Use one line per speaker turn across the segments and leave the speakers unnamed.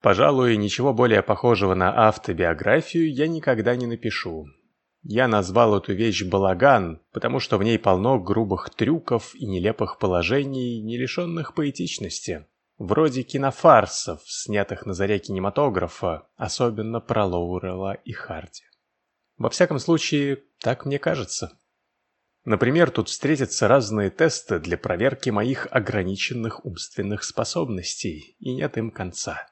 Пожалуй, ничего более похожего на автобиографию я никогда не напишу. Я назвал эту вещь «балаган», потому что в ней полно грубых трюков и нелепых положений, не лишенных поэтичности. Вроде кинофарсов, снятых на заре кинематографа, особенно про Лоурела и Харди. Во всяком случае, так мне кажется. Например, тут встретятся разные тесты для проверки моих ограниченных умственных способностей, и нет им конца.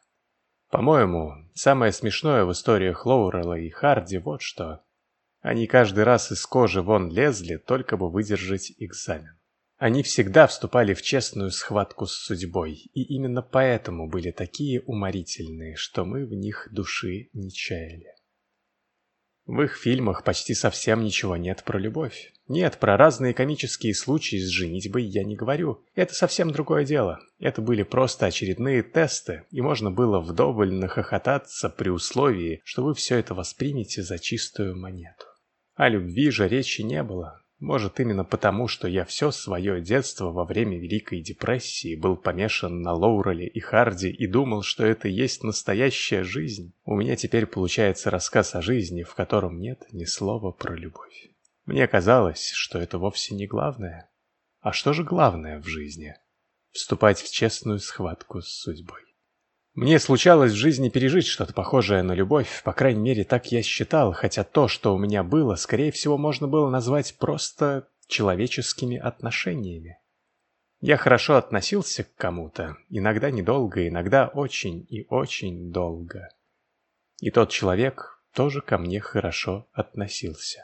По-моему, самое смешное в историях Лоурела и Харди вот что. Они каждый раз из кожи вон лезли, только бы выдержать экзамен. Они всегда вступали в честную схватку с судьбой, и именно поэтому были такие уморительные, что мы в них души не чаяли. В их фильмах почти совсем ничего нет про любовь. Нет, про разные комические случаи с женитьбой я не говорю. Это совсем другое дело. Это были просто очередные тесты, и можно было вдоволь нахохотаться при условии, что вы все это воспримете за чистую монету. О любви же речи не было. Может, именно потому, что я все свое детство во время Великой депрессии был помешан на Лоуреле и Харди и думал, что это есть настоящая жизнь. У меня теперь получается рассказ о жизни, в котором нет ни слова про любовь. Мне казалось, что это вовсе не главное. А что же главное в жизни? Вступать в честную схватку с судьбой. Мне случалось в жизни пережить что-то похожее на любовь, по крайней мере, так я считал, хотя то, что у меня было, скорее всего, можно было назвать просто человеческими отношениями. Я хорошо относился к кому-то, иногда недолго, иногда очень и очень долго. И тот человек тоже ко мне хорошо относился.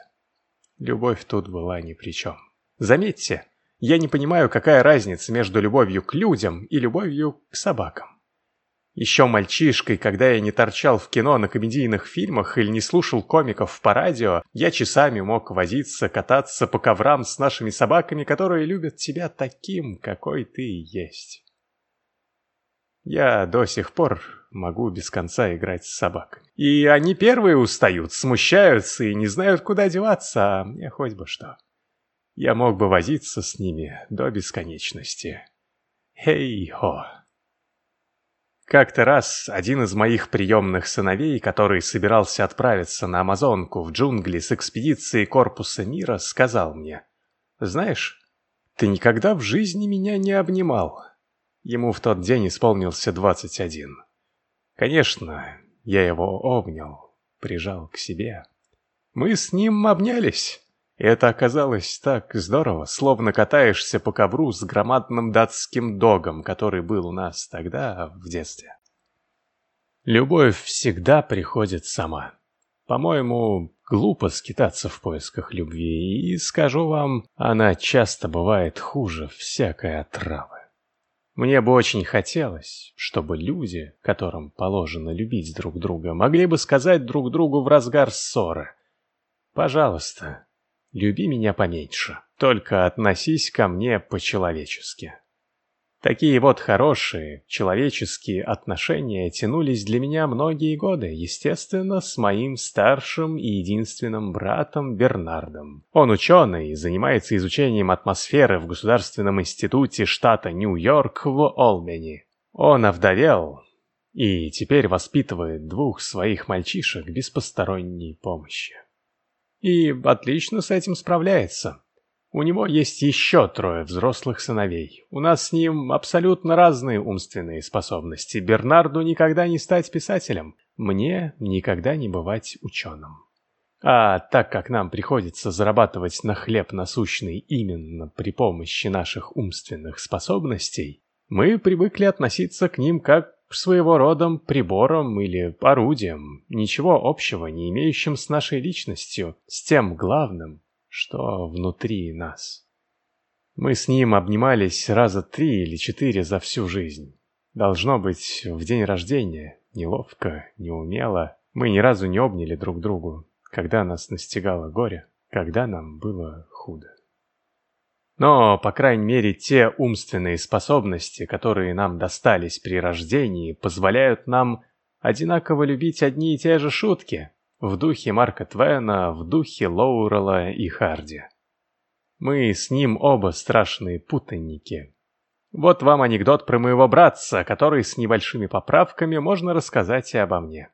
Любовь тут была ни при чем. Заметьте, я не понимаю, какая разница между любовью к людям и любовью к собакам. Еще мальчишкой, когда я не торчал в кино на комедийных фильмах или не слушал комиков по радио, я часами мог возиться, кататься по коврам с нашими собаками, которые любят тебя таким, какой ты есть. Я до сих пор могу без конца играть с собаками. И они первые устают, смущаются и не знают, куда деваться, а мне хоть бы что. Я мог бы возиться с ними до бесконечности. Хей-хо. Как-то раз один из моих приемных сыновей, который собирался отправиться на Амазонку в джунгли с экспедицией Корпуса Мира, сказал мне, «Знаешь, ты никогда в жизни меня не обнимал». Ему в тот день исполнился 21. Конечно, я его обнял, прижал к себе. Мы с ним обнялись. Это оказалось так здорово, словно катаешься по ковру с громадным датским догом, который был у нас тогда, в детстве. Любовь всегда приходит сама. По-моему, глупо скитаться в поисках любви, и, скажу вам, она часто бывает хуже всякой отравы. Мне бы очень хотелось, чтобы люди, которым положено любить друг друга, могли бы сказать друг другу в разгар ссоры «Пожалуйста, люби меня поменьше, только относись ко мне по-человечески. Такие вот хорошие, человеческие отношения тянулись для меня многие годы, естественно, с моим старшим и единственным братом Бернардом. Он ученый занимается изучением атмосферы в Государственном институте штата Нью-Йорк в Олбани. Он овдовел и теперь воспитывает двух своих мальчишек без посторонней помощи и отлично с этим справляется. У него есть еще трое взрослых сыновей. У нас с ним абсолютно разные умственные способности. Бернарду никогда не стать писателем, мне никогда не бывать ученым. А так как нам приходится зарабатывать на хлеб насущный именно при помощи наших умственных способностей, мы привыкли относиться к ним как своего рода прибором или орудием, ничего общего не имеющим с нашей личностью, с тем главным, что внутри нас. Мы с ним обнимались раза три или четыре за всю жизнь. Должно быть, в день рождения, неловко, неумело, мы ни разу не обняли друг другу, когда нас настигало горе, когда нам было худо. Но, по крайней мере, те умственные способности, которые нам достались при рождении, позволяют нам одинаково любить одни и те же шутки в духе Марка Твена, в духе Лоурела и Харди. Мы с ним оба страшные путанники. Вот вам анекдот про моего братца, который с небольшими поправками можно рассказать и обо мне.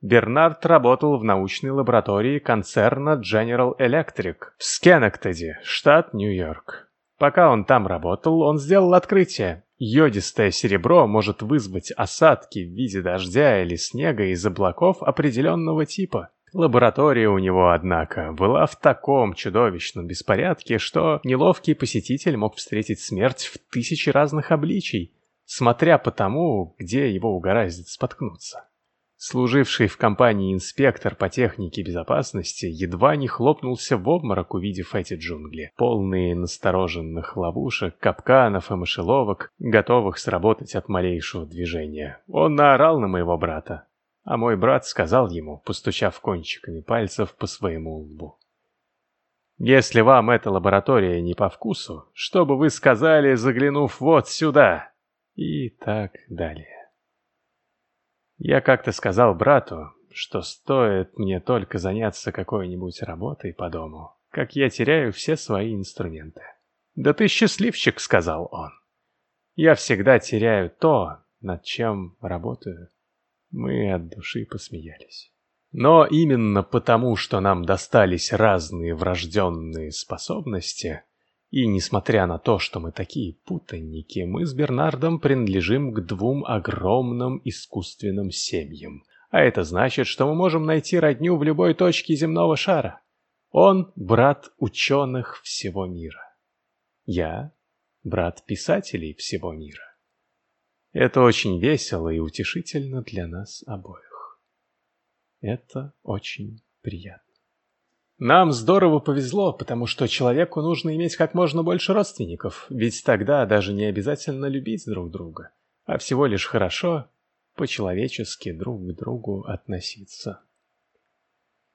Бернард работал в научной лаборатории концерна General Electric в Скенектеде, штат Нью-Йорк. Пока он там работал, он сделал открытие. Йодистое серебро может вызвать осадки в виде дождя или снега из облаков определенного типа. Лаборатория у него, однако, была в таком чудовищном беспорядке, что неловкий посетитель мог встретить смерть в тысячи разных обличий, смотря по тому, где его угораздит споткнуться. Служивший в компании инспектор по технике безопасности едва не хлопнулся в обморок, увидев эти джунгли, полные настороженных ловушек, капканов и мышеловок, готовых сработать от малейшего движения. Он наорал на моего брата, а мой брат сказал ему, постучав кончиками пальцев по своему лбу. «Если вам эта лаборатория не по вкусу, что бы вы сказали, заглянув вот сюда?» И так далее. Я как-то сказал брату, что стоит мне только заняться какой-нибудь работой по дому, как я теряю все свои инструменты. «Да ты счастливчик», — сказал он. «Я всегда теряю то, над чем работаю». Мы от души посмеялись. Но именно потому, что нам достались разные врожденные способности, и несмотря на то, что мы такие путанники, мы с Бернардом принадлежим к двум огромным искусственным семьям. А это значит, что мы можем найти родню в любой точке земного шара. Он — брат ученых всего мира. Я — брат писателей всего мира. Это очень весело и утешительно для нас обоих. Это очень приятно. Нам здорово повезло, потому что человеку нужно иметь как можно больше родственников, ведь тогда даже не обязательно любить друг друга, а всего лишь хорошо, по-человечески друг к другу относиться.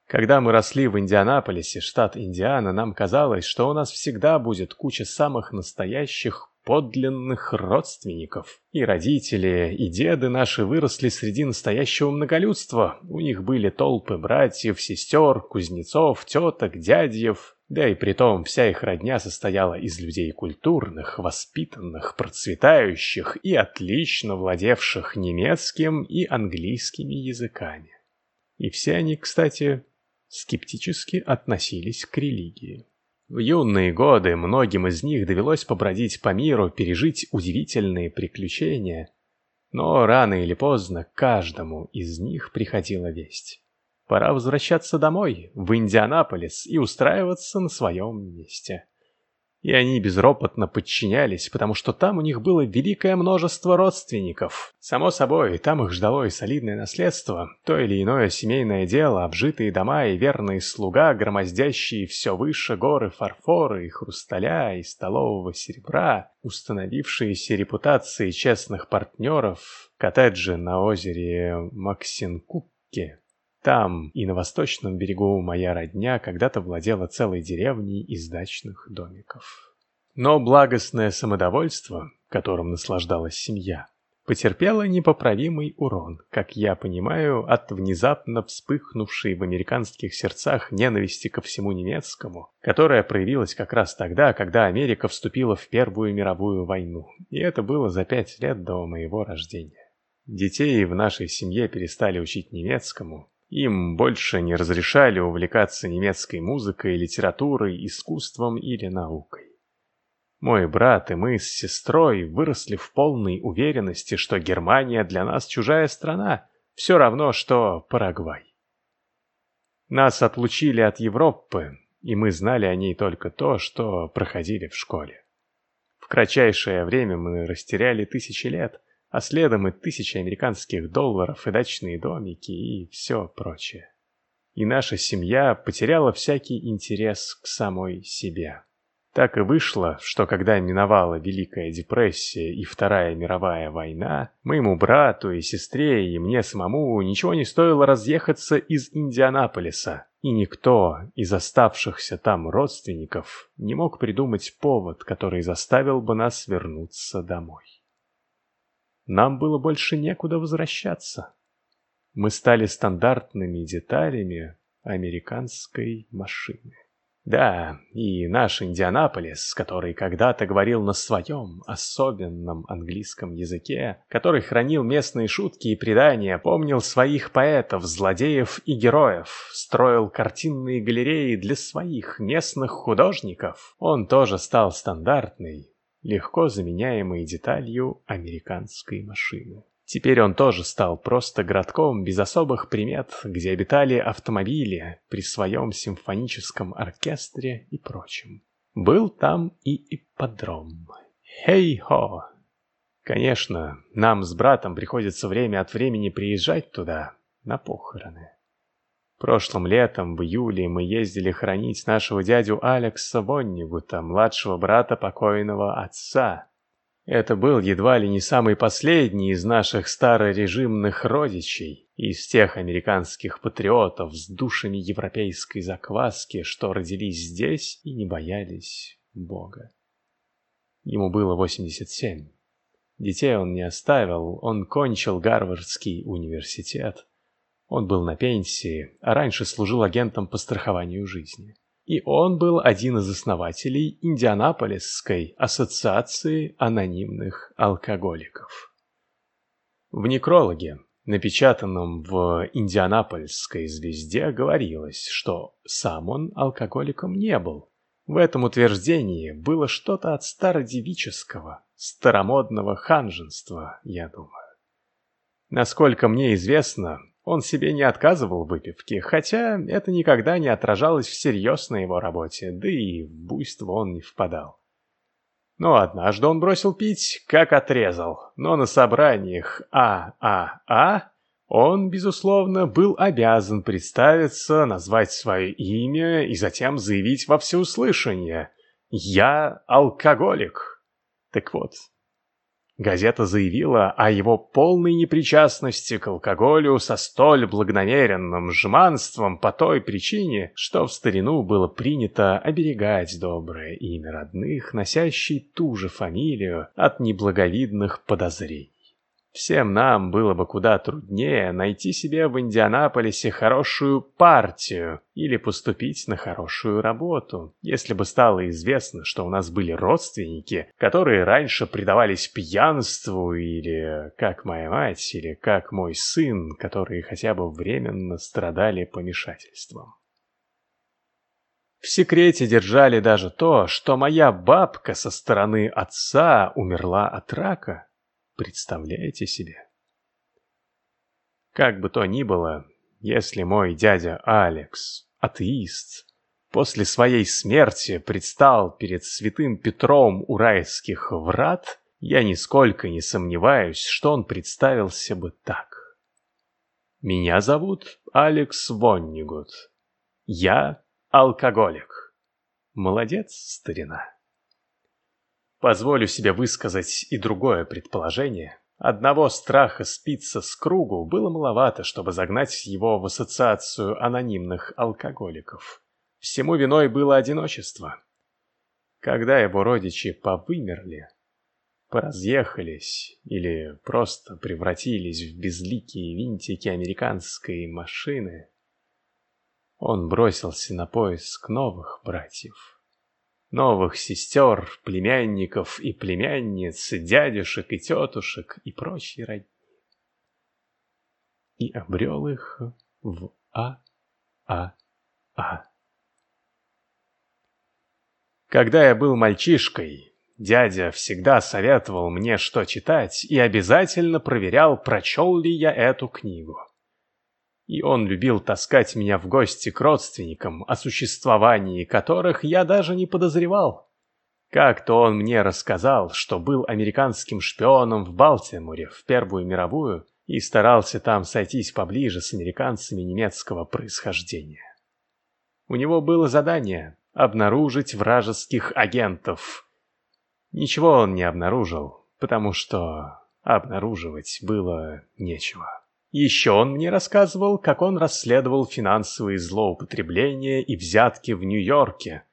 Когда мы росли в Индианаполисе, штат Индиана, нам казалось, что у нас всегда будет куча самых настоящих подлинных родственников. И родители, и деды наши выросли среди настоящего многолюдства. У них были толпы братьев, сестер, кузнецов, теток, дядьев. Да и притом вся их родня состояла из людей культурных, воспитанных, процветающих и отлично владевших немецким и английскими языками. И все они, кстати, скептически относились к религии. В юные годы многим из них довелось побродить по миру, пережить удивительные приключения. Но рано или поздно каждому из них приходила весть. Пора возвращаться домой, в Индианаполис, и устраиваться на своем месте и они безропотно подчинялись, потому что там у них было великое множество родственников. Само собой, там их ждало и солидное наследство, то или иное семейное дело, обжитые дома и верные слуга, громоздящие все выше горы фарфора и хрусталя и столового серебра, установившиеся репутации честных партнеров, коттеджи на озере Максинкукке, там и на восточном берегу моя родня когда-то владела целой деревней из дачных домиков. Но благостное самодовольство, которым наслаждалась семья, потерпело непоправимый урон, как я понимаю, от внезапно вспыхнувшей в американских сердцах ненависти ко всему немецкому, которая проявилась как раз тогда, когда Америка вступила в Первую мировую войну, и это было за пять лет до моего рождения. Детей в нашей семье перестали учить немецкому, им больше не разрешали увлекаться немецкой музыкой, литературой, искусством или наукой. Мой брат и мы с сестрой выросли в полной уверенности, что Германия для нас чужая страна, все равно, что Парагвай. Нас отлучили от Европы, и мы знали о ней только то, что проходили в школе. В кратчайшее время мы растеряли тысячи лет – а следом и тысячи американских долларов, и дачные домики, и все прочее. И наша семья потеряла всякий интерес к самой себе. Так и вышло, что когда миновала Великая депрессия и Вторая мировая война, моему брату и сестре и мне самому ничего не стоило разъехаться из Индианаполиса, и никто из оставшихся там родственников не мог придумать повод, который заставил бы нас вернуться домой. Нам было больше некуда возвращаться. Мы стали стандартными деталями американской машины. Да, и наш Индианаполис, который когда-то говорил на своем особенном английском языке, который хранил местные шутки и предания, помнил своих поэтов, злодеев и героев, строил картинные галереи для своих местных художников, он тоже стал стандартной, легко заменяемой деталью американской машины. Теперь он тоже стал просто городком без особых примет, где обитали автомобили при своем симфоническом оркестре и прочем. Был там и ипподром. Хей-хо! Конечно, нам с братом приходится время от времени приезжать туда, на похороны. Прошлым летом, в июле, мы ездили хранить нашего дядю Алекса Воннигута, младшего брата покойного отца. Это был едва ли не самый последний из наших старорежимных родичей, из тех американских патриотов с душами европейской закваски, что родились здесь и не боялись Бога. Ему было 87. Детей он не оставил, он кончил Гарвардский университет. Он был на пенсии, а раньше служил агентом по страхованию жизни и он был один из основателей Индианаполисской ассоциации анонимных алкоголиков. В некрологе, напечатанном в Индианапольской звезде, говорилось, что сам он алкоголиком не был. В этом утверждении было что-то от стародевического, старомодного ханженства, я думаю. Насколько мне известно, он себе не отказывал в выпивке, хотя это никогда не отражалось всерьез на его работе, да и в буйство он не впадал. Но однажды он бросил пить, как отрезал, но на собраниях ААА он, безусловно, был обязан представиться, назвать свое имя и затем заявить во всеуслышание «Я алкоголик». Так вот, Газета заявила о его полной непричастности к алкоголю со столь благонамеренным жеманством по той причине, что в старину было принято оберегать доброе имя родных, носящий ту же фамилию от неблаговидных подозрений. Всем нам было бы куда труднее найти себе в Индианаполисе хорошую партию или поступить на хорошую работу, если бы стало известно, что у нас были родственники, которые раньше предавались пьянству или, как моя мать, или как мой сын, которые хотя бы временно страдали помешательством. В секрете держали даже то, что моя бабка со стороны отца умерла от рака. Представляете себе? Как бы то ни было, если мой дядя Алекс, атеист, после своей смерти предстал перед святым Петром у райских врат, я нисколько не сомневаюсь, что он представился бы так. Меня зовут Алекс Воннигут. Я алкоголик. Молодец, старина. Позволю себе высказать и другое предположение. Одного страха спиться с кругу было маловато, чтобы загнать его в ассоциацию анонимных алкоголиков. Всему виной было одиночество. Когда его родичи повымерли, поразъехались или просто превратились в безликие винтики американской машины, он бросился на поиск новых братьев новых сестер, племянников и племянниц, дядюшек и тетушек и прочей родни. И обрел их в А-А-А. Когда я был мальчишкой, дядя всегда советовал мне, что читать, и обязательно проверял, прочел ли я эту книгу. И он любил таскать меня в гости к родственникам, о существовании которых я даже не подозревал. Как-то он мне рассказал, что был американским шпионом в Балтиморе в Первую мировую и старался там сойтись поближе с американцами немецкого происхождения. У него было задание — обнаружить вражеских агентов. Ничего он не обнаружил, потому что обнаруживать было нечего. Еще он мне рассказывал, как он расследовал финансовые злоупотребления и взятки в Нью-Йорке,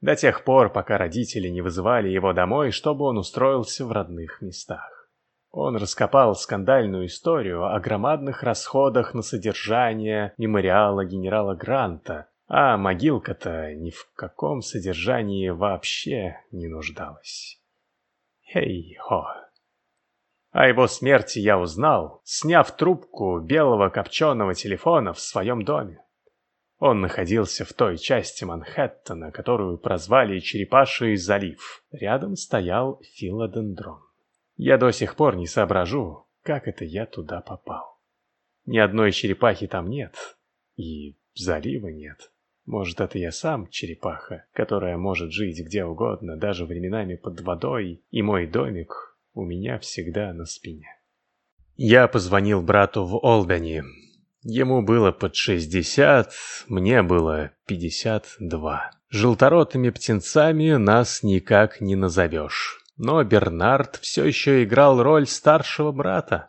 до тех пор, пока родители не вызывали его домой, чтобы он устроился в родных местах. Он раскопал скандальную историю о громадных расходах на содержание мемориала генерала Гранта, А могилка-то ни в каком содержании вообще не нуждалась. Хей-хо. О его смерти я узнал, сняв трубку белого копченого телефона в своем доме. Он находился в той части Манхэттена, которую прозвали Черепаший залив. Рядом стоял филодендрон. Я до сих пор не соображу, как это я туда попал. Ни одной черепахи там нет, и залива нет. Может, это я сам черепаха, которая может жить где угодно, даже временами под водой, и мой домик у меня всегда на спине. Я позвонил брату в Олбани. Ему было под 60, мне было 52. Желторотыми птенцами нас никак не назовешь. Но Бернард все еще играл роль старшего брата.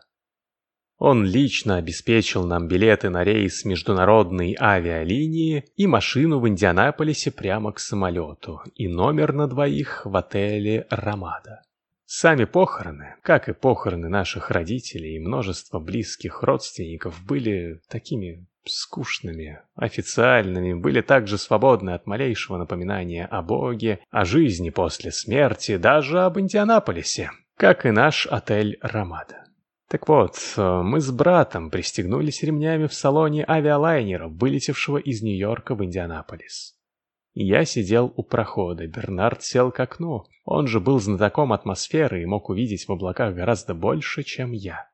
Он лично обеспечил нам билеты на рейс международной авиалинии и машину в Индианаполисе прямо к самолету, и номер на двоих в отеле «Ромада». Сами похороны, как и похороны наших родителей и множество близких родственников, были такими скучными, официальными, были также свободны от малейшего напоминания о Боге, о жизни после смерти, даже об Индианаполисе, как и наш отель «Ромада». Так вот, э, мы с братом пристегнулись ремнями в салоне авиалайнера, вылетевшего из Нью-Йорка в Индианаполис. Я сидел у прохода, Бернард сел к окну. Он же был знатоком атмосферы и мог увидеть в облаках гораздо больше, чем я.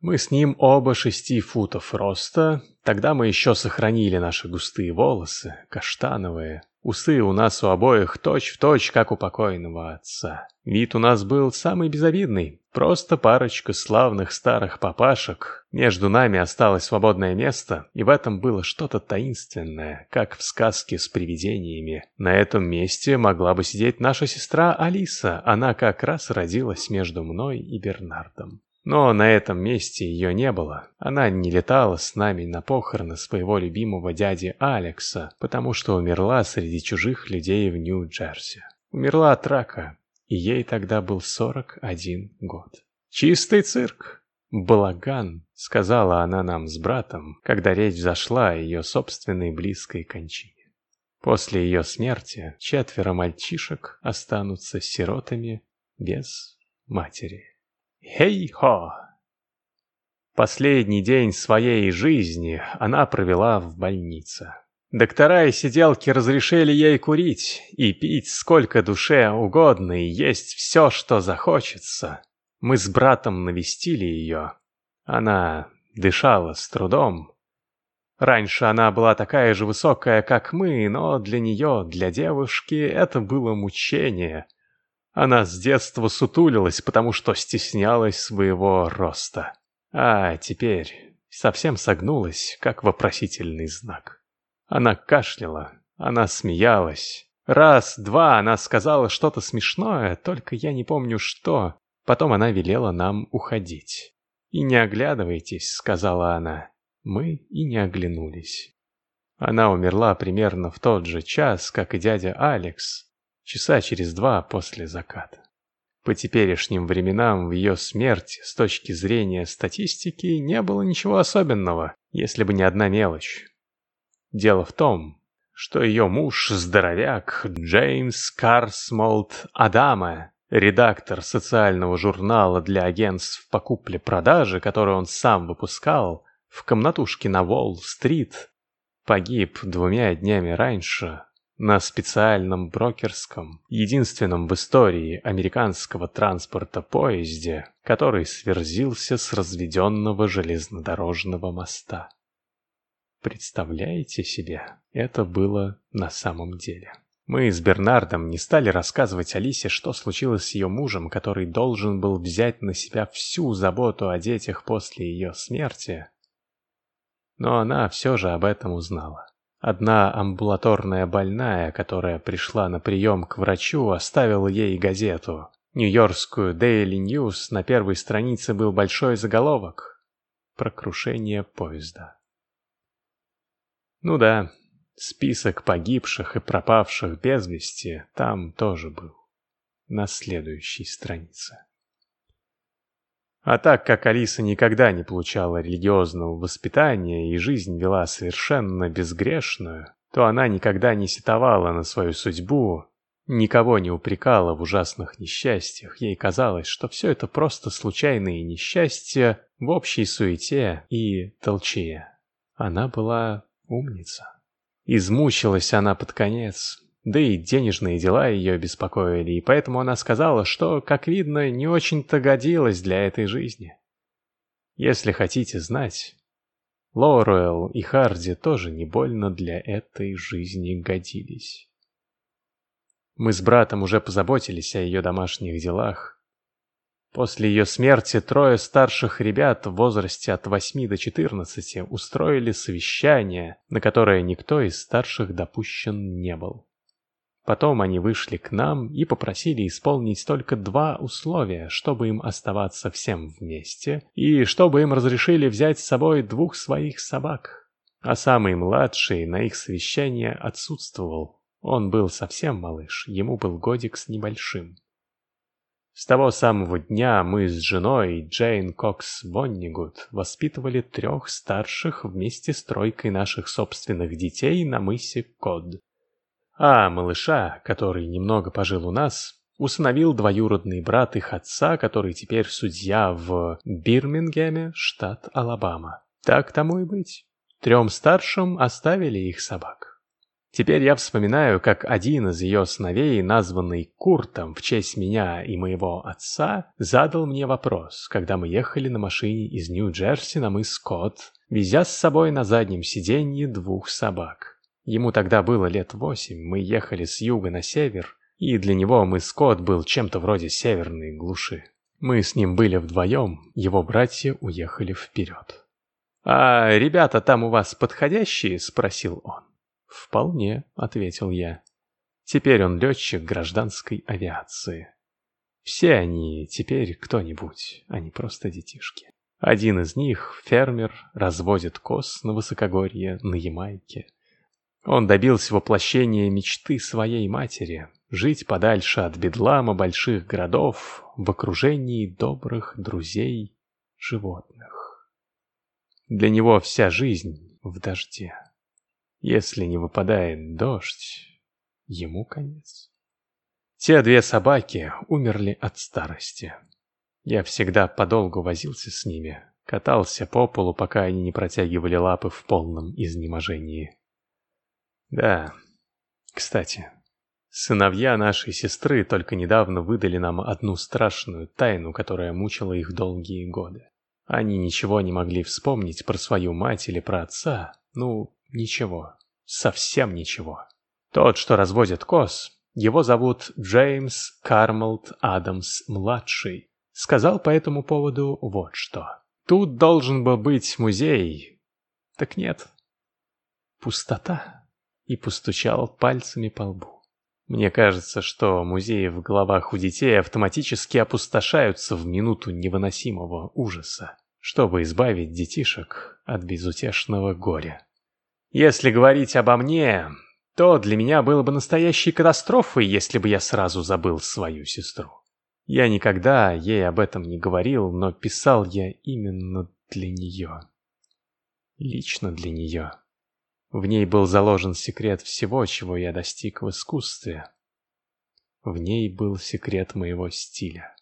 Мы с ним оба шести футов роста, тогда мы еще сохранили наши густые волосы, каштановые, Усы у нас у обоих точь-в-точь, точь, как у покойного отца. Вид у нас был самый безобидный. Просто парочка славных старых папашек. Между нами осталось свободное место, и в этом было что-то таинственное, как в сказке с привидениями. На этом месте могла бы сидеть наша сестра Алиса. Она как раз родилась между мной и Бернардом. Но на этом месте ее не было. Она не летала с нами на похороны своего любимого дяди Алекса, потому что умерла среди чужих людей в Нью-Джерси. Умерла от рака, и ей тогда был 41 год. «Чистый цирк!» «Балаган», — сказала она нам с братом, когда речь зашла о ее собственной близкой кончине. После ее смерти четверо мальчишек останутся сиротами без матери. Хей-хо! Последний день своей жизни она провела в больнице. Доктора и сиделки разрешили ей курить и пить сколько душе угодно и есть все, что захочется. Мы с братом навестили ее. Она дышала с трудом. Раньше она была такая же высокая, как мы, но для нее, для девушки, это было мучение — она с детства сутулилась, потому что стеснялась своего роста. А теперь совсем согнулась, как вопросительный знак. Она кашляла, она смеялась. Раз, два она сказала что-то смешное, только я не помню что. Потом она велела нам уходить. «И не оглядывайтесь», — сказала она. Мы и не оглянулись. Она умерла примерно в тот же час, как и дядя Алекс, часа через два после заката. По теперешним временам в ее смерти с точки зрения статистики не было ничего особенного, если бы не одна мелочь. Дело в том, что ее муж, здоровяк Джеймс Карсмолт Адама, редактор социального журнала для агентств по купле-продаже, который он сам выпускал, в комнатушке на Уолл-стрит, погиб двумя днями раньше на специальном брокерском, единственном в истории американского транспорта поезде, который сверзился с разведенного железнодорожного моста. Представляете себе, это было на самом деле. Мы с Бернардом не стали рассказывать Алисе, что случилось с ее мужем, который должен был взять на себя всю заботу о детях после ее смерти. Но она все же об этом узнала. Одна амбулаторная больная, которая пришла на прием к врачу, оставила ей газету. Нью-Йоркскую Daily News на первой странице был большой заголовок про крушение поезда. Ну да, список погибших и пропавших без вести там тоже был. На следующей странице. А так как Алиса никогда не получала религиозного воспитания и жизнь вела совершенно безгрешную, то она никогда не сетовала на свою судьбу, никого не упрекала в ужасных несчастьях. Ей казалось, что все это просто случайные несчастья в общей суете и толчее. Она была умница. Измучилась она под конец, да и денежные дела ее беспокоили, и поэтому она сказала, что, как видно, не очень-то годилась для этой жизни. Если хотите знать, Лоруэлл и Харди тоже не больно для этой жизни годились. Мы с братом уже позаботились о ее домашних делах, После ее смерти трое старших ребят в возрасте от 8 до 14 устроили совещание, на которое никто из старших допущен не был. Потом они вышли к нам и попросили исполнить только два условия, чтобы им оставаться всем вместе, и чтобы им разрешили взять с собой двух своих собак. А самый младший на их совещание отсутствовал. Он был совсем малыш, ему был годик с небольшим. С того самого дня мы с женой Джейн Кокс Воннигуд воспитывали трех старших вместе с тройкой наших собственных детей на мысе Код. А малыша, который немного пожил у нас, усыновил двоюродный брат их отца, который теперь судья в Бирмингеме, штат Алабама. Так тому и быть. Трем старшим оставили их собак. Теперь я вспоминаю, как один из ее сыновей, названный Куртом в честь меня и моего отца, задал мне вопрос, когда мы ехали на машине из Нью-Джерси на мыс Скотт, везя с собой на заднем сиденье двух собак. Ему тогда было лет восемь, мы ехали с юга на север, и для него мыс Скотт был чем-то вроде северной глуши. Мы с ним были вдвоем, его братья уехали вперед. «А ребята там у вас подходящие?» – спросил он. «Вполне», — ответил я. «Теперь он летчик гражданской авиации. Все они теперь кто-нибудь, а не просто детишки. Один из них, фермер, разводит коз на высокогорье на Ямайке. Он добился воплощения мечты своей матери — жить подальше от бедлама больших городов в окружении добрых друзей животных. Для него вся жизнь в дожде. Если не выпадает дождь, ему конец. Те две собаки умерли от старости. Я всегда подолгу возился с ними, катался по полу, пока они не протягивали лапы в полном изнеможении. Да, кстати, сыновья нашей сестры только недавно выдали нам одну страшную тайну, которая мучила их долгие годы. Они ничего не могли вспомнить про свою мать или про отца, ну, Ничего. Совсем ничего. Тот, что разводит коз, его зовут Джеймс Кармалд Адамс-младший, сказал по этому поводу вот что. Тут должен был быть музей. Так нет. Пустота. И постучал пальцами по лбу. Мне кажется, что музеи в головах у детей автоматически опустошаются в минуту невыносимого ужаса, чтобы избавить детишек от безутешного горя. Если говорить обо мне, то для меня было бы настоящей катастрофой, если бы я сразу забыл свою сестру. Я никогда ей об этом не говорил, но писал я именно для нее. Лично для нее. В ней был заложен секрет всего, чего я достиг в искусстве. В ней был секрет моего стиля.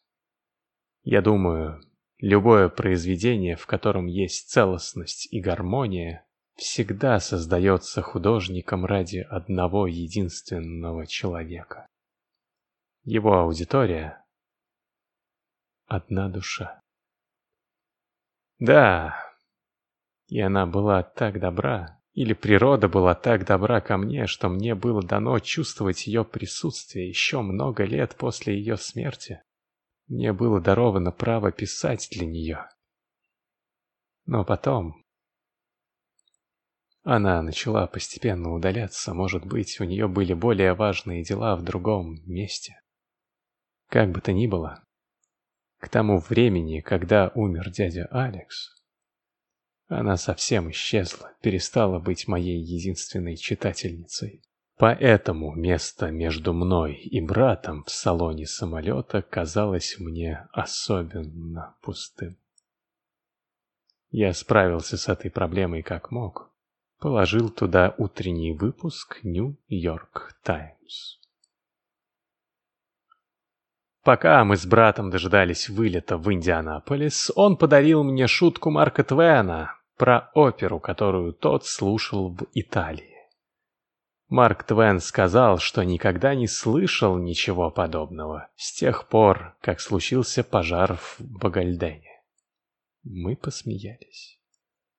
Я думаю, любое произведение, в котором есть целостность и гармония, всегда создается художником ради одного единственного человека. Его аудитория — одна душа. Да, и она была так добра, или природа была так добра ко мне, что мне было дано чувствовать ее присутствие еще много лет после ее смерти. Мне было даровано право писать для нее. Но потом, она начала постепенно удаляться, может быть, у нее были более важные дела в другом месте. Как бы то ни было, к тому времени, когда умер дядя Алекс, она совсем исчезла, перестала быть моей единственной читательницей. Поэтому место между мной и братом в салоне самолета казалось мне особенно пустым. Я справился с этой проблемой как мог. положил туда утренний выпуск Нью-Йорк Таймс. Пока мы с братом дожидались вылета в Индианаполис, он подарил мне шутку Марка Твена про оперу, которую тот слушал в Италии. Марк Твен сказал, что никогда не слышал ничего подобного с тех пор, как случился пожар в Багальдене. Мы посмеялись.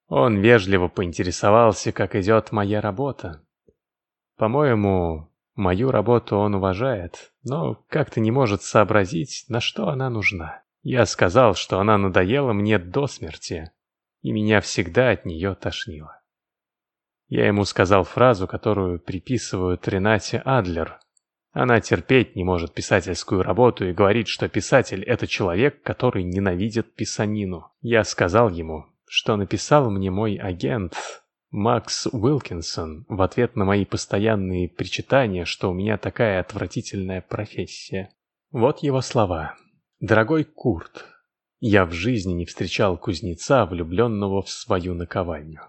Он вежливо поинтересовался, как идет моя работа. По-моему, мою работу он уважает, но как-то не может сообразить, на что она нужна. Я сказал, что она надоела мне до смерти, и меня всегда от нее тошнило. Я ему сказал фразу, которую приписывают Ренате Адлер. Она терпеть не может писательскую работу и говорит, что писатель — это человек, который ненавидит писанину. Я сказал ему, что написал мне мой агент Макс Уилкинсон в ответ на мои постоянные причитания, что у меня такая отвратительная профессия. Вот его слова. «Дорогой Курт, я в жизни не встречал кузнеца, влюбленного в свою наковальню.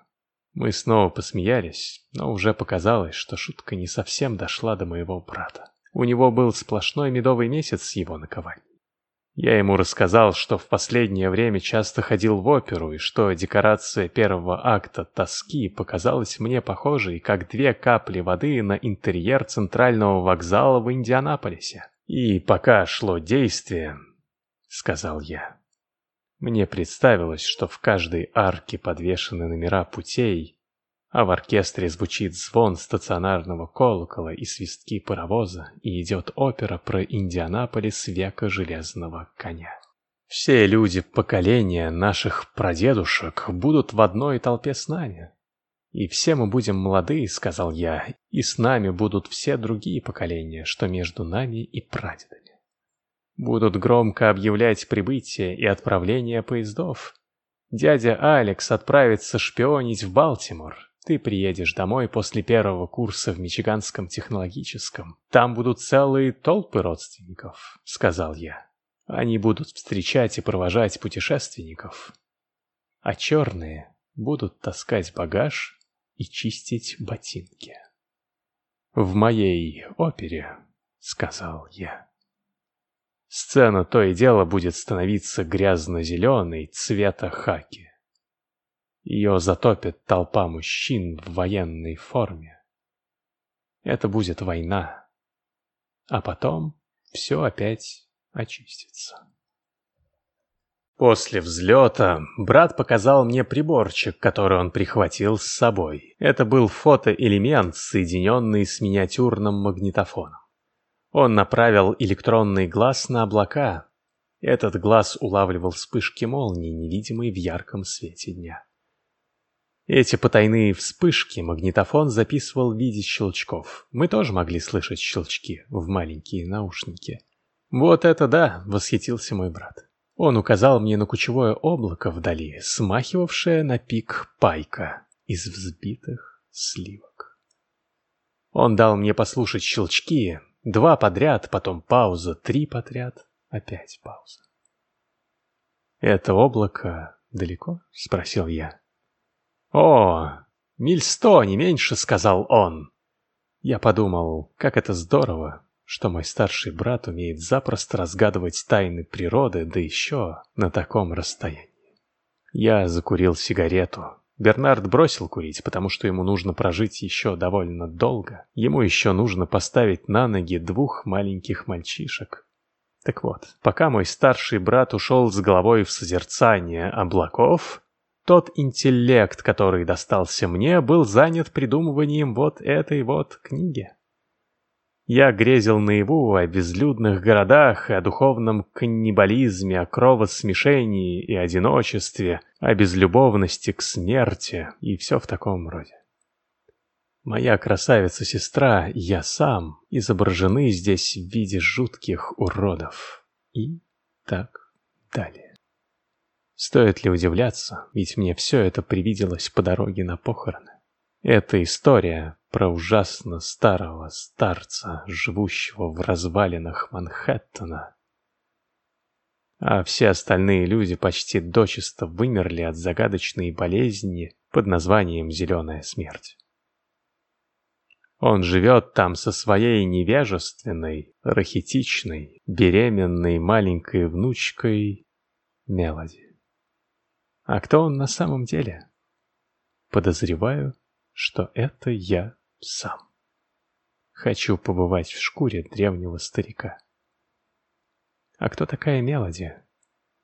Мы снова посмеялись, но уже показалось, что шутка не совсем дошла до моего брата. У него был сплошной медовый месяц с его наковальней. Я ему рассказал, что в последнее время часто ходил в оперу, и что декорация первого акта «Тоски» показалась мне похожей, как две капли воды на интерьер центрального вокзала в Индианаполисе. «И пока шло действие», — сказал я, мне представилось, что в каждой арке подвешены номера путей, а в оркестре звучит звон стационарного колокола и свистки паровоза, и идет опера про Индианаполис века железного коня. Все люди поколения наших прадедушек будут в одной толпе с нами. И все мы будем молоды, сказал я, и с нами будут все другие поколения, что между нами и прадедами. Будут громко объявлять прибытие и отправление поездов. Дядя Алекс отправится шпионить в Балтимор. Ты приедешь домой после первого курса в Мичиганском технологическом. Там будут целые толпы родственников, сказал я. Они будут встречать и провожать путешественников. А черные будут таскать багаж и чистить ботинки. В моей опере, сказал я. Сцена то и дело будет становиться грязно-зеленой цвета хаки. Ее затопит толпа мужчин в военной форме. Это будет война. А потом все опять очистится. После взлета брат показал мне приборчик, который он прихватил с собой. Это был фотоэлемент, соединенный с миниатюрным магнитофоном. Он направил электронный глаз на облака. Этот глаз улавливал вспышки молний, невидимые в ярком свете дня. Эти потайные вспышки магнитофон записывал в виде щелчков. Мы тоже могли слышать щелчки в маленькие наушники. «Вот это да!» — восхитился мой брат. Он указал мне на кучевое облако вдали, смахивавшее на пик пайка из взбитых сливок. Он дал мне послушать щелчки, Два подряд, потом пауза, три подряд, опять пауза. «Это облако далеко?» — спросил я. «О, миль сто, не меньше», — сказал он. Я подумал, как это здорово, что мой старший брат умеет запросто разгадывать тайны природы, да еще на таком расстоянии. Я закурил сигарету, Бернард бросил курить, потому что ему нужно прожить еще довольно долго. Ему еще нужно поставить на ноги двух маленьких мальчишек. Так вот, пока мой старший брат ушел с головой в созерцание облаков, тот интеллект, который достался мне, был занят придумыванием вот этой вот книги. Я грезил наяву о безлюдных городах, о духовном каннибализме, о кровосмешении и одиночестве, о безлюбовности к смерти и все в таком роде. Моя красавица-сестра я сам изображены здесь в виде жутких уродов. И так далее. Стоит ли удивляться, ведь мне все это привиделось по дороге на похороны. Эта история про ужасно старого старца, живущего в развалинах Манхэттена. А все остальные люди почти дочисто вымерли от загадочной болезни под названием «Зеленая смерть». Он живет там со своей невежественной, рахитичной, беременной маленькой внучкой Мелоди. А кто он на самом деле? Подозреваю, что это я сам. Хочу побывать в шкуре древнего старика. А кто такая Мелоди?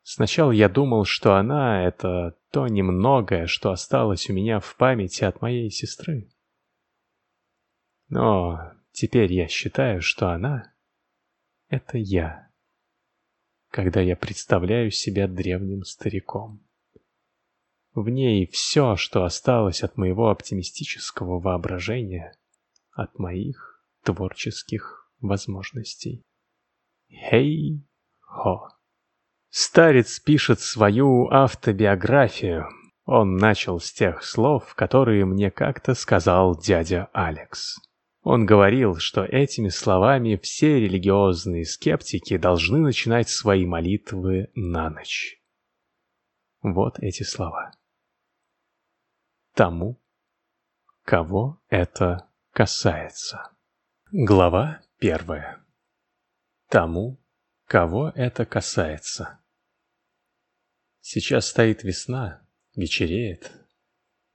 Сначала я думал, что она — это то немногое, что осталось у меня в памяти от моей сестры. Но теперь я считаю, что она — это я, когда я представляю себя древним стариком. В ней все, что осталось от моего оптимистического воображения, от моих творческих возможностей. Хей-хо. Старец пишет свою автобиографию. Он начал с тех слов, которые мне как-то сказал дядя Алекс. Он говорил, что этими словами все религиозные скептики должны начинать свои молитвы на ночь. Вот эти слова. Тому, кого это касается. Глава первая. Тому, кого это касается. Сейчас стоит весна, вечереет.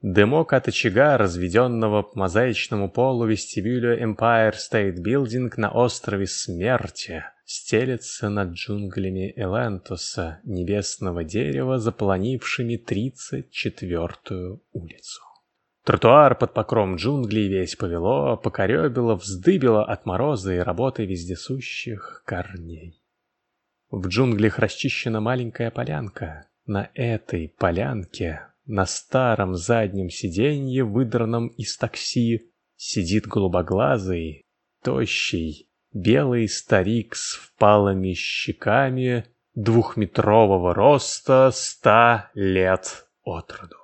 Дымок от очага, разведенного по мозаичному полу вестибюля Empire State Building на острове Смерти, стелется над джунглями Элентуса, небесного дерева, заполонившими 34-ю улицу. Тротуар под покром джунглей весь повело, покоребило, вздыбило от мороза и работы вездесущих корней. В джунглях расчищена маленькая полянка. На этой полянке, на старом заднем сиденье, выдранном из такси, сидит голубоглазый, тощий, белый старик с впалыми щеками двухметрового роста ста лет от роду.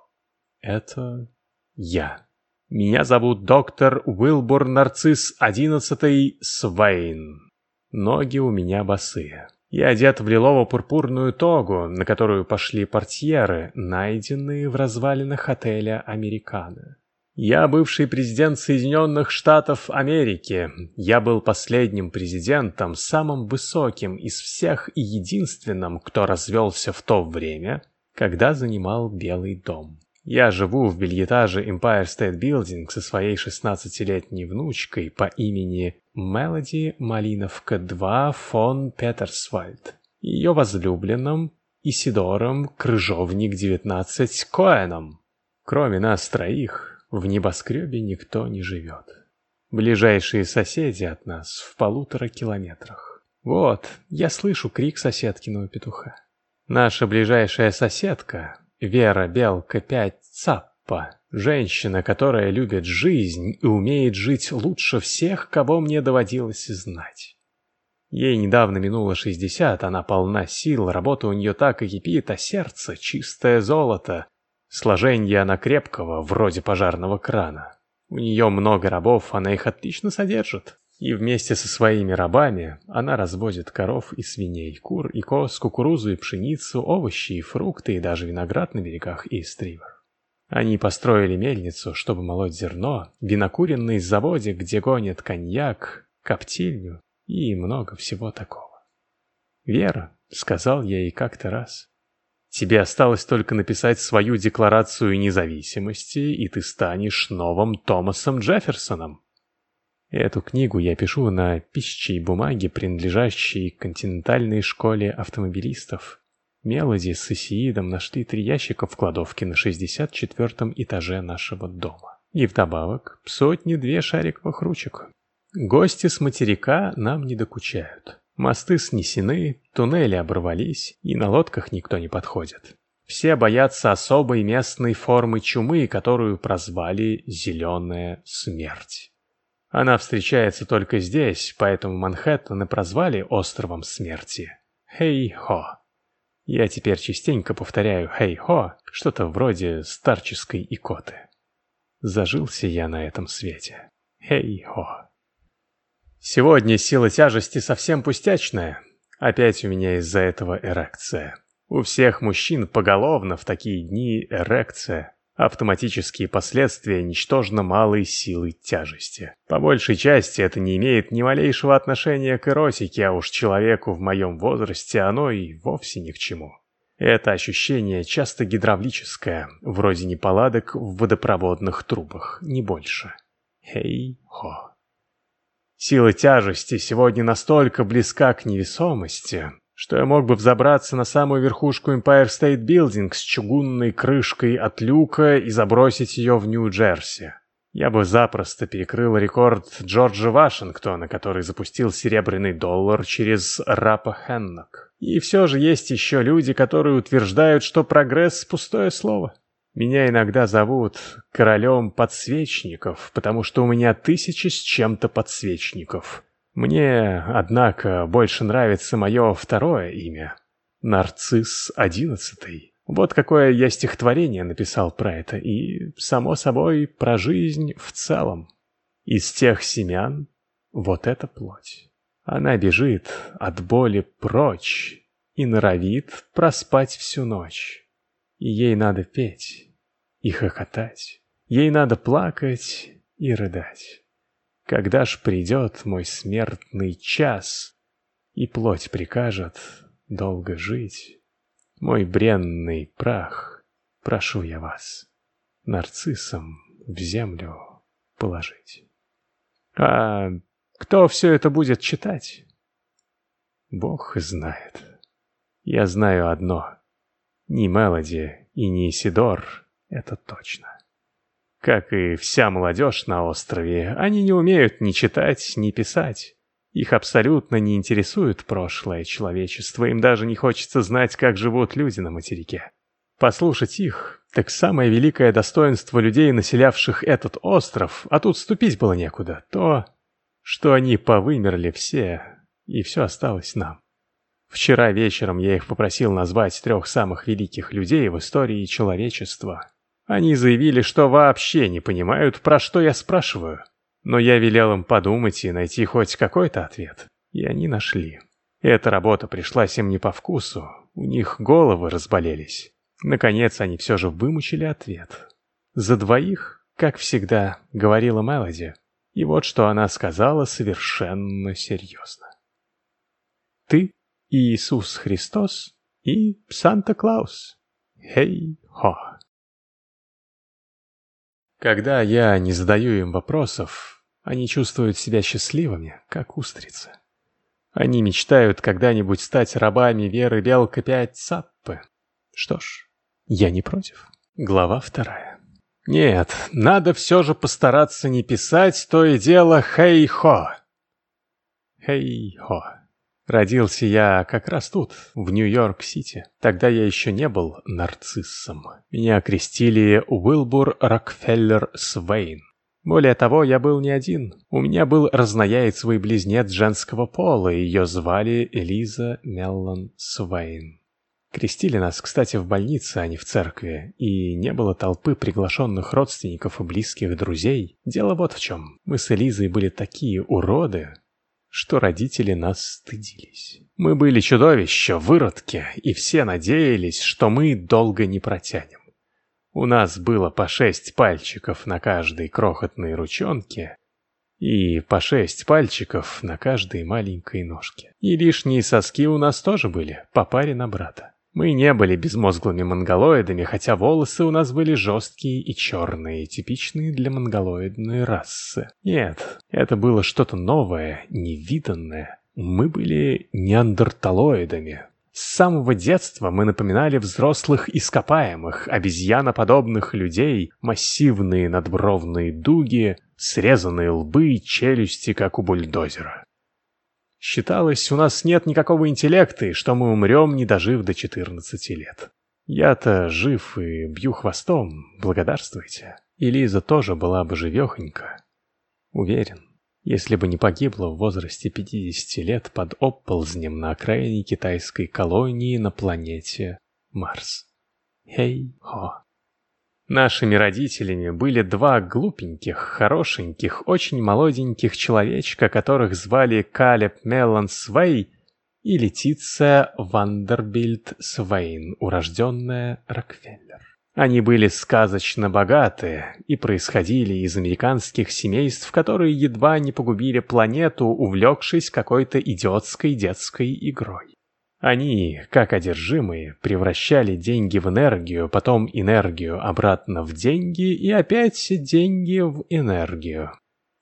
Это я. Меня зовут доктор Уилбур Нарцисс одиннадцатый Свейн. Ноги у меня босые. Я одет в лилово-пурпурную тогу, на которую пошли портьеры, найденные в развалинах отеля «Американо». Я бывший президент Соединенных Штатов Америки. Я был последним президентом, самым высоким из всех и единственным, кто развелся в то время, когда занимал Белый дом. Я живу в бельетаже Empire State Building со своей 16-летней внучкой по имени Мелоди Малиновка-2 фон Петерсвальд, ее возлюбленным Исидором Крыжовник-19 Коэном. Кроме нас троих, в небоскребе никто не живет. Ближайшие соседи от нас в полутора километрах. Вот, я слышу крик соседкиного петуха. Наша ближайшая соседка, Вера Белка 5 Цаппа, женщина, которая любит жизнь и умеет жить лучше всех, кого мне доводилось знать. Ей недавно минуло 60, она полна сил, работа у нее так и кипит, а сердце — чистое золото. Сложение она крепкого, вроде пожарного крана. У нее много рабов, она их отлично содержит. И вместе со своими рабами она разводит коров и свиней, кур и коз, кукурузу и пшеницу, овощи и фрукты и даже виноград на берегах Истривер. Они построили мельницу, чтобы молоть зерно, винокуренный заводик, где гонят коньяк, коптильню и много всего такого. «Вера», — сказал я ей как-то раз, — «тебе осталось только написать свою декларацию независимости, и ты станешь новым Томасом Джефферсоном». Эту книгу я пишу на пищей бумаге, принадлежащей континентальной школе автомобилистов. Мелоди с Исиидом нашли три ящика в кладовке на 64-м этаже нашего дома. И вдобавок сотни-две шариковых ручек. Гости с материка нам не докучают. Мосты снесены, туннели оборвались, и на лодках никто не подходит. Все боятся особой местной формы чумы, которую прозвали «зеленая смерть». Она встречается только здесь, поэтому Манхэттен и прозвали островом смерти. Хей-хо. Я теперь частенько повторяю «хей-хо», что-то вроде старческой икоты. Зажился я на этом свете. Хей-хо. Сегодня сила тяжести совсем пустячная. Опять у меня из-за этого эрекция. У всех мужчин поголовно в такие дни эрекция. Автоматические последствия ничтожно малой силы тяжести. По большей части это не имеет ни малейшего отношения к эротике, а уж человеку в моем возрасте оно и вовсе ни к чему. Это ощущение часто гидравлическое, вроде неполадок в водопроводных трубах, не больше. Хей-хо. Сила тяжести сегодня настолько близка к невесомости, что я мог бы взобраться на самую верхушку Empire State Building с чугунной крышкой от люка и забросить ее в Нью-Джерси. Я бы запросто перекрыл рекорд Джорджа Вашингтона, который запустил серебряный доллар через Рапа Хеннок. И все же есть еще люди, которые утверждают, что прогресс – пустое слово. Меня иногда зовут королем подсвечников, потому что у меня тысячи с чем-то подсвечников. Мне, однако, больше нравится мое второе имя — Нарцисс Одиннадцатый. Вот какое я стихотворение написал про это, и, само собой, про жизнь в целом. Из тех семян вот эта плоть. Она бежит от боли прочь и норовит проспать всю ночь. И ей надо петь и хохотать, ей надо плакать и рыдать. Когда ж придет мой смертный час, И плоть прикажет долго жить, Мой бренный прах, прошу я вас, Нарциссом в землю положить. А кто все это будет читать? Бог знает. Я знаю одно. Ни Мелоди и ни Сидор — это точно. Как и вся молодежь на острове, они не умеют ни читать, ни писать. Их абсолютно не интересует прошлое человечества, им даже не хочется знать, как живут люди на материке. Послушать их, так самое великое достоинство людей, населявших этот остров, а тут ступить было некуда, то, что они повымерли все, и все осталось нам. Вчера вечером я их попросил назвать трех самых великих людей в истории человечества. Они заявили, что вообще не понимают, про что я спрашиваю. Но я велел им подумать и найти хоть какой-то ответ. И они нашли. Эта работа пришлась им не по вкусу. У них головы разболелись. Наконец они все же вымучили ответ. За двоих, как всегда, говорила Мелоди. И вот что она сказала совершенно серьезно. Ты, Иисус Христос и Санта-Клаус. Хей-хо. Когда я не задаю им вопросов, они чувствуют себя счастливыми, как устрицы. Они мечтают когда-нибудь стать рабами Веры Белка 5 Саппы. Что ж, я не против. Глава вторая. Нет, надо все же постараться не писать то и дело «хей-хо». «Хей-хо». Родился я как раз тут, в Нью-Йорк-Сити. Тогда я еще не был нарциссом. Меня окрестили Уилбур Рокфеллер Свейн. Более того, я был не один. У меня был разнояйцевый близнец женского пола, ее звали Элиза Меллан Свейн. Крестили нас, кстати, в больнице, а не в церкви, и не было толпы приглашенных родственников и близких друзей. Дело вот в чем. Мы с Элизой были такие уроды, что родители нас стыдились. Мы были чудовища, выродки, и все надеялись, что мы долго не протянем. У нас было по шесть пальчиков на каждой крохотной ручонке и по шесть пальчиков на каждой маленькой ножке. И лишние соски у нас тоже были, по паре на брата. Мы не были безмозглыми монголоидами, хотя волосы у нас были жесткие и черные, типичные для монголоидной расы. Нет, это было что-то новое, невиданное. Мы были неандерталоидами. С самого детства мы напоминали взрослых ископаемых, обезьяноподобных людей, массивные надбровные дуги, срезанные лбы и челюсти, как у бульдозера. Считалось, у нас нет никакого интеллекта, и что мы умрем, не дожив до 14 лет. Я-то жив и бью хвостом, благодарствуйте. И Лиза тоже была бы живехонька. Уверен, если бы не погибла в возрасте 50 лет под оползнем на окраине китайской колонии на планете Марс. Хей-хо. Нашими родителями были два глупеньких, хорошеньких, очень молоденьких человечка, которых звали Калеб Меллан Свей и Летиция Вандербильд Свейн, урожденная Рокфеллер. Они были сказочно богаты и происходили из американских семейств, которые едва не погубили планету, увлекшись какой-то идиотской детской игрой. Они, как одержимые, превращали деньги в энергию, потом энергию обратно в деньги и опять деньги в энергию.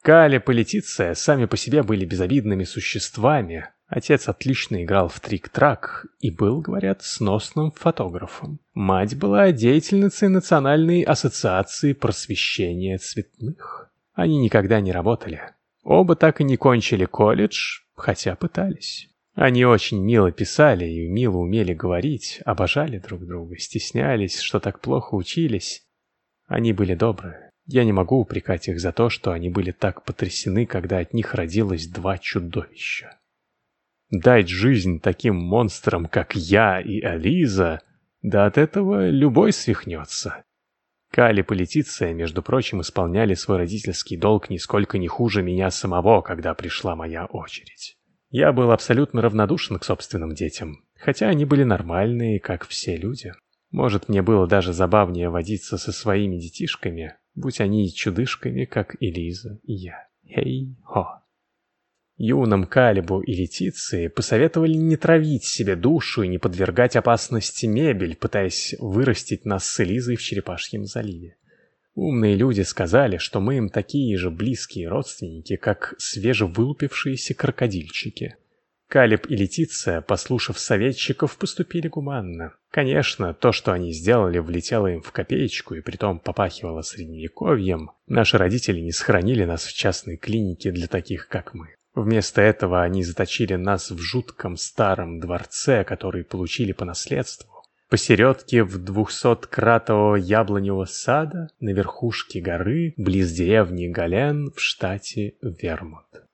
Калеб и Летиция сами по себе были безобидными существами, Отец отлично играл в трик-трак и был, говорят, сносным фотографом. Мать была деятельницей Национальной ассоциации просвещения цветных. Они никогда не работали. Оба так и не кончили колледж, хотя пытались. Они очень мило писали и мило умели говорить, обожали друг друга, стеснялись, что так плохо учились. Они были добрые. Я не могу упрекать их за то, что они были так потрясены, когда от них родилось два чудовища. Дать жизнь таким монстрам, как я и Ализа, да от этого любой свихнется. Калиб и между прочим, исполняли свой родительский долг нисколько не хуже меня самого, когда пришла моя очередь. Я был абсолютно равнодушен к собственным детям, хотя они были нормальные, как все люди. Может, мне было даже забавнее водиться со своими детишками, будь они чудышками, как Элиза и я. Хей-хо. Юным Калибу и Летиции посоветовали не травить себе душу и не подвергать опасности мебель, пытаясь вырастить нас с Элизой в Черепашьем заливе. Умные люди сказали, что мы им такие же близкие родственники, как свежевылупившиеся крокодильчики. Калиб и Летиция, послушав советчиков, поступили гуманно. Конечно, то, что они сделали, влетело им в копеечку и притом попахивало средневековьем. Наши родители не сохранили нас в частной клинике для таких, как мы. Вместо этого они заточили нас в жутком старом дворце, который получили по наследству. Посередке в двухсоткратового яблоневого сада на верхушке горы, близ деревни Гален в штате Вермонт.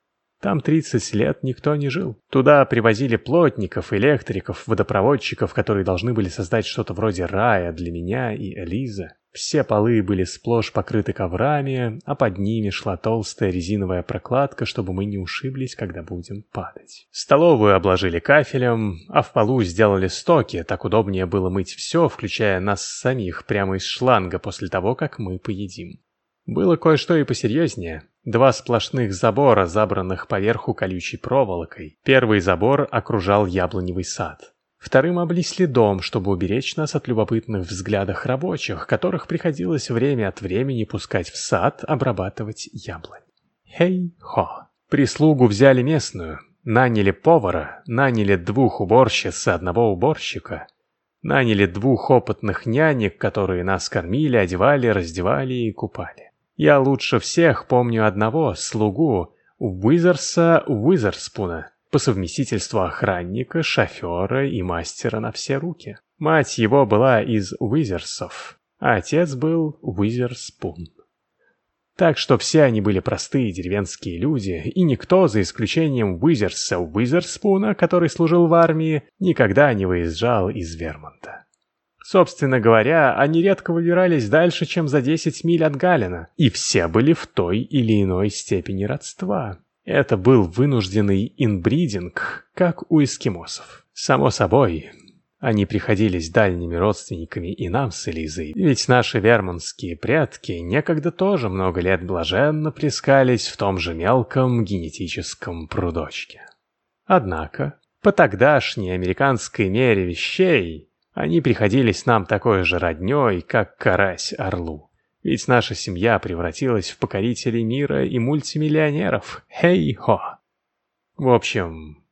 Там 30 лет никто не жил. Туда привозили плотников, электриков, водопроводчиков, которые должны были создать что-то вроде рая для меня и Элизы. Все полы были сплошь покрыты коврами, а под ними шла толстая резиновая прокладка, чтобы мы не ушиблись, когда будем падать. Столовую обложили кафелем, а в полу сделали стоки, так удобнее было мыть все, включая нас самих, прямо из шланга после того, как мы поедим. Было кое-что и посерьезнее. Два сплошных забора, забранных поверху колючей проволокой. Первый забор окружал яблоневый сад. Вторым облисли дом, чтобы уберечь нас от любопытных взглядов рабочих, которых приходилось время от времени пускать в сад обрабатывать яблонь. Хей-хо. Прислугу взяли местную, наняли повара, наняли двух уборщиц и одного уборщика, наняли двух опытных нянек, которые нас кормили, одевали, раздевали и купали. Я лучше всех помню одного слугу Уизерса Уизерспуна, по совместительству охранника, шофера и мастера на все руки. Мать его была из Уизерсов, а отец был Уизерспун. Так что все они были простые деревенские люди, и никто, за исключением Уизерса Уизерспуна, который служил в армии, никогда не выезжал из Вермонта. Собственно говоря, они редко выбирались дальше, чем за 10 миль от Галина, и все были в той или иной степени родства. Это был вынужденный инбридинг, как у эскимосов. Само собой, они приходились дальними родственниками и нам с Элизой, ведь наши вермонские предки некогда тоже много лет блаженно плескались в том же мелком генетическом прудочке. Однако, по тогдашней американской мере вещей, они приходились нам такой же роднёй, как карась орлу. Ведь наша семья превратилась в покорителей мира и мультимиллионеров. Хей-хо! В общем,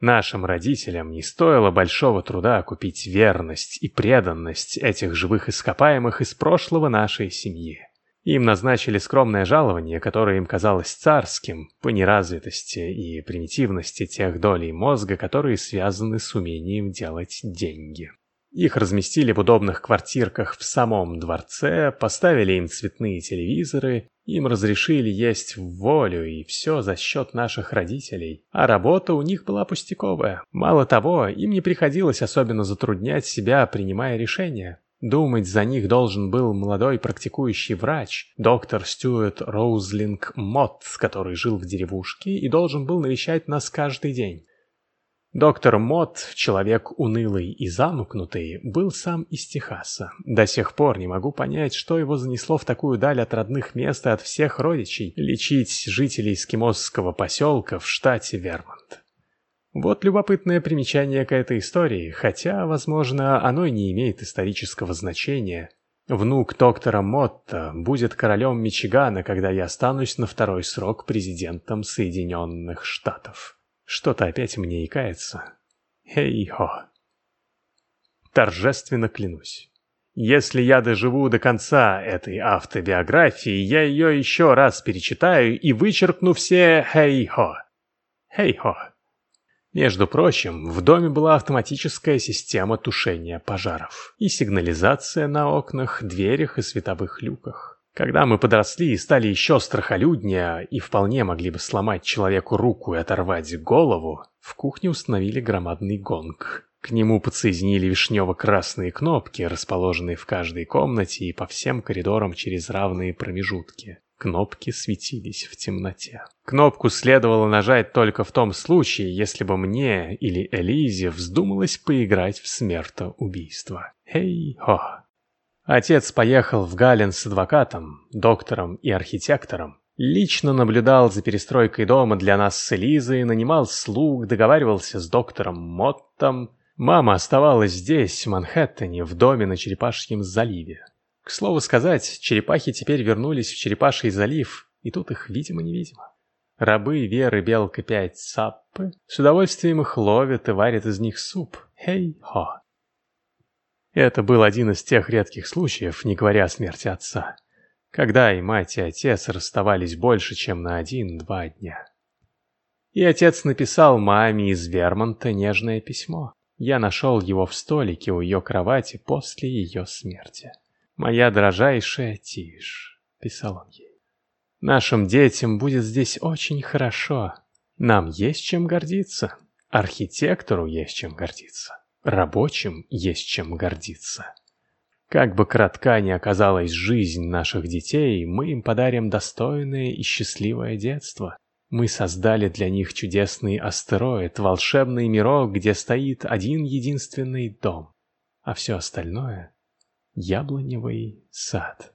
нашим родителям не стоило большого труда купить верность и преданность этих живых ископаемых из прошлого нашей семьи. Им назначили скромное жалование, которое им казалось царским по неразвитости и примитивности тех долей мозга, которые связаны с умением делать деньги. Их разместили в удобных квартирках в самом дворце, поставили им цветные телевизоры, им разрешили есть в волю, и все за счет наших родителей. А работа у них была пустяковая. Мало того, им не приходилось особенно затруднять себя, принимая решения. Думать за них должен был молодой практикующий врач, доктор Стюарт Роузлинг Мотт, который жил в деревушке и должен был навещать нас каждый день. Доктор Мот, человек унылый и замкнутый, был сам из Техаса. До сих пор не могу понять, что его занесло в такую даль от родных мест и от всех родичей, лечить жителей эскимосского поселка в штате Вермонт. Вот любопытное примечание к этой истории, хотя, возможно, оно и не имеет исторического значения. Внук доктора Мотта будет королем Мичигана, когда я останусь на второй срок президентом Соединенных Штатов. Что-то опять мне икается. Хей-хо. Торжественно клянусь. Если я доживу до конца этой автобиографии, я ее еще раз перечитаю и вычеркну все хей-хо. Хей-хо. Между прочим, в доме была автоматическая система тушения пожаров и сигнализация на окнах, дверях и световых люках. Когда мы подросли и стали еще страхолюднее и вполне могли бы сломать человеку руку и оторвать голову, в кухне установили громадный гонг. К нему подсоединили вишнево-красные кнопки, расположенные в каждой комнате и по всем коридорам через равные промежутки. Кнопки светились в темноте. Кнопку следовало нажать только в том случае, если бы мне или Элизе вздумалось поиграть в смертоубийство. Хей-хо! Отец поехал в Гален с адвокатом, доктором и архитектором. Лично наблюдал за перестройкой дома для нас с Элизой, нанимал слуг, договаривался с доктором Моттом. Мама оставалась здесь, в Манхэттене, в доме на Черепашьем заливе. К слову сказать, черепахи теперь вернулись в Черепаший залив, и тут их видимо-невидимо. Рабы Веры Белка 5 Саппы с удовольствием их ловят и варят из них суп. Хей-хо. Это был один из тех редких случаев, не говоря о смерти отца, когда и мать, и отец расставались больше, чем на один-два дня. И отец написал маме из Вермонта нежное письмо. Я нашел его в столике у ее кровати после ее смерти. «Моя дрожайшая Тишь», — писал он ей. «Нашим детям будет здесь очень хорошо. Нам есть чем гордиться. Архитектору есть чем гордиться. Рабочим есть чем гордиться. Как бы кратка ни оказалась жизнь наших детей, мы им подарим достойное и счастливое детство. Мы создали для них чудесный астероид, волшебный мирок, где стоит один единственный дом, а все остальное — яблоневый сад.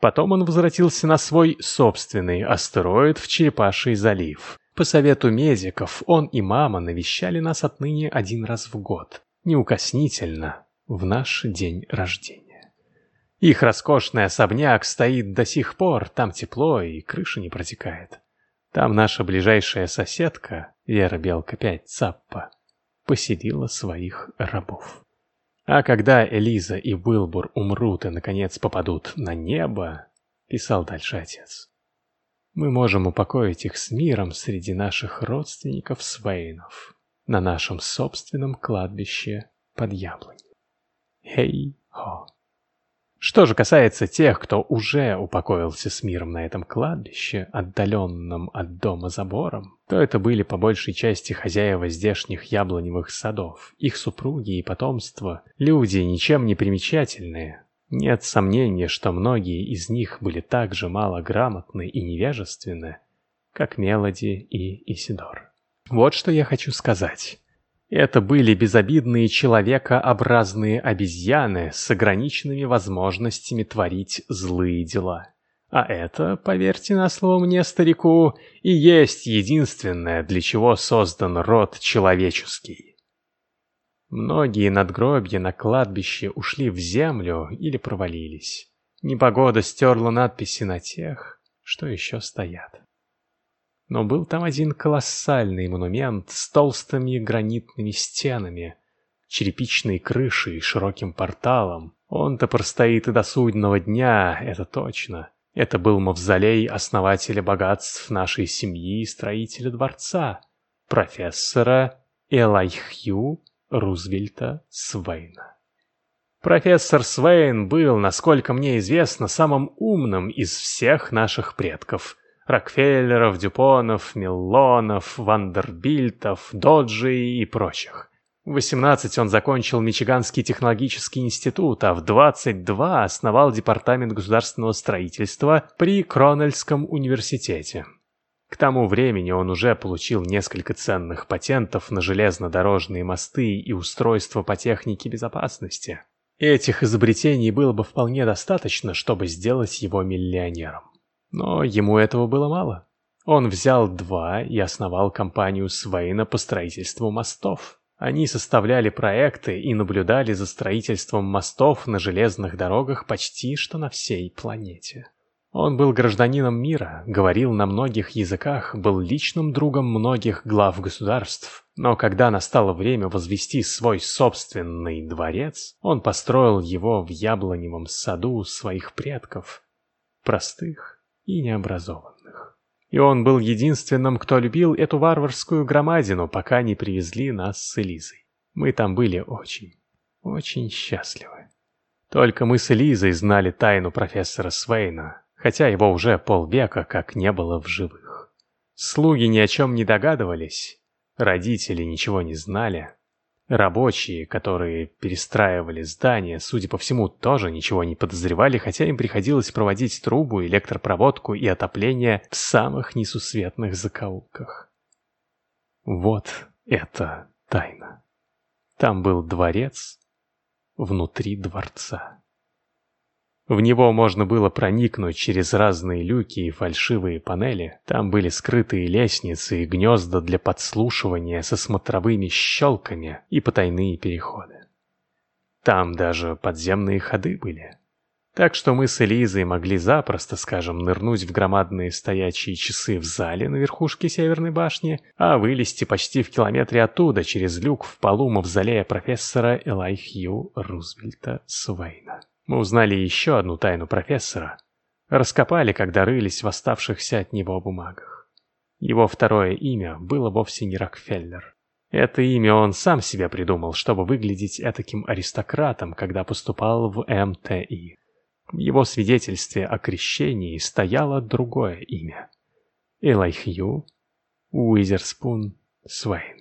Потом он возвратился на свой собственный астероид в Черепаший залив. По совету медиков он и мама навещали нас отныне один раз в год неукоснительно в наш день рождения. Их роскошный особняк стоит до сих пор, там тепло и крыша не протекает. Там наша ближайшая соседка, Вера Белка 5 Цаппа, поселила своих рабов. А когда Элиза и Уилбур умрут и, наконец, попадут на небо, писал дальше отец, мы можем упокоить их с миром среди наших родственников Свейнов на нашем собственном кладбище под яблонью. Хей-хо. Что же касается тех, кто уже упокоился с миром на этом кладбище, отдаленном от дома забором, то это были по большей части хозяева здешних яблоневых садов, их супруги и потомство, люди ничем не примечательные. Нет сомнения, что многие из них были так же малограмотны и невежественны, как Мелоди и Исидор. Вот что я хочу сказать. Это были безобидные человекообразные обезьяны с ограниченными возможностями творить злые дела. А это, поверьте на слово мне, старику, и есть единственное, для чего создан род человеческий. Многие надгробья на кладбище ушли в землю или провалились. Непогода стерла надписи на тех, что еще стоят. Но был там один колоссальный монумент с толстыми гранитными стенами, черепичной крышей и широким порталом. Он-то простоит и до судного дня, это точно. Это был мавзолей основателя богатств нашей семьи и строителя дворца, профессора Элайхью Рузвельта Свейна. Профессор Свейн был, насколько мне известно, самым умным из всех наших предков – Рокфеллеров, Дюпонов, Миллонов, Вандербильтов, Доджи и прочих. В 18 он закончил Мичиганский технологический институт, а в 22 основал Департамент государственного строительства при Кронельском университете. К тому времени он уже получил несколько ценных патентов на железнодорожные мосты и устройства по технике безопасности. Этих изобретений было бы вполне достаточно, чтобы сделать его миллионером. Но ему этого было мало. Он взял два и основал компанию Свейна по строительству мостов. Они составляли проекты и наблюдали за строительством мостов на железных дорогах почти что на всей планете. Он был гражданином мира, говорил на многих языках, был личным другом многих глав государств. Но когда настало время возвести свой собственный дворец, он построил его в яблоневом саду своих предков, простых и необразованных. И он был единственным, кто любил эту варварскую громадину, пока не привезли нас с Элизой. Мы там были очень, очень счастливы. Только мы с Элизой знали тайну профессора Свейна, хотя его уже полвека как не было в живых. Слуги ни о чем не догадывались, родители ничего не знали, рабочие, которые перестраивали здание, судя по всему, тоже ничего не подозревали, хотя им приходилось проводить трубу, электропроводку и отопление в самых несусветных закоулках. Вот это тайна. Там был дворец внутри дворца. В него можно было проникнуть через разные люки и фальшивые панели. Там были скрытые лестницы и гнезда для подслушивания со смотровыми щелками и потайные переходы. Там даже подземные ходы были. Так что мы с Элизой могли запросто, скажем, нырнуть в громадные стоячие часы в зале на верхушке Северной башни, а вылезти почти в километре оттуда через люк в полу мавзолея профессора Элай Хью Рузвельта Свейна. Мы узнали еще одну тайну профессора. Раскопали, когда рылись в оставшихся от него бумагах. Его второе имя было вовсе не Рокфеллер. Это имя он сам себе придумал, чтобы выглядеть этаким аристократом, когда поступал в МТИ. В его свидетельстве о крещении стояло другое имя. Элайхью Уизерспун Свейн.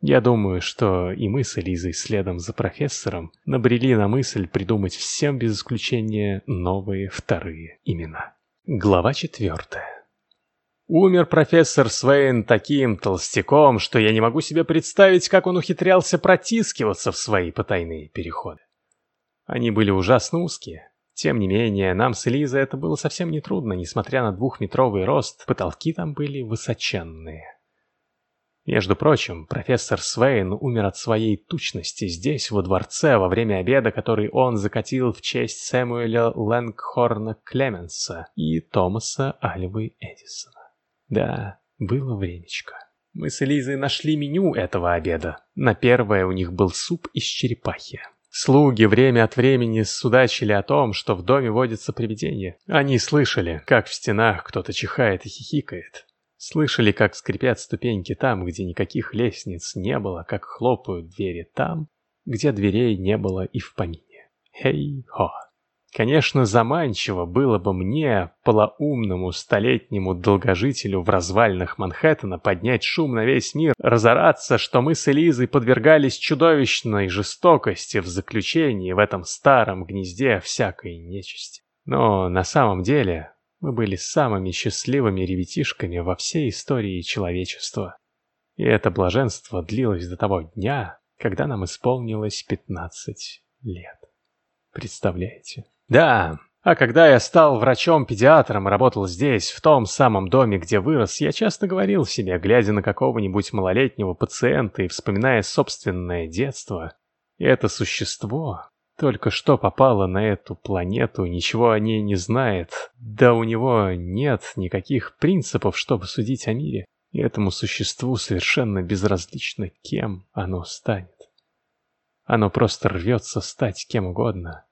Я думаю, что и мы с Элизой следом за профессором набрели на мысль придумать всем без исключения новые вторые имена. Глава четвертая. Умер профессор Свейн таким толстяком, что я не могу себе представить, как он ухитрялся протискиваться в свои потайные переходы. Они были ужасно узкие. Тем не менее, нам с Элизой это было совсем не трудно, несмотря на двухметровый рост, потолки там были высоченные. Между прочим, профессор Свейн умер от своей тучности здесь, во дворце, во время обеда, который он закатил в честь Сэмуэля Лэнгхорна Клеменса и Томаса Альвы Эдисона. Да, было времечко. Мы с Элизой нашли меню этого обеда. На первое у них был суп из черепахи. Слуги время от времени судачили о том, что в доме водится привидение. Они слышали, как в стенах кто-то чихает и хихикает. Слышали, как скрипят ступеньки там, где никаких лестниц не было, как хлопают двери там, где дверей не было и в помине. Хей-хо. Конечно, заманчиво было бы мне, полоумному столетнему долгожителю в развалинах Манхэттена, поднять шум на весь мир, разораться, что мы с Элизой подвергались чудовищной жестокости в заключении в этом старом гнезде всякой нечисти. Но на самом деле мы были самыми счастливыми ребятишками во всей истории человечества. И это блаженство длилось до того дня, когда нам исполнилось 15 лет. Представляете? Да, а когда я стал врачом-педиатром и работал здесь, в том самом доме, где вырос, я часто говорил себе, глядя на какого-нибудь малолетнего пациента и вспоминая собственное детство, это существо, только что попало на эту планету, ничего о ней не знает. Да у него нет никаких принципов, чтобы судить о мире. И этому существу совершенно безразлично, кем оно станет. Оно просто рвется стать кем угодно.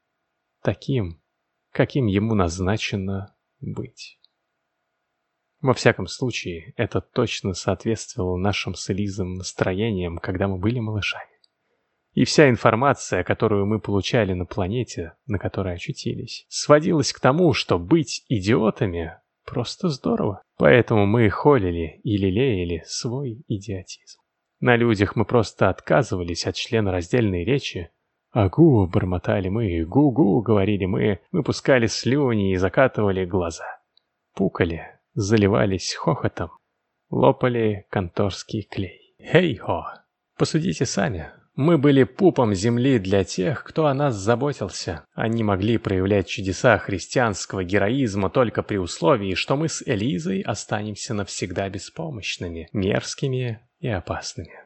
Таким, каким ему назначено быть. Во всяком случае, это точно соответствовало нашим с Элизом настроениям, когда мы были малышами. И вся информация, которую мы получали на планете, на которой очутились, сводилась к тому, что быть идиотами просто здорово. Поэтому мы холили и лелеяли свой идиотизм. На людях мы просто отказывались от члена раздельной речи. «Агу!» — бормотали мы, «гу-гу!» — говорили мы, мы пускали слюни и закатывали глаза. Пукали, заливались хохотом. лопали конторский клей. Хей-хо! Посудите сами. Мы были пупом земли для тех, кто о нас заботился. Они могли проявлять чудеса христианского героизма только при условии, что мы с Элизой останемся навсегда беспомощными, мерзкими и опасными.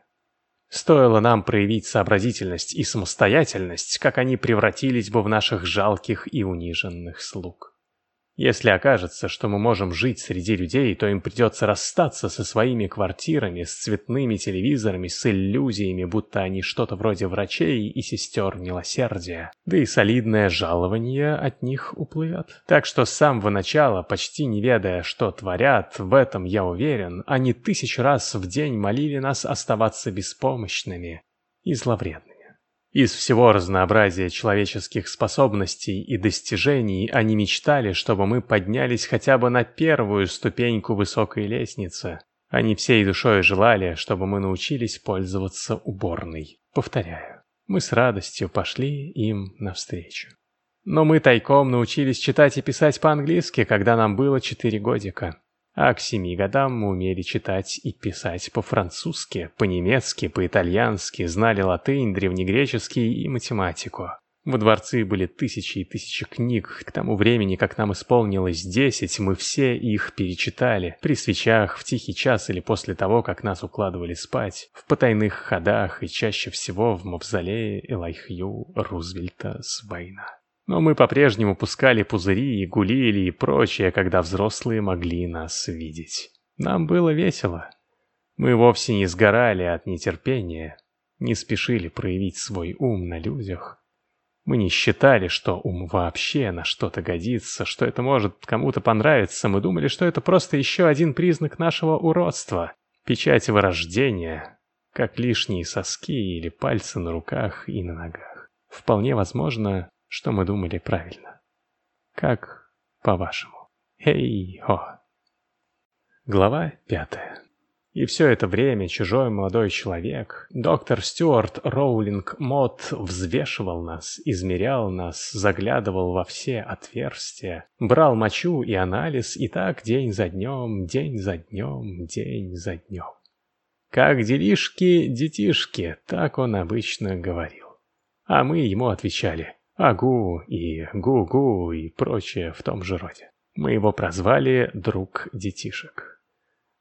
Стоило нам проявить сообразительность и самостоятельность, как они превратились бы в наших жалких и униженных слуг. Если окажется, что мы можем жить среди людей, то им придется расстаться со своими квартирами, с цветными телевизорами, с иллюзиями, будто они что-то вроде врачей и сестер милосердия. Да и солидное жалование от них уплывет. Так что с самого начала, почти не ведая, что творят, в этом я уверен, они тысяч раз в день молили нас оставаться беспомощными и зловредными. Из всего разнообразия человеческих способностей и достижений они мечтали, чтобы мы поднялись хотя бы на первую ступеньку высокой лестницы. Они всей душой желали, чтобы мы научились пользоваться уборной. Повторяю, мы с радостью пошли им навстречу. Но мы тайком научились читать и писать по-английски, когда нам было четыре годика а к семи годам мы умели читать и писать по-французски, по-немецки, по-итальянски, знали латынь, древнегреческий и математику. В дворце были тысячи и тысячи книг. К тому времени, как нам исполнилось десять, мы все их перечитали. При свечах, в тихий час или после того, как нас укладывали спать. В потайных ходах и чаще всего в мавзолее Элайхью Рузвельта Свейна. Но мы по-прежнему пускали пузыри и гулили и прочее, когда взрослые могли нас видеть. Нам было весело. Мы вовсе не сгорали от нетерпения, не спешили проявить свой ум на людях. Мы не считали, что ум вообще на что-то годится, что это может кому-то понравиться. Мы думали, что это просто еще один признак нашего уродства, печать вырождения, как лишние соски или пальцы на руках и на ногах. Вполне возможно, что мы думали правильно. Как по-вашему? Хей-хо. Глава пятая. И все это время чужой молодой человек, доктор Стюарт Роулинг Мот, взвешивал нас, измерял нас, заглядывал во все отверстия, брал мочу и анализ, и так день за днем, день за днем, день за днем. Как делишки, детишки, так он обычно говорил. А мы ему отвечали, Агу и Гу-Гу и прочее в том же роде. Мы его прозвали «друг детишек».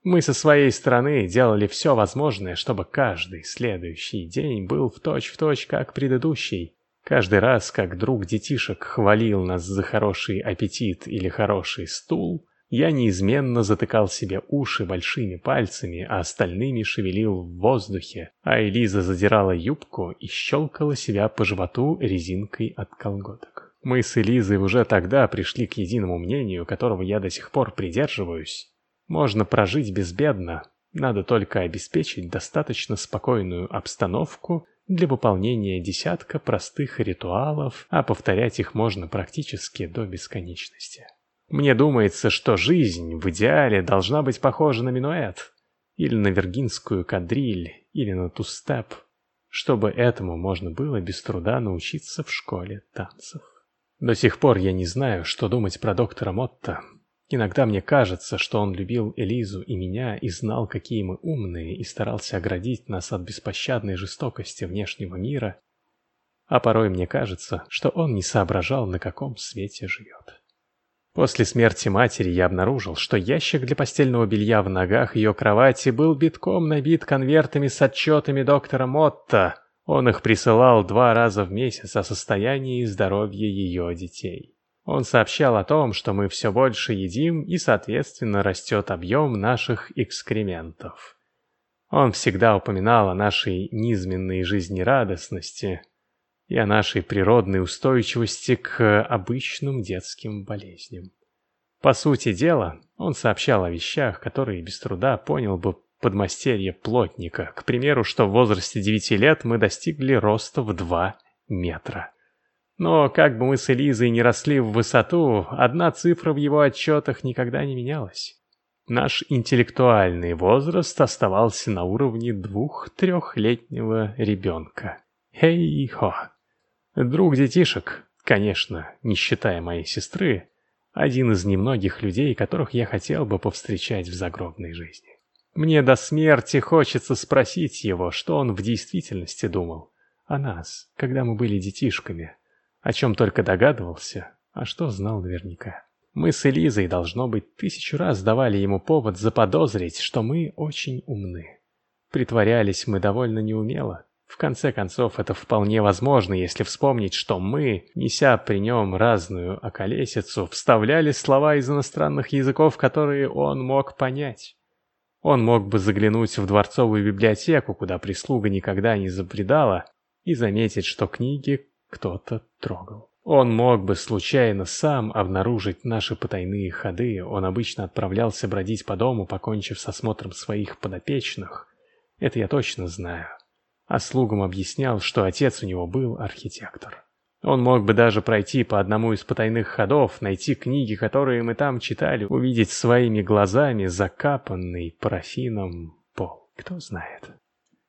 Мы со своей стороны делали все возможное, чтобы каждый следующий день был в точь-в-точь точь как предыдущий. Каждый раз, как друг детишек хвалил нас за хороший аппетит или хороший стул, я неизменно затыкал себе уши большими пальцами, а остальными шевелил в воздухе, а Элиза задирала юбку и щелкала себя по животу резинкой от колготок. Мы с Элизой уже тогда пришли к единому мнению, которого я до сих пор придерживаюсь. Можно прожить безбедно, надо только обеспечить достаточно спокойную обстановку для выполнения десятка простых ритуалов, а повторять их можно практически до бесконечности. Мне думается, что жизнь в идеале должна быть похожа на минуэт, или на виргинскую кадриль, или на тустеп, чтобы этому можно было без труда научиться в школе танцев. До сих пор я не знаю, что думать про доктора Мотта. Иногда мне кажется, что он любил Элизу и меня и знал, какие мы умные, и старался оградить нас от беспощадной жестокости внешнего мира, а порой мне кажется, что он не соображал, на каком свете живет. После смерти матери я обнаружил, что ящик для постельного белья в ногах ее кровати был битком набит конвертами с отчетами доктора Мотта. Он их присылал два раза в месяц о состоянии и здоровье ее детей. Он сообщал о том, что мы все больше едим и, соответственно, растет объем наших экскрементов. Он всегда упоминал о нашей низменной жизнерадостности, и о нашей природной устойчивости к обычным детским болезням. По сути дела, он сообщал о вещах, которые без труда понял бы подмастерье плотника. К примеру, что в возрасте 9 лет мы достигли роста в 2 метра. Но как бы мы с Элизой не росли в высоту, одна цифра в его отчетах никогда не менялась. Наш интеллектуальный возраст оставался на уровне двух-трехлетнего ребенка. Хей-хо! Друг детишек, конечно, не считая моей сестры, один из немногих людей, которых я хотел бы повстречать в загробной жизни. Мне до смерти хочется спросить его, что он в действительности думал о нас, когда мы были детишками, о чем только догадывался, а что знал наверняка. Мы с Элизой, должно быть, тысячу раз давали ему повод заподозрить, что мы очень умны. Притворялись мы довольно неумело. В конце концов, это вполне возможно, если вспомнить, что мы, неся при нем разную околесицу, вставляли слова из иностранных языков, которые он мог понять. Он мог бы заглянуть в дворцовую библиотеку, куда прислуга никогда не забредала, и заметить, что книги кто-то трогал. Он мог бы случайно сам обнаружить наши потайные ходы, он обычно отправлялся бродить по дому, покончив с осмотром своих подопечных. Это я точно знаю. А слугам объяснял, что отец у него был архитектор. Он мог бы даже пройти по одному из потайных ходов, найти книги, которые мы там читали, увидеть своими глазами закапанный парафином пол. Кто знает.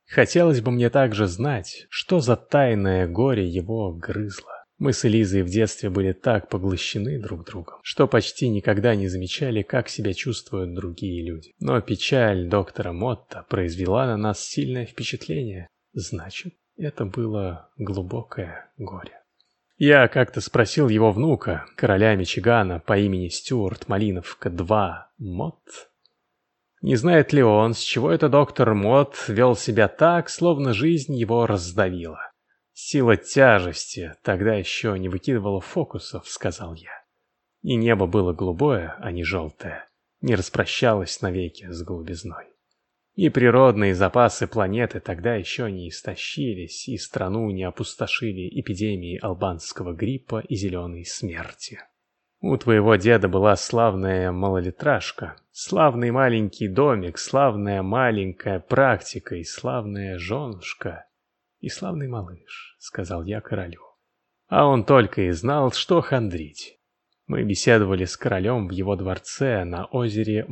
Хотелось бы мне также знать, что за тайное горе его грызло. Мы с Элизой в детстве были так поглощены друг другом, что почти никогда не замечали, как себя чувствуют другие люди. Но печаль доктора Мотта произвела на нас сильное впечатление. Значит, это было глубокое горе. Я как-то спросил его внука, короля Мичигана по имени Стюарт Малиновка-2 Мот, не знает ли он, с чего это доктор Мот вел себя так, словно жизнь его раздавила. Сила тяжести тогда еще не выкидывала фокусов, сказал я. И небо было голубое, а не желтое, не распрощалось навеки с голубизной. И природные запасы планеты тогда еще не истощились, и страну не опустошили эпидемии албанского гриппа и зеленой смерти. У твоего деда была славная малолитражка, славный маленький домик, славная маленькая практика и славная женушка и славный малыш, сказал я королю. А он только и знал, что хандрить. Мы беседовали с королем в его дворце на озере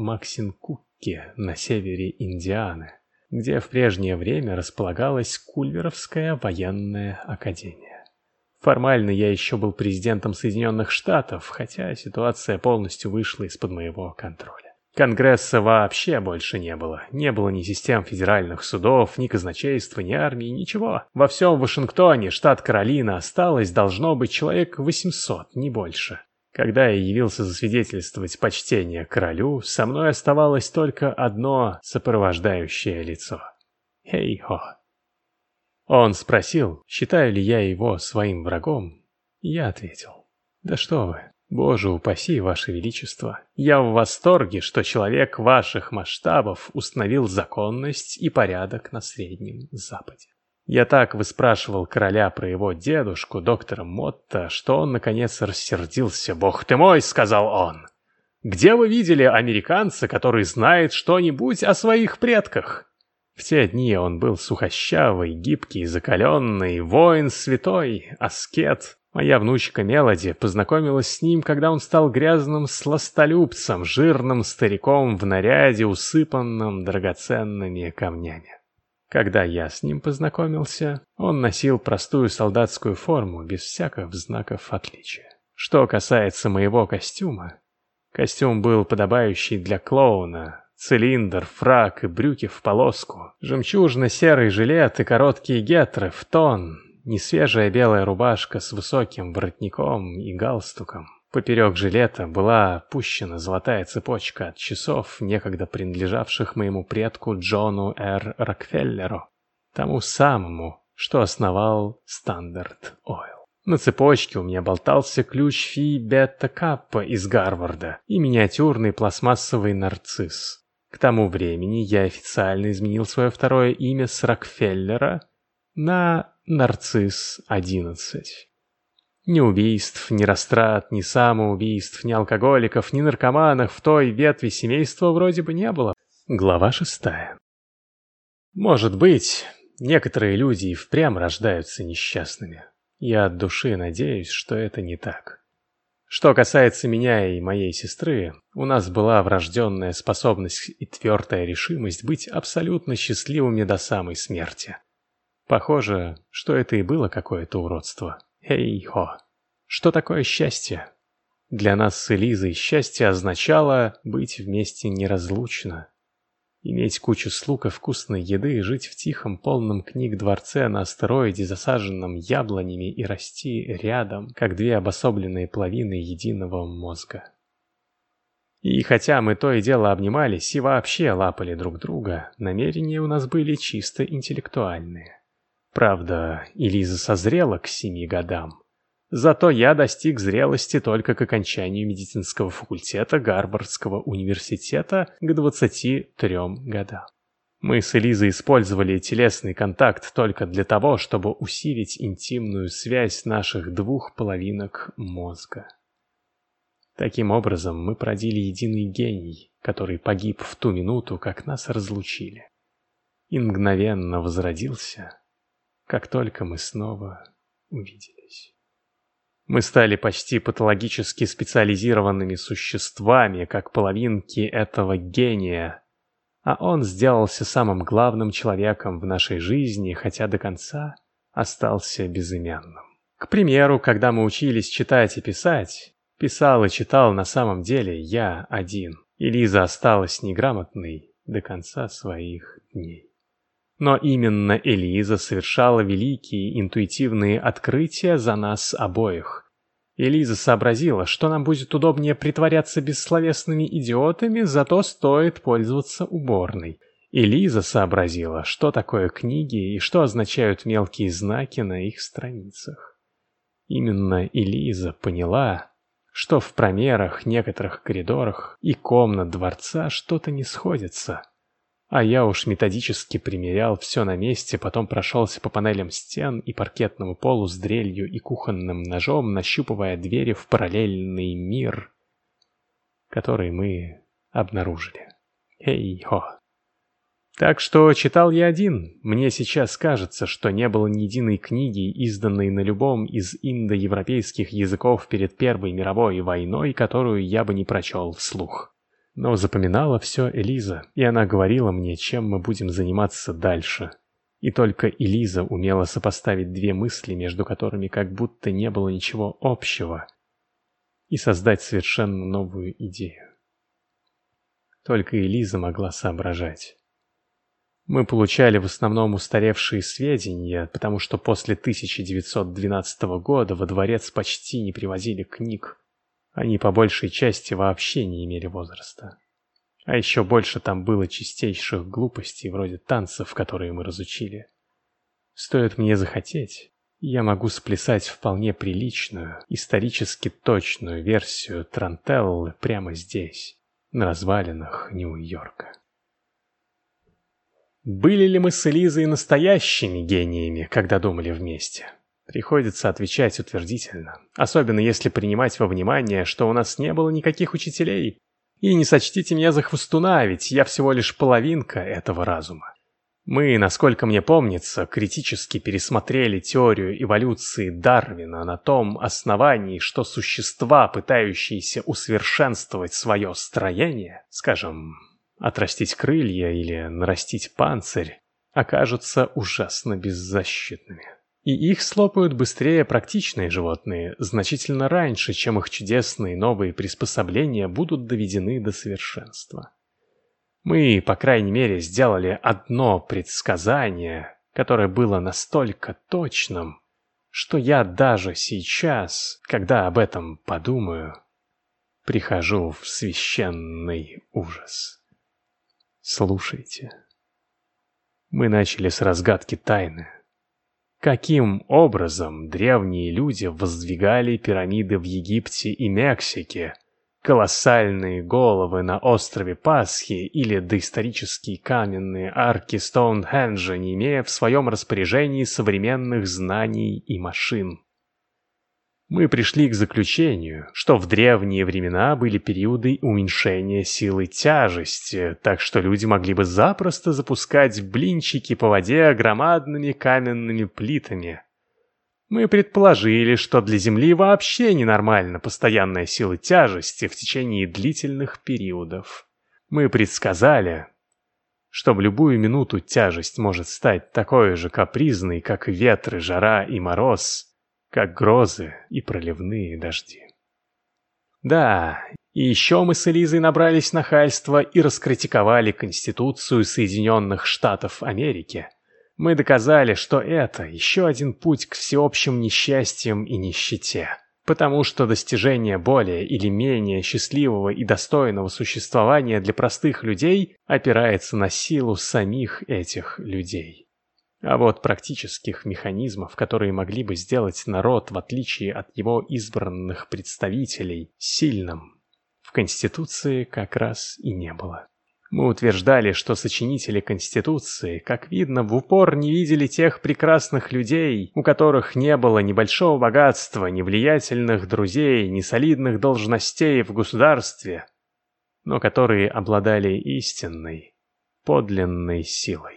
Максинкукке на севере Индианы, где в прежнее время располагалась Кульверовская военная академия. Формально я еще был президентом Соединенных Штатов, хотя ситуация полностью вышла из-под моего контроля. Конгресса вообще больше не было. Не было ни систем федеральных судов, ни казначейства, ни армии, ничего. Во всем Вашингтоне, штат Каролина, осталось должно быть человек 800, не больше. Когда я явился засвидетельствовать почтение королю, со мной оставалось только одно сопровождающее лицо. Хей-хо. Он спросил, считаю ли я его своим врагом. Я ответил, да что вы, Боже упаси, Ваше Величество, я в восторге, что человек ваших масштабов установил законность и порядок на Среднем Западе. Я так выспрашивал короля про его дедушку, доктора Мотта, что он наконец рассердился. «Бог ты мой!» — сказал он. «Где вы видели американца, который знает что-нибудь о своих предках?» В те дни он был сухощавый, гибкий, закаленный, воин святой, аскет, Моя внучка Мелоди познакомилась с ним, когда он стал грязным сластолюбцем, жирным стариком в наряде, усыпанном драгоценными камнями. Когда я с ним познакомился, он носил простую солдатскую форму, без всяких знаков отличия. Что касается моего костюма, костюм был подобающий для клоуна, Цилиндр, фрак и брюки в полоску, жемчужно-серый жилет и короткие гетры в тон, Несвежая белая рубашка с высоким воротником и галстуком. Поперек жилета была пущена золотая цепочка от часов, некогда принадлежавших моему предку Джону Р. Рокфеллеру, тому самому, что основал Стандарт Ойл. На цепочке у меня болтался ключ Фи Бета Каппа из Гарварда и миниатюрный пластмассовый нарцисс. К тому времени я официально изменил свое второе имя с Рокфеллера на Нарцисс-11. Ни убийств, ни растрат, ни самоубийств, ни алкоголиков, ни наркоманов в той ветви семейства вроде бы не было. Глава шестая. Может быть, некоторые люди и впрямь рождаются несчастными. Я от души надеюсь, что это не так. Что касается меня и моей сестры, у нас была врожденная способность и твердая решимость быть абсолютно счастливыми до самой смерти. Похоже, что это и было какое-то уродство. Эй-хо. Что такое счастье? Для нас с Элизой счастье означало быть вместе неразлучно. Иметь кучу слуг и вкусной еды, жить в тихом, полном книг дворце на астероиде, засаженном яблонями, и расти рядом, как две обособленные половины единого мозга. И хотя мы то и дело обнимались и вообще лапали друг друга, намерения у нас были чисто интеллектуальные. Правда, Элиза созрела к семи годам. Зато я достиг зрелости только к окончанию медицинского факультета Гарвардского университета к 23 годам. Мы с Элизой использовали телесный контакт только для того, чтобы усилить интимную связь наших двух половинок мозга. Таким образом, мы продили единый гений, который погиб в ту минуту, как нас разлучили. И мгновенно возродился, как только мы снова увиделись. Мы стали почти патологически специализированными существами, как половинки этого гения, а он сделался самым главным человеком в нашей жизни, хотя до конца остался безымянным. К примеру, когда мы учились читать и писать, Писал и читал на самом деле я один, и Лиза осталась неграмотной до конца своих дней. Но именно Элиза совершала великие интуитивные открытия за нас обоих. Элиза сообразила, что нам будет удобнее притворяться бессловесными идиотами, зато стоит пользоваться уборной. Элиза сообразила, что такое книги и что означают мелкие знаки на их страницах. Именно Элиза поняла, что в промерах некоторых коридорах и комнат дворца что-то не сходится. А я уж методически примерял все на месте, потом прошелся по панелям стен и паркетному полу с дрелью и кухонным ножом, нащупывая двери в параллельный мир, который мы обнаружили. Эй-хо! Так что читал я один. Мне сейчас кажется, что не было ни единой книги, изданной на любом из индоевропейских языков перед Первой мировой войной, которую я бы не прочел вслух. Но запоминала все Элиза, и она говорила мне, чем мы будем заниматься дальше. И только Элиза умела сопоставить две мысли, между которыми как будто не было ничего общего, и создать совершенно новую идею. Только Элиза могла соображать. Мы получали в основном устаревшие сведения, потому что после 1912 года во дворец почти не привозили книг. Они по большей части вообще не имели возраста. А еще больше там было чистейших глупостей, вроде танцев, которые мы разучили. Стоит мне захотеть, я могу сплясать вполне приличную, исторически точную версию Трантеллы прямо здесь, на развалинах Нью-Йорка. Были ли мы с Элизой настоящими гениями, когда думали вместе? Приходится отвечать утвердительно, особенно если принимать во внимание, что у нас не было никаких учителей. И не сочтите меня за хвостуна, ведь я всего лишь половинка этого разума. Мы, насколько мне помнится, критически пересмотрели теорию эволюции Дарвина на том основании, что существа, пытающиеся усовершенствовать свое строение, скажем, отрастить крылья или нарастить панцирь, окажутся ужасно беззащитными. И их слопают быстрее практичные животные, значительно раньше, чем их чудесные новые приспособления будут доведены до совершенства. Мы, по крайней мере, сделали одно предсказание, которое было настолько точным, что я даже сейчас, когда об этом подумаю, прихожу в священный ужас. Слушайте. Мы начали с разгадки тайны. Каким образом древние люди воздвигали пирамиды в Египте и Мексике, колоссальные головы на острове Пасхи или доисторические каменные арки Стоунхенджа, не имея в своем распоряжении современных знаний и машин? Мы пришли к заключению, что в древние времена были периоды уменьшения силы тяжести, так что люди могли бы запросто запускать блинчики по воде громадными каменными плитами. Мы предположили, что для Земли вообще ненормальна постоянная сила тяжести в течение длительных периодов. Мы предсказали, что в любую минуту тяжесть может стать такой же капризной, как ветры, жара и мороз, как грозы и проливные дожди. Да, И еще мы с Элизой набрались нахальства и раскритиковали Конституцию Соединенных Штатов Америки. Мы доказали, что это еще один путь к всеобщим несчастьям и нищете. Потому что достижение более или менее счастливого и достойного существования для простых людей опирается на силу самих этих людей. А вот практических механизмов, которые могли бы сделать народ, в отличие от его избранных представителей, сильным, в Конституции как раз и не было. Мы утверждали, что сочинители Конституции, как видно, в упор не видели тех прекрасных людей, у которых не было ни большого богатства, ни влиятельных друзей, ни солидных должностей в государстве, но которые обладали истинной, подлинной силой.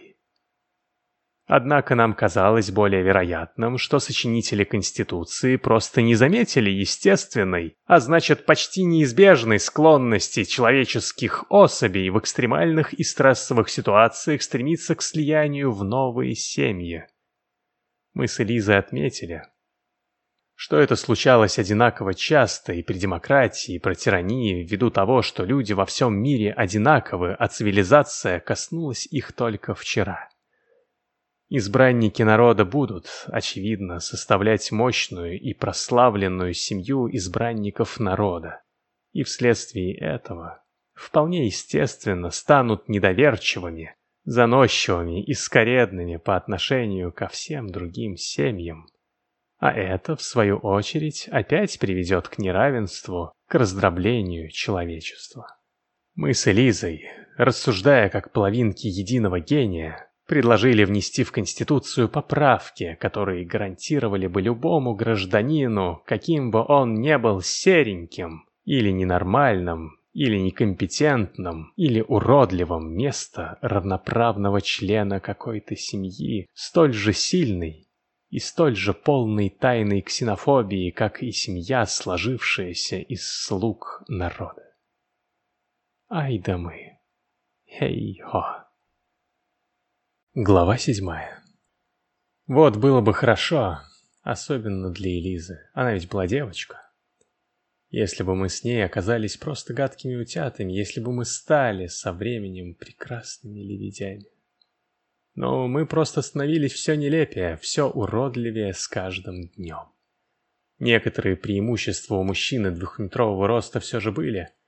Однако нам казалось более вероятным, что сочинители Конституции просто не заметили естественной, а значит почти неизбежной склонности человеческих особей в экстремальных и стрессовых ситуациях стремиться к слиянию в новые семьи. Мы с Элизой отметили, что это случалось одинаково часто и при демократии, и при тирании, ввиду того, что люди во всем мире одинаковы, а цивилизация коснулась их только вчера. Избранники народа будут, очевидно, составлять мощную и прославленную семью избранников народа. И вследствие этого вполне естественно станут недоверчивыми, заносчивыми и скоредными по отношению ко всем другим семьям. А это, в свою очередь, опять приведет к неравенству, к раздроблению человечества. Мы с Элизой, рассуждая как половинки единого гения, предложили внести в Конституцию поправки, которые гарантировали бы любому гражданину, каким бы он не был сереньким, или ненормальным, или некомпетентным, или уродливым место равноправного члена какой-то семьи, столь же сильной и столь же полной тайной ксенофобии, как и семья, сложившаяся из слуг народа. Ай да мы! Хей-хо! Глава седьмая. Вот было бы хорошо, особенно для Элизы, она ведь была девочка. Если бы мы с ней оказались просто гадкими утятами, если бы мы стали со временем прекрасными лебедями. Но мы просто становились все нелепее, все уродливее с каждым днем. Некоторые преимущества у мужчины двухметрового роста все же были –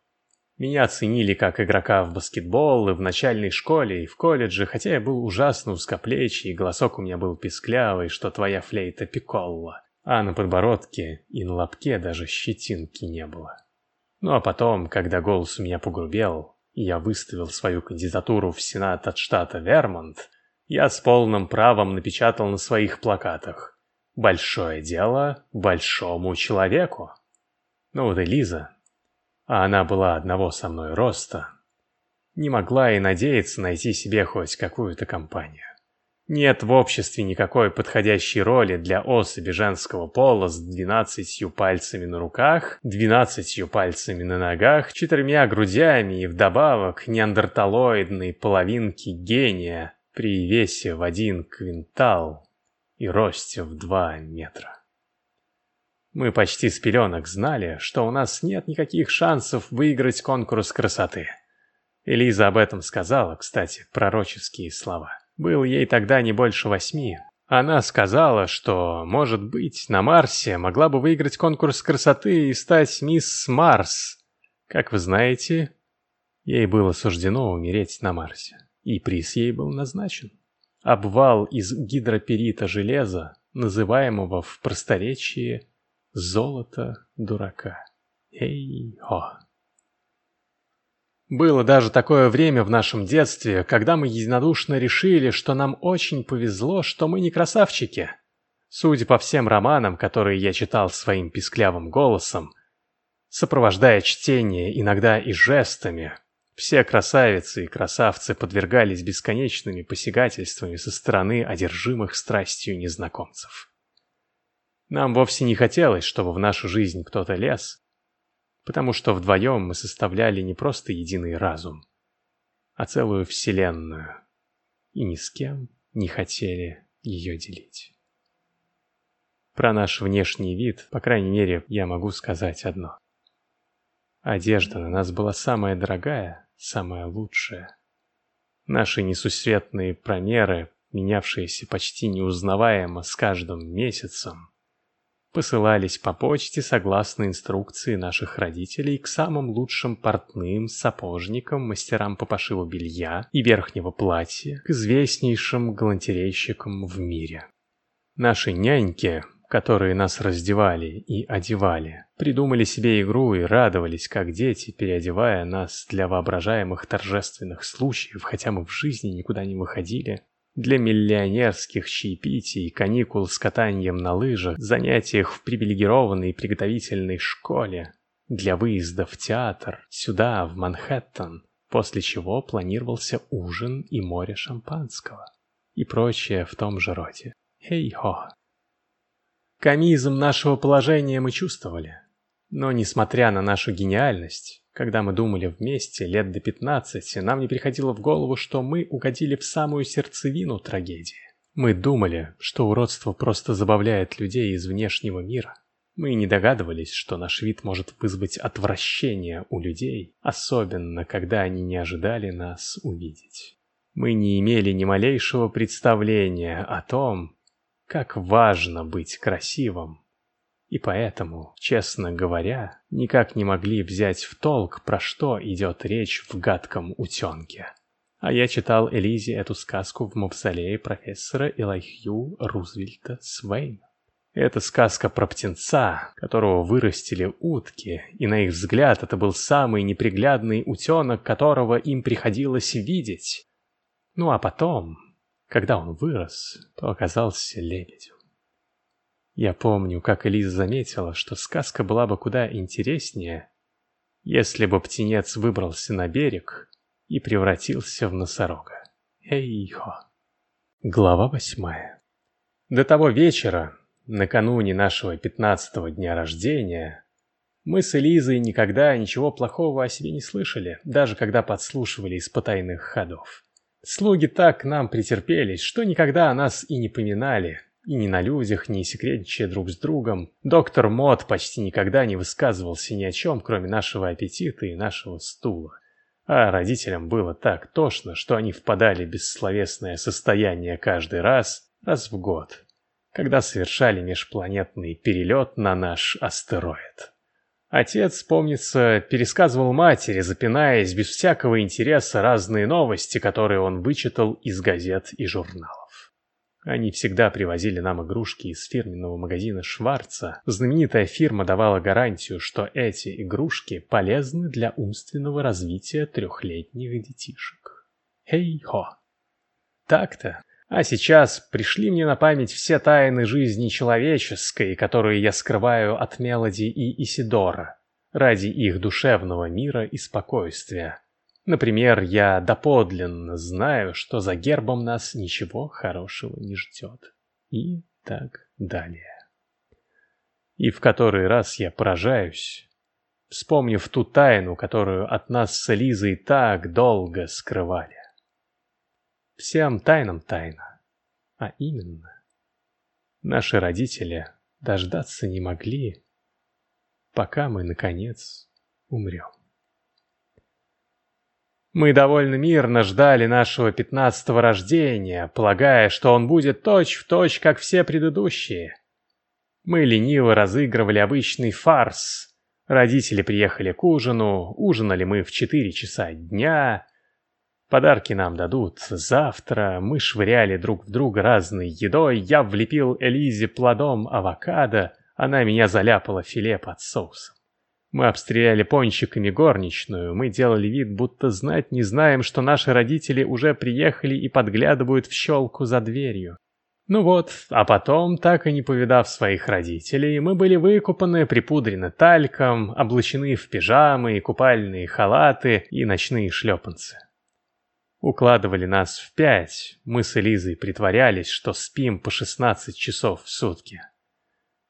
меня оценили как игрока в баскетбол и в начальной школе, и в колледже, хотя я был ужасно узкоплечий, и голосок у меня был писклявый, что твоя флейта пиколла. А на подбородке и на лобке даже щетинки не было. Ну а потом, когда голос у меня погрубел, и я выставил свою кандидатуру в Сенат от штата Вермонт, я с полным правом напечатал на своих плакатах «Большое дело большому человеку». Ну вот Элиза, а она была одного со мной роста, не могла и надеяться найти себе хоть какую-то компанию. Нет в обществе никакой подходящей роли для особи женского пола с двенадцатью пальцами на руках, двенадцатью пальцами на ногах, четырьмя грудями и вдобавок неандерталоидной половинки гения при весе в один квинтал и росте в два метра. Мы почти с пеленок знали, что у нас нет никаких шансов выиграть конкурс красоты. Элиза об этом сказала, кстати, пророческие слова. Был ей тогда не больше восьми. Она сказала, что, может быть, на Марсе могла бы выиграть конкурс красоты и стать мисс Марс. Как вы знаете, ей было суждено умереть на Марсе. И приз ей был назначен. Обвал из гидроперита железа, называемого в просторечии Золото дурака. Эй-хо. Было даже такое время в нашем детстве, когда мы единодушно решили, что нам очень повезло, что мы не красавчики. Судя по всем романам, которые я читал своим писклявым голосом, сопровождая чтение иногда и жестами, все красавицы и красавцы подвергались бесконечными посягательствами со стороны одержимых страстью незнакомцев. Нам вовсе не хотелось, чтобы в нашу жизнь кто-то лез, потому что вдвоем мы составляли не просто единый разум, а целую вселенную, и ни с кем не хотели ее делить. Про наш внешний вид, по крайней мере, я могу сказать одно. Одежда на нас была самая дорогая, самая лучшая. Наши несусветные промеры, менявшиеся почти неузнаваемо с каждым месяцем, посылались по почте согласно инструкции наших родителей к самым лучшим портным, сапожникам, мастерам по пошиву белья и верхнего платья, к известнейшим галантерейщикам в мире. Наши няньки, которые нас раздевали и одевали, придумали себе игру и радовались, как дети, переодевая нас для воображаемых торжественных случаев, хотя мы в жизни никуда не выходили, для миллионерских чаепитий, каникул с катанием на лыжах, занятиях в привилегированной приготовительной школе, для выезда в театр, сюда, в Манхэттен, после чего планировался ужин и море шампанского и прочее в том же роде. Хей-хо. Комизм нашего положения мы чувствовали. Но, несмотря на нашу гениальность, когда мы думали вместе лет до 15, нам не приходило в голову, что мы угодили в самую сердцевину трагедии. Мы думали, что уродство просто забавляет людей из внешнего мира. Мы не догадывались, что наш вид может вызвать отвращение у людей, особенно когда они не ожидали нас увидеть. Мы не имели ни малейшего представления о том, как важно быть красивым и поэтому, честно говоря, никак не могли взять в толк, про что идет речь в гадком утенке. А я читал Элизе эту сказку в мавзолее профессора Элайхью Рузвельта Свейна. Это сказка про птенца, которого вырастили утки, и на их взгляд это был самый неприглядный утенок, которого им приходилось видеть. Ну а потом, когда он вырос, то оказался лебедем. Я помню, как Элиза заметила, что сказка была бы куда интереснее, если бы птенец выбрался на берег и превратился в носорога. Эй-хо. Глава восьмая. До того вечера, накануне нашего пятнадцатого дня рождения, мы с Элизой никогда ничего плохого о себе не слышали, даже когда подслушивали из потайных ходов. Слуги так к нам претерпелись, что никогда о нас и не поминали, и ни на людях, ни секретничая друг с другом, доктор Мот почти никогда не высказывался ни о чем, кроме нашего аппетита и нашего стула. А родителям было так тошно, что они впадали в бессловесное состояние каждый раз, раз в год, когда совершали межпланетный перелет на наш астероид. Отец, помнится, пересказывал матери, запинаясь без всякого интереса разные новости, которые он вычитал из газет и журналов. Они всегда привозили нам игрушки из фирменного магазина Шварца. Знаменитая фирма давала гарантию, что эти игрушки полезны для умственного развития трехлетних детишек. Хей-хо. Так-то. А сейчас пришли мне на память все тайны жизни человеческой, которые я скрываю от Мелоди и Исидора, ради их душевного мира и спокойствия. Например, я доподлинно знаю, что за гербом нас ничего хорошего не ждет. И так далее. И в который раз я поражаюсь, вспомнив ту тайну, которую от нас с Элизой так долго скрывали. Всем тайнам тайна, а именно, наши родители дождаться не могли, пока мы, наконец, умрем. Мы довольно мирно ждали нашего пятнадцатого рождения, полагая, что он будет точь-в-точь, точь, как все предыдущие. Мы лениво разыгрывали обычный фарс. Родители приехали к ужину, ужинали мы в четыре часа дня. Подарки нам дадут завтра, мы швыряли друг в друга разной едой, я влепил Элизе плодом авокадо, она меня заляпала филе под соусом. Мы обстреляли пончиками горничную, мы делали вид, будто знать не знаем, что наши родители уже приехали и подглядывают в щелку за дверью. Ну вот, а потом, так и не повидав своих родителей, мы были выкупаны, припудрены тальком, облачены в пижамы и купальные халаты и ночные шлепанцы. Укладывали нас в пять, мы с Элизой притворялись, что спим по 16 часов в сутки.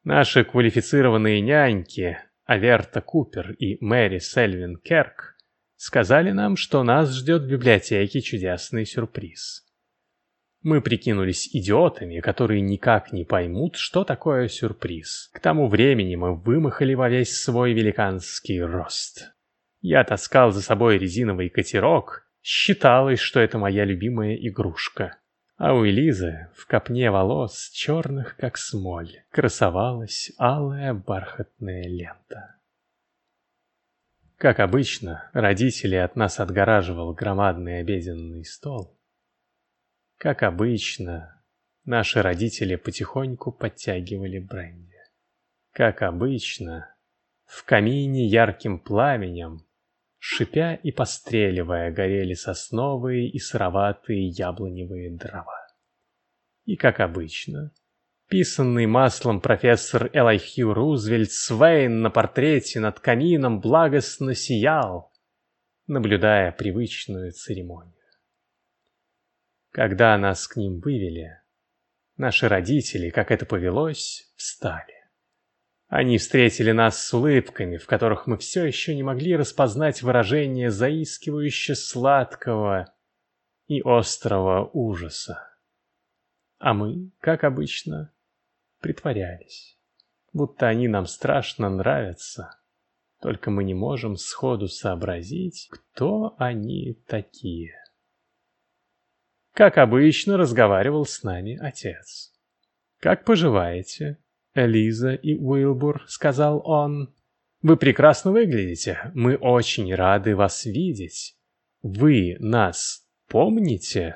Наши квалифицированные няньки, Аверта Купер и Мэри Сельвин Керк сказали нам, что нас ждет в библиотеке чудесный сюрприз. Мы прикинулись идиотами, которые никак не поймут, что такое сюрприз. К тому времени мы вымахали во весь свой великанский рост. Я таскал за собой резиновый катерок, считалось, что это моя любимая игрушка. А у Элизы в копне волос, черных как смоль, красовалась алая бархатная лента. Как обычно, родители от нас отгораживал громадный обеденный стол. Как обычно, наши родители потихоньку подтягивали бренди. Как обычно, в камине ярким пламенем, шипя и постреливая, горели сосновые и сыроватые яблоневые дрова. И как обычно, Писанный маслом профессор Элайхью Рузвельт Свейн на портрете над камином благостно сиял, наблюдая привычную церемонию. Когда нас к ним вывели, наши родители, как это повелось, встали. Они встретили нас с улыбками, в которых мы все еще не могли распознать выражение заискивающе сладкого и острого ужаса. А мы, как обычно, притворялись, будто они нам страшно нравятся, только мы не можем сходу сообразить, кто они такие. Как обычно, разговаривал с нами отец. «Как поживаете, Элиза и Уилбур?» — сказал он. «Вы прекрасно выглядите. Мы очень рады вас видеть. Вы нас помните?»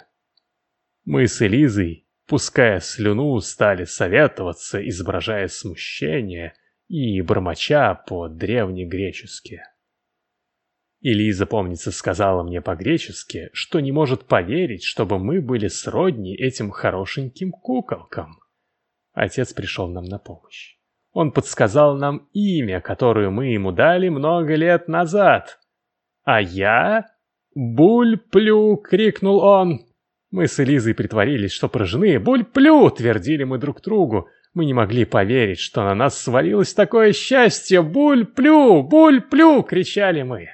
Мы с Элизой пуская слюну, стали советоваться, изображая смущение и бормоча по-древнегречески. И Лиза, помнится, сказала мне по-гречески, что не может поверить, чтобы мы были сродни этим хорошеньким куколкам. Отец пришел нам на помощь. Он подсказал нам имя, которое мы ему дали много лет назад. А я... «Буль-плю!» — крикнул он. Мы с Элизой притворились, что поражены. «Буль-плю!» — твердили мы друг другу. Мы не могли поверить, что на нас свалилось такое счастье. «Буль-плю! Буль-плю!» — кричали мы.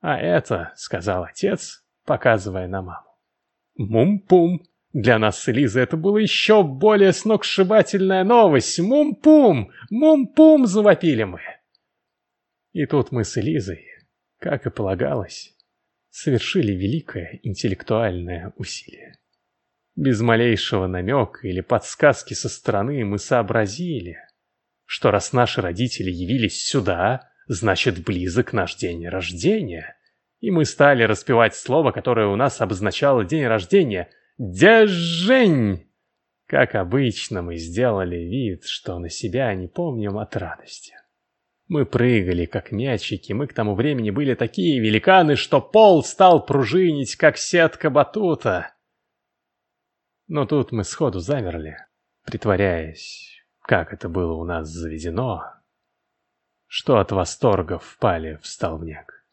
«А это, — сказал отец, показывая на маму, — мум-пум. Для нас с Элизой это было еще более сногсшибательная новость. Мум-пум! Мум-пум! — завопили мы. И тут мы с Элизой, как и полагалось, совершили великое интеллектуальное усилие. Без малейшего намека или подсказки со стороны мы сообразили, что раз наши родители явились сюда, значит близок наш день рождения, и мы стали распевать слово, которое у нас обозначало день рождения «Дежень!». Как обычно, мы сделали вид, что на себя не помним от радости. Мы прыгали, как мячики, мы к тому времени были такие великаны, что пол стал пружинить, как сетка батута. Но тут мы сходу замерли, притворяясь, как это было у нас заведено, что от восторга впали в столбняк,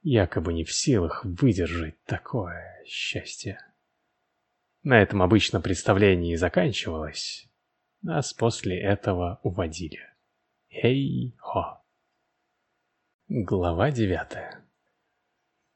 якобы не в силах выдержать такое счастье. На этом обычно представление и заканчивалось, нас после этого уводили. Хей-хо. Глава девятая.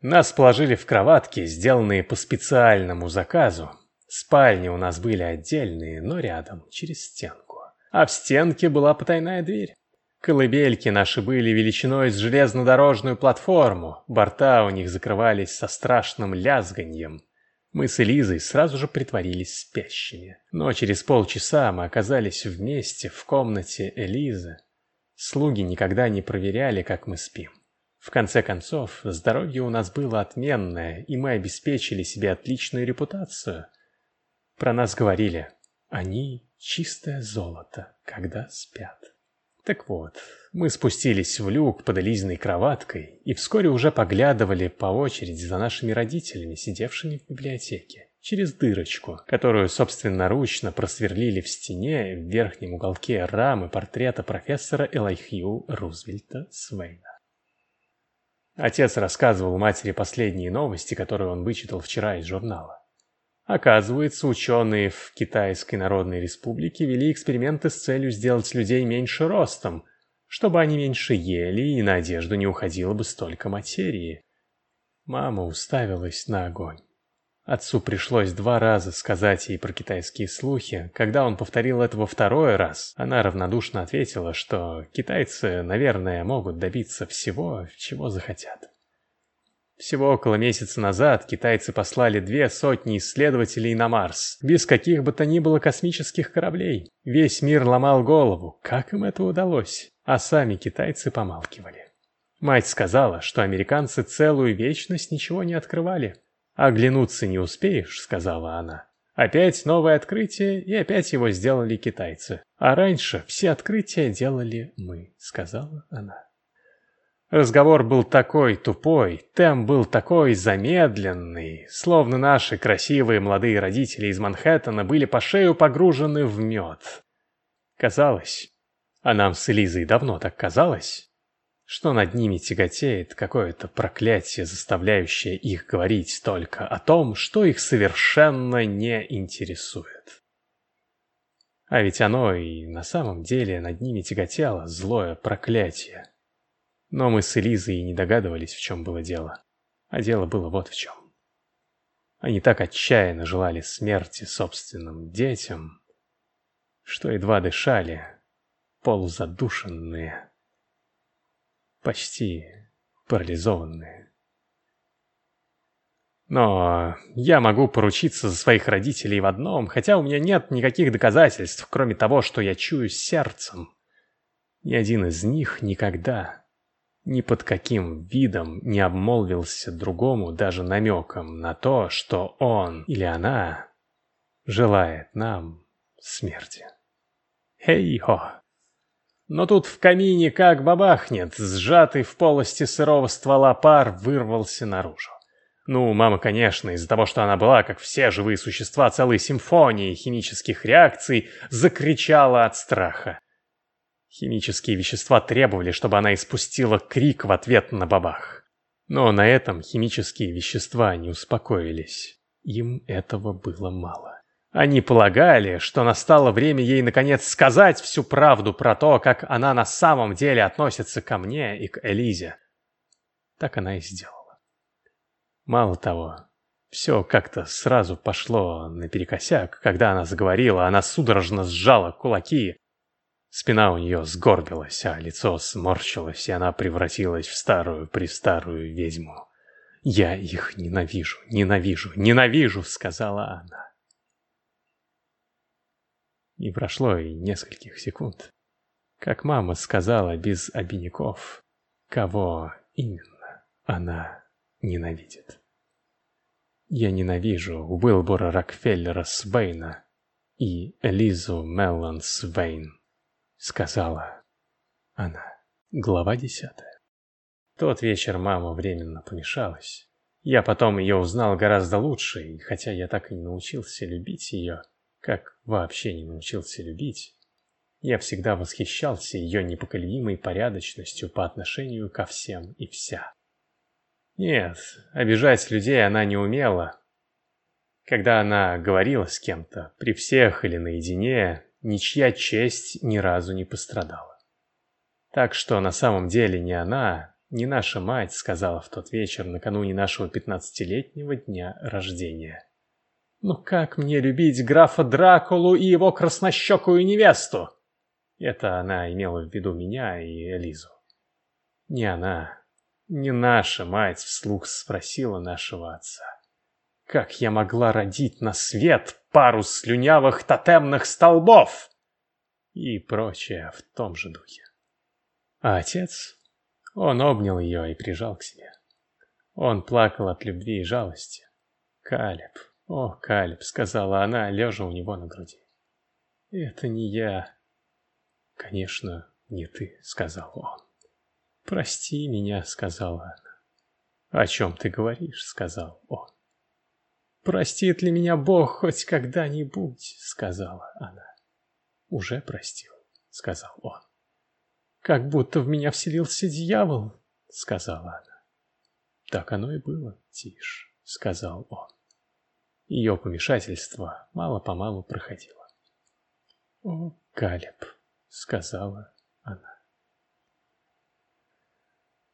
Нас положили в кроватки, сделанные по специальному заказу. Спальни у нас были отдельные, но рядом, через стенку. А в стенке была потайная дверь. Колыбельки наши были величиной с железнодорожную платформу, борта у них закрывались со страшным лязганьем. Мы с Элизой сразу же притворились спящими. Но через полчаса мы оказались вместе в комнате Элизы. Слуги никогда не проверяли, как мы спим. В конце концов, здоровье у нас было отменное, и мы обеспечили себе отличную репутацию. Про нас говорили, они чистое золото, когда спят. Так вот, мы спустились в люк под Элизиной кроваткой и вскоре уже поглядывали по очереди за нашими родителями, сидевшими в библиотеке через дырочку, которую собственноручно просверлили в стене в верхнем уголке рамы портрета профессора Элайхью Рузвельта Свейна. Отец рассказывал матери последние новости, которые он вычитал вчера из журнала. Оказывается, ученые в Китайской Народной Республике вели эксперименты с целью сделать людей меньше ростом, чтобы они меньше ели и на одежду не уходило бы столько материи. Мама уставилась на огонь. Отцу пришлось два раза сказать ей про китайские слухи. Когда он повторил это во второй раз, она равнодушно ответила, что китайцы, наверное, могут добиться всего, чего захотят. Всего около месяца назад китайцы послали две сотни исследователей на Марс, без каких бы то ни было космических кораблей. Весь мир ломал голову, как им это удалось, а сами китайцы помалкивали. Мать сказала, что американцы целую вечность ничего не открывали. «Оглянуться не успеешь», — сказала она. Опять новое открытие, и опять его сделали китайцы. А раньше все открытия делали мы, сказала она. Разговор был такой тупой, темп был такой замедленный, словно наши красивые молодые родители из Манхэттена были по шею погружены в мед. Казалось, а нам с Элизой давно так казалось, что над ними тяготеет какое-то проклятие, заставляющее их говорить только о том, что их совершенно не интересует. А ведь оно и на самом деле над ними тяготело злое проклятие. Но мы с Элизой и не догадывались, в чем было дело. А дело было вот в чем. Они так отчаянно желали смерти собственным детям, что едва дышали, полузадушенные, почти парализованные. Но я могу поручиться за своих родителей в одном, хотя у меня нет никаких доказательств, кроме того, что я чую сердцем. Ни один из них никогда ни под каким видом не обмолвился другому даже намеком на то, что он или она желает нам смерти. Хей-хо! Но тут в камине как бабахнет, сжатый в полости сырого ствола пар вырвался наружу. Ну, мама, конечно, из-за того, что она была, как все живые существа, целой симфонией химических реакций, закричала от страха. Химические вещества требовали, чтобы она испустила крик в ответ на бабах. Но на этом химические вещества не успокоились. Им этого было мало. Они полагали, что настало время ей наконец сказать всю правду про то, как она на самом деле относится ко мне и к Элизе. Так она и сделала. Мало того, все как-то сразу пошло наперекосяк, когда она заговорила, она судорожно сжала кулаки, Спина у нее сгорбилась, а лицо сморщилось, и она превратилась в старую-престарую ведьму. «Я их ненавижу, ненавижу, ненавижу!» — сказала она. Не прошло и нескольких секунд. Как мама сказала без обиняков, кого именно она ненавидит. Я ненавижу Уилбора Рокфеллера Свейна и Элизу Меллан Свейн сказала она. Глава десятая. Тот вечер мама временно помешалась. Я потом ее узнал гораздо лучше, и хотя я так и не научился любить ее, как вообще не научился любить, я всегда восхищался ее непоколебимой порядочностью по отношению ко всем и вся. Нет, обижать людей она не умела. Когда она говорила с кем-то, при всех или наедине, ничья честь ни разу не пострадала. Так что на самом деле не она, не наша мать сказала в тот вечер накануне нашего пятнадцатилетнего дня рождения. «Ну как мне любить графа Дракулу и его краснощекую невесту?» Это она имела в виду меня и Элизу. Не она, не наша мать вслух спросила нашего отца. Как я могла родить на свет пару слюнявых тотемных столбов? И прочее в том же духе. А отец? Он обнял ее и прижал к себе. Он плакал от любви и жалости. «Калеб, о, Калеб», — сказала она, лежа у него на груди. «Это не я». «Конечно, не ты», — сказал он. «Прости меня», — сказала она. «О чем ты говоришь?» — сказал он. «Простит ли меня Бог хоть когда-нибудь?» — сказала она. «Уже простил», — сказал он. «Как будто в меня вселился дьявол», — сказала она. «Так оно и было, Тиш», — сказал он. Ее помешательство мало-помалу проходило. «О, Калеб», — сказала она.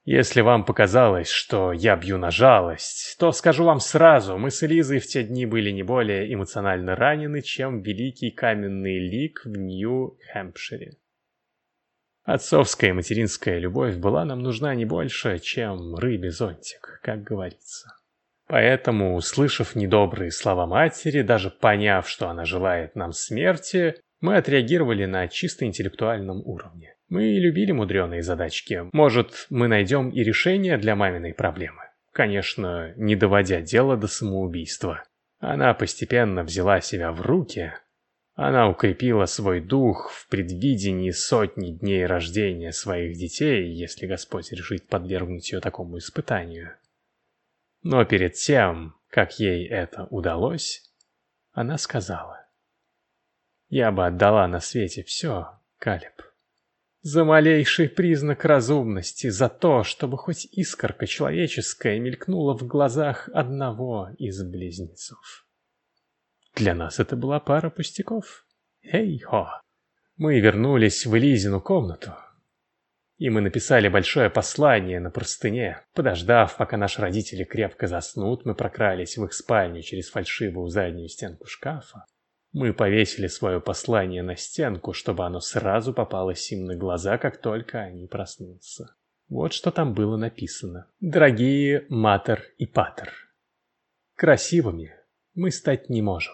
Если вам показалось, что я бью на жалость, то скажу вам сразу, мы с Элизой в те дни были не более эмоционально ранены, чем великий каменный лик в Нью-Хэмпшире. Отцовская и материнская любовь была нам нужна не больше, чем рыбе зонтик, как говорится. Поэтому, услышав недобрые слова матери, даже поняв, что она желает нам смерти, мы отреагировали на чисто интеллектуальном уровне. Мы любили мудреные задачки. Может, мы найдем и решение для маминой проблемы. Конечно, не доводя дело до самоубийства. Она постепенно взяла себя в руки. Она укрепила свой дух в предвидении сотни дней рождения своих детей, если Господь решит подвергнуть ее такому испытанию. Но перед тем, как ей это удалось, она сказала, «Я бы отдала на свете все, Калеб, за малейший признак разумности, за то, чтобы хоть искорка человеческая мелькнула в глазах одного из близнецов. Для нас это была пара пустяков. Эй-хо! Мы вернулись в Элизину комнату, и мы написали большое послание на простыне. Подождав, пока наши родители крепко заснут, мы прокрались в их спальню через фальшивую заднюю стенку шкафа. Мы повесили свое послание на стенку, чтобы оно сразу попалось им на глаза, как только они проснутся. Вот что там было написано. Дорогие Матер и Патер, красивыми мы стать не можем.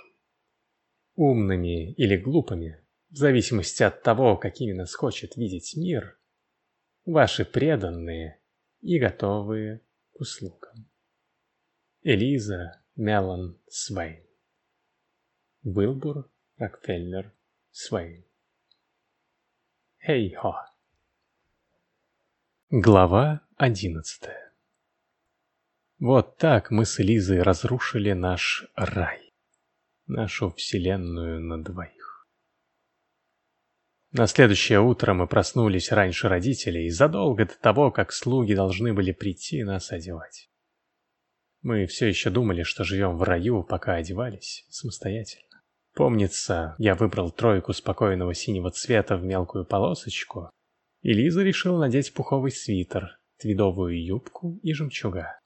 Умными или глупыми, в зависимости от того, какими нас хочет видеть мир, ваши преданные и готовые к услугам. Элиза Мелан Свейн Уилбур, Рокфеллер, Свейн. Хей-хо. Глава одиннадцатая. Вот так мы с Элизой разрушили наш рай, нашу вселенную на двоих. На следующее утро мы проснулись раньше родителей, задолго до того, как слуги должны были прийти нас одевать. Мы все еще думали, что живем в раю, пока одевались самостоятельно. Помнится, я выбрал тройку спокойного синего цвета в мелкую полосочку, и Лиза решила надеть пуховый свитер, твидовую юбку и жемчуга.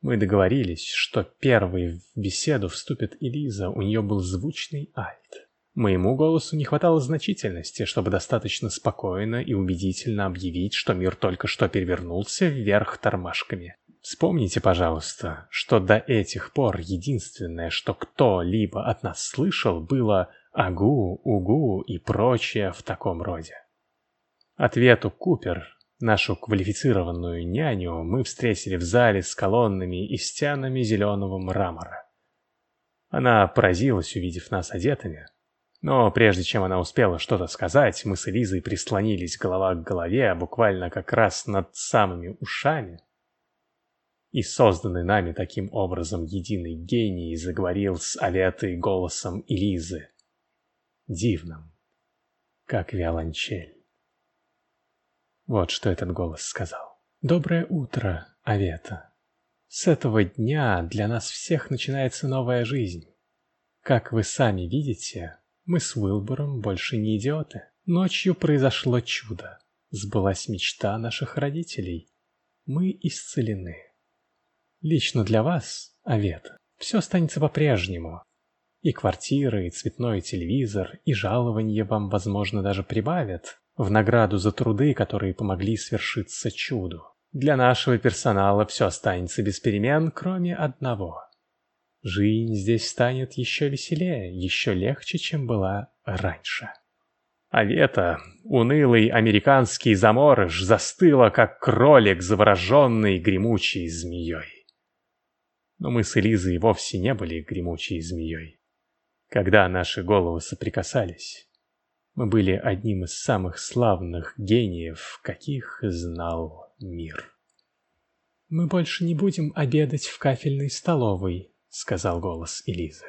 Мы договорились, что первой в беседу вступит Элиза, у нее был звучный альт. Моему голосу не хватало значительности, чтобы достаточно спокойно и убедительно объявить, что мир только что перевернулся вверх тормашками. Вспомните, пожалуйста, что до этих пор единственное, что кто-либо от нас слышал, было «агу», «угу» и прочее в таком роде. Ответу Купер, нашу квалифицированную няню, мы встретили в зале с колоннами и стенами зеленого мрамора. Она поразилась, увидев нас одетыми, но прежде чем она успела что-то сказать, мы с Элизой прислонились голова к голове, буквально как раз над самыми ушами, и созданный нами таким образом единый гений заговорил с Аветой голосом Элизы, дивным, как виолончель. Вот что этот голос сказал. «Доброе утро, Авета. С этого дня для нас всех начинается новая жизнь. Как вы сами видите, мы с Уилбуром больше не идиоты. Ночью произошло чудо. Сбылась мечта наших родителей. Мы исцелены. Лично для вас, Авет, все останется по-прежнему. И квартира, и цветной телевизор, и жалование вам, возможно, даже прибавят в награду за труды, которые помогли свершиться чуду. Для нашего персонала все останется без перемен, кроме одного. Жизнь здесь станет еще веселее, еще легче, чем была раньше. Авета, унылый американский заморыш, застыла, как кролик, завороженный гремучей змеей. Но мы с Элизой вовсе не были гремучей змеей. Когда наши головы соприкасались, мы были одним из самых славных гениев, каких знал мир. «Мы больше не будем обедать в кафельной столовой», — сказал голос Элизы.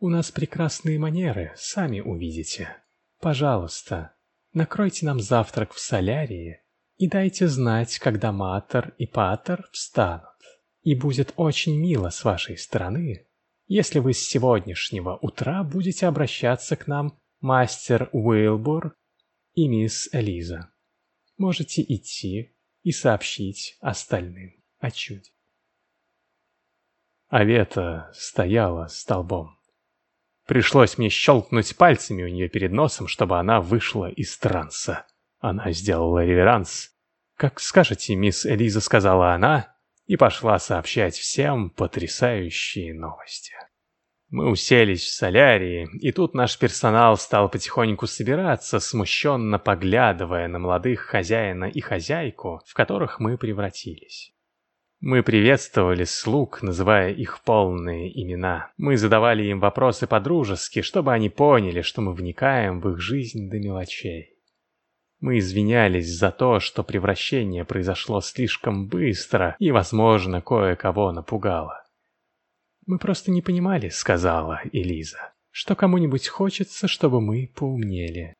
«У нас прекрасные манеры, сами увидите. Пожалуйста, накройте нам завтрак в солярии и дайте знать, когда Матер и Патер встанут. И будет очень мило с вашей стороны, если вы с сегодняшнего утра будете обращаться к нам мастер Уилбур и мисс Элиза. Можете идти, и сообщить остальным о чуде. Авета стояла столбом. Пришлось мне щелкнуть пальцами у нее перед носом, чтобы она вышла из транса. Она сделала реверанс. «Как скажете, мисс Элиза», — сказала она, и пошла сообщать всем потрясающие новости. Мы уселись в солярии, и тут наш персонал стал потихоньку собираться, смущенно поглядывая на молодых хозяина и хозяйку, в которых мы превратились. Мы приветствовали слуг, называя их полные имена. Мы задавали им вопросы по-дружески, чтобы они поняли, что мы вникаем в их жизнь до мелочей. Мы извинялись за то, что превращение произошло слишком быстро и, возможно, кое-кого напугало. «Мы просто не понимали», — сказала Элиза, — «что кому-нибудь хочется, чтобы мы поумнели».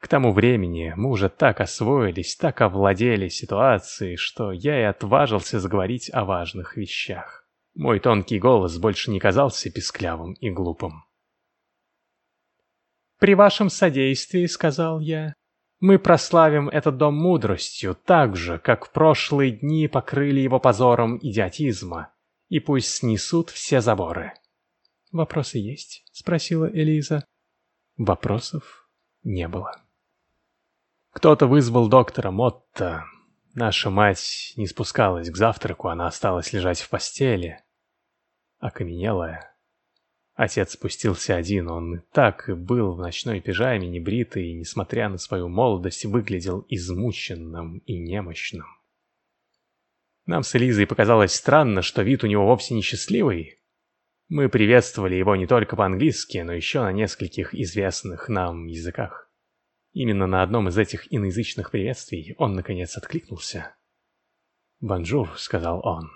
К тому времени мы уже так освоились, так овладели ситуацией, что я и отважился заговорить о важных вещах. Мой тонкий голос больше не казался писклявым и глупым. «При вашем содействии, — сказал я, — мы прославим этот дом мудростью так же, как в прошлые дни покрыли его позором идиотизма, и пусть снесут все заборы». «Вопросы есть?» — спросила Элиза. Вопросов не было. Кто-то вызвал доктора Мотта. Наша мать не спускалась к завтраку, она осталась лежать в постели. Окаменелая. Отец спустился один, он так и был в ночной пижаме, небритый, и, несмотря на свою молодость, выглядел измученным и немощным. Нам с Элизой показалось странно, что вид у него вовсе не счастливый. Мы приветствовали его не только по-английски, но еще на нескольких известных нам языках. Именно на одном из этих иноязычных приветствий он, наконец, откликнулся. «Бонжур», — сказал он.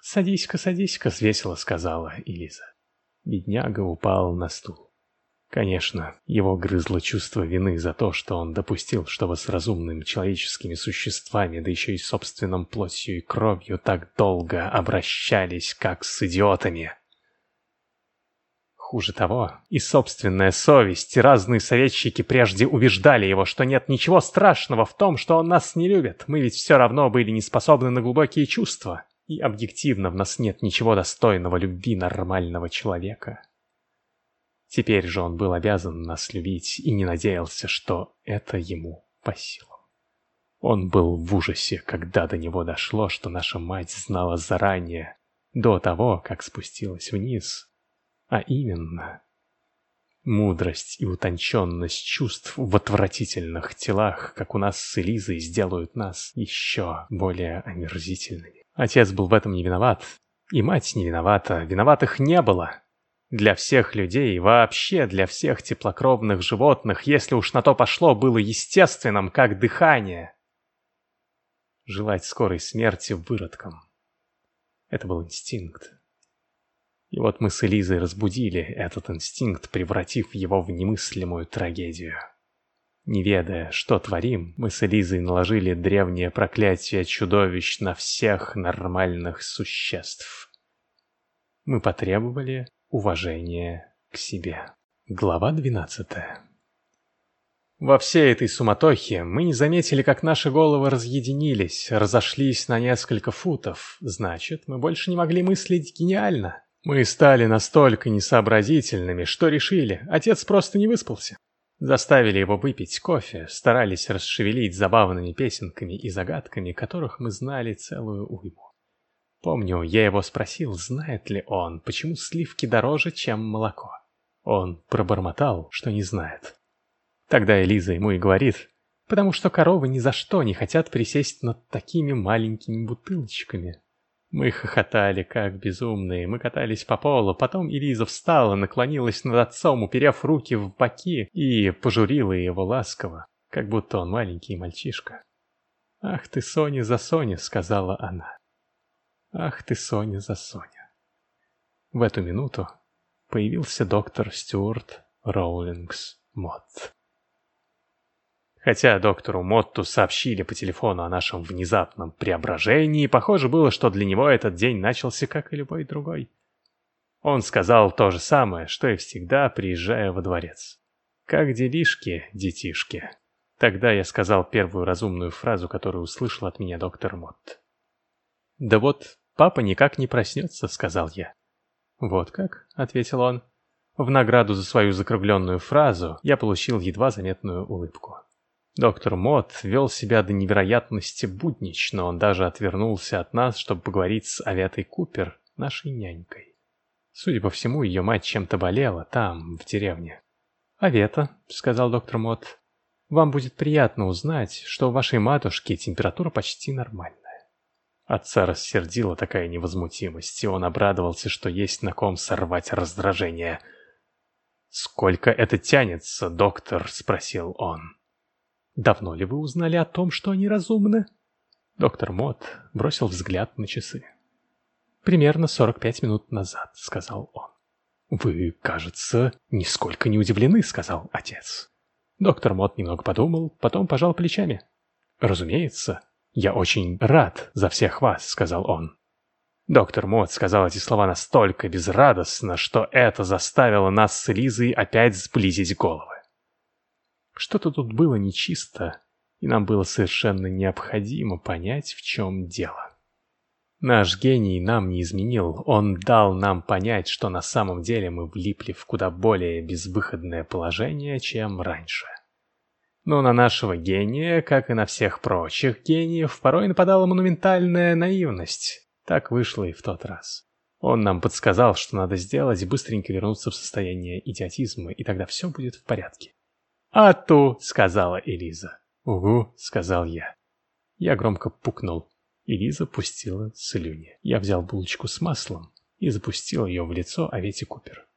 «Садись-ка, садись-ка», — весело сказала Элиза. Бедняга упал на стул. Конечно, его грызло чувство вины за то, что он допустил, чтобы с разумными человеческими существами, да еще и собственным плотью и кровью, так долго обращались, как с идиотами. Хуже того, и собственная совесть, и разные советчики прежде убеждали его, что нет ничего страшного в том, что он нас не любит. Мы ведь все равно были не способны на глубокие чувства. И объективно в нас нет ничего достойного любви нормального человека. Теперь же он был обязан нас любить и не надеялся, что это ему по силам. Он был в ужасе, когда до него дошло, что наша мать знала заранее, до того, как спустилась вниз, а именно мудрость и утонченность чувств в отвратительных телах, как у нас с Элизой, сделают нас еще более омерзительными. Отец был в этом не виноват, и мать не виновата, виноватых не было. Для всех людей, вообще для всех теплокровных животных, если уж на то пошло, было естественным, как дыхание. Желать скорой смерти выродкам. Это был инстинкт. И вот мы с Элизой разбудили этот инстинкт, превратив его в немыслимую трагедию. Не ведая, что творим, мы с Элизой наложили древнее проклятие чудовищ на всех нормальных существ. Мы потребовали уважения к себе. Глава 12 Во всей этой суматохе мы не заметили, как наши головы разъединились, разошлись на несколько футов. Значит, мы больше не могли мыслить гениально. Мы стали настолько несообразительными, что решили, отец просто не выспался. Заставили его выпить кофе, старались расшевелить забавными песенками и загадками, которых мы знали целую уйму. Помню, я его спросил, знает ли он, почему сливки дороже, чем молоко. Он пробормотал, что не знает. Тогда Элиза ему и говорит, потому что коровы ни за что не хотят присесть над такими маленькими бутылочками. Мы хохотали, как безумные, мы катались по полу, потом Элиза встала, наклонилась над отцом, уперев руки в боки, и пожурила его ласково, как будто он маленький мальчишка. «Ах ты, Соня за Соня!» — сказала она. «Ах ты, Соня за Соня!» В эту минуту появился доктор Стюарт Роулингс Мотт. Хотя доктору Мотту сообщили по телефону о нашем внезапном преображении, похоже было, что для него этот день начался как и любой другой. Он сказал то же самое, что и всегда, приезжая во дворец. «Как делишки, детишки?» Тогда я сказал первую разумную фразу, которую услышал от меня доктор Мотт. «Да вот, папа никак не проснется», — сказал я. «Вот как?» — ответил он. В награду за свою закругленную фразу я получил едва заметную улыбку. Доктор Мот вел себя до невероятности буднично, он даже отвернулся от нас, чтобы поговорить с Авятой Купер, нашей нянькой. Судя по всему, ее мать чем-то болела там, в деревне. «Авета», — сказал доктор Мот, — «вам будет приятно узнать, что у вашей матушки температура почти нормальная». Отца рассердила такая невозмутимость, и он обрадовался, что есть на ком сорвать раздражение — «Сколько это тянется, доктор?» — спросил он. «Давно ли вы узнали о том, что они разумны?» Доктор Мот бросил взгляд на часы. «Примерно 45 минут назад», — сказал он. «Вы, кажется, нисколько не удивлены», — сказал отец. Доктор Мот немного подумал, потом пожал плечами. «Разумеется, я очень рад за всех вас», — сказал он. Доктор Мот сказал эти слова настолько безрадостно, что это заставило нас с Лизой опять сблизить головы. Что-то тут было нечисто, и нам было совершенно необходимо понять, в чем дело. Наш гений нам не изменил, он дал нам понять, что на самом деле мы влипли в куда более безвыходное положение, чем раньше. Но на нашего гения, как и на всех прочих гениев, порой нападала монументальная наивность. Так вышло и в тот раз. Он нам подсказал, что надо сделать, быстренько вернуться в состояние идиотизма, и тогда все будет в порядке. «А то!» — сказала Элиза. «Угу!» — сказал я. Я громко пукнул. Элиза пустила слюни. Я взял булочку с маслом и запустил ее в лицо Авете Купер.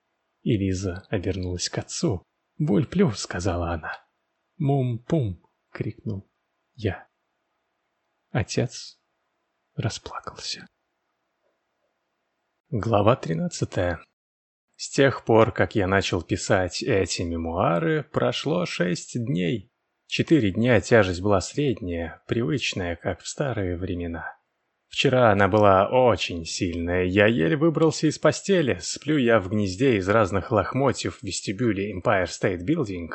Элиза обернулась к отцу. «Буль-плю!» — сказала она. «Мум-пум!» — крикнул я. Отец расплакался. Глава 13. С тех пор, как я начал писать эти мемуары, прошло шесть дней. Четыре дня тяжесть была средняя, привычная, как в старые времена. Вчера она была очень сильная, я еле выбрался из постели, сплю я в гнезде из разных лохмотьев в вестибюле Empire State Building.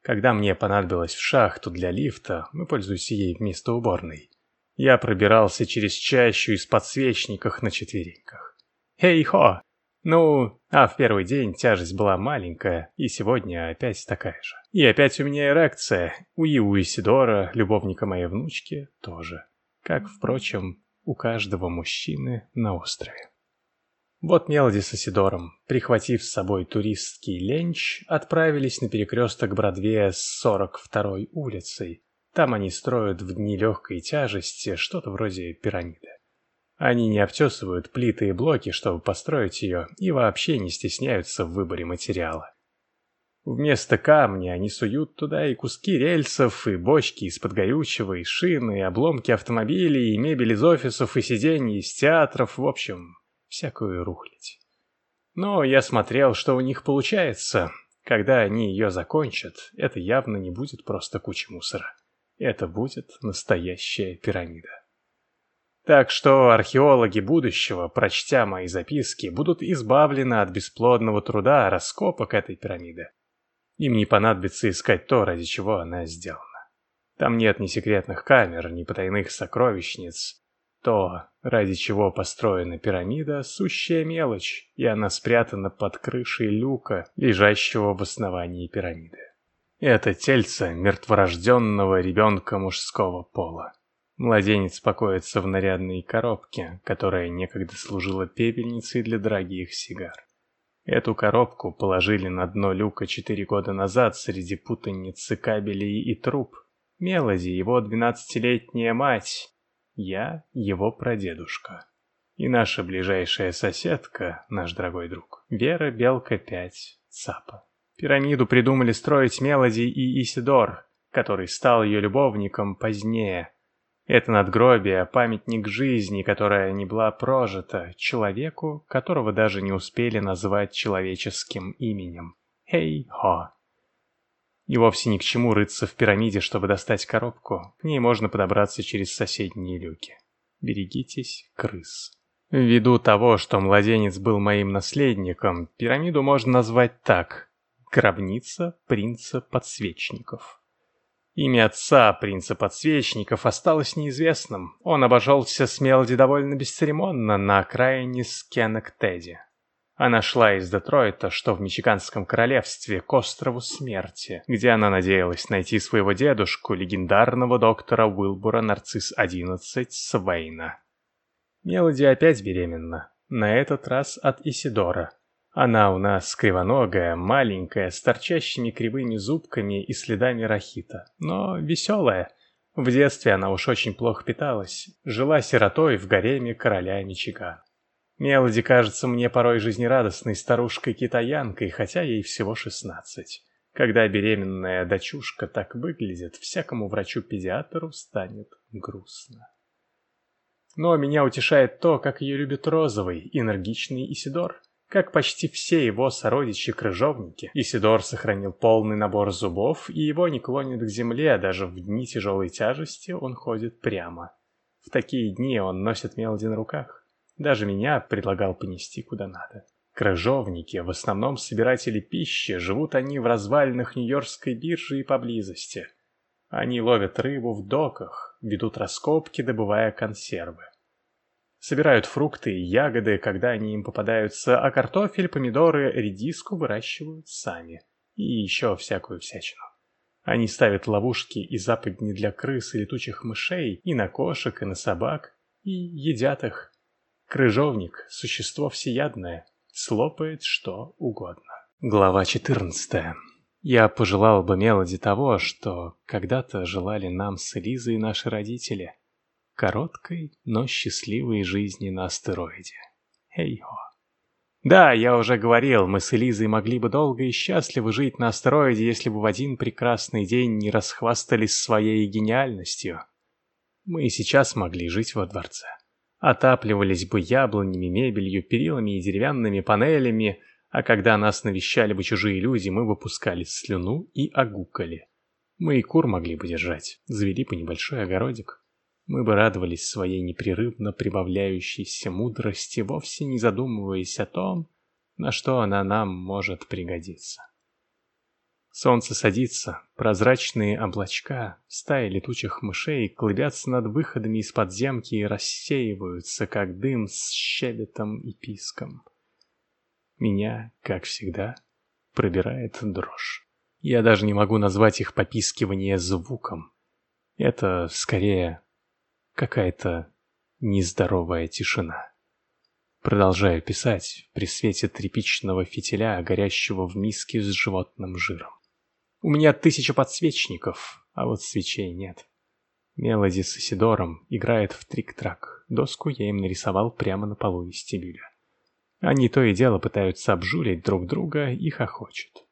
Когда мне понадобилось в шахту для лифта, мы пользуемся ей вместо уборной. Я пробирался через чащу из подсвечников на четвереньках. Хей-хо! Ну, а в первый день тяжесть была маленькая, и сегодня опять такая же. И опять у меня эрекция, у Иву Исидора, любовника моей внучки, тоже. Как, впрочем, у каждого мужчины на острове. Вот Мелоди с Исидором, прихватив с собой туристский ленч, отправились на перекресток Бродвея с 42-й улицей. Там они строят в дни легкой тяжести что-то вроде пирамиды. Они не обтесывают плиты и блоки, чтобы построить ее, и вообще не стесняются в выборе материала. Вместо камня они суют туда и куски рельсов, и бочки из-под горючего, и шины, и обломки автомобилей, и мебель из офисов, и сидений из театров, в общем, всякую рухлядь. Но я смотрел, что у них получается. Когда они ее закончат, это явно не будет просто куча мусора. Это будет настоящая пирамида. Так что археологи будущего, прочтя мои записки, будут избавлены от бесплодного труда раскопок этой пирамиды. Им не понадобится искать то, ради чего она сделана. Там нет ни секретных камер, ни потайных сокровищниц. То, ради чего построена пирамида, сущая мелочь, и она спрятана под крышей люка, лежащего в основании пирамиды. Это тельце мертворожденного ребенка мужского пола. Младенец покоится в нарядной коробке, которая некогда служила пепельницей для дорогих сигар. Эту коробку положили на дно люка четыре года назад среди путаницы кабелей и труб. Мелоди, его двенадцатилетняя мать. Я его прадедушка. И наша ближайшая соседка, наш дорогой друг, Вера Белка 5, Цапа. Пирамиду придумали строить Мелоди и Исидор, который стал ее любовником позднее – это надгробие – памятник жизни, которая не была прожита, человеку, которого даже не успели назвать человеческим именем. Хей-хо. И вовсе ни к чему рыться в пирамиде, чтобы достать коробку. К ней можно подобраться через соседние люки. Берегитесь, крыс. Ввиду того, что младенец был моим наследником, пирамиду можно назвать так – гробница принца подсвечников. Имя отца, принца подсвечников, осталось неизвестным. Он обожался с Мелоди довольно бесцеремонно на окраине Скенектеди. Она шла из Детройта, что в Мичиганском королевстве, к острову Смерти, где она надеялась найти своего дедушку, легендарного доктора Уилбура Нарцисс-11 Свейна. Мелоди опять беременна, на этот раз от Исидора. Она у нас кривоногая, маленькая, с торчащими кривыми зубками и следами рахита, но веселая. В детстве она уж очень плохо питалась, жила сиротой в гареме короля Мичигана. Мелоди кажется мне порой жизнерадостной старушкой-китаянкой, хотя ей всего шестнадцать. Когда беременная дочушка так выглядит, всякому врачу-педиатру станет грустно. Но меня утешает то, как ее любит розовый, энергичный Исидор. Как почти все его сородичи-крыжовники, Исидор сохранил полный набор зубов, и его не клонит к земле, даже в дни тяжелой тяжести он ходит прямо. В такие дни он носит Мелоди на руках. Даже меня предлагал понести куда надо. Крыжовники, в основном собиратели пищи, живут они в развалинах Нью-Йоркской биржи и поблизости. Они ловят рыбу в доках, ведут раскопки, добывая консервы. Собирают фрукты и ягоды, когда они им попадаются, а картофель, помидоры, редиску выращивают сами. И еще всякую всячину. Они ставят ловушки и западни для крыс и летучих мышей, и на кошек, и на собак, и едят их. Крыжовник — существо всеядное, слопает что угодно. Глава 14. Я пожелал бы Мелоди того, что когда-то желали нам с Элизой наши родители — короткой, но счастливой жизни на астероиде. Эй-хо. Да, я уже говорил, мы с Элизой могли бы долго и счастливо жить на астероиде, если бы в один прекрасный день не расхвастались своей гениальностью. Мы и сейчас могли жить во дворце. Отапливались бы яблонями, мебелью, перилами и деревянными панелями, а когда нас навещали бы чужие люди, мы выпускали слюну и огукали. Мы и кур могли бы держать, завели бы небольшой огородик мы бы радовались своей непрерывно прибавляющейся мудрости, вовсе не задумываясь о том, на что она нам может пригодиться. Солнце садится, прозрачные облачка, стаи летучих мышей клубятся над выходами из подземки и рассеиваются, как дым с щебетом и писком. Меня, как всегда, пробирает дрожь. Я даже не могу назвать их попискивание звуком. Это, скорее, Какая-то нездоровая тишина. Продолжаю писать при свете тряпичного фитиля, горящего в миске с животным жиром. У меня тысяча подсвечников, а вот свечей нет. Мелоди с Исидором играет в трик-трак. Доску я им нарисовал прямо на полу вестибюля. Они то и дело пытаются обжулить друг друга и хохочут.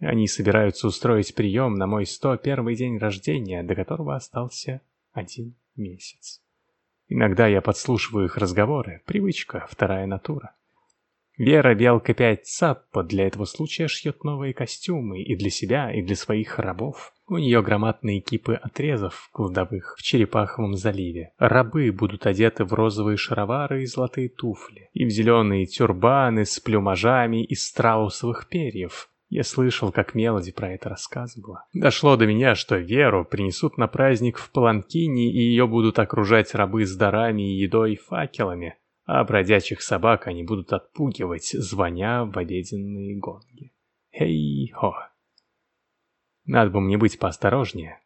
Они собираются устроить прием на мой 101 день рождения, до которого остался один месяц. Иногда я подслушиваю их разговоры, привычка, вторая натура. Вера Белка 5 Цаппа для этого случая шьет новые костюмы и для себя, и для своих рабов. У нее громадные кипы отрезов кладовых в Черепаховом заливе. Рабы будут одеты в розовые шаровары и золотые туфли, и в зеленые тюрбаны с плюмажами из страусовых перьев, я слышал, как Мелоди про это рассказывала. Дошло до меня, что Веру принесут на праздник в Паланкине, и ее будут окружать рабы с дарами, едой и факелами, а бродячих собак они будут отпугивать, звоня в обеденные гонги. Хей-хо! Надо бы мне быть поосторожнее.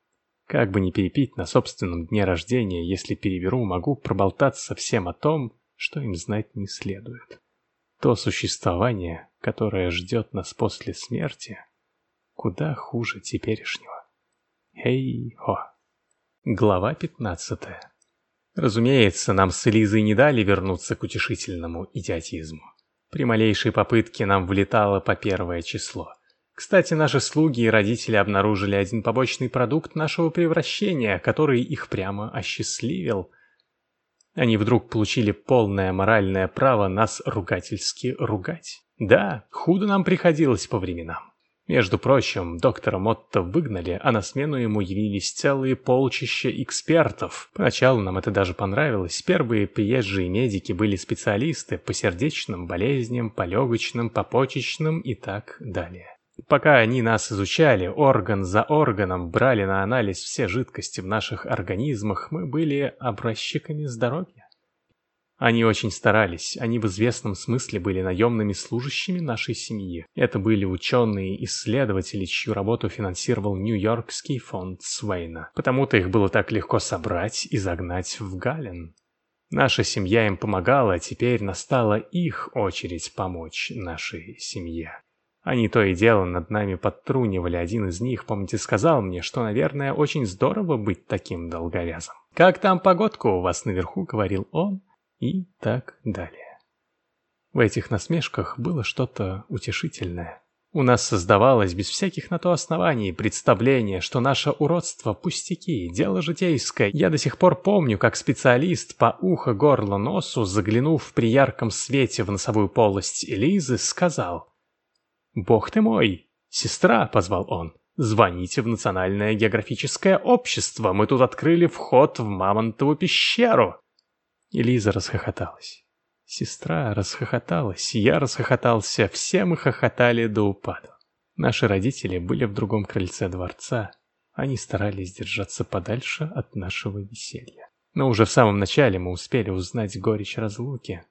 Как бы не перепить на собственном дне рождения, если переберу, могу проболтаться всем о том, что им знать не следует. То существование, которое ждет нас после смерти, куда хуже теперешнего. Эй-хо. Глава 15. Разумеется, нам с Элизой не дали вернуться к утешительному идиотизму. При малейшей попытке нам влетало по первое число. Кстати, наши слуги и родители обнаружили один побочный продукт нашего превращения, который их прямо осчастливил – они вдруг получили полное моральное право нас ругательски ругать. Да, худо нам приходилось по временам. Между прочим, доктора Мотто выгнали, а на смену ему явились целые полчища экспертов. Поначалу нам это даже понравилось. Первые приезжие медики были специалисты по сердечным болезням, по легочным, по почечным и так далее. Пока они нас изучали, орган за органом, брали на анализ все жидкости в наших организмах, мы были образчиками здоровья. Они очень старались, они в известном смысле были наемными служащими нашей семьи. Это были ученые-исследователи, чью работу финансировал Нью-Йоркский фонд Свейна. Потому-то их было так легко собрать и загнать в Гален. Наша семья им помогала, а теперь настала их очередь помочь нашей семье. Они то и дело над нами подтрунивали. Один из них, помните, сказал мне, что, наверное, очень здорово быть таким долговязым. «Как там погодка у вас наверху?» — говорил он и так далее. В этих насмешках было что-то утешительное. У нас создавалось без всяких на то оснований представление, что наше уродство – пустяки, дело житейское. Я до сих пор помню, как специалист по ухо, горло, носу, заглянув при ярком свете в носовую полость Элизы, сказал «Бог ты мой! Сестра!» – позвал он. «Звоните в Национальное географическое общество, мы тут открыли вход в Мамонтову пещеру!» И Лиза расхохоталась. Сестра расхохоталась, я расхохотался, все мы хохотали до упаду. Наши родители были в другом крыльце дворца. Они старались держаться подальше от нашего веселья. Но уже в самом начале мы успели узнать горечь разлуки.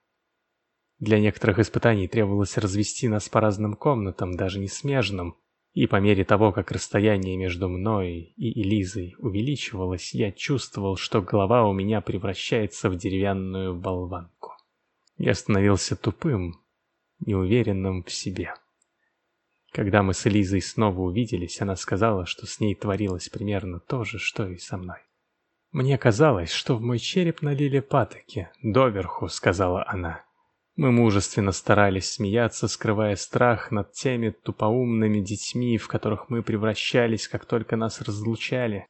Для некоторых испытаний требовалось развести нас по разным комнатам, даже не смежным, и по мере того, как расстояние между мной и Элизой увеличивалось, я чувствовал, что голова у меня превращается в деревянную болванку. Я становился тупым, неуверенным в себе. Когда мы с Элизой снова увиделись, она сказала, что с ней творилось примерно то же, что и со мной. «Мне казалось, что в мой череп налили патоки. Доверху», — сказала она. Мы мужественно старались смеяться, скрывая страх над теми тупоумными детьми, в которых мы превращались, как только нас разлучали.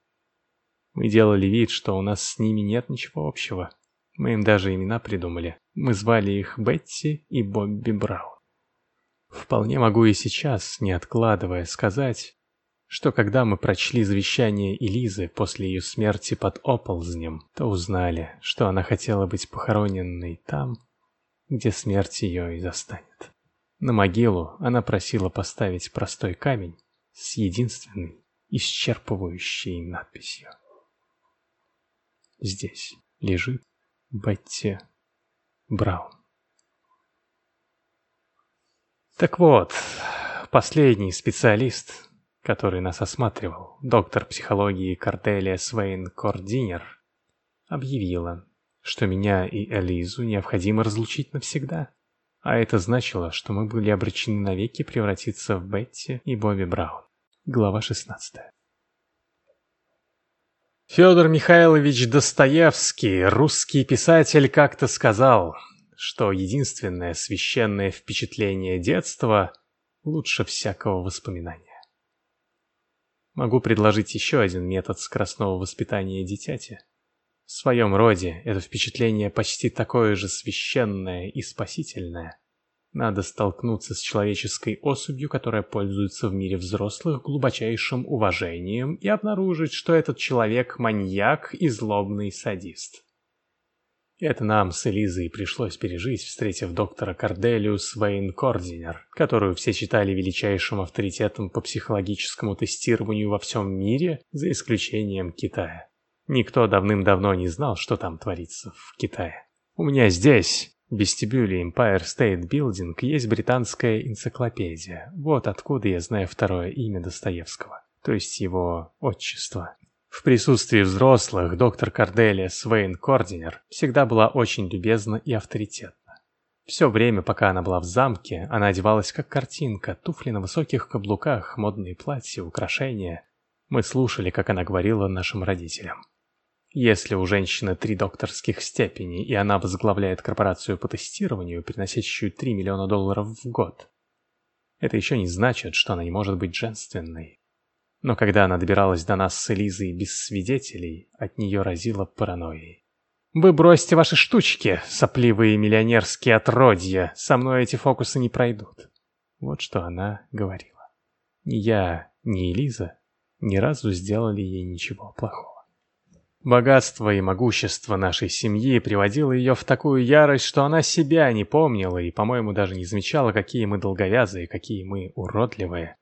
Мы делали вид, что у нас с ними нет ничего общего. Мы им даже имена придумали. Мы звали их Бетти и Бобби Браун. Вполне могу и сейчас, не откладывая, сказать, что когда мы прочли завещание Элизы после ее смерти под оползнем, то узнали, что она хотела быть похороненной там, где смерть ее и застанет. На могилу она просила поставить простой камень с единственной исчерпывающей надписью. Здесь лежит Бетти Браун. Так вот, последний специалист, который нас осматривал, доктор психологии Корделия Свейн Кординер, объявила, что меня и Элизу необходимо разлучить навсегда. А это значило, что мы были обречены навеки превратиться в Бетти и Бобби Браун. Глава 16. Федор Михайлович Достоевский, русский писатель, как-то сказал, что единственное священное впечатление детства лучше всякого воспоминания. Могу предложить еще один метод скоростного воспитания дитяти. В своем роде это впечатление почти такое же священное и спасительное. Надо столкнуться с человеческой особью, которая пользуется в мире взрослых глубочайшим уважением, и обнаружить, что этот человек – маньяк и злобный садист. Это нам с Элизой пришлось пережить, встретив доктора Корделиус Вейн Кординер, которую все считали величайшим авторитетом по психологическому тестированию во всем мире, за исключением Китая. Никто давным-давно не знал, что там творится в Китае. У меня здесь, в вестибюле Empire State Building, есть британская энциклопедия. Вот откуда я знаю второе имя Достоевского, то есть его отчество. В присутствии взрослых доктор Корделия Свейн Кординер всегда была очень любезна и авторитетна. Все время, пока она была в замке, она одевалась как картинка, туфли на высоких каблуках, модные платья, украшения. Мы слушали, как она говорила нашим родителям. Если у женщины три докторских степени, и она возглавляет корпорацию по тестированию, приносящую 3 миллиона долларов в год, это еще не значит, что она не может быть женственной. Но когда она добиралась до нас с Элизой без свидетелей, от нее разило паранойей. «Вы бросьте ваши штучки, сопливые миллионерские отродья, со мной эти фокусы не пройдут». Вот что она говорила. Ни я, ни Элиза ни разу сделали ей ничего плохого. Богатство и могущество нашей семьи приводило ее в такую ярость, что она себя не помнила и, по-моему, даже не замечала, какие мы долговязые, какие мы уродливые.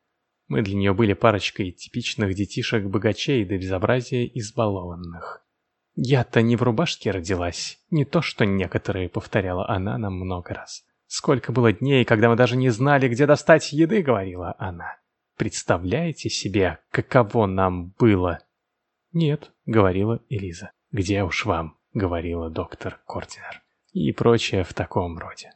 Мы для нее были парочкой типичных детишек-богачей до безобразия избалованных. «Я-то не в рубашке родилась, не то что некоторые», — повторяла она нам много раз. «Сколько было дней, когда мы даже не знали, где достать еды», — говорила она. «Представляете себе, каково нам было?» «Нет», — говорила Элиза. «Где уж вам», — говорила доктор Кортинер. И прочее в таком роде.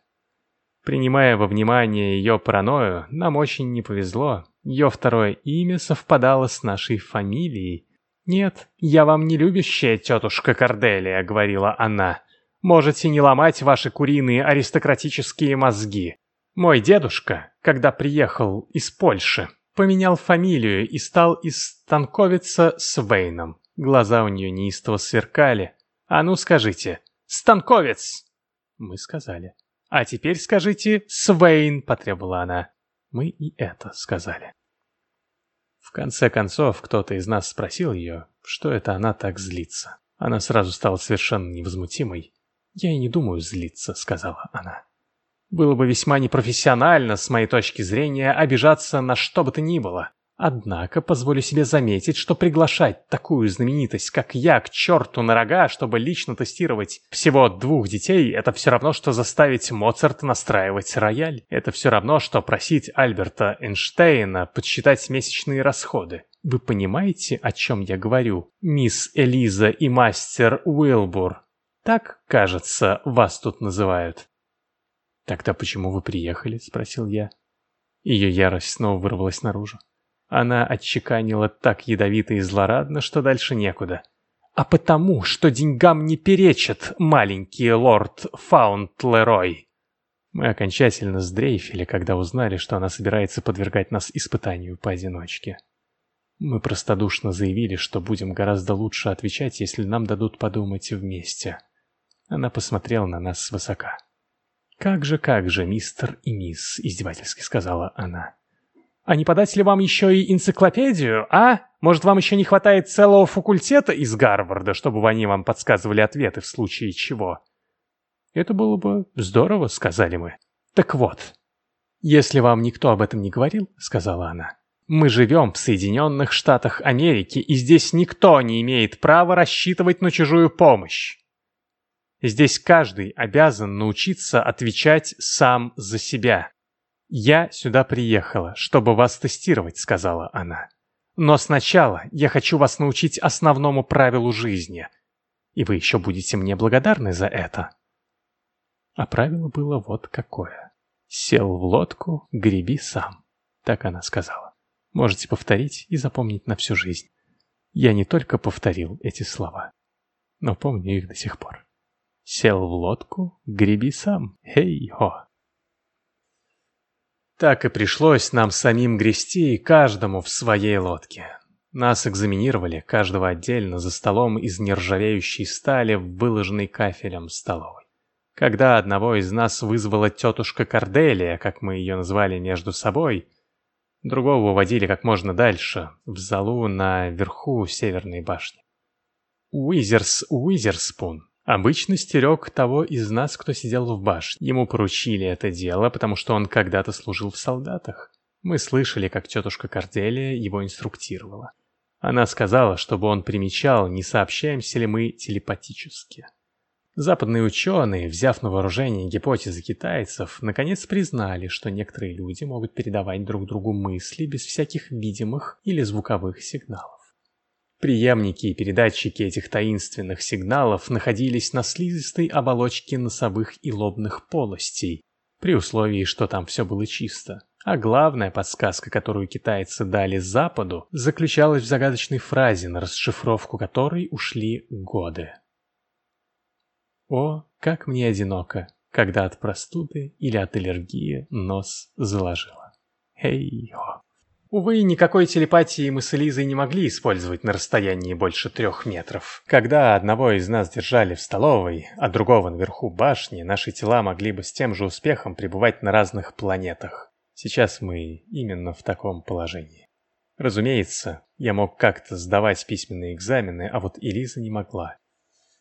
Принимая во внимание ее паранойю, нам очень не повезло. Ее второе имя совпадало с нашей фамилией. «Нет, я вам не любящая тетушка Корделия», — говорила она. «Можете не ломать ваши куриные аристократические мозги. Мой дедушка, когда приехал из Польши, поменял фамилию и стал из Станковица Свейном. Глаза у нее неистово сверкали. «А ну скажите, Станковец!» Мы сказали. «А теперь скажите «Свейн», — потребовала она. Мы и это сказали. В конце концов, кто-то из нас спросил ее, что это она так злится. Она сразу стала совершенно невозмутимой. «Я и не думаю злиться», — сказала она. «Было бы весьма непрофессионально, с моей точки зрения, обижаться на что бы то ни было. Однако позволю себе заметить, что приглашать такую знаменитость, как я, к черту на рога, чтобы лично тестировать всего двух детей, это все равно, что заставить Моцарт настраивать рояль. Это все равно, что просить Альберта Эйнштейна подсчитать месячные расходы. Вы понимаете, о чем я говорю, мисс Элиза и мастер Уилбур? Так, кажется, вас тут называют. «Тогда почему вы приехали?» — спросил я. Ее ярость снова вырвалась наружу. Она отчеканила так ядовито и злорадно, что дальше некуда. «А потому, что деньгам не перечит маленький лорд Фаунтлерой!» Мы окончательно сдрейфили, когда узнали, что она собирается подвергать нас испытанию поодиночке. Мы простодушно заявили, что будем гораздо лучше отвечать, если нам дадут подумать вместе. Она посмотрела на нас свысока. «Как же, как же, мистер и мисс», — издевательски сказала она. А не подать ли вам еще и энциклопедию, а? Может, вам еще не хватает целого факультета из Гарварда, чтобы они вам подсказывали ответы в случае чего? Это было бы здорово, сказали мы. Так вот, если вам никто об этом не говорил, сказала она, мы живем в Соединенных Штатах Америки, и здесь никто не имеет права рассчитывать на чужую помощь. Здесь каждый обязан научиться отвечать сам за себя. «Я сюда приехала, чтобы вас тестировать», — сказала она. «Но сначала я хочу вас научить основному правилу жизни, и вы еще будете мне благодарны за это». А правило было вот какое. «Сел в лодку, греби сам», — так она сказала. Можете повторить и запомнить на всю жизнь. Я не только повторил эти слова, но помню их до сих пор. Сел в лодку, греби сам, хей-хо. Так и пришлось нам самим грести, каждому в своей лодке. Нас экзаменировали, каждого отдельно, за столом из нержавеющей стали, выложенной кафелем столовой. Когда одного из нас вызвала тетушка Корделия, как мы ее назвали между собой, другого уводили как можно дальше, в залу на верху северной башни. Уизерс Уизерспун Обычно стерег того из нас, кто сидел в башне. Ему поручили это дело, потому что он когда-то служил в солдатах. Мы слышали, как тетушка Корделия его инструктировала. Она сказала, чтобы он примечал, не сообщаемся ли мы телепатически. Западные ученые, взяв на вооружение гипотезы китайцев, наконец признали, что некоторые люди могут передавать друг другу мысли без всяких видимых или звуковых сигналов. Приемники и передатчики этих таинственных сигналов находились на слизистой оболочке носовых и лобных полостей, при условии, что там все было чисто. А главная подсказка, которую китайцы дали Западу, заключалась в загадочной фразе, на расшифровку которой ушли годы. «О, как мне одиноко, когда от простуды или от аллергии нос заложило. Хей-хо!» Увы, никакой телепатии мы с Элизой не могли использовать на расстоянии больше трех метров. Когда одного из нас держали в столовой, а другого наверху башни, наши тела могли бы с тем же успехом пребывать на разных планетах. Сейчас мы именно в таком положении. Разумеется, я мог как-то сдавать письменные экзамены, а вот Элиза не могла.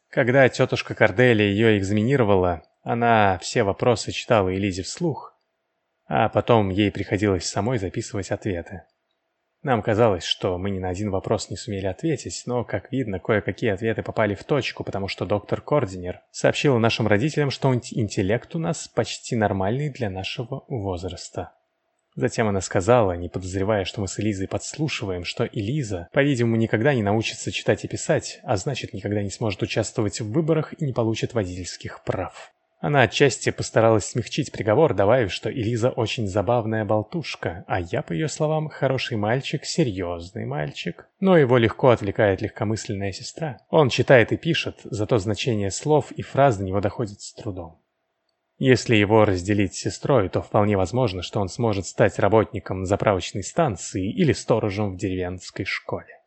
Когда тетушка Корделия ее экзаменировала, она все вопросы читала Элизе вслух, а потом ей приходилось самой записывать ответы. Нам казалось, что мы ни на один вопрос не сумели ответить, но, как видно, кое-какие ответы попали в точку, потому что доктор Кординер сообщил нашим родителям, что интеллект у нас почти нормальный для нашего возраста. Затем она сказала, не подозревая, что мы с Элизой подслушиваем, что Элиза, по-видимому, никогда не научится читать и писать, а значит, никогда не сможет участвовать в выборах и не получит водительских прав. Она отчасти постаралась смягчить приговор, добавив, что Элиза очень забавная болтушка, а я, по ее словам, хороший мальчик, серьезный мальчик. Но его легко отвлекает легкомысленная сестра. Он читает и пишет, зато значение слов и фраз до него доходит с трудом. Если его разделить с сестрой, то вполне возможно, что он сможет стать работником заправочной станции или сторожем в деревенской школе.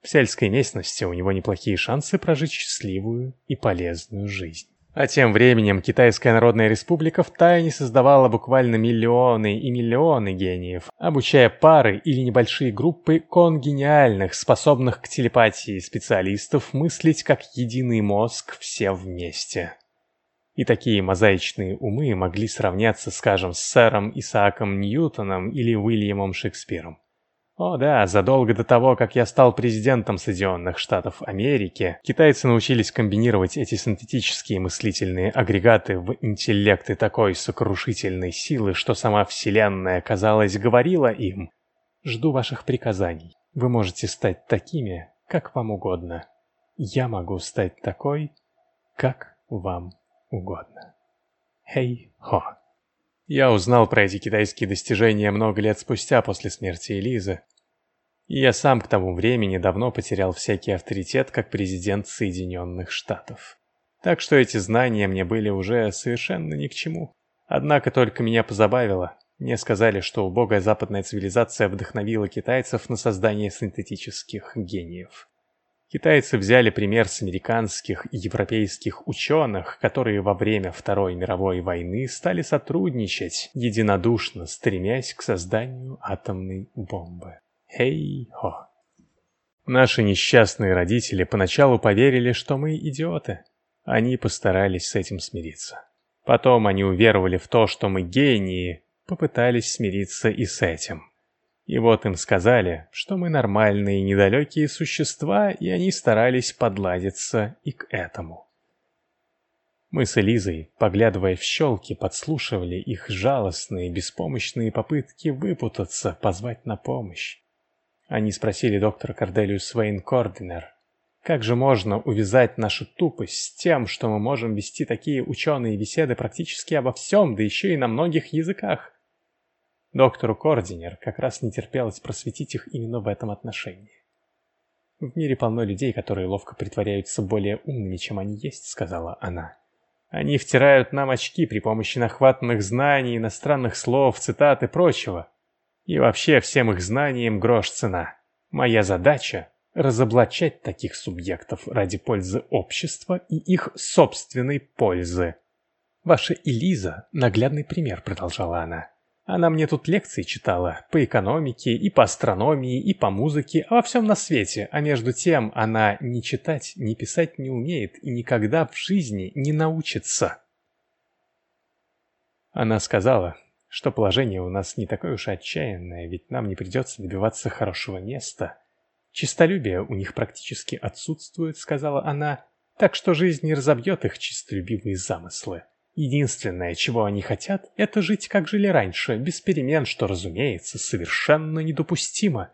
В сельской местности у него неплохие шансы прожить счастливую и полезную жизнь. А тем временем Китайская Народная Республика втайне создавала буквально миллионы и миллионы гениев, обучая пары или небольшие группы конгениальных, способных к телепатии специалистов мыслить как единый мозг все вместе. И такие мозаичные умы могли сравняться, скажем, с сэром Исааком Ньютоном или Уильямом Шекспиром. О да, задолго до того, как я стал президентом Соединенных Штатов Америки, китайцы научились комбинировать эти синтетические мыслительные агрегаты в интеллекты такой сокрушительной силы, что сама Вселенная, казалось, говорила им «Жду ваших приказаний. Вы можете стать такими, как вам угодно. Я могу стать такой, как вам угодно». Хей-хо. Я узнал про эти китайские достижения много лет спустя после смерти Элизы. И я сам к тому времени давно потерял всякий авторитет как президент Соединенных Штатов. Так что эти знания мне были уже совершенно ни к чему. Однако только меня позабавило. Мне сказали, что убогая западная цивилизация вдохновила китайцев на создание синтетических гениев. Китайцы взяли пример с американских и европейских ученых, которые во время Второй мировой войны стали сотрудничать, единодушно стремясь к созданию атомной бомбы. Хей-хо. Наши несчастные родители поначалу поверили, что мы идиоты. Они постарались с этим смириться. Потом они уверовали в то, что мы гении, попытались смириться и с этим. И вот им сказали, что мы нормальные недалекие существа, и они старались подладиться и к этому. Мы с Элизой, поглядывая в щелки, подслушивали их жалостные, беспомощные попытки выпутаться, позвать на помощь. Они спросили доктора Корделиус Свейн Кординер, как же можно увязать нашу тупость с тем, что мы можем вести такие ученые беседы практически обо всем, да еще и на многих языках? Доктору Кординер как раз не терпелось просветить их именно в этом отношении. «В мире полно людей, которые ловко притворяются более умными, чем они есть», — сказала она. «Они втирают нам очки при помощи нахватанных знаний, иностранных слов, цитат и прочего. И вообще всем их знаниям грош цена. Моя задача — разоблачать таких субъектов ради пользы общества и их собственной пользы». «Ваша Элиза — наглядный пример», — продолжала она. Она мне тут лекции читала по экономике и по астрономии и по музыке, а во всем на свете, а между тем она ни читать, ни писать не умеет и никогда в жизни не научится. Она сказала, что положение у нас не такое уж отчаянное, ведь нам не придется добиваться хорошего места. Чистолюбие у них практически отсутствует, сказала она, так что жизнь не разобьет их чистолюбивые замыслы. Единственное, чего они хотят, это жить, как жили раньше, без перемен, что, разумеется, совершенно недопустимо.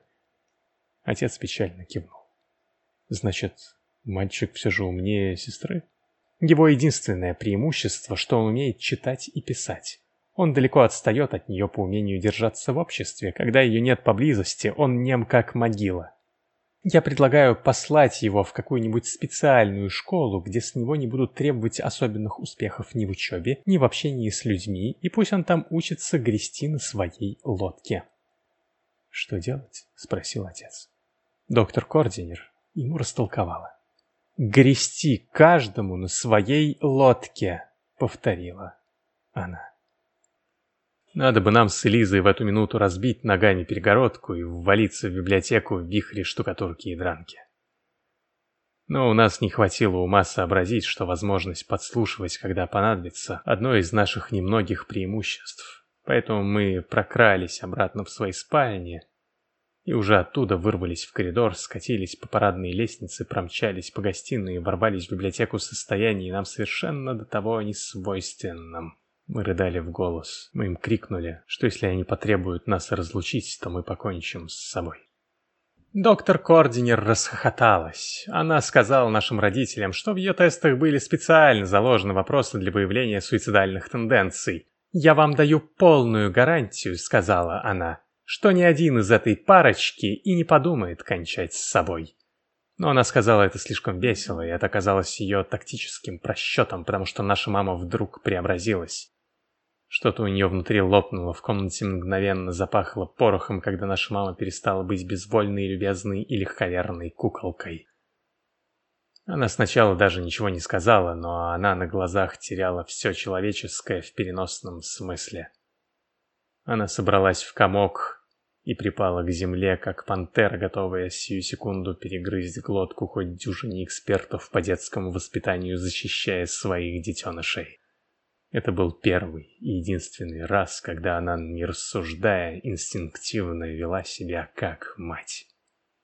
Отец печально кивнул. Значит, мальчик все же умнее сестры? Его единственное преимущество, что он умеет читать и писать. Он далеко отстает от нее по умению держаться в обществе. Когда ее нет поблизости, он нем как могила. Я предлагаю послать его в какую-нибудь специальную школу, где с него не будут требовать особенных успехов ни в учебе, ни в общении с людьми, и пусть он там учится грести на своей лодке. «Что делать?» — спросил отец. Доктор Кординер ему растолковала. «Грести каждому на своей лодке», — повторила она. Надо бы нам с Элизой в эту минуту разбить ногами перегородку и ввалиться в библиотеку в вихре штукатурки и дранки. Но у нас не хватило ума сообразить, что возможность подслушивать, когда понадобится, одно из наших немногих преимуществ. Поэтому мы прокрались обратно в свои спальни, И уже оттуда вырвались в коридор, скатились по парадной лестнице, промчались по гостиной, ворвались в библиотеку в состоянии нам совершенно до того несвойственном. Мы рыдали в голос. Мы им крикнули, что если они потребуют нас разлучить, то мы покончим с собой. Доктор Кординер расхохоталась. Она сказала нашим родителям, что в ее тестах были специально заложены вопросы для выявления суицидальных тенденций. «Я вам даю полную гарантию», — сказала она, «что ни один из этой парочки и не подумает кончать с собой». Но она сказала это слишком весело, и это оказалось ее тактическим просчетом, потому что наша мама вдруг преобразилась. Что-то у нее внутри лопнуло, в комнате мгновенно запахло порохом, когда наша мама перестала быть безвольной, любезной и легковерной куколкой. Она сначала даже ничего не сказала, но она на глазах теряла все человеческое в переносном смысле. Она собралась в комок и припала к земле, как пантера, готовая сию секунду перегрызть глотку хоть дюжине экспертов по детскому воспитанию, защищая своих детенышей. Это был первый и единственный раз, когда она, не рассуждая, инстинктивно вела себя как мать.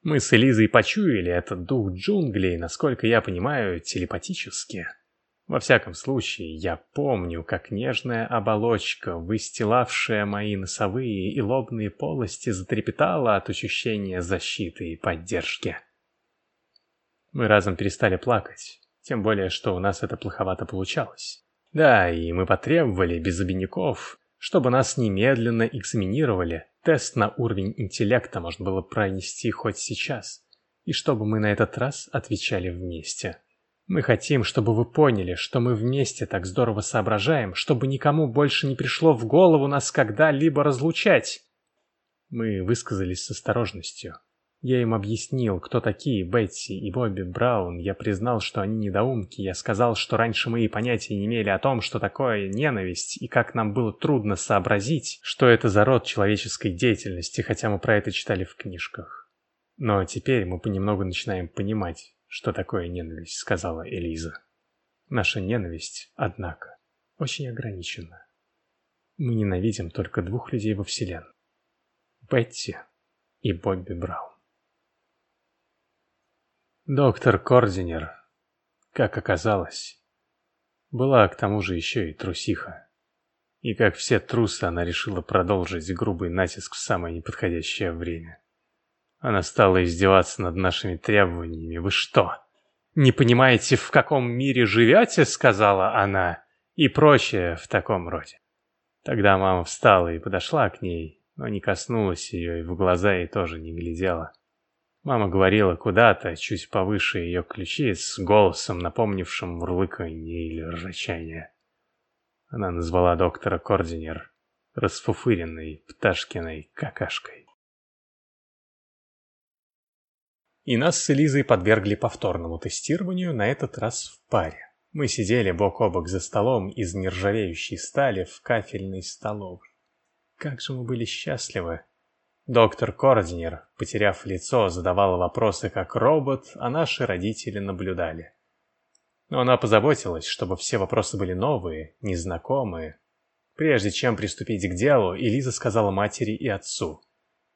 Мы с Элизой почуяли этот дух джунглей, насколько я понимаю, телепатически. Во всяком случае, я помню, как нежная оболочка, выстилавшая мои носовые и лобные полости, затрепетала от ощущения защиты и поддержки. Мы разом перестали плакать, тем более, что у нас это плоховато получалось. Да, и мы потребовали без обиняков, чтобы нас немедленно экзаменировали. Тест на уровень интеллекта можно было пронести хоть сейчас. И чтобы мы на этот раз отвечали вместе. Мы хотим, чтобы вы поняли, что мы вместе так здорово соображаем, чтобы никому больше не пришло в голову нас когда-либо разлучать. Мы высказались с осторожностью. Я им объяснил, кто такие Бетси и Бобби Браун. Я признал, что они недоумки. Я сказал, что раньше мы и понятия не имели о том, что такое ненависть, и как нам было трудно сообразить, что это за род человеческой деятельности, хотя мы про это читали в книжках. Но теперь мы понемногу начинаем понимать, что такое ненависть, сказала Элиза. Наша ненависть, однако, очень ограничена. Мы ненавидим только двух людей во Вселенной. Бетти и Бобби Браун. Доктор Кординер, как оказалось, была к тому же еще и трусиха. И как все трусы, она решила продолжить грубый натиск в самое неподходящее время. Она стала издеваться над нашими требованиями. «Вы что, не понимаете, в каком мире живете?» — сказала она. И прочее в таком роде. Тогда мама встала и подошла к ней, но не коснулась ее и в глаза ей тоже не глядела. Мама говорила куда-то, чуть повыше ее ключиц, голосом, напомнившим мурлыканье или ржачание. Она назвала доктора Кординер расфуфыренной пташкиной какашкой. И нас с Элизой подвергли повторному тестированию, на этот раз в паре. Мы сидели бок о бок за столом из нержавеющей стали в кафельной столовой. Как же мы были счастливы! Доктор Кординер, потеряв лицо, задавала вопросы как робот, а наши родители наблюдали. Но она позаботилась, чтобы все вопросы были новые, незнакомые. Прежде чем приступить к делу, Элиза сказала матери и отцу.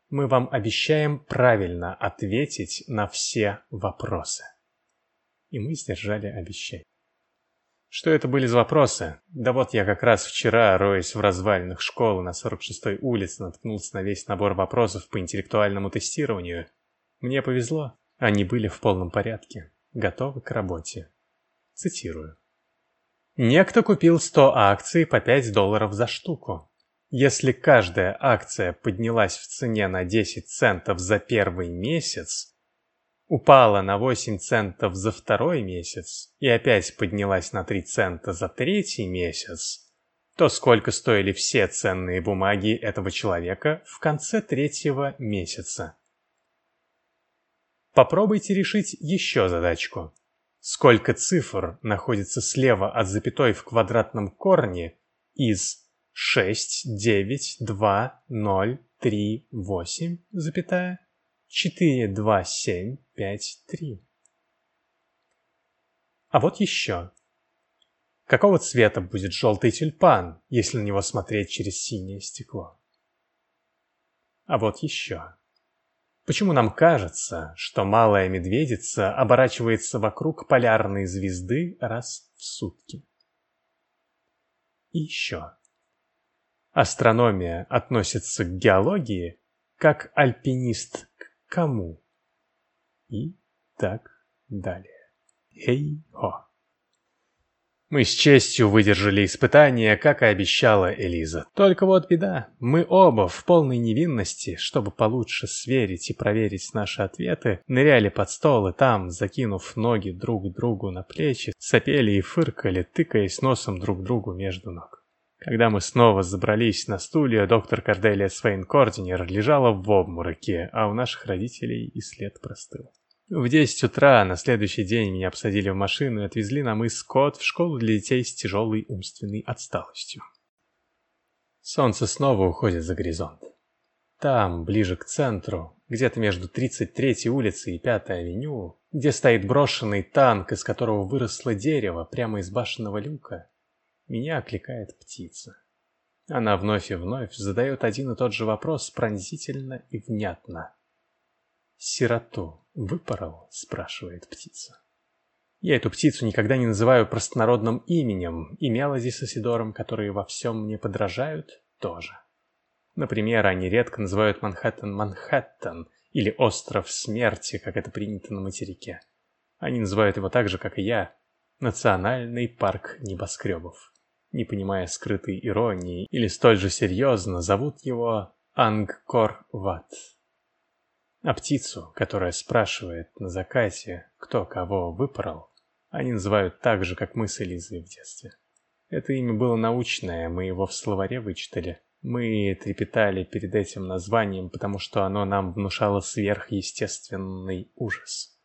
«Мы вам обещаем правильно ответить на все вопросы». И мы сдержали обещание. Что это были за вопросы? Да вот я как раз вчера, роясь в развалинах школы на 46-й улице, наткнулся на весь набор вопросов по интеллектуальному тестированию. Мне повезло. Они были в полном порядке, готовы к работе. Цитирую. Некто купил 100 акций по 5 долларов за штуку. Если каждая акция поднялась в цене на 10 центов за первый месяц, упала на 8 центов за второй месяц и опять поднялась на 3 цента за третий месяц, то сколько стоили все ценные бумаги этого человека в конце третьего месяца? Попробуйте решить еще задачку. Сколько цифр находится слева от запятой в квадратном корне из 6, 9, 2, 0, 3, 8, запятая, 4, 2, 7, 5, 3. А вот еще. Какого цвета будет желтый тюльпан, если на него смотреть через синее стекло? А вот еще. Почему нам кажется, что малая медведица оборачивается вокруг полярной звезды раз в сутки? И еще. Астрономия относится к геологии как альпинист кому? И так далее. Хей-хо. Мы с честью выдержали испытание, как и обещала Элиза. Только вот беда. Мы оба в полной невинности, чтобы получше сверить и проверить наши ответы, ныряли под стол и там, закинув ноги друг другу на плечи, сопели и фыркали, тыкаясь носом друг другу между ног. Когда мы снова забрались на стулья, доктор Корделия Свейн Кординер лежала в обмороке, а у наших родителей и след простыл. В 10 утра на следующий день меня посадили в машину и отвезли на мыс Скотт в школу для детей с тяжелой умственной отсталостью. Солнце снова уходит за горизонт. Там, ближе к центру, где-то между 33-й улицей и 5-й авеню, где стоит брошенный танк, из которого выросло дерево прямо из башенного люка, меня окликает птица. Она вновь и вновь задает один и тот же вопрос пронзительно и внятно. «Сироту выпорол?» — спрашивает птица. Я эту птицу никогда не называю простонародным именем, и Мелоди с Асидором, которые во всем мне подражают, тоже. Например, они редко называют Манхэттен Манхэттен или Остров Смерти, как это принято на материке. Они называют его так же, как и я, Национальный парк небоскребов. Не понимая скрытой иронии, или столь же серьезно зовут его Ангкор-Ват. А птицу, которая спрашивает на закате, кто кого выпорол, они называют так же, как мы с Элизой в детстве. Это имя было научное, мы его в словаре вычитали. Мы трепетали перед этим названием, потому что оно нам внушало сверхъестественный ужас.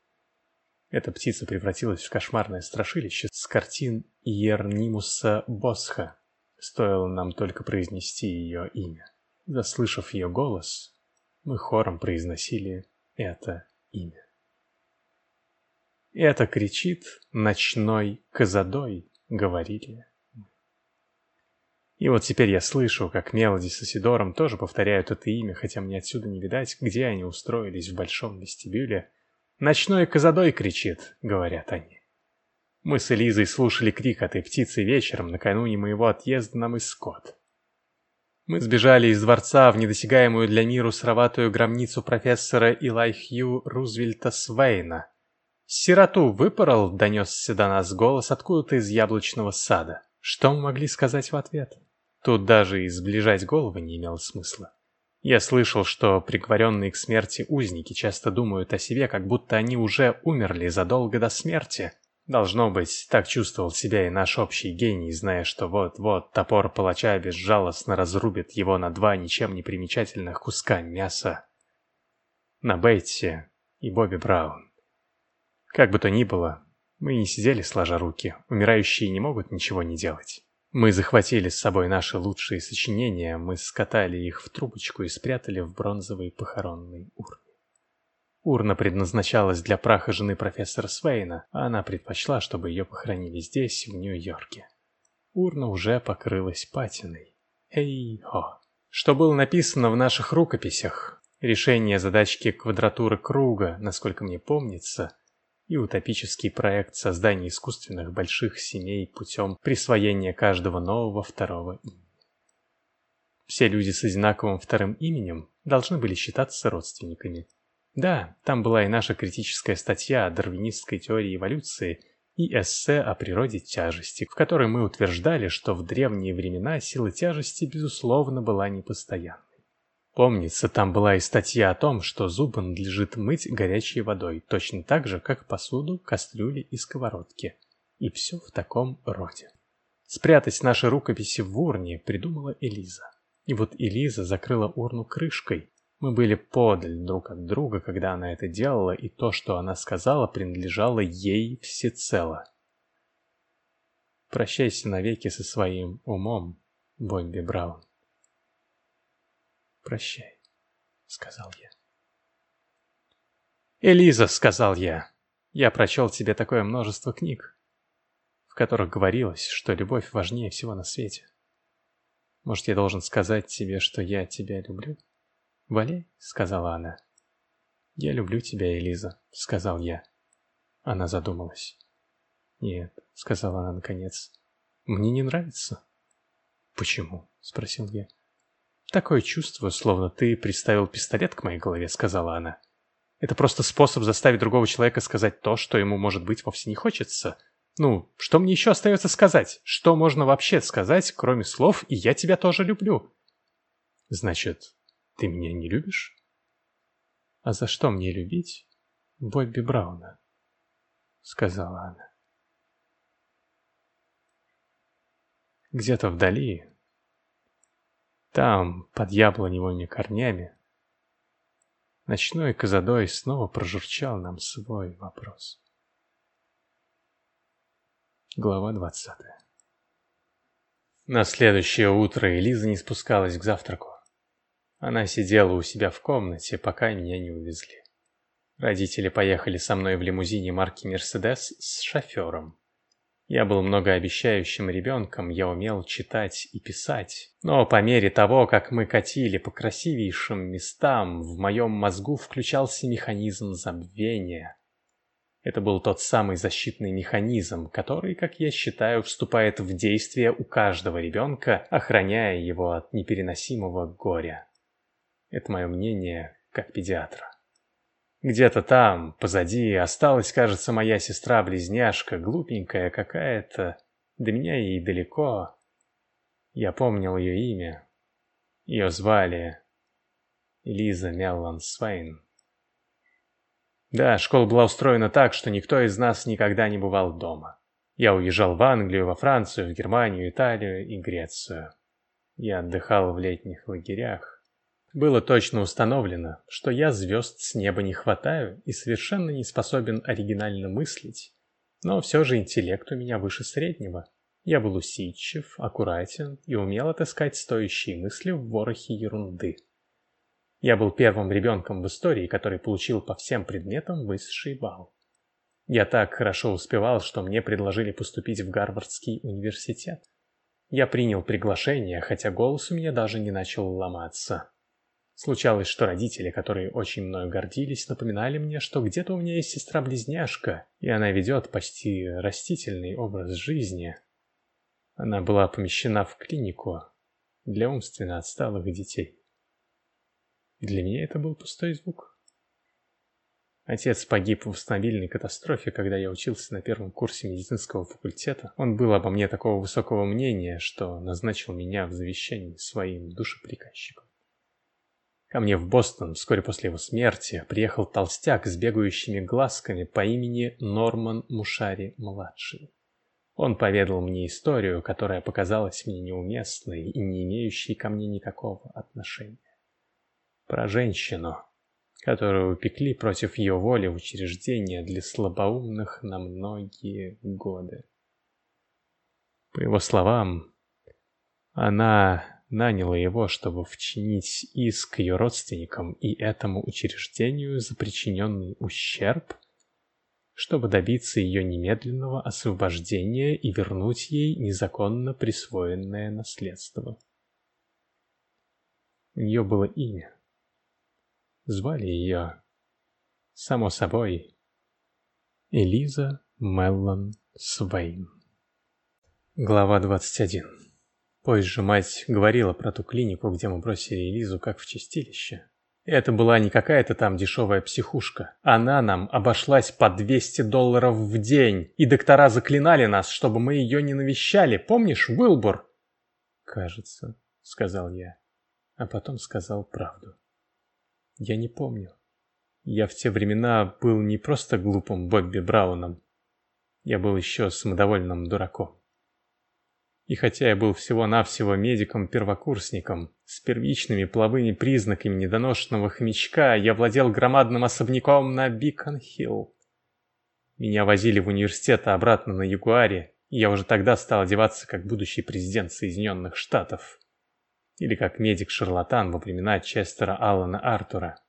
Эта птица превратилась в кошмарное страшилище с картин Иернимуса Босха. Стоило нам только произнести ее имя. Заслышав ее голос, мы хором произносили это имя. «Это кричит ночной козадой», — говорили. И вот теперь я слышу, как Мелоди с Асидором тоже повторяют это имя, хотя мне отсюда не видать, где они устроились в большом вестибюле. «Ночной козадой кричит», — говорят они. Мы с Элизой слушали крик этой птицы вечером накануне моего отъезда на мыс Скотт. Мы сбежали из дворца в недосягаемую для миру сыроватую гробницу профессора Илай Хью Рузвельта Свейна. «Сироту выпорол», — донесся до нас голос откуда-то из яблочного сада. Что мы могли сказать в ответ? Тут даже и сближать головы не имело смысла. Я слышал, что приговоренные к смерти узники часто думают о себе, как будто они уже умерли задолго до смерти. Должно быть, так чувствовал себя и наш общий гений, зная, что вот-вот топор палача безжалостно разрубит его на два ничем не примечательных куска мяса. На Бетти и Бобби Браун. Как бы то ни было, мы не сидели сложа руки, умирающие не могут ничего не делать. Мы захватили с собой наши лучшие сочинения, мы скатали их в трубочку и спрятали в бронзовый похоронный урн. Урна предназначалась для праха жены профессора Свейна, а она предпочла, чтобы ее похоронили здесь, в Нью-Йорке. Урна уже покрылась патиной. Эй-хо. Что было написано в наших рукописях? Решение задачки квадратуры круга, насколько мне помнится, и утопический проект создания искусственных больших семей путем присвоения каждого нового второго имени. Все люди с одинаковым вторым именем должны были считаться родственниками. Да, там была и наша критическая статья о дарвинистской теории эволюции и эссе о природе тяжести, в которой мы утверждали, что в древние времена сила тяжести, безусловно, была непостоянной. Помнится, там была и статья о том, что зубы надлежит мыть горячей водой, точно так же, как посуду, кастрюли и сковородки. И все в таком роде. Спрятать наши рукописи в урне придумала Элиза. И вот Элиза закрыла урну крышкой, мы были подаль друг от друга, когда она это делала, и то, что она сказала, принадлежало ей всецело. Прощайся навеки со своим умом, Бобби Браун. Прощай, сказал я. Элиза, сказал я, я прочел тебе такое множество книг, в которых говорилось, что любовь важнее всего на свете. Может, я должен сказать тебе, что я тебя люблю? «Валяй», — сказала она. «Я люблю тебя, Элиза», — сказал я. Она задумалась. «Нет», — сказала она наконец, — «мне не нравится». «Почему?» — спросил я. «Такое чувство, словно ты приставил пистолет к моей голове», — сказала она. «Это просто способ заставить другого человека сказать то, что ему, может быть, вовсе не хочется. Ну, что мне еще остается сказать? Что можно вообще сказать, кроме слов «и я тебя тоже люблю»?» «Значит, ты меня не любишь?» «А за что мне любить Бобби Брауна?» — сказала она. Где-то вдали, там, под яблоневыми корнями, ночной козадой снова прожурчал нам свой вопрос. Глава двадцатая На следующее утро Элиза не спускалась к завтраку. Она сидела у себя в комнате, пока меня не увезли. Родители поехали со мной в лимузине марки «Мерседес» с шофером. Я был многообещающим ребенком, я умел читать и писать. Но по мере того, как мы катили по красивейшим местам, в моем мозгу включался механизм забвения. Это был тот самый защитный механизм, который, как я считаю, вступает в действие у каждого ребенка, охраняя его от непереносимого горя. Это мое мнение как педиатра. Где-то там, позади, осталась, кажется, моя сестра-близняшка, глупенькая какая-то. До меня ей далеко. Я помнил ее имя. Ее звали Лиза Меллан Свейн. Да, школа была устроена так, что никто из нас никогда не бывал дома. Я уезжал в Англию, во Францию, в Германию, Италию и Грецию. Я отдыхал в летних лагерях. Было точно установлено, что я звезд с неба не хватаю и совершенно не способен оригинально мыслить, но все же интеллект у меня выше среднего. Я был усидчив, аккуратен и умел отыскать стоящие мысли в ворохе ерунды. Я был первым ребенком в истории, который получил по всем предметам высший балл. Я так хорошо успевал, что мне предложили поступить в Гарвардский университет. Я принял приглашение, хотя голос у меня даже не начал ломаться. Случалось, что родители, которые очень мною гордились, напоминали мне, что где-то у меня есть сестра-близняшка, и она ведет почти растительный образ жизни. Она была помещена в клинику для умственно отсталых детей. Для меня это был пустой звук. Отец погиб в автомобильной катастрофе, когда я учился на первом курсе медицинского факультета. Он был обо мне такого высокого мнения, что назначил меня в завещании своим душеприказчиком. Ко мне в Бостон вскоре после его смерти приехал толстяк с бегающими глазками по имени Норман Мушари-младший. Он поведал мне историю, которая показалась мне неуместной и не имеющей ко мне никакого отношения. Про женщину, которую упекли против ее воли в учреждение для слабоумных на многие годы. По его словам, она наняла его, чтобы вчинить иск ее родственникам и этому учреждению за причиненный ущерб, чтобы добиться ее немедленного освобождения и вернуть ей незаконно присвоенное наследство. У нее было имя. Звали ее, само собой, Элиза Меллан Свейн. Глава двадцать один. Позже мать говорила про ту клинику, где мы бросили Элизу как в чистилище. Это была не какая-то там дешевая психушка. Она нам обошлась по 200 долларов в день, и доктора заклинали нас, чтобы мы ее не навещали. Помнишь, Уилбур? «Кажется», — сказал я, а потом сказал правду. Я не помню. Я в те времена был не просто глупым Бобби Брауном. Я был еще самодовольным дураком. И хотя я был всего-навсего медиком-первокурсником, с первичными половыми признаками недоношенного хомячка, я владел громадным особняком на Бикон-Хилл. Меня возили в университет обратно на Ягуаре, и я уже тогда стал одеваться как будущий президент Соединенных Штатов. Или как медик-шарлатан во времена Честера Аллана Артура.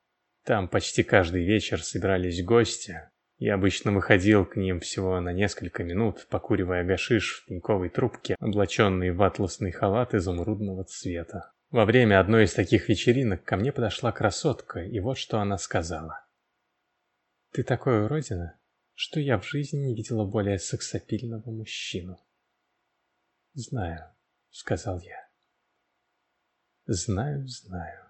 Там почти каждый вечер собирались гости, я обычно выходил к ним всего на несколько минут, покуривая гашиш в пеньковой трубке, облаченный в атласный халат изумрудного цвета. Во время одной из таких вечеринок ко мне подошла красотка, и вот что она сказала. Ты такой уродина, что я в жизни не видела более сексапильного мужчину. Знаю, сказал я. Знаю, знаю.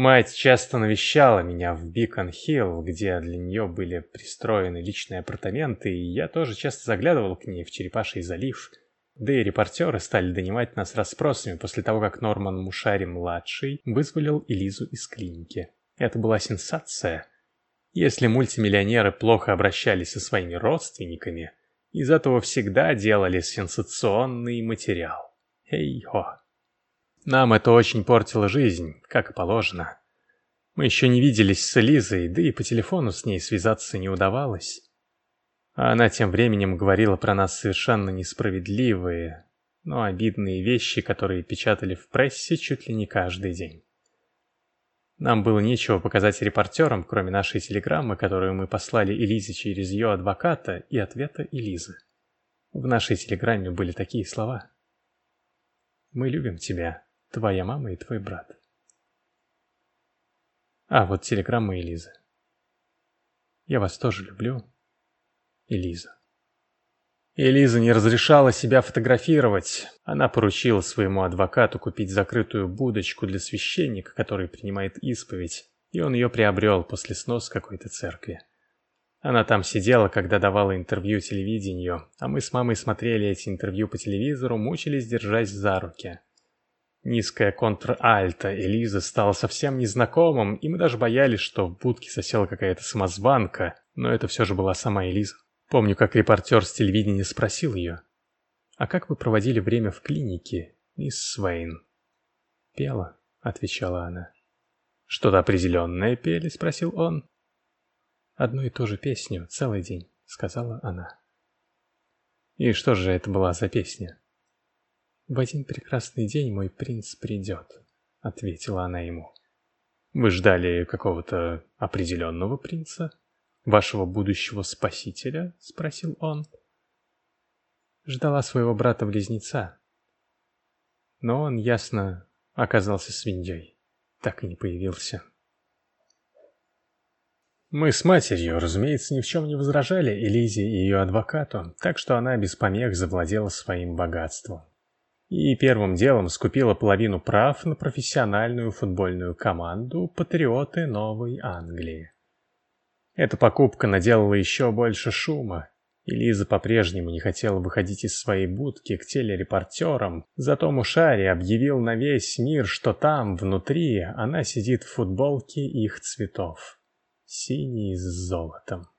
Мать часто навещала меня в Бикон-Хилл, где для нее были пристроены личные апартаменты, и я тоже часто заглядывал к ней в Черепаший залив. Да и репортеры стали донимать нас расспросами после того, как Норман Мушари-младший вызволил Элизу из клиники. Это была сенсация. Если мультимиллионеры плохо обращались со своими родственниками, из этого всегда делали сенсационный материал. Эй-хо. Нам это очень портило жизнь, как и положено. Мы еще не виделись с Элизой, да и по телефону с ней связаться не удавалось. А она тем временем говорила про нас совершенно несправедливые, но обидные вещи, которые печатали в прессе чуть ли не каждый день. Нам было нечего показать репортерам, кроме нашей телеграммы, которую мы послали Элизе через ее адвоката, и ответа Элизы. В нашей телеграмме были такие слова. «Мы любим тебя, твоя мама и твой брат». А, вот телеграмма Элизы. «Я вас тоже люблю, Элиза». Элиза не разрешала себя фотографировать. Она поручила своему адвокату купить закрытую будочку для священника, который принимает исповедь, и он ее приобрел после снос какой-то церкви. Она там сидела, когда давала интервью телевидению, а мы с мамой смотрели эти интервью по телевизору, мучились, держась за руки. Низкая контр-альта Элиза стала совсем незнакомым, и мы даже боялись, что в будке сосела какая-то самозванка, но это все же была сама Элиза. Помню, как репортер с телевидения спросил ее, «А как вы проводили время в клинике, мисс Свейн?» «Пела», — отвечала она. «Что-то определенное пели?» — спросил он. «Одну и ту же песню, целый день», — сказала она. «И что же это была за песня?» «В один прекрасный день мой принц придет», — ответила она ему. «Вы ждали какого-то определенного принца?» вашего будущего спасителя?» — спросил он. Ждала своего брата-близнеца. Но он, ясно, оказался свиньей. Так и не появился. Мы с матерью, разумеется, ни в чем не возражали Элизе и ее адвокату, так что она без помех завладела своим богатством. И первым делом скупила половину прав на профессиональную футбольную команду «Патриоты Новой Англии». Эта покупка наделала еще больше шума, и Лиза по-прежнему не хотела выходить из своей будки к телерепортерам, зато Мушари объявил на весь мир, что там, внутри, она сидит в футболке их цветов, синей с золотом.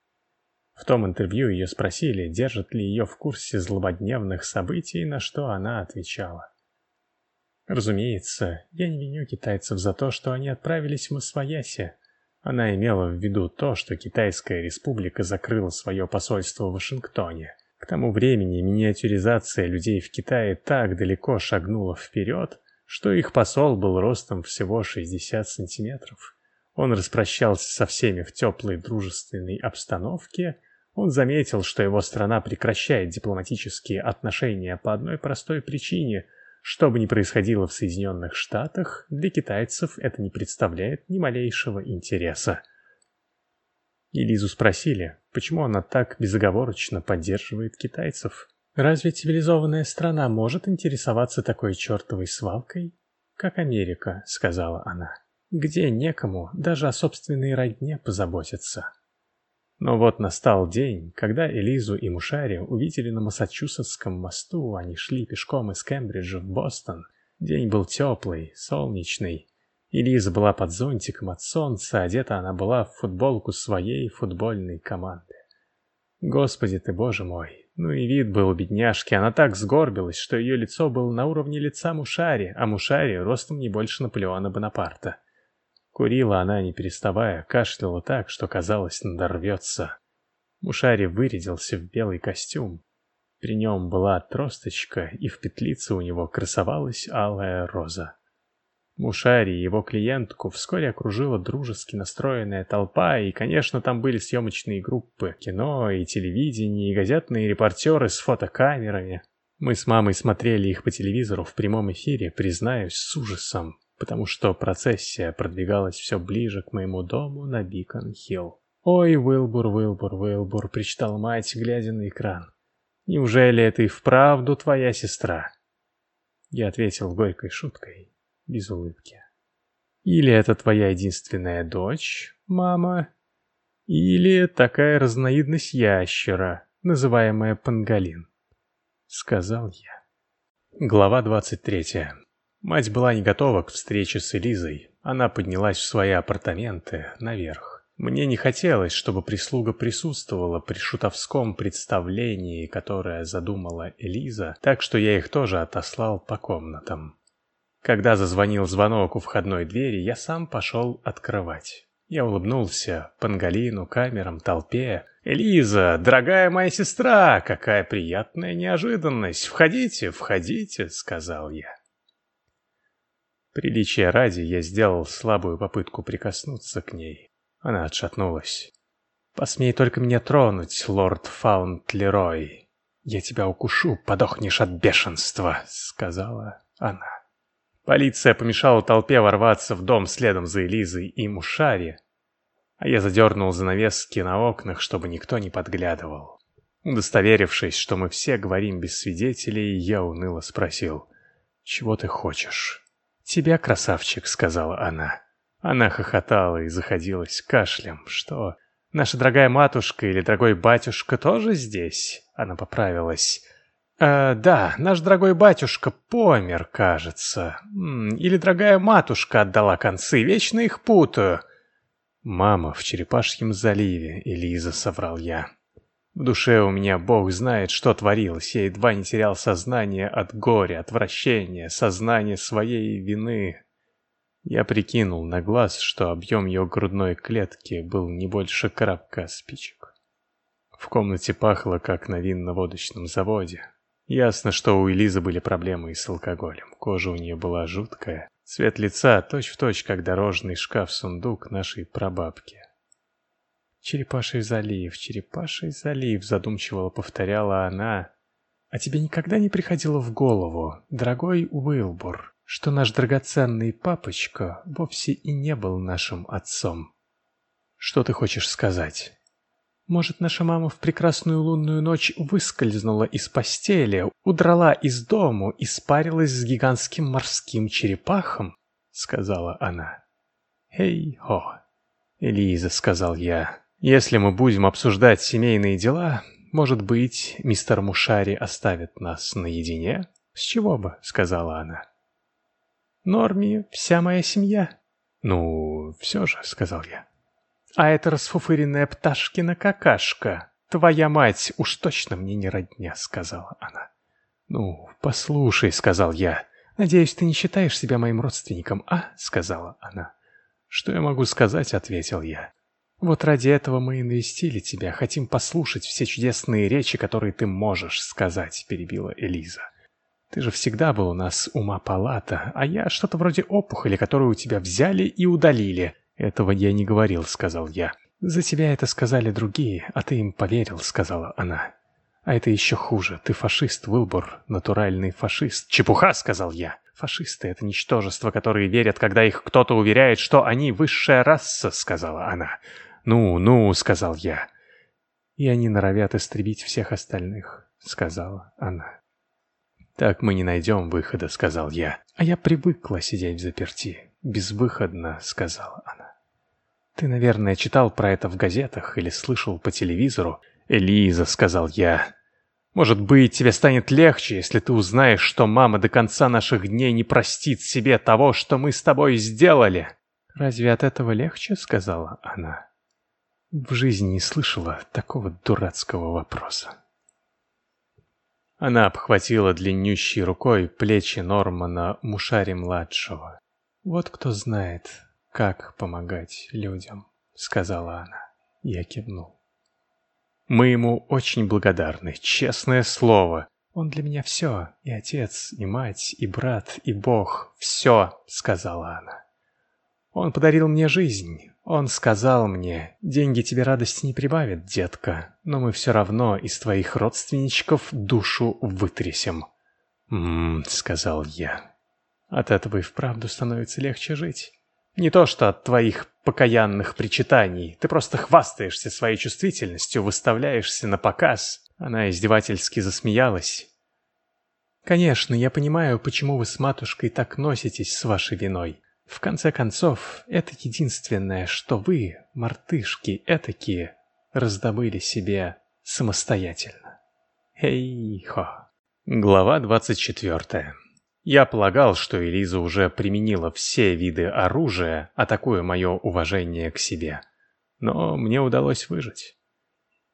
В том интервью ее спросили, держит ли ее в курсе злободневных событий, на что она отвечала. Разумеется, я не виню китайцев за то, что они отправились в Освояси. Она имела в виду то, что Китайская республика закрыла свое посольство в Вашингтоне. К тому времени миниатюризация людей в Китае так далеко шагнула вперед, что их посол был ростом всего 60 сантиметров. Он распрощался со всеми в теплой дружественной обстановке. Он заметил, что его страна прекращает дипломатические отношения по одной простой причине – что бы ни происходило в Соединенных Штатах, для китайцев это не представляет ни малейшего интереса. Элизу спросили, почему она так безоговорочно поддерживает китайцев. Разве цивилизованная страна может интересоваться такой чертовой свалкой? Как Америка, сказала она, где некому даже о собственной родне позаботиться. Но вот настал день, когда Элизу и Мушари увидели на Массачусетском мосту, они шли пешком из Кембриджа в Бостон. День был теплый, солнечный. Элиза была под зонтиком от солнца, одета она была в футболку своей футбольной команды. Господи ты, боже мой, ну и вид был у бедняжки, она так сгорбилась, что ее лицо было на уровне лица Мушари, а Мушари ростом не больше Наполеона Бонапарта. Курила она, не переставая, кашляла так, что казалось, надорвется. Мушари вырядился в белый костюм. При нем была тросточка, и в петлице у него красовалась алая роза. Мушари и его клиентку вскоре окружила дружески настроенная толпа, и, конечно, там были съемочные группы, кино и телевидение, и газетные репортеры с фотокамерами. Мы с мамой смотрели их по телевизору в прямом эфире, признаюсь, с ужасом потому что процессия продвигалась все ближе к моему дому на Бикон-Хилл. «Ой, Уилбур, Уилбур, Уилбур», — причитала мать, глядя на экран. «Неужели это и вправду твоя сестра?» Я ответил горькой шуткой, без улыбки. «Или это твоя единственная дочь, мама, или такая разновидность ящера, называемая панголин», — сказал я. Глава двадцать третья. Мать была не готова к встрече с Элизой. Она поднялась в свои апартаменты наверх. Мне не хотелось, чтобы прислуга присутствовала при шутовском представлении, которое задумала Элиза, так что я их тоже отослал по комнатам. Когда зазвонил звонок у входной двери, я сам пошел открывать. Я улыбнулся Пангалину, камерам, толпе. «Элиза, дорогая моя сестра, какая приятная неожиданность! Входите, входите!» — сказал я. Приличия ради я сделал слабую попытку прикоснуться к ней. Она отшатнулась. «Посмей только меня тронуть, лорд Фаунтлерой. Я тебя укушу, подохнешь от бешенства», — сказала она. Полиция помешала толпе ворваться в дом следом за Элизой и Мушари, а я задернул занавески на окнах, чтобы никто не подглядывал. Удостоверившись, что мы все говорим без свидетелей, я уныло спросил, «Чего ты хочешь?» «Тебя, красавчик», — сказала она. Она хохотала и заходилась кашлем. «Что, наша дорогая матушка или дорогой батюшка тоже здесь?» Она поправилась. «Э, «Да, наш дорогой батюшка помер, кажется. Или дорогая матушка отдала концы, вечно их путаю». «Мама в Черепашьем заливе», — Элиза соврал я. В душе у меня бог знает, что творилось. Я едва не терял сознание от горя, отвращения, сознание своей вины. Я прикинул на глаз, что объем ее грудной клетки был не больше коробка спичек. В комнате пахло, как на винно-водочном заводе. Ясно, что у Элизы были проблемы и с алкоголем. Кожа у нее была жуткая. Цвет лица точь-в-точь, точь, как дорожный шкаф-сундук нашей прабабки. «Черепаший залив, черепаший залив», — задумчиво повторяла она. «А тебе никогда не приходило в голову, дорогой Уилбур, что наш драгоценный папочка вовсе и не был нашим отцом?» «Что ты хочешь сказать?» «Может, наша мама в прекрасную лунную ночь выскользнула из постели, удрала из дому и спарилась с гигантским морским черепахом?» — сказала она. «Эй-хо!» «Элиза», — сказал я, если мы будем обсуждать семейные дела, может быть, мистер Мушари оставит нас наедине? С чего бы, сказала она. Норми, вся моя семья. Ну, все же, сказал я. А эта расфуфыренная пташкина какашка, твоя мать уж точно мне не родня, сказала она. Ну, послушай, сказал я. Надеюсь, ты не считаешь себя моим родственником, а? сказала она. Что я могу сказать, ответил я. Вот ради этого мы и навестили тебя, хотим послушать все чудесные речи, которые ты можешь сказать», — перебила Элиза. «Ты же всегда был у нас ума палата, а я что-то вроде опухоли, которую у тебя взяли и удалили». «Этого я не говорил», — сказал я. «За тебя это сказали другие, а ты им поверил», — сказала она. «А это еще хуже. Ты фашист, Уилбур, натуральный фашист». «Чепуха», — сказал я. «Фашисты — это ничтожество, которые верят, когда их кто-то уверяет, что они высшая раса», — сказала она. «Ну, ну», — сказал я. «И они норовят истребить всех остальных», — сказала она. «Так мы не найдем выхода», — сказал я. «А я привыкла сидеть в заперти. Безвыходно», — сказала она. «Ты, наверное, читал про это в газетах или слышал по телевизору?» «Элиза», — сказал я. «Может быть, тебе станет легче, если ты узнаешь, что мама до конца наших дней не простит себе того, что мы с тобой сделали». «Разве от этого легче?» — сказала она. В жизни не слышала такого дурацкого вопроса. Она обхватила длиннющей рукой плечи Нормана Мушари-младшего. «Вот кто знает, как помогать людям», — сказала она. Я кивнул. «Мы ему очень благодарны, честное слово. Он для меня все, и отец, и мать, и брат, и Бог, все», — сказала она. «Он подарил мне жизнь, он сказал мне, деньги тебе радости не прибавят, детка, но мы все равно из твоих родственничков душу вытрясем. «М-м», сказал я. От этого и вправду становится легче жить. Не то что от твоих покаянных причитаний. Ты просто хвастаешься своей чувствительностью, выставляешься на показ. Она издевательски засмеялась. Конечно, я понимаю, почему вы с матушкой так носитесь с вашей виной. В конце концов, это единственное, что вы, мартышки этакие, раздобыли себе самостоятельно. Эй-хо. Глава 24. Я полагал, что Элиза уже применила все виды оружия, атакуя мое уважение к себе. Но мне удалось выжить.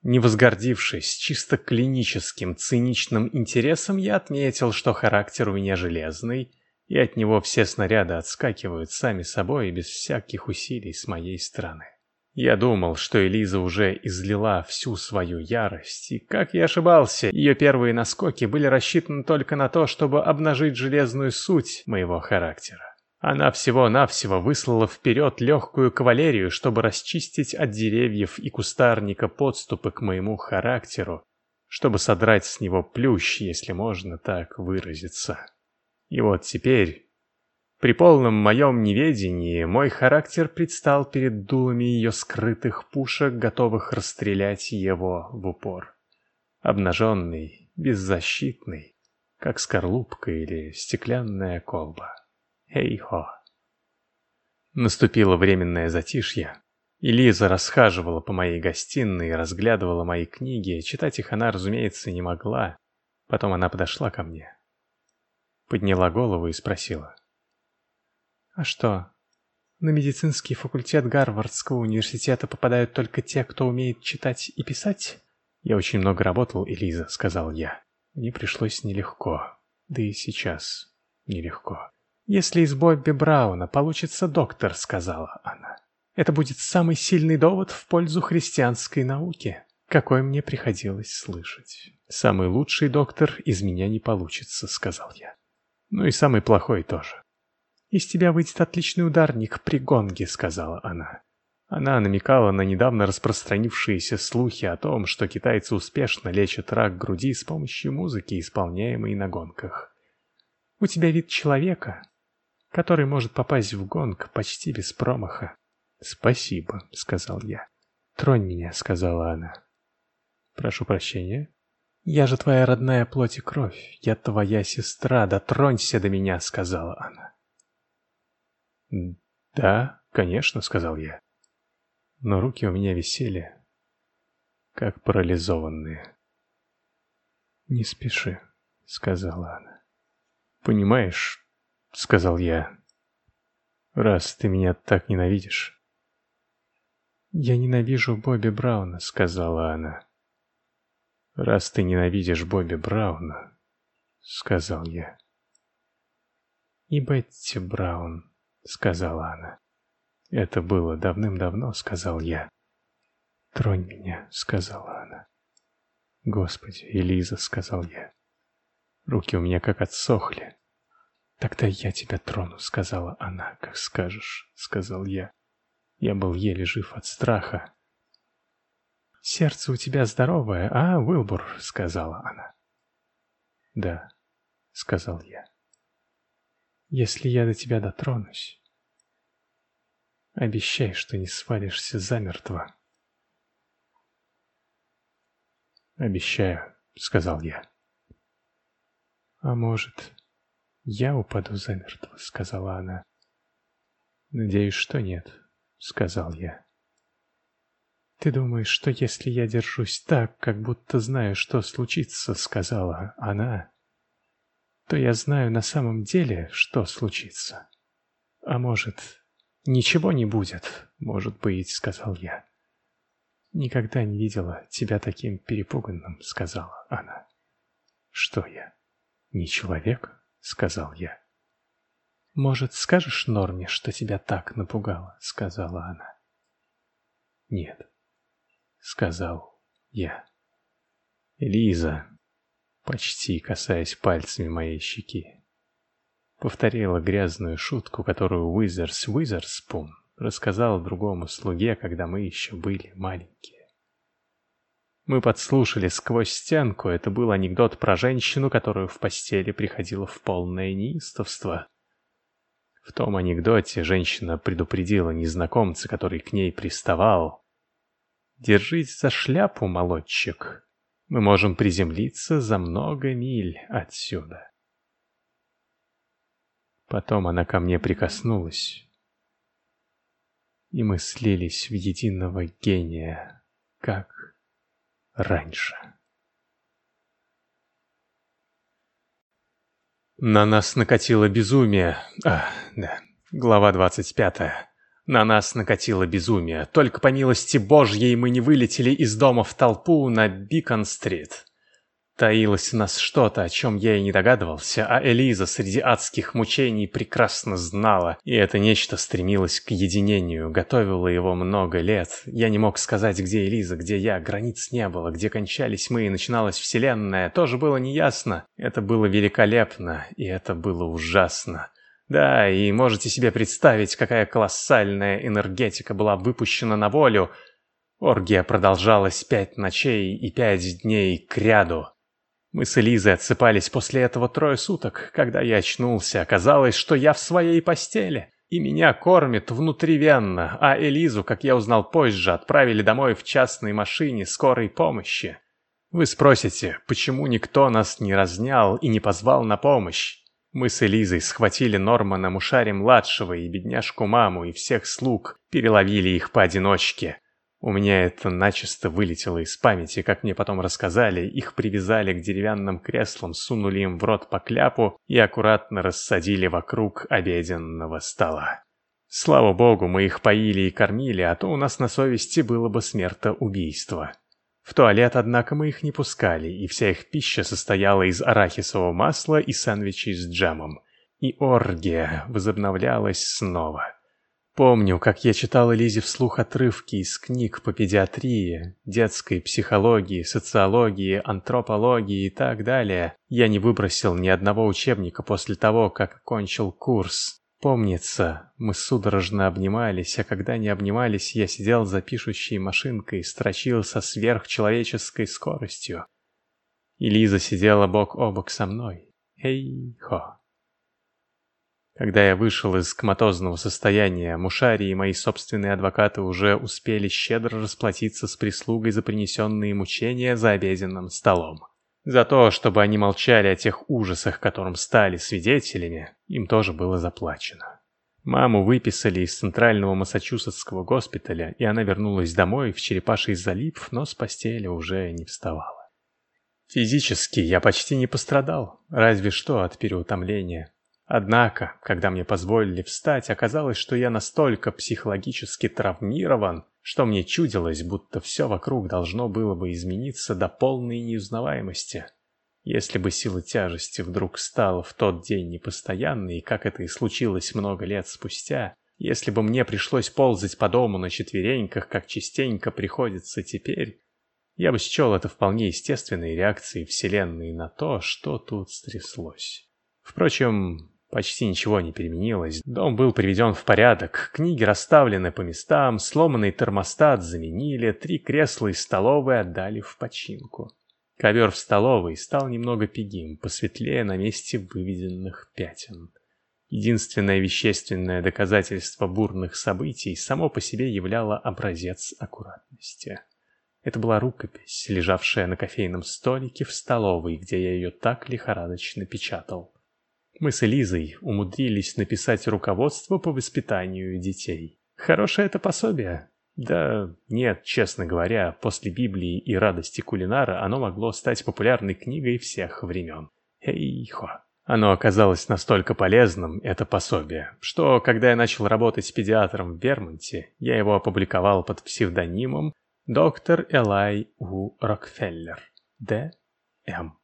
Не возгордившись чисто клиническим циничным интересом, я отметил, что характер у меня железный, и от него все снаряды отскакивают сами собой и без всяких усилий с моей стороны. Я думал, что Элиза уже излила всю свою ярость, и, как я ошибался, ее первые наскоки были рассчитаны только на то, чтобы обнажить железную суть моего характера. Она всего-навсего выслала вперед легкую кавалерию, чтобы расчистить от деревьев и кустарника подступы к моему характеру, чтобы содрать с него плющ, если можно так выразиться. И вот теперь при полном моем неведении мой характер предстал перед дулами ее скрытых пушек, готовых расстрелять его в упор. Обнаженный, беззащитный, как скорлупка или стеклянная колба. Эй-хо. Наступило временное затишье, и Лиза расхаживала по моей гостиной и разглядывала мои книги. Читать их она, разумеется, не могла. Потом она подошла ко мне. Подняла голову и спросила. А что? На медицинский факультет Гарвардского университета попадают только те, кто умеет читать и писать? Я очень много работал, Элиза, сказал я. Мне пришлось нелегко. Да и сейчас нелегко. Если из Бобби Брауна получится доктор, сказала она. Это будет самый сильный довод в пользу христианской науки, какой мне приходилось слышать. Самый лучший доктор из меня не получится, сказал я. Ну и самый плохой тоже. «Из тебя выйдет отличный ударник при гонге», — сказала она. Она намекала на недавно распространившиеся слухи о том, что китайцы успешно лечат рак груди с помощью музыки, исполняемой на гонках. «У тебя вид человека, который может попасть в гонг почти без промаха». «Спасибо», — сказал я. «Тронь меня», — сказала она. «Прошу прощения». «Я же твоя родная плоть и кровь. Я твоя сестра. Дотронься до меня», — сказала она. «Да, конечно», — сказал я. Но руки у меня висели, как парализованные. «Не спеши», — сказала она. «Понимаешь», — сказал я, — «раз ты меня так ненавидишь». «Я ненавижу Бобби Брауна», — сказала она. «Раз ты ненавидишь Бобби Брауна», — сказал я. «И Бетти Браун», — сказала она. «Это было давным-давно», — сказал я. «Тронь меня», — сказала она. «Господи, Элиза», — сказал я. Руки у меня как отсохли. «Тогда я тебя трону», — сказала она. «Как скажешь», — сказал я. Я был еле жив от страха. «Сердце у тебя здоровое, а, Уилбур?» — сказала она. «Да», — сказал я. «Если я до тебя дотронусь, Обещай, что не свалишься замертво. «Обещаю», — сказал я. «А может, я упаду замертво?» — сказала она. «Надеюсь, что нет», — сказал я. «Ты думаешь, что если я держусь так, как будто знаю, что случится?» — сказала она. «То я знаю на самом деле, что случится. А может, «Ничего не будет, может быть», — сказал я. «Никогда не видела тебя таким перепуганным», — сказала она. «Что я? Не человек?» — сказал я. «Может, скажешь Норме, что тебя так напугало?» — сказала она. «Нет», — сказал я. «Лиза», почти касаясь пальцами моей щеки. Повторила грязную шутку, которую Уизерс Уизерспун рассказал другому слуге, когда мы еще были маленькие. Мы подслушали сквозь стенку, это был анекдот про женщину, которую в постели приходило в полное неистовство. В том анекдоте женщина предупредила незнакомца, который к ней приставал. «Держись за шляпу, молодчик. Мы можем приземлиться за много миль отсюда». Потом она ко мне прикоснулась, и мы слились в единого гения, как раньше. На нас накатило безумие. А, да, глава 25. На нас накатило безумие. Только по милости Божьей мы не вылетели из дома в толпу на Бикон-стрит. Таилось в нас что-то, о чем я и не догадывался, а Элиза среди адских мучений прекрасно знала, и это нечто стремилось к единению, готовило его много лет. Я не мог сказать, где Элиза, где я, границ не было, где кончались мы и начиналась Вселенная, тоже было неясно. Это было великолепно, и это было ужасно. Да, и можете себе представить, какая колоссальная энергетика была выпущена на волю. Оргия продолжалась пять ночей и пять дней кряду. Мы с Элизой отсыпались после этого трое суток. Когда я очнулся, оказалось, что я в своей постели. И меня кормят внутривенно, а Элизу, как я узнал позже, отправили домой в частной машине скорой помощи. Вы спросите, почему никто нас не разнял и не позвал на помощь? Мы с Элизой схватили Нормана Мушари-младшего и бедняжку-маму и всех слуг, переловили их поодиночке. У меня это начисто вылетело из памяти, как мне потом рассказали, их привязали к деревянным креслам, сунули им в рот по кляпу и аккуратно рассадили вокруг обеденного стола. Слава богу, мы их поили и кормили, а то у нас на совести было бы смертоубийство. В туалет, однако, мы их не пускали, и вся их пища состояла из арахисового масла и сэндвичей с джемом. И оргия возобновлялась снова. Помню, как я читал Элизе вслух отрывки из книг по педиатрии, детской психологии, социологии, антропологии и так далее. Я не выбросил ни одного учебника после того, как кончил курс. Помнится, мы судорожно обнимались, а когда не обнимались, я сидел за пишущей машинкой и строчил со сверхчеловеческой скоростью. И Лиза сидела бок о бок со мной. Эй-хо. Когда я вышел из коматозного состояния, Мушари и мои собственные адвокаты уже успели щедро расплатиться с прислугой за принесенные мучения за обеденным столом. За то, чтобы они молчали о тех ужасах, которым стали свидетелями, им тоже было заплачено. Маму выписали из центрального массачусетского госпиталя, и она вернулась домой в черепаший залив, но с постели уже не вставала. Физически я почти не пострадал, разве что от переутомления. Однако, когда мне позволили встать, оказалось, что я настолько психологически травмирован, что мне чудилось, будто все вокруг должно было бы измениться до полной неузнаваемости. Если бы сила тяжести вдруг стала в тот день непостоянной, как это и случилось много лет спустя, если бы мне пришлось ползать по дому на четвереньках, как частенько приходится теперь, я бы счел это вполне естественной реакцией Вселенной на то, что тут стряслось. Впрочем, Почти ничего не переменилось. Дом был приведен в порядок, книги расставлены по местам, сломанный термостат заменили, три кресла из столовой отдали в починку. Ковер в столовой стал немного пегим, посветлее на месте выведенных пятен. Единственное вещественное доказательство бурных событий само по себе являло образец аккуратности. Это была рукопись, лежавшая на кофейном столике в столовой, где я ее так лихорадочно печатал. Мы с Элизой умудрились написать руководство по воспитанию детей. Хорошее это пособие. Да нет, честно говоря, после Библии и радости кулинара оно могло стать популярной книгой всех времен. Эй-хо. Оно оказалось настолько полезным, это пособие, что, когда я начал работать педиатром в Вермонте, я его опубликовал под псевдонимом доктор Элай У. Рокфеллер, Д.М.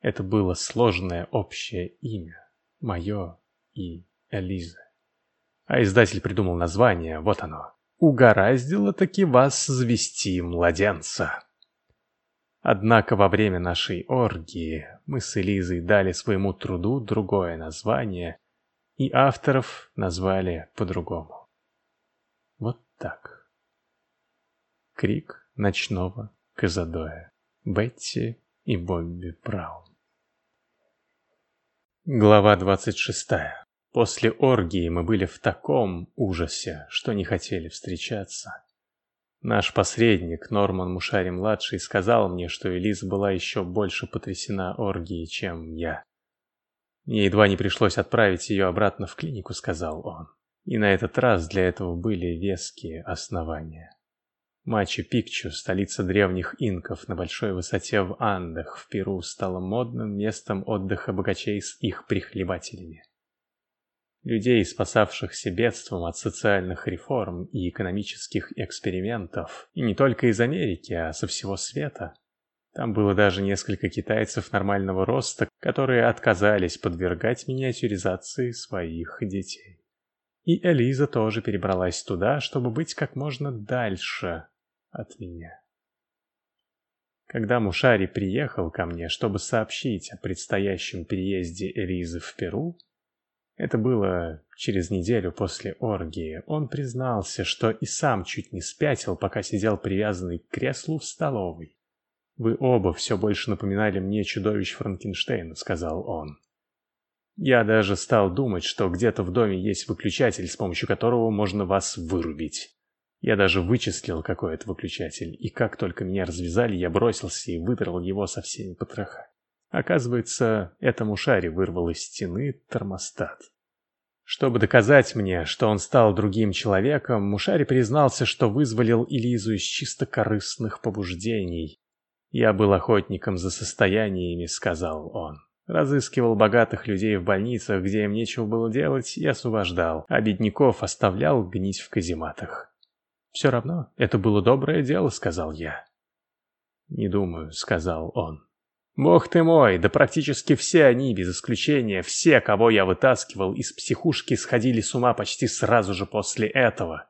Это было сложное общее имя. Мое и Элизы. А издатель придумал название, вот оно. Угораздило таки вас завести младенца. Однако во время нашей оргии мы с Элизой дали своему труду другое название, и авторов назвали по-другому. Вот так. Крик ночного Казадоя. Бетти и Бобби Браун. Глава 26. После оргии мы были в таком ужасе, что не хотели встречаться. Наш посредник, Норман Мушари-младший, сказал мне, что Элиза была еще больше потрясена оргией, чем я. Мне едва не пришлось отправить ее обратно в клинику, сказал он. И на этот раз для этого были веские основания. Мачу-Пикчу, столица древних инков на большой высоте в Андах в Перу, стала модным местом отдыха богачей с их прихлебателями. Людей, спасавшихся бедством от социальных реформ и экономических экспериментов, и не только из Америки, а со всего света. Там было даже несколько китайцев нормального роста, которые отказались подвергать миниатюризации своих детей. И Элиза тоже перебралась туда, чтобы быть как можно дальше от меня. Когда Мушари приехал ко мне, чтобы сообщить о предстоящем переезде Элизы в Перу, это было через неделю после оргии. Он признался, что и сам чуть не спятил, пока сидел привязанный к креслу в столовой. «Вы оба все больше напоминали мне чудовищ Франкенштейна», — сказал он. «Я даже стал думать, что где-то в доме есть выключатель, с помощью которого можно вас вырубить. Я даже вычислил, какой это выключатель, и как только меня развязали, я бросился и выдрал его со всеми потрохами. Оказывается, этому шаре вырвал из стены термостат. Чтобы доказать мне, что он стал другим человеком, Мушари признался, что вызволил Элизу из чисто корыстных побуждений. «Я был охотником за состояниями», — сказал он. Разыскивал богатых людей в больницах, где им нечего было делать, и освобождал, а бедняков оставлял гнить в казематах. «Все равно, это было доброе дело», — сказал я. «Не думаю», — сказал он. Бог ты мой, да практически все они, без исключения, все, кого я вытаскивал из психушки, сходили с ума почти сразу же после этого.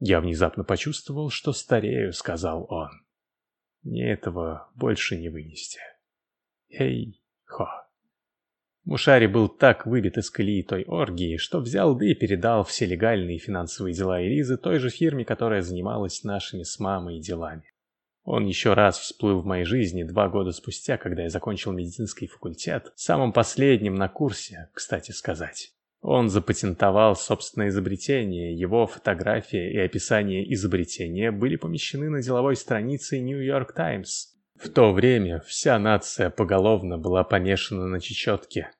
Я внезапно почувствовал, что старею, сказал он. Мне этого больше не вынести. Эй-хо. Мушари был так выбит из колеи той оргии, что взял да и передал все легальные финансовые дела Элизы той же фирме, которая занималась нашими с мамой делами. Он еще раз всплыл в моей жизни два года спустя, когда я закончил медицинский факультет, самым последним на курсе, кстати сказать. Он запатентовал собственное изобретение, его фотография и описание изобретения были помещены на деловой странице New York Times. В то время вся нация поголовно была помешана на чечетке.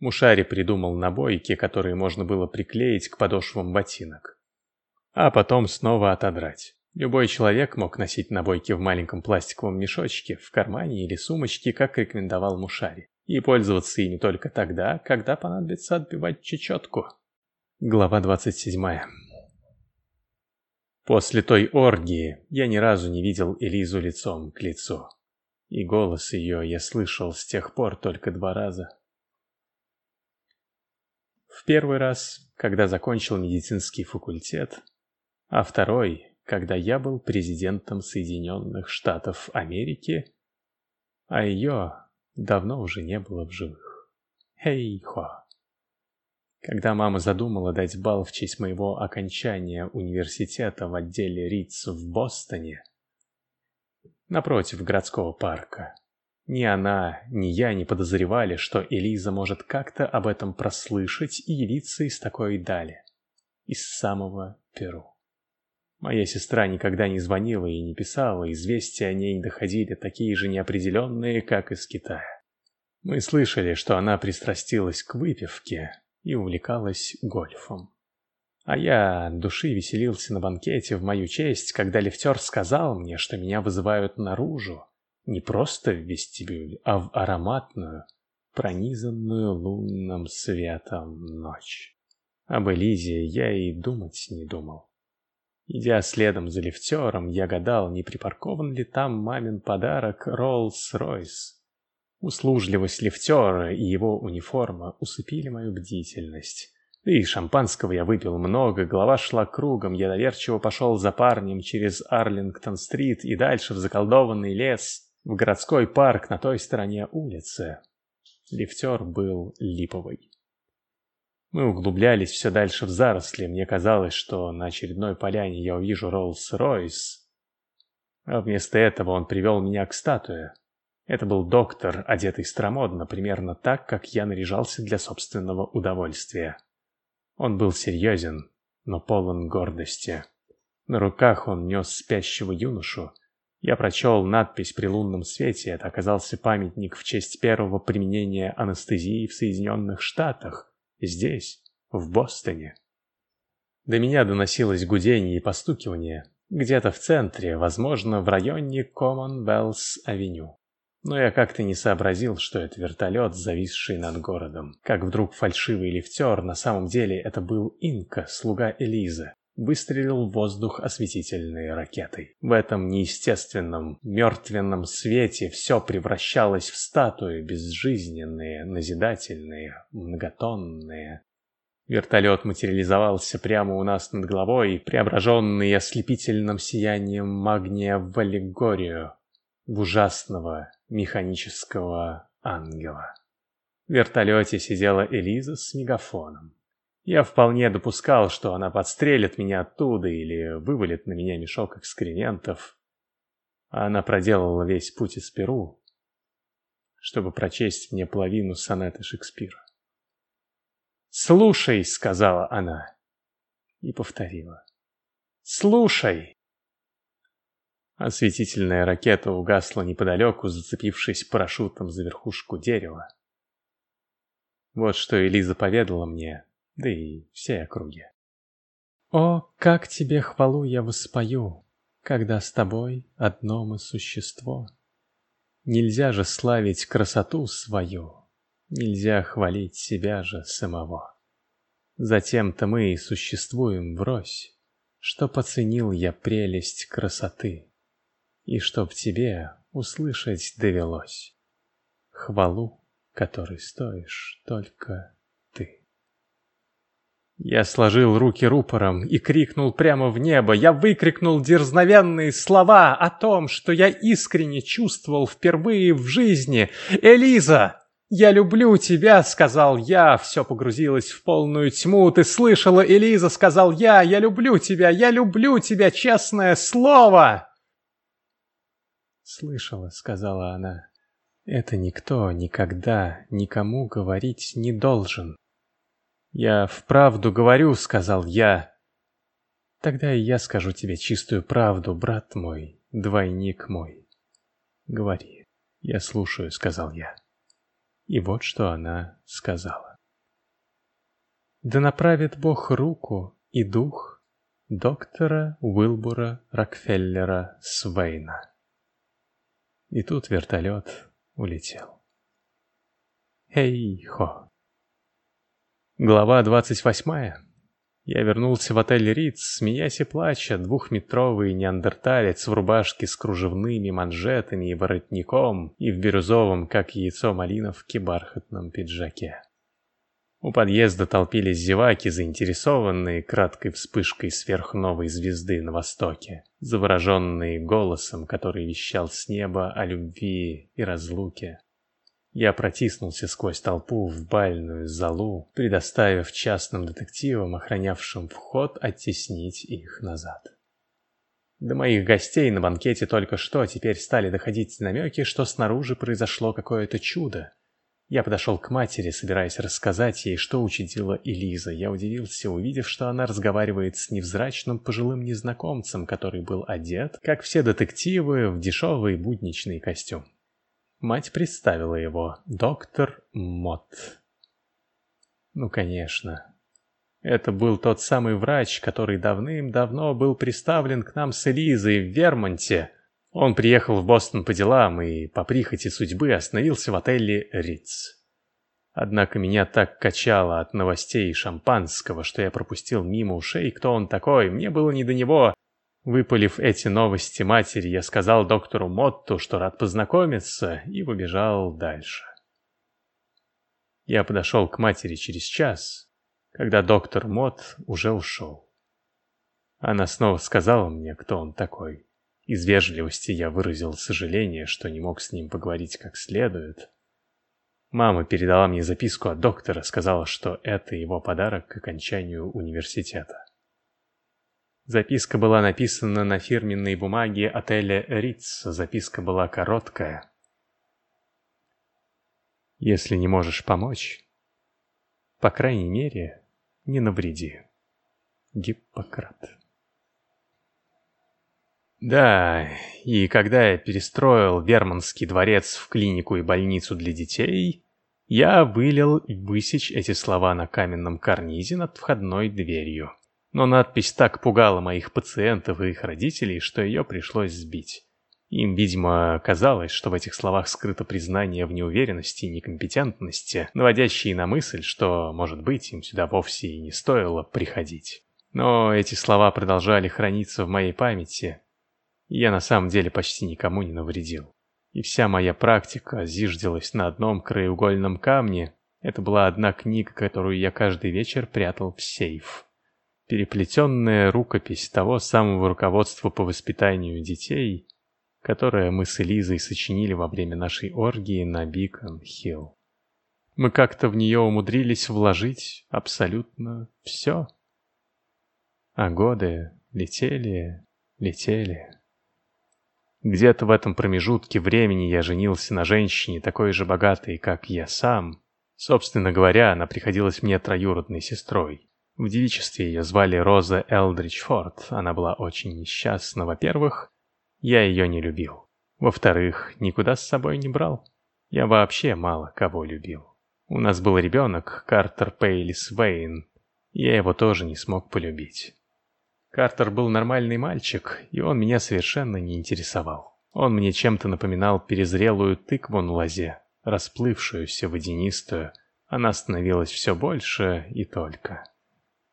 Мушари придумал набойки, которые можно было приклеить к подошвам ботинок. А потом снова отодрать. Любой человек мог носить набойки в маленьком пластиковом мешочке, в кармане или сумочке, как рекомендовал Мушари, и пользоваться ими только тогда, когда понадобится отбивать чечетку. Глава 27 После той оргии я ни разу не видел Элизу лицом к лицу. И голос ее я слышал с тех пор только два раза. В первый раз, когда закончил медицинский факультет, а второй, когда я был президентом Соединенных Штатов Америки, а ее давно уже не было в живых. Хей-хо. Когда мама задумала дать бал в честь моего окончания университета в отделе Ритц в Бостоне, напротив городского парка, ни она, ни я не подозревали, что Элиза может как-то об этом прослышать и явиться из такой дали, из самого Перу. Моя сестра никогда не звонила и не писала, известия о ней доходили такие же неопределенные, как из Китая. Мы слышали, что она пристрастилась к выпивке и увлекалась гольфом. А я души веселился на банкете в мою честь, когда лифтер сказал мне, что меня вызывают наружу, не просто в вестибюль, а в ароматную, пронизанную лунным светом ночь. Об Элизе я и думать не думал. Идя следом за лифтером, я гадал, не припаркован ли там мамин подарок Роллс-Ройс. Услужливость лифтера и его униформа усыпили мою бдительность. И шампанского я выпил много, голова шла кругом, я доверчиво пошел за парнем через Арлингтон-стрит и дальше в заколдованный лес, в городской парк на той стороне улицы. Лифтер был липовый. Мы углублялись все дальше в заросли. Мне казалось, что на очередной поляне я увижу Роллс-Ройс. А вместо этого он привел меня к статуе. Это был доктор, одетый старомодно, примерно так, как я наряжался для собственного удовольствия. Он был серьезен, но полон гордости. На руках он нес спящего юношу. Я прочел надпись при лунном свете. Это оказался памятник в честь первого применения анестезии в Соединенных Штатах. Здесь, в Бостоне. До меня доносилось гудение и постукивание. Где-то в центре, возможно, в районе Commonwealth-авеню. Но я как-то не сообразил, что это вертолет, зависший над городом. Как вдруг фальшивый лифтер, на самом деле это был Инка, слуга Элизы выстрелил в воздух осветительной ракетой. В этом неестественном, мертвенном свете все превращалось в статуи, безжизненные, назидательные, многотонные. Вертолет материализовался прямо у нас над головой, преображенный ослепительным сиянием магния в аллегорию, в ужасного механического ангела. В вертолете сидела Элиза с мегафоном. Я вполне допускал, что она подстрелит меня оттуда или вывалит на меня мешок экскрементов. Она проделала весь путь из Перу, чтобы прочесть мне половину сонеты Шекспира. «Слушай», — сказала она, и повторила. «Слушай!» Осветительная ракета угасла неподалеку, зацепившись парашютом за верхушку дерева. Вот что Элиза поведала мне, да и все округи. О, как тебе хвалу я воспою, когда с тобой одно мы существо. Нельзя же славить красоту свою, нельзя хвалить себя же самого. Затем-то мы и существуем врозь, что поценил я прелесть красоты, и чтоб тебе услышать довелось хвалу, которой стоишь только я сложил руки рупором и крикнул прямо в небо. Я выкрикнул дерзновенные слова о том, что я искренне чувствовал впервые в жизни. «Элиза, я люблю тебя!» — сказал я. Все погрузилось в полную тьму. «Ты слышала, Элиза?» — сказал я. «Я люблю тебя! Я люблю тебя! Честное слово!» «Слышала», — сказала она. «Это никто никогда никому говорить не должен». «Я вправду говорю», — сказал я. «Тогда и я скажу тебе чистую правду, брат мой, двойник мой». «Говори, я слушаю», — сказал я. И вот что она сказала. «Да направит Бог руку и дух доктора Уилбура Рокфеллера Свейна». И тут вертолет улетел. Эй-хо! Глава 28. Я вернулся в отель Риц, смеясь и плача, двухметровый неандерталец в рубашке с кружевными манжетами и воротником и в бирюзовом, как яйцо малиновки, бархатном пиджаке. У подъезда толпились зеваки, заинтересованные краткой вспышкой сверхновой звезды на востоке, завороженные голосом, который вещал с неба о любви и разлуке. Я протиснулся сквозь толпу в бальную залу, предоставив частным детективам, охранявшим вход, оттеснить их назад. До моих гостей на банкете только что теперь стали доходить намеки, что снаружи произошло какое-то чудо. Я подошел к матери, собираясь рассказать ей, что учудила Элиза. Я удивился, увидев, что она разговаривает с невзрачным пожилым незнакомцем, который был одет, как все детективы, в дешевый будничный костюм. Мать представила его. Доктор Мот. Ну, конечно. Это был тот самый врач, который давным-давно был приставлен к нам с Элизой в Вермонте. Он приехал в Бостон по делам и по прихоти судьбы остановился в отеле «Риц». Однако меня так качало от новостей шампанского, что я пропустил мимо ушей, кто он такой. Мне было не до него. Выпалив эти новости матери, я сказал доктору Мотту, что рад познакомиться, и побежал дальше. Я подошел к матери через час, когда доктор Мот уже ушел. Она снова сказала мне, кто он такой. Из вежливости я выразил сожаление, что не мог с ним поговорить как следует. Мама передала мне записку от доктора, сказала, что это его подарок к окончанию университета. Записка была написана на фирменной бумаге отеля Риц. Записка была короткая. Если не можешь помочь, по крайней мере, не навреди. Гиппократ. Да, и когда я перестроил Верманский дворец в клинику и больницу для детей, я вылил высечь эти слова на каменном карнизе над входной дверью. Но надпись так пугала моих пациентов и их родителей, что ее пришлось сбить. Им, видимо, казалось, что в этих словах скрыто признание в неуверенности и некомпетентности, наводящие на мысль, что, может быть, им сюда вовсе и не стоило приходить. Но эти слова продолжали храниться в моей памяти, и я на самом деле почти никому не навредил. И вся моя практика зиждилась на одном краеугольном камне. Это была одна книга, которую я каждый вечер прятал в сейф. Переплетенная рукопись того самого руководства по воспитанию детей — которое мы с Элизой сочинили во время нашей оргии на Бикон-Хилл. Мы как-то в нее умудрились вложить абсолютно все. А годы летели, летели. Где-то в этом промежутке времени я женился на женщине, такой же богатой, как я сам. Собственно говоря, она приходилась мне троюродной сестрой. В девичестве ее звали Роза Элдридж Форд. Она была очень несчастна, во-первых, я ее не любил. Во-вторых, никуда с собой не брал. Я вообще мало кого любил. У нас был ребенок, Картер Пейлис Вейн. Я его тоже не смог полюбить. Картер был нормальный мальчик, и он меня совершенно не интересовал. Он мне чем-то напоминал перезрелую тыкву на лозе, расплывшуюся водянистую. Она становилась все больше и только.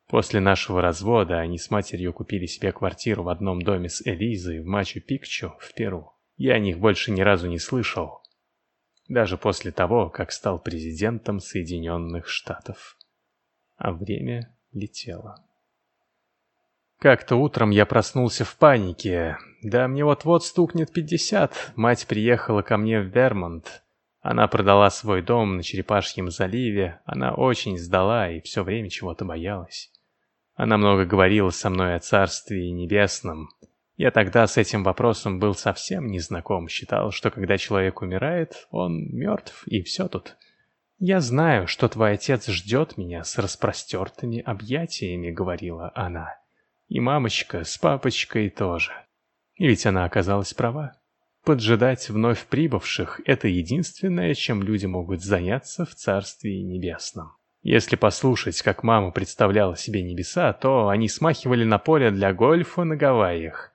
После нашего развода они с матерью купили себе квартиру в одном доме с Элизой в Мачу-Пикчу в Перу. Я о них больше ни разу не слышал. Даже после того, как стал президентом Соединенных Штатов. А время летело. Как-то утром я проснулся в панике. Да мне вот-вот стукнет пятьдесят. Мать приехала ко мне в Вермонт. Она продала свой дом на Черепашьем заливе. Она очень сдала и все время чего-то боялась. Она много говорила со мной о Царстве Небесном. Я тогда с этим вопросом был совсем не знаком, считал, что когда человек умирает, он мертв, и все тут. «Я знаю, что твой отец ждет меня с распростертыми объятиями», — говорила она. «И мамочка с папочкой тоже». И ведь она оказалась права. Поджидать вновь прибывших — это единственное, чем люди могут заняться в Царстве Небесном. Если послушать, как мама представляла себе небеса, то они смахивали на поле для гольфа на Гавайях.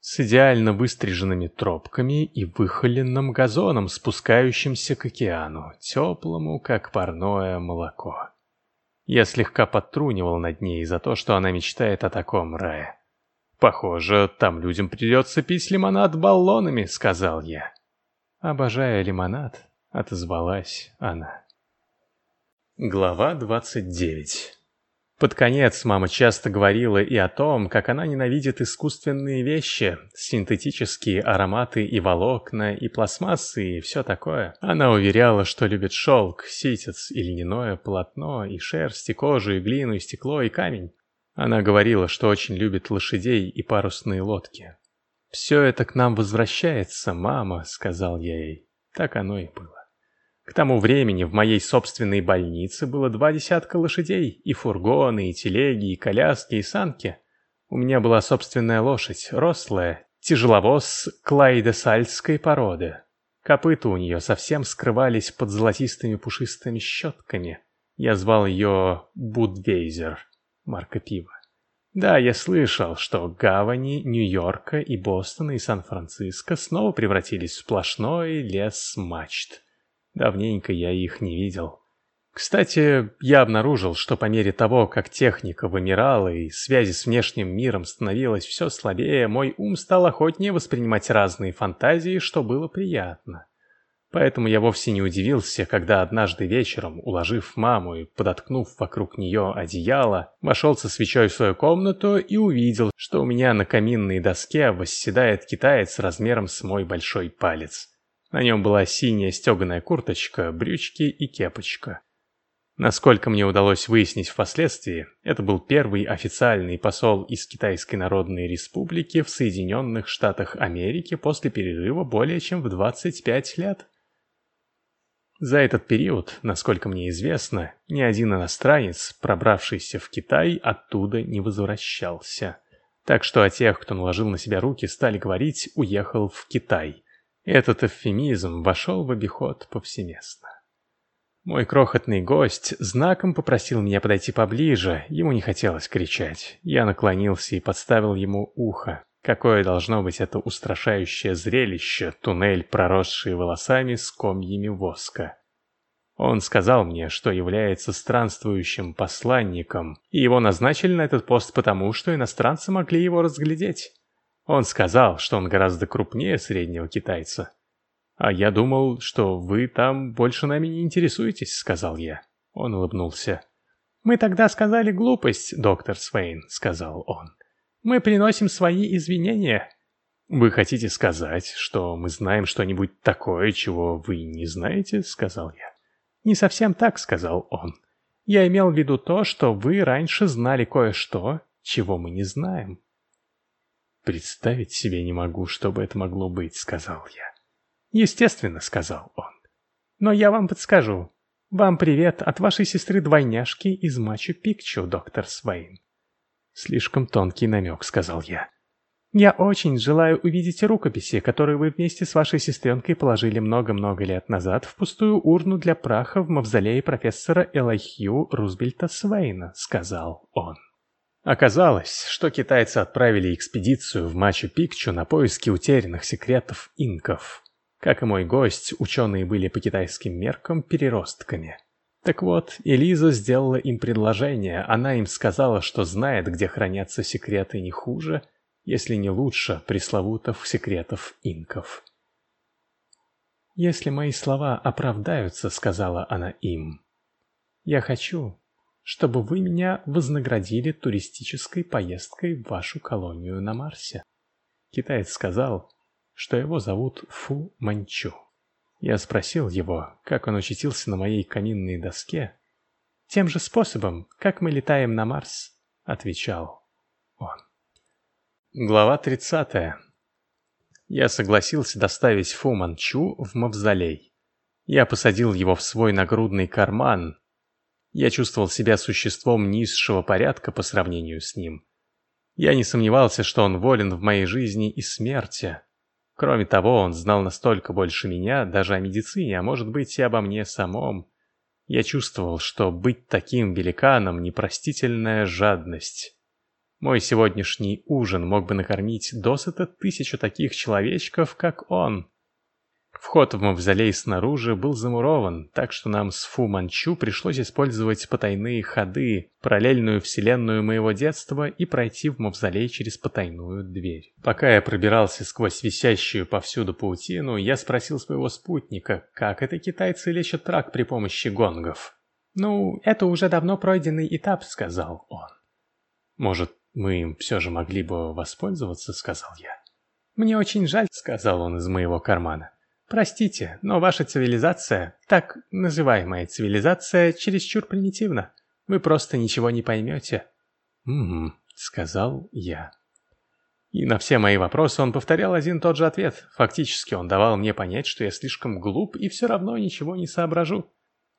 С идеально выстриженными тропками и выхоленным газоном, спускающимся к океану, теплому, как парное молоко. Я слегка подтрунивал над ней за то, что она мечтает о таком рае. «Похоже, там людям придется пить лимонад баллонами», — сказал я. «Обожаю лимонад», — отозвалась она. Глава 29 Под конец мама часто говорила и о том, как она ненавидит искусственные вещи, синтетические ароматы и волокна, и пластмассы, и все такое. Она уверяла, что любит шелк, ситец и льняное полотно, и шерсть, и кожу, и глину, и стекло, и камень. Она говорила, что очень любит лошадей и парусные лодки. «Все это к нам возвращается, мама», — сказал я ей. Так оно и было. К тому времени в моей собственной больнице было два десятка лошадей, и фургоны, и телеги, и коляски, и санки. У меня была собственная лошадь, рослая, тяжеловоз клайдесальской породы. Копыта у нее совсем скрывались под золотистыми пушистыми щетками. Я звал ее Будвейзер, марка пива. Да, я слышал, что гавани Нью-Йорка и Бостона и Сан-Франциско снова превратились в сплошной лес мачт. Давненько я их не видел. Кстати, я обнаружил, что по мере того, как техника вымирала и связи с внешним миром становилось все слабее, мой ум стал охотнее воспринимать разные фантазии, что было приятно. Поэтому я вовсе не удивился, когда однажды вечером, уложив маму и подоткнув вокруг нее одеяло, вошел со свечой в свою комнату и увидел, что у меня на каминной доске восседает китаец размером с мой большой палец. На нем была синяя стеганая курточка, брючки и кепочка. Насколько мне удалось выяснить впоследствии, это был первый официальный посол из Китайской Народной Республики в Соединенных Штатах Америки после перерыва более чем в 25 лет. За этот период, насколько мне известно, ни один иностранец, пробравшийся в Китай, оттуда не возвращался. Так что о тех, кто наложил на себя руки, стали говорить «уехал в Китай». Этот эвфемизм вошел в обиход повсеместно. Мой крохотный гость знаком попросил меня подойти поближе, ему не хотелось кричать. Я наклонился и подставил ему ухо. Какое должно быть это устрашающее зрелище, туннель, проросший волосами с комьями воска. Он сказал мне, что является странствующим посланником, и его назначили на этот пост потому, что иностранцы могли его разглядеть. Он сказал, что он гораздо крупнее среднего китайца. «А я думал, что вы там больше нами не интересуетесь», — сказал я. Он улыбнулся. «Мы тогда сказали глупость, доктор Свейн», — сказал он. «Мы приносим свои извинения». «Вы хотите сказать, что мы знаем что-нибудь такое, чего вы не знаете?» — сказал я. «Не совсем так», — сказал он. «Я имел в виду то, что вы раньше знали кое-что, чего мы не знаем». «Представить себе не могу, что бы это могло быть», — сказал я. «Естественно», — сказал он. «Но я вам подскажу. Вам привет от вашей сестры-двойняшки из Мачу-Пикчу, доктор Свейн». «Слишком тонкий намек», — сказал я. «Я очень желаю увидеть рукописи, которые вы вместе с вашей сестренкой положили много-много лет назад в пустую урну для праха в мавзолее профессора Элайхью Рузвельта Свейна», — сказал он. Оказалось, что китайцы отправили экспедицию в Мачу-Пикчу на поиски утерянных секретов инков. Как и мой гость, ученые были по китайским меркам переростками. Так вот, Элиза сделала им предложение, она им сказала, что знает, где хранятся секреты не хуже, если не лучше пресловутых секретов инков. «Если мои слова оправдаются», — сказала она им, — «я хочу, чтобы вы меня вознаградили туристической поездкой в вашу колонию на Марсе». Китаец сказал, что его зовут Фу Манчу. Я спросил его, как он очутился на моей каминной доске. «Тем же способом, как мы летаем на Марс», — отвечал он. Глава 30. Я согласился доставить Фу Манчу в мавзолей. Я посадил его в свой нагрудный карман, я чувствовал себя существом низшего порядка по сравнению с ним. Я не сомневался, что он волен в моей жизни и смерти. Кроме того, он знал настолько больше меня, даже о медицине, а может быть и обо мне самом. Я чувствовал, что быть таким великаном – непростительная жадность. Мой сегодняшний ужин мог бы накормить досыта тысячу таких человечков, как он. Вход в мавзолей снаружи был замурован, так что нам с Фу Манчу пришлось использовать потайные ходы, параллельную вселенную моего детства и пройти в мавзолей через потайную дверь. Пока я пробирался сквозь висящую повсюду паутину, я спросил своего спутника, как это китайцы лечат рак при помощи гонгов. «Ну, это уже давно пройденный этап», — сказал он. «Может, мы им все же могли бы воспользоваться?» — сказал я. «Мне очень жаль», — сказал он из моего кармана. Простите, но ваша цивилизация, так называемая цивилизация, чересчур примитивна. Вы просто ничего не поймете. «Угу», — сказал я. И на все мои вопросы он повторял один и тот же ответ. Фактически он давал мне понять, что я слишком глуп и все равно ничего не соображу.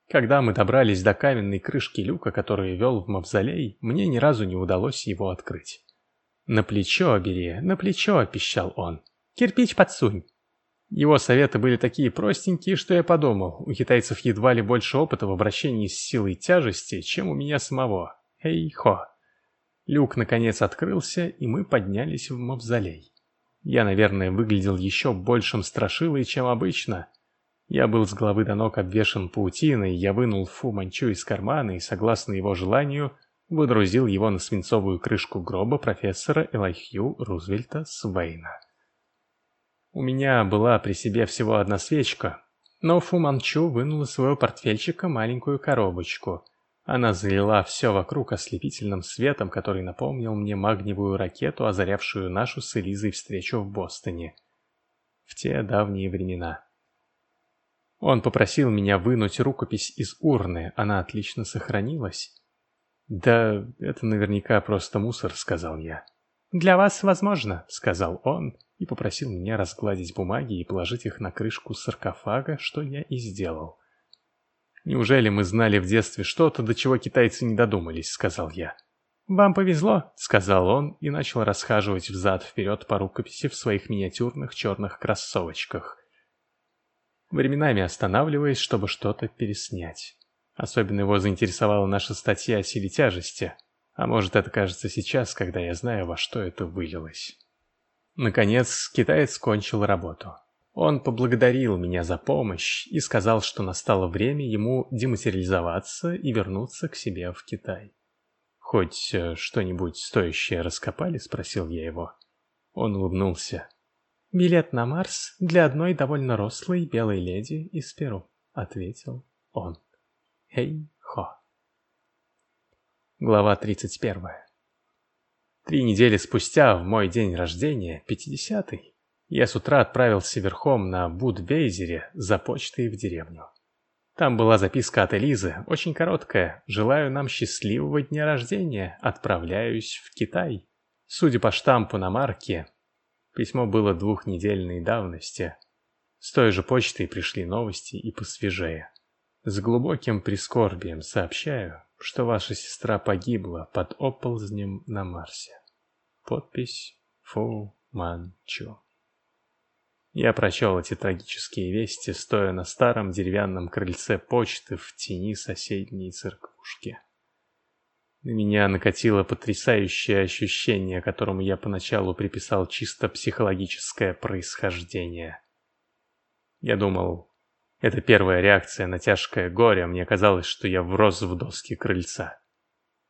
Когда мы добрались до каменной крышки люка, который вел в мавзолей, мне ни разу не удалось его открыть. «На плечо бери, на плечо», — пищал он. «Кирпич подсунь». Его советы были такие простенькие, что я подумал, у китайцев едва ли больше опыта в обращении с силой тяжести, чем у меня самого. Эй-хо. Люк наконец открылся, и мы поднялись в мавзолей. Я, наверное, выглядел еще большим страшилой, чем обычно. Я был с головы до ног обвешан паутиной, я вынул Фу Манчу из кармана и, согласно его желанию, выдрузил его на свинцовую крышку гроба профессора Элайхью Рузвельта Свейна. У меня была при себе всего одна свечка, но Фу Манчу вынул из своего портфельчика маленькую коробочку. Она залила все вокруг ослепительным светом, который напомнил мне магниевую ракету, озарявшую нашу с Элизой встречу в Бостоне. В те давние времена. Он попросил меня вынуть рукопись из урны, она отлично сохранилась. «Да это наверняка просто мусор», — сказал я. «Для вас возможно», — сказал он и попросил меня разгладить бумаги и положить их на крышку саркофага, что я и сделал. Неужели мы знали в детстве что-то, до чего китайцы не додумались, сказал я. «Вам повезло», — сказал он и начал расхаживать взад-вперед по рукописи в своих миниатюрных черных кроссовочках. Временами останавливаясь, чтобы что-то переснять. Особенно его заинтересовала наша статья о силе тяжести. А может, это кажется сейчас, когда я знаю, во что это вылилось. Наконец, китаец кончил работу. Он поблагодарил меня за помощь и сказал, что настало время ему дематериализоваться и вернуться к себе в Китай. «Хоть э, что-нибудь стоящее раскопали?» — спросил я его. Он улыбнулся. «Билет на Марс для одной довольно рослой белой леди из Перу», — ответил он. «Хей-хо». Глава 31. Три недели спустя, в мой день рождения, 50-й, я с утра отправился верхом на Будвейзере за почтой в деревню. Там была записка от Элизы, очень короткая. «Желаю нам счастливого дня рождения. Отправляюсь в Китай». Судя по штампу на марке, письмо было двухнедельной давности. С той же почтой пришли новости и посвежее. С глубоким прискорбием сообщаю, что ваша сестра погибла под оползнем на Марсе. Подпись Фу Манчу. Я прочел эти трагические вести, стоя на старом деревянном крыльце почты в тени соседней церквушки. На меня накатило потрясающее ощущение, которому я поначалу приписал чисто психологическое происхождение. Я думал, это первая реакция на тяжкое горе, мне казалось, что я врос в доски крыльца.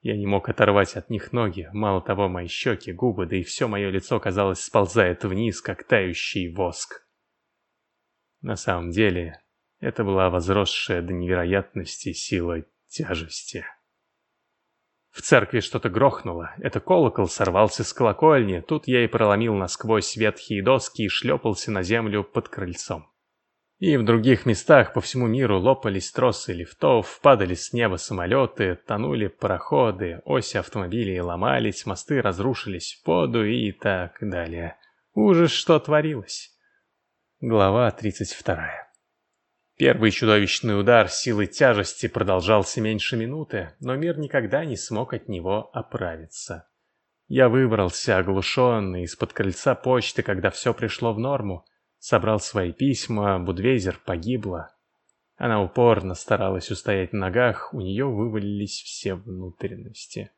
Я не мог оторвать от них ноги, мало того, мои щеки, губы, да и все мое лицо, казалось, сползает вниз, как тающий воск. На самом деле, это была возросшая до невероятности сила тяжести. В церкви что-то грохнуло, это колокол сорвался с колокольни, тут я и проломил насквозь ветхие доски и шлепался на землю под крыльцом. И в других местах по всему миру лопались тросы лифтов, падали с неба самолеты, тонули пароходы, оси автомобилей ломались, мосты разрушились в воду и так далее. Ужас, что творилось. Глава 32. Первый чудовищный удар силы тяжести продолжался меньше минуты, но мир никогда не смог от него оправиться. Я выбрался, оглушенный, из-под крыльца почты, когда все пришло в норму. Собрал свои письма, Будвейзер погибла. Она упорно старалась устоять на ногах, у нее вывалились все внутренности.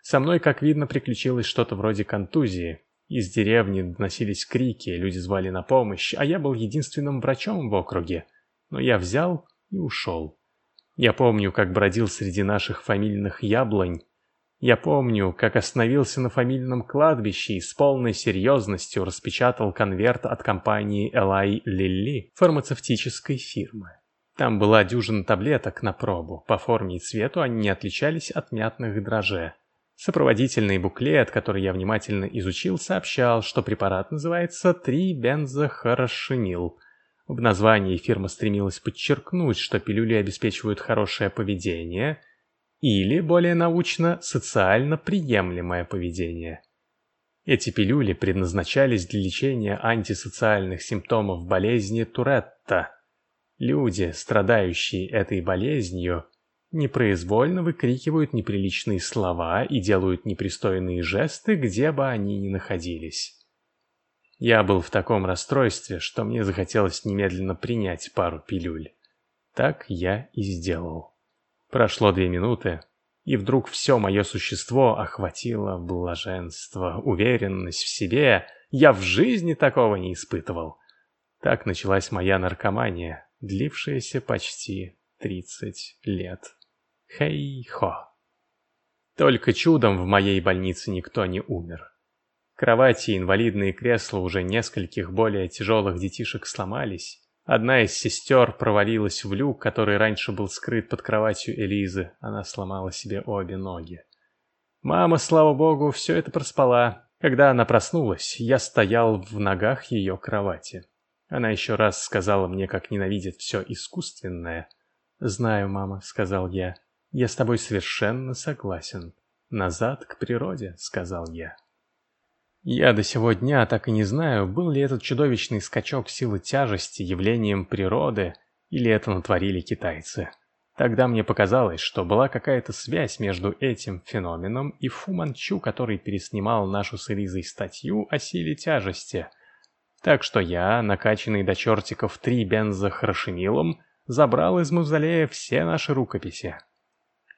Со мной, как видно, приключилось что-то вроде контузии. Из деревни доносились крики, люди звали на помощь, а я был единственным врачом в округе. Но я взял и ушел. Я помню, как бродил среди наших фамильных яблонь, я помню, как остановился на фамильном кладбище и с полной серьезностью распечатал конверт от компании Элай Лилли, фармацевтической фирмы. Там была дюжина таблеток на пробу, по форме и цвету они не отличались от мятных дрожжей. Сопроводительный буклет, который я внимательно изучил, сообщал, что препарат называется 3-бензохорошинил. В названии фирма стремилась подчеркнуть, что пилюли обеспечивают хорошее поведение – или, более научно, социально приемлемое поведение. Эти пилюли предназначались для лечения антисоциальных симптомов болезни Туретта. Люди, страдающие этой болезнью, непроизвольно выкрикивают неприличные слова и делают непристойные жесты, где бы они ни находились. Я был в таком расстройстве, что мне захотелось немедленно принять пару пилюль. Так я и сделал. Прошло две минуты, и вдруг все мое существо охватило блаженство, уверенность в себе. Я в жизни такого не испытывал. Так началась моя наркомания, длившаяся почти 30 лет. Хей-хо. Только чудом в моей больнице никто не умер. Кровати и инвалидные кресла уже нескольких более тяжелых детишек сломались, Одна из сестер провалилась в люк, который раньше был скрыт под кроватью Элизы. Она сломала себе обе ноги. Мама, слава богу, все это проспала. Когда она проснулась, я стоял в ногах ее кровати. Она еще раз сказала мне, как ненавидит все искусственное. «Знаю, мама», — сказал я. «Я с тобой совершенно согласен. Назад к природе», — сказал я. Я до сего дня так и не знаю, был ли этот чудовищный скачок силы тяжести явлением природы Или это натворили китайцы? Тогда мне показалось, что была какая-то связь между этим феноменом и Фу Манчу, который переснимал нашу с Элизой статью о силе тяжести. Так что я, накачанный до чертиков три бенза хрошемилом, забрал из мавзолея все наши рукописи.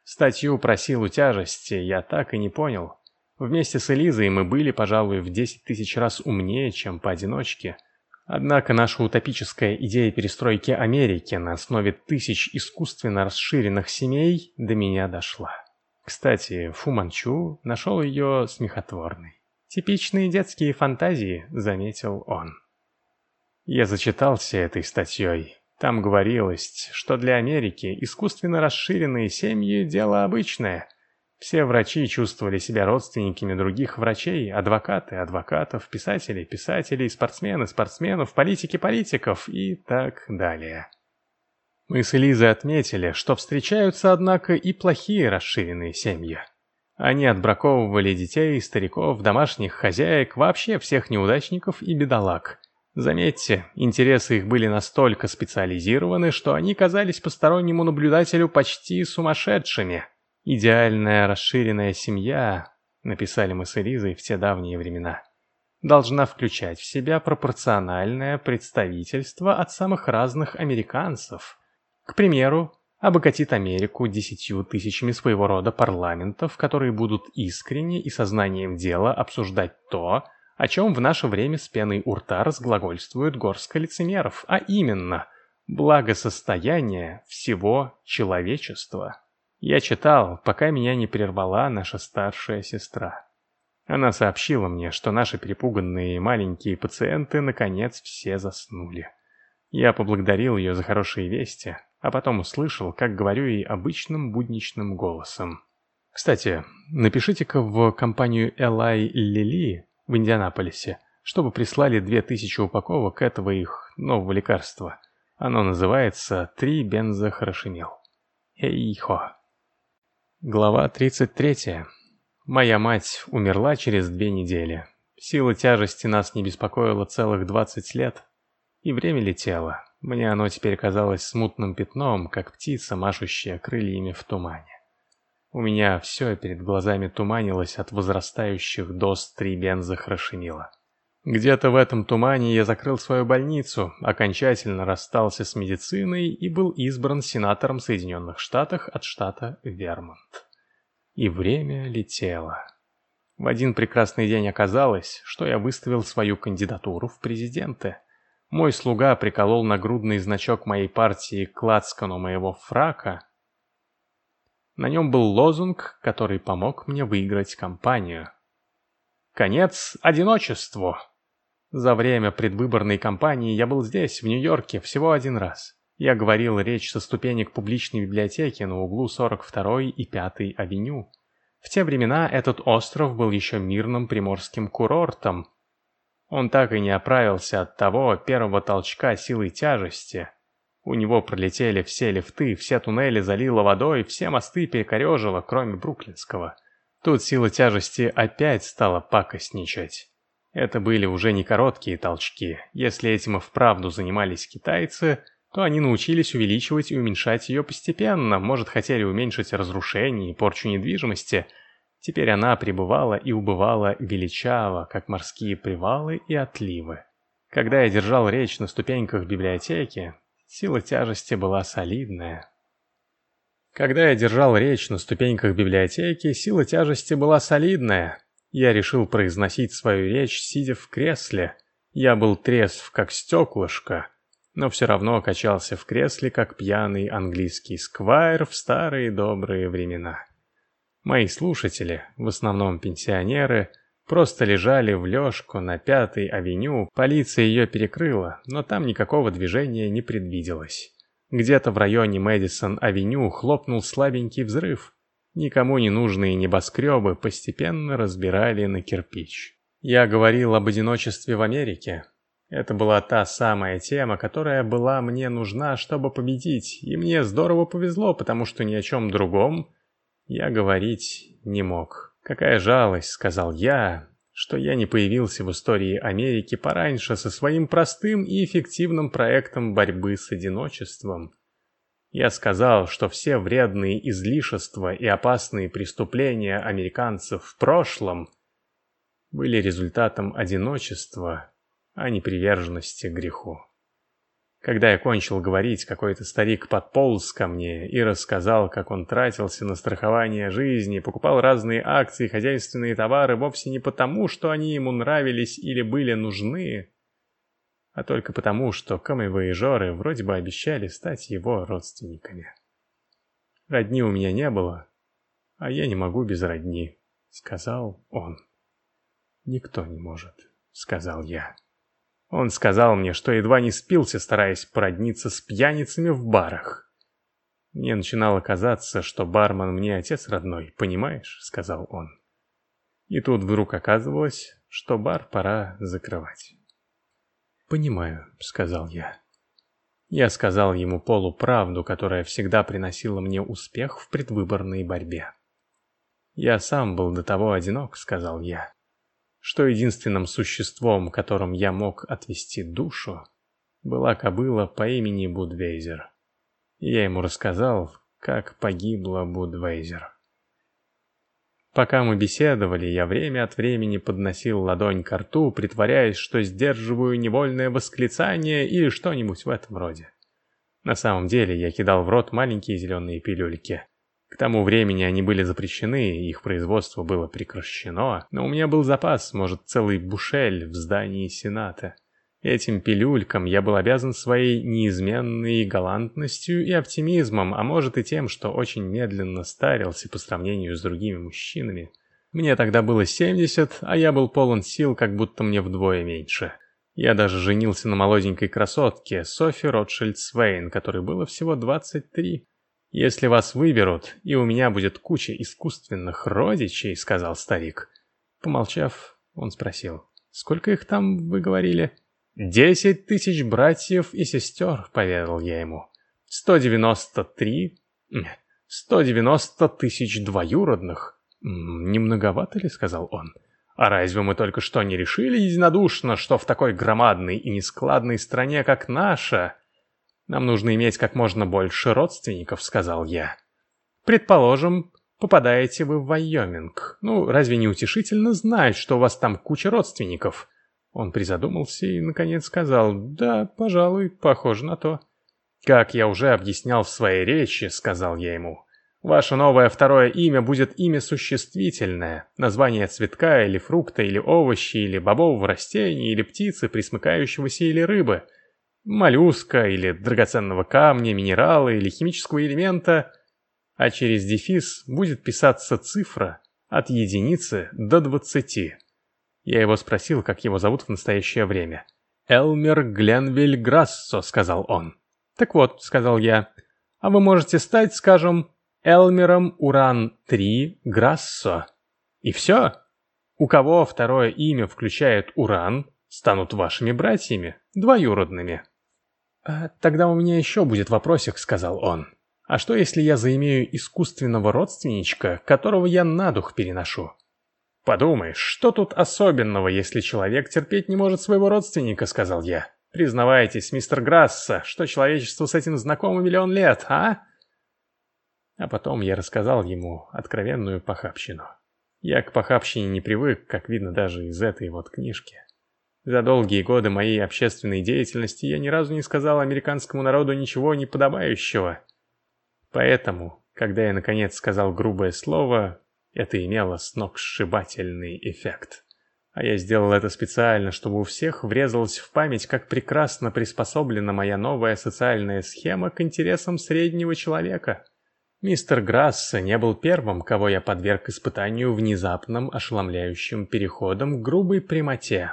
Статью про силу тяжести я так и не понял. Вместе с Элизой мы были, пожалуй, в десять тысяч раз умнее, чем поодиночке. Однако наша утопическая идея перестройки Америки на основе тысяч искусственно расширенных семей до меня дошла. Кстати, Фу Манчу нашел ее смехотворной. «Типичные детские фантазии», — заметил он. Я зачитался этой статьей. Там говорилось, что для Америки искусственно расширенные семьи – дело обычное. Все врачи чувствовали себя родственниками других врачей, адвокаты – адвокатов, писатели – писателей, спортсмены – спортсменов, политики – политиков и так далее. Мы с Элизой отметили, что встречаются, однако, и плохие расширенные семьи. Они отбраковывали детей, стариков, домашних хозяек, вообще всех неудачников и бедолаг – Заметьте, интересы их были настолько специализированы, что они казались постороннему наблюдателю почти сумасшедшими. «Идеальная расширенная семья», — написали мы с Элизой в те давние времена, должна включать в себя пропорциональное представительство от самых разных американцев. К примеру, обогатит Америку десятью тысячами своего рода парламентов, которые будут искренне и сознанием дела обсуждать то, о чем в наше время с пеной у рта разглагольствует горстка лицемеров, а именно благосостояние всего человечества. Я читал, пока меня не прервала наша старшая сестра. Она сообщила мне, что наши перепуганные маленькие пациенты наконец все заснули. Я поблагодарил ее за хорошие вести, а потом услышал, как говорю ей обычным будничным голосом. Кстати, напишите-ка в компанию Элай Лили в Индианаполисе, чтобы прислали 2000 упаковок этого их нового лекарства. Оно называется «Три бензохорошемел». Эй-хо. Глава 33. Моя мать умерла через две недели. Сила тяжести нас не беспокоила целых 20 лет. И время летело. Мне оно теперь казалось смутным пятном, как птица, машущая крыльями в тумане. У меня все перед глазами туманилось от возрастающих доз трибенза хрошенила. Где-то в этом тумане я закрыл свою больницу, окончательно расстался с медициной и был избран сенатором Соединенных Штатов от штата Вермонт. И время летело. В один прекрасный день оказалось, что я выставил свою кандидатуру в президенты. Мой слуга приколол нагрудный значок моей партии к лацкану моего фрака, на нем был лозунг, который помог мне выиграть кампанию. «Конец одиночеству!» За время предвыборной кампании я был здесь, в Нью-Йорке, всего один раз. Я говорил речь со ступенек публичной библиотеки на углу 42-й и 5-й авеню. В те времена этот остров был еще мирным приморским курортом. Он так и не оправился от того первого толчка силы тяжести, у него пролетели все лифты, все туннели залило водой, все мосты перекорежило, кроме Бруклинского. Тут сила тяжести опять стала пакостничать. Это были уже не короткие толчки. Если этим и вправду занимались китайцы, то они научились увеличивать и уменьшать ее постепенно, может, хотели уменьшить разрушение и порчу недвижимости. Теперь она пребывала и убывала величаво, как морские привалы и отливы. Когда я держал речь на ступеньках библиотеки, Сила тяжести была солидная. Когда я держал речь на ступеньках библиотеки, сила тяжести была солидная. Я решил произносить свою речь, сидя в кресле. Я был трезв, как стеклышко, но все равно качался в кресле, как пьяный английский сквайр в старые добрые времена. Мои слушатели, в основном пенсионеры, Просто лежали в лёжку на Пятой авеню, полиция её перекрыла, но там никакого движения не предвиделось. Где-то в районе Мэдисон-авеню хлопнул слабенький взрыв. Никому не нужные небоскребы постепенно разбирали на кирпич. Я говорил об одиночестве в Америке. Это была та самая тема, которая была мне нужна, чтобы победить, и мне здорово повезло, потому что ни о чем другом я говорить не мог. «Какая жалость», — сказал я, что я не появился в истории Америки пораньше со своим простым и эффективным проектом борьбы с одиночеством. Я сказал, что все вредные излишества и опасные преступления американцев в прошлом были результатом одиночества, а не приверженности греху. Когда я кончил говорить, какой-то старик подполз ко мне и рассказал, как он тратился на страхование жизни, покупал разные акции, хозяйственные товары вовсе не потому, что они ему нравились или были нужны, а только потому, что камевоежоры вроде бы обещали стать его родственниками. Родни у меня не было, а я не могу без родни, сказал он. Никто не может, сказал я. Он сказал мне, что едва не спился, стараясь породниться с пьяницами в барах. Мне начинало казаться, что бармен мне отец родной, понимаешь, сказал он. И тут вдруг оказывалось, что бар пора закрывать. «Понимаю», — сказал я. Я сказал ему полуправду, которая всегда приносила мне успех в предвыборной борьбе. «Я сам был до того одинок», — сказал я что единственным существом, которым я мог отвести душу, была кобыла по имени Будвейзер. Я ему рассказал, как погибла Будвейзер. Пока мы беседовали, я время от времени подносил ладонь к рту, притворяясь, что сдерживаю невольное восклицание или что-нибудь в этом роде. На самом деле я кидал в рот маленькие зеленые пилюльки. К тому времени они были запрещены, их производство было прекращено, но у меня был запас, может, целый бушель в здании Сената. Этим пилюлькам я был обязан своей неизменной галантностью и оптимизмом, а может и тем, что очень медленно старился по сравнению с другими мужчинами. Мне тогда было 70, а я был полон сил, как будто мне вдвое меньше. Я даже женился на молоденькой красотке, Софи Ротшильд Свейн, которой было всего 23. «Если вас выберут, и у меня будет куча искусственных родичей», — сказал старик. Помолчав, он спросил, «Сколько их там, вы говорили?» «Десять тысяч братьев и сестер», — поведал я ему. «Сто девяносто три...» «Сто девяносто тысяч двоюродных». «Не многовато ли?» — сказал он. «А разве мы только что не решили единодушно, что в такой громадной и нескладной стране, как наша, нам нужно иметь как можно больше родственников», — сказал я. «Предположим, попадаете вы в Вайоминг. Ну, разве не утешительно знать, что у вас там куча родственников?» Он призадумался и, наконец, сказал, «Да, пожалуй, похоже на то». «Как я уже объяснял в своей речи», — сказал я ему, «ваше новое второе имя будет имя существительное, название цветка или фрукта или овощи или бобового растения или птицы, присмыкающегося или рыбы» моллюска или драгоценного камня, минерала или химического элемента, а через дефис будет писаться цифра от единицы до двадцати. Я его спросил, как его зовут в настоящее время. «Элмер Гленвиль Грассо», — сказал он. «Так вот», — сказал я, — «а вы можете стать, скажем, Элмером Уран-3 Грассо. И все. У кого второе имя включает Уран, станут вашими братьями, двоюродными». «А тогда у меня еще будет вопросик», — сказал он. «А что, если я заимею искусственного родственничка, которого я на дух переношу?» «Подумаешь, что тут особенного, если человек терпеть не может своего родственника?» — сказал я. «Признавайтесь, мистер Грасса, что человечество с этим знакомо миллион лет, а?» А потом я рассказал ему откровенную похабщину. Я к похабщине не привык, как видно даже из этой вот книжки. За долгие годы моей общественной деятельности я ни разу не сказал американскому народу ничего неподобающего. Поэтому, когда я наконец сказал грубое слово, это имело сногсшибательный эффект. А я сделал это специально, чтобы у всех врезалось в память, как прекрасно приспособлена моя новая социальная схема к интересам среднего человека. Мистер Грасса не был первым, кого я подверг испытанию внезапным ошеломляющим переходом к грубой прямоте.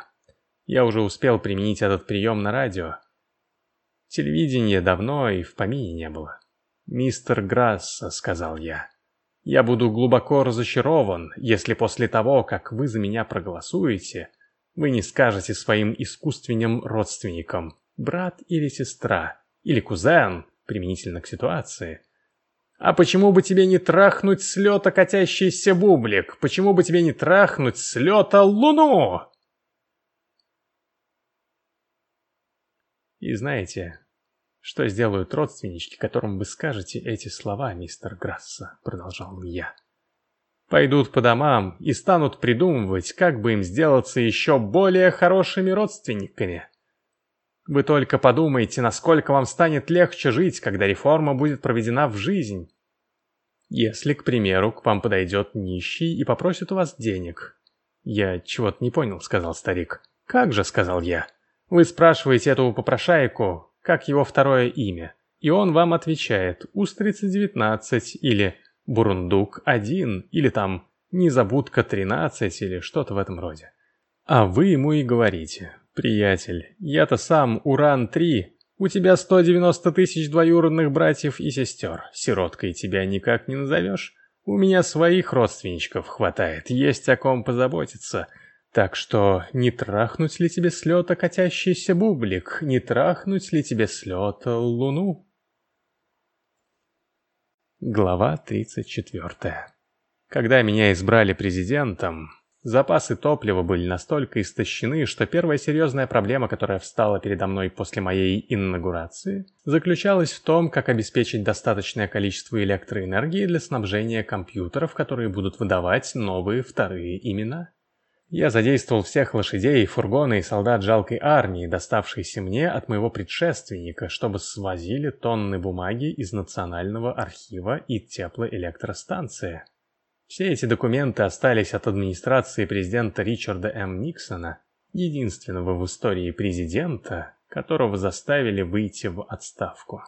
Я уже успел применить этот прием на радио. Телевидения давно и в помине не было. «Мистер Грасс», — сказал я, — «я буду глубоко разочарован, если после того, как вы за меня проголосуете, вы не скажете своим искусственным родственникам, брат или сестра, или кузен, применительно к ситуации, А почему бы тебе не трахнуть с лета катящийся бублик? Почему бы тебе не трахнуть с лета луну? И знаете, что сделают родственнички, которым вы скажете эти слова, мистер Грасса, продолжал я. Пойдут по домам и станут придумывать, как бы им сделаться еще более хорошими родственниками. Вы только подумайте, насколько вам станет легче жить, когда реформа будет проведена в жизнь. Если, к примеру, к вам подойдет нищий и попросит у вас денег. «Я чего-то не понял», — сказал старик. «Как же», — сказал я. «Вы спрашиваете этого попрошайку, как его второе имя, и он вам отвечает «Устрица-19» или «Бурундук-1» или там «Незабудка-13» или что-то в этом роде. А вы ему и говорите приятель, я-то сам Уран-3. У тебя 190 тысяч двоюродных братьев и сестер. Сироткой тебя никак не назовешь. У меня своих родственничков хватает, есть о ком позаботиться. Так что не трахнуть ли тебе с лета катящийся бублик, не трахнуть ли тебе с луну? Глава 34 Когда меня избрали президентом, Запасы топлива были настолько истощены, что первая серьезная проблема, которая встала передо мной после моей инаугурации, заключалась в том, как обеспечить достаточное количество электроэнергии для снабжения компьютеров, которые будут выдавать новые вторые имена. Я задействовал всех лошадей, фургоны и солдат жалкой армии, доставшейся мне от моего предшественника, чтобы свозили тонны бумаги из Национального архива и теплоэлектростанции. Все эти документы остались от администрации президента Ричарда М. Никсона, единственного в истории президента, которого заставили выйти в отставку.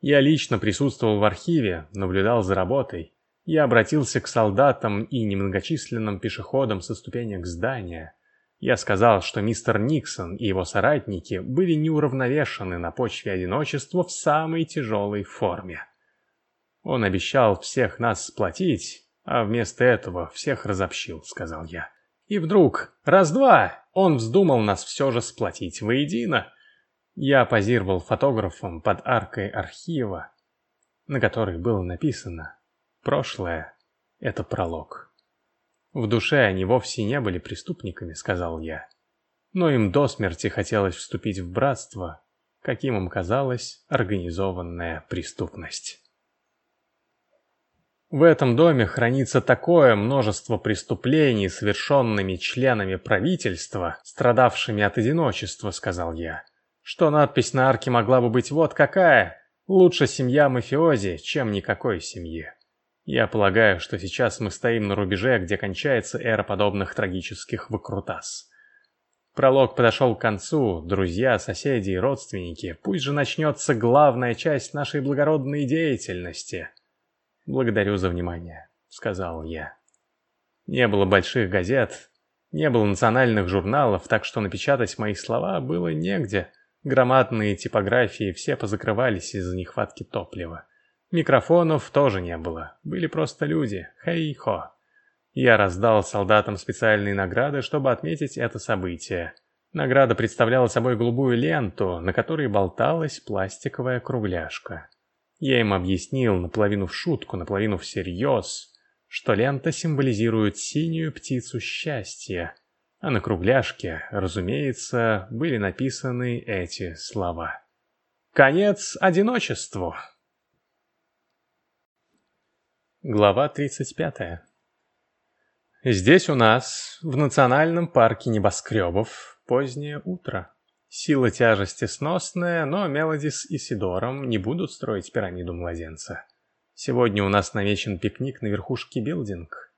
Я лично присутствовал в архиве, наблюдал за работой. Я обратился к солдатам и немногочисленным пешеходам со ступенек здания. Я сказал, что мистер Никсон и его соратники были неуравновешены на почве одиночества в самой тяжелой форме. Он обещал всех нас сплотить, а вместо этого всех разобщил», — сказал я. И вдруг, раз-два, он вздумал нас все же сплотить воедино. Я позировал фотографом под аркой архива, на которой было написано «Прошлое — это пролог». В душе они вовсе не были преступниками, сказал я. Но им до смерти хотелось вступить в братство, каким им казалась организованная преступность. В этом доме хранится такое множество преступлений, совершенными членами правительства, страдавшими от одиночества, сказал я, что надпись на арке могла бы быть вот какая «Лучше семья мафиози, чем никакой семьи». Я полагаю, что сейчас мы стоим на рубеже, где кончается эра подобных трагических выкрутас. Пролог подошел к концу, друзья, соседи и родственники, пусть же начнется главная часть нашей благородной деятельности – «Благодарю за внимание», — сказал я. Не было больших газет, не было национальных журналов, так что напечатать мои слова было негде. Громадные типографии все позакрывались из-за нехватки топлива. Микрофонов тоже не было, были просто люди, хей-хо. Я раздал солдатам специальные награды, чтобы отметить это событие. Награда представляла собой голубую ленту, на которой болталась пластиковая кругляшка. Я им объяснил наполовину в шутку, наполовину всерьез, что лента символизирует синюю птицу счастья, а на кругляшке, разумеется, были написаны эти слова. «Конец одиночеству!» Глава 35 Здесь у нас, в национальном парке небоскребов, позднее утро. Сила тяжести сносная, но Мелоди с Исидором не будут строить пирамиду младенца. Сегодня у нас намечен пикник на верхушке билдинг.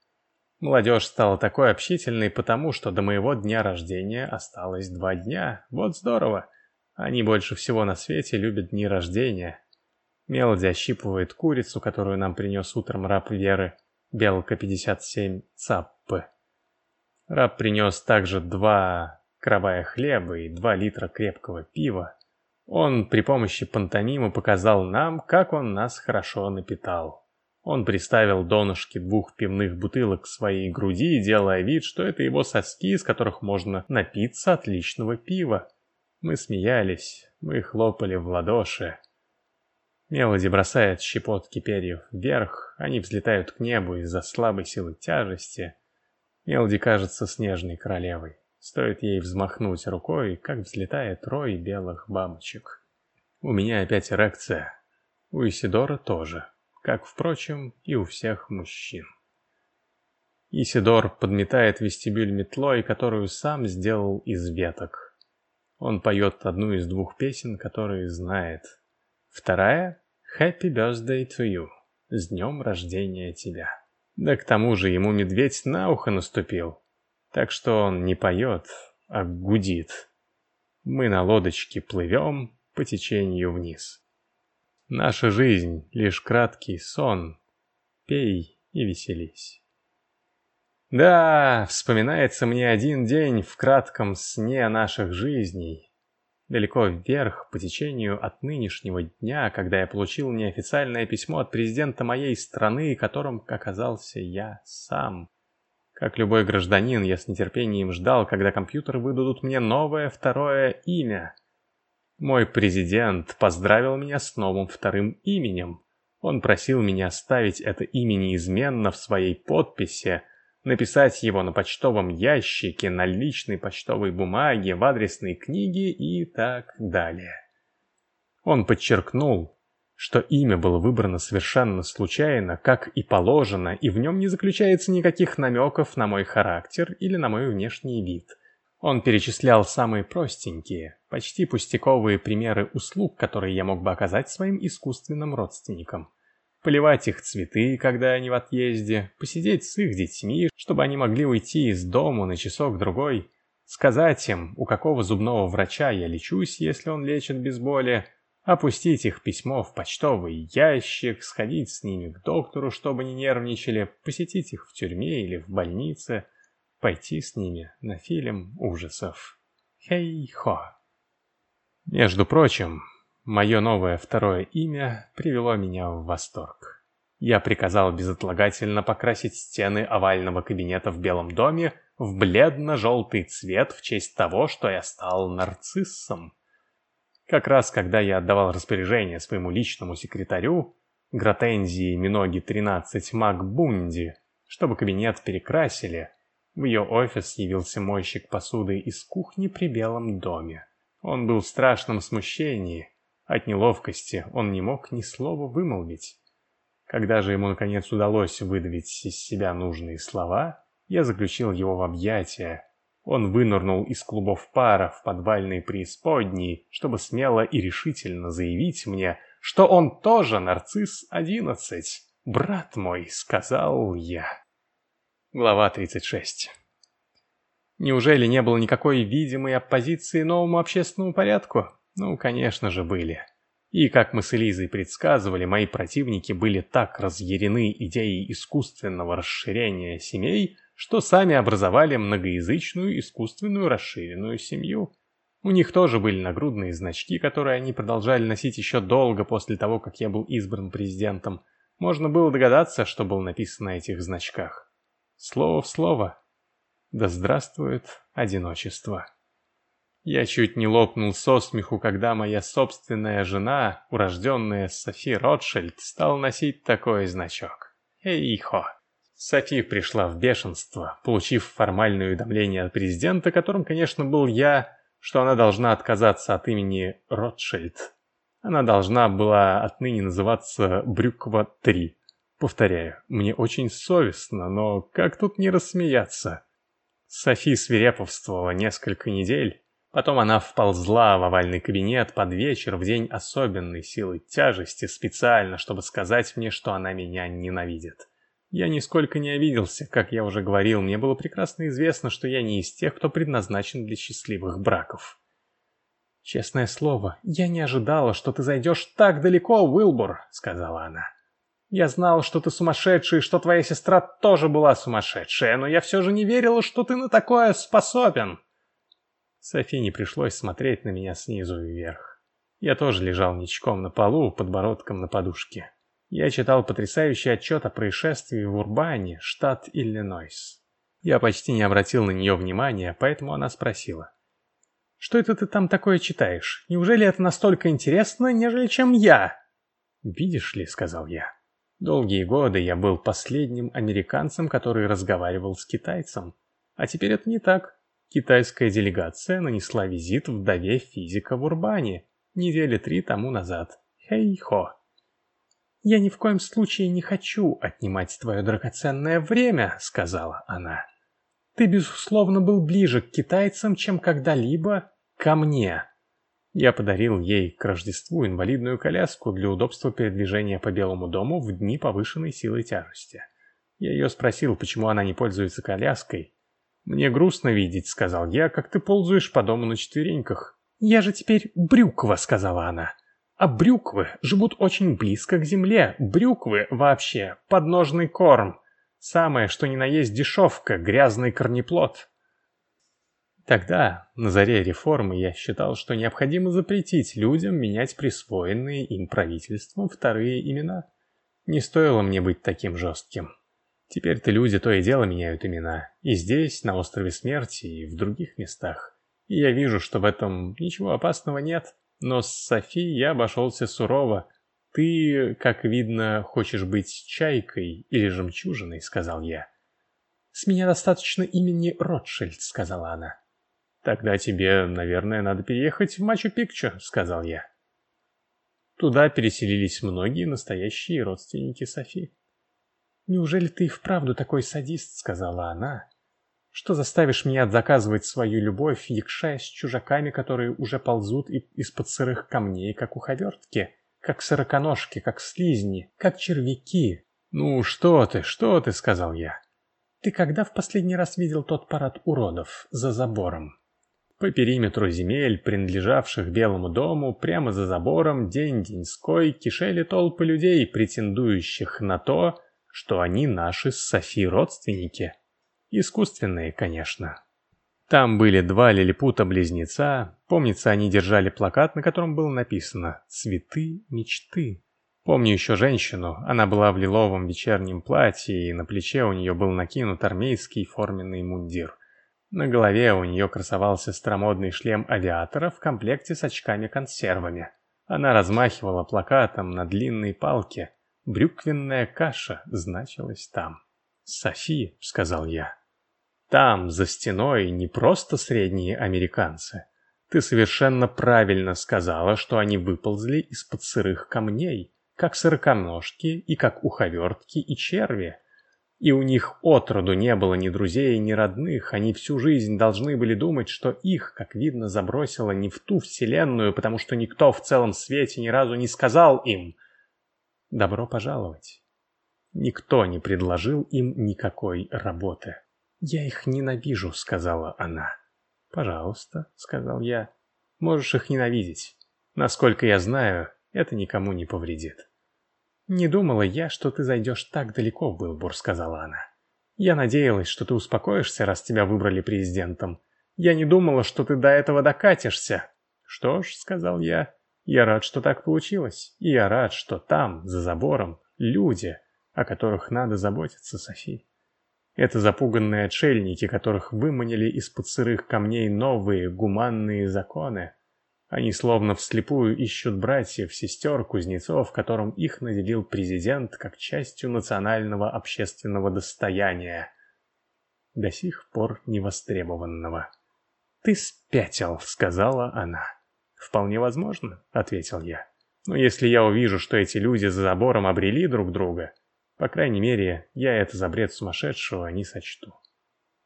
Молодежь стала такой общительной, потому что до моего дня рождения осталось два дня. Вот здорово. Они больше всего на свете любят дни рождения. Мелоди ощипывает курицу, которую нам принес утром раб Веры, Белка 57 Цаппы. Раб принес также два кровая хлеба и два литра крепкого пива, он при помощи пантомимы показал нам, как он нас хорошо напитал. Он приставил донышки двух пивных бутылок к своей груди, делая вид, что это его соски, из которых можно напиться отличного пива. Мы смеялись, мы хлопали в ладоши. Мелоди бросает щепотки перьев вверх, они взлетают к небу из-за слабой силы тяжести. Мелоди кажется снежной королевой. Стоит ей взмахнуть рукой, как взлетает рой белых бабочек. У меня опять эрекция. У Исидора тоже, как, впрочем, и у всех мужчин. Исидор подметает вестибюль метлой, которую сам сделал из веток. Он поет одну из двух песен, которые знает. Вторая Happy birthday to you. С днем рождения тебя. Да к тому же ему медведь на ухо наступил. Так что он не поет, а гудит. Мы на лодочке плывем по течению вниз. Наша жизнь — лишь краткий сон. Пей и веселись. Да, вспоминается мне один день в кратком сне наших жизней — далеко вверх по течению от нынешнего дня, когда я получил неофициальное письмо от президента моей страны, которым оказался я сам. Как любой гражданин, я с нетерпением ждал, когда компьютеры выдадут мне новое второе имя. Мой президент поздравил меня с новым вторым именем. Он просил меня оставить это имя неизменно в своей подписи, написать его на почтовом ящике, на личной почтовой бумаге, в адресной книге и так далее. Он подчеркнул, что имя было выбрано совершенно случайно, как и положено, и в нем не заключается никаких намеков на мой характер или на мой внешний вид. Он перечислял самые простенькие, почти пустяковые примеры услуг, которые я мог бы оказать своим искусственным родственникам поливать их цветы, когда они в отъезде, посидеть с их детьми, чтобы они могли уйти из дома на часок-другой, сказать им, у какого зубного врача я лечусь, если он лечит без боли, опустить их письмо в почтовый ящик, сходить с ними к доктору, чтобы не нервничали, посетить их в тюрьме или в больнице, пойти с ними на фильм ужасов. Хей-хо. Между прочим, Мое новое второе имя привело меня в восторг. Я приказал безотлагательно покрасить стены овального кабинета в Белом доме в бледно-желтый цвет в честь того, что я стал нарциссом. Как раз когда я отдавал распоряжение своему личному секретарю, Гротензии Миноги 13 Макбунди, чтобы кабинет перекрасили, в ее офис явился мойщик посуды из кухни при Белом доме. Он был в страшном смущении, от неловкости он не мог ни слова вымолвить. Когда же ему наконец удалось выдавить из себя нужные слова, я заключил его в объятия. Он вынырнул из клубов пара в подвальной преисподней, чтобы смело и решительно заявить мне, что он тоже нарцисс одиннадцать. «Брат мой», — сказал я. Глава 36 Неужели не было никакой видимой оппозиции новому общественному порядку? Ну, конечно же, были. И, как мы с Элизой предсказывали, мои противники были так разъярены идеей искусственного расширения семей, что сами образовали многоязычную искусственную расширенную семью. У них тоже были нагрудные значки, которые они продолжали носить еще долго после того, как я был избран президентом. Можно было догадаться, что было написано на этих значках. Слово в слово. Да здравствует одиночество. Я чуть не лопнул со смеху, когда моя собственная жена, урожденная Софи Ротшильд, стала носить такой значок. Эй-хо! Софи пришла в бешенство, получив формальное уведомление от президента, которым, конечно, был я, что она должна отказаться от имени Ротшильд. Она должна была отныне называться Брюква-3. Повторяю, мне очень совестно, но как тут не рассмеяться? Софи свирепствовала несколько недель, Потом она вползла в овальный кабинет под вечер в день особенной силы тяжести специально, чтобы сказать мне, что она меня ненавидит. Я нисколько не обиделся, как я уже говорил, мне было прекрасно известно, что я не из тех, кто предназначен для счастливых браков. «Честное слово, я не ожидала, что ты зайдешь так далеко, Уилбур», — сказала она. «Я знала, что ты сумасшедший, что твоя сестра тоже была сумасшедшая, но я все же не верила, что ты на такое способен». Софи не пришлось смотреть на меня снизу вверх. Я тоже лежал ничком на полу, подбородком на подушке. Я читал потрясающий отчет о происшествии в Урбане, штат Иллинойс. Я почти не обратил на нее внимания, поэтому она спросила. «Что это ты там такое читаешь? Неужели это настолько интересно, нежели чем я?» «Видишь ли», — сказал я, — «долгие годы я был последним американцем, который разговаривал с китайцем. А теперь это не так. Китайская делегация нанесла визит вдове физика в Урбане недели три тому назад. Хей-хо. «Я ни в коем случае не хочу отнимать твое драгоценное время», — сказала она. «Ты, безусловно, был ближе к китайцам, чем когда-либо ко мне». Я подарил ей к Рождеству инвалидную коляску для удобства передвижения по Белому дому в дни повышенной силы тяжести. Я ее спросил, почему она не пользуется коляской. «Мне грустно видеть», — сказал я, — «как ты ползаешь по дому на четвереньках». «Я же теперь брюква», — сказала она. А брюквы живут очень близко к земле. Брюквы вообще подножный корм. Самое, что ни на есть дешевка, грязный корнеплод. Тогда, на заре реформы, я считал, что необходимо запретить людям менять присвоенные им правительством вторые имена. Не стоило мне быть таким жестким. Теперь-то люди то и дело меняют имена. И здесь, на острове Смерти, и в других местах. И я вижу, что в этом ничего опасного нет. Но с Софи я обошелся сурово. «Ты, как видно, хочешь быть чайкой или жемчужиной», — сказал я. «С меня достаточно имени Ротшильд», — сказала она. «Тогда тебе, наверное, надо переехать в Мачу-Пикчу», — сказал я. Туда переселились многие настоящие родственники Софи. «Неужели ты и вправду такой садист?» — сказала она что заставишь меня заказывать свою любовь, якшаясь с чужаками, которые уже ползут из-под сырых камней, как уховертки, как сороконожки, как слизни, как червяки? Ну, что ты, что ты, сказал я. Ты когда в последний раз видел тот парад уродов за забором? По периметру земель, принадлежавших Белому дому, прямо за забором, день-деньской, кишели толпы людей, претендующих на то, что они наши с Софи родственники. Искусственные, конечно. Там были два лилипута-близнеца. Помнится, они держали плакат, на котором было написано «Цветы мечты». Помню еще женщину. Она была в лиловом вечернем платье, и на плече у нее был накинут армейский форменный мундир. На голове у нее красовался старомодный шлем авиатора в комплекте с очками-консервами. Она размахивала плакатом на длинной палке. «Брюквенная каша» значилась там. «Софи», — сказал я. Там, за стеной, не просто средние американцы. Ты совершенно правильно сказала, что они выползли из-под сырых камней, как сороконожки и как уховертки и черви. И у них отроду не было ни друзей, ни родных, они всю жизнь должны были думать, что их, как видно, забросило не в ту вселенную, потому что никто в целом свете ни разу не сказал им «добро пожаловать». Никто не предложил им никакой работы. «Я их ненавижу», — сказала она. «Пожалуйста», — сказал я. «Можешь их ненавидеть. Насколько я знаю, это никому не повредит». «Не думала я, что ты зайдешь так далеко, Билбур», — сказала она. «Я надеялась, что ты успокоишься, раз тебя выбрали президентом. Я не думала, что ты до этого докатишься». «Что ж», — сказал я, — «я рад, что так получилось. И я рад, что там, за забором, люди, о которых надо заботиться, Софи». Это запуганные отшельники, которых выманили из-под сырых камней новые гуманные законы. Они словно вслепую ищут братьев, сестер, кузнецов, которым их наделил президент как частью национального общественного достояния, до сих пор невостребованного. «Ты спятил», — сказала она. «Вполне возможно», — ответил я. «Но если я увижу, что эти люди за забором обрели друг друга, по крайней мере, я это за бред сумасшедшего не сочту.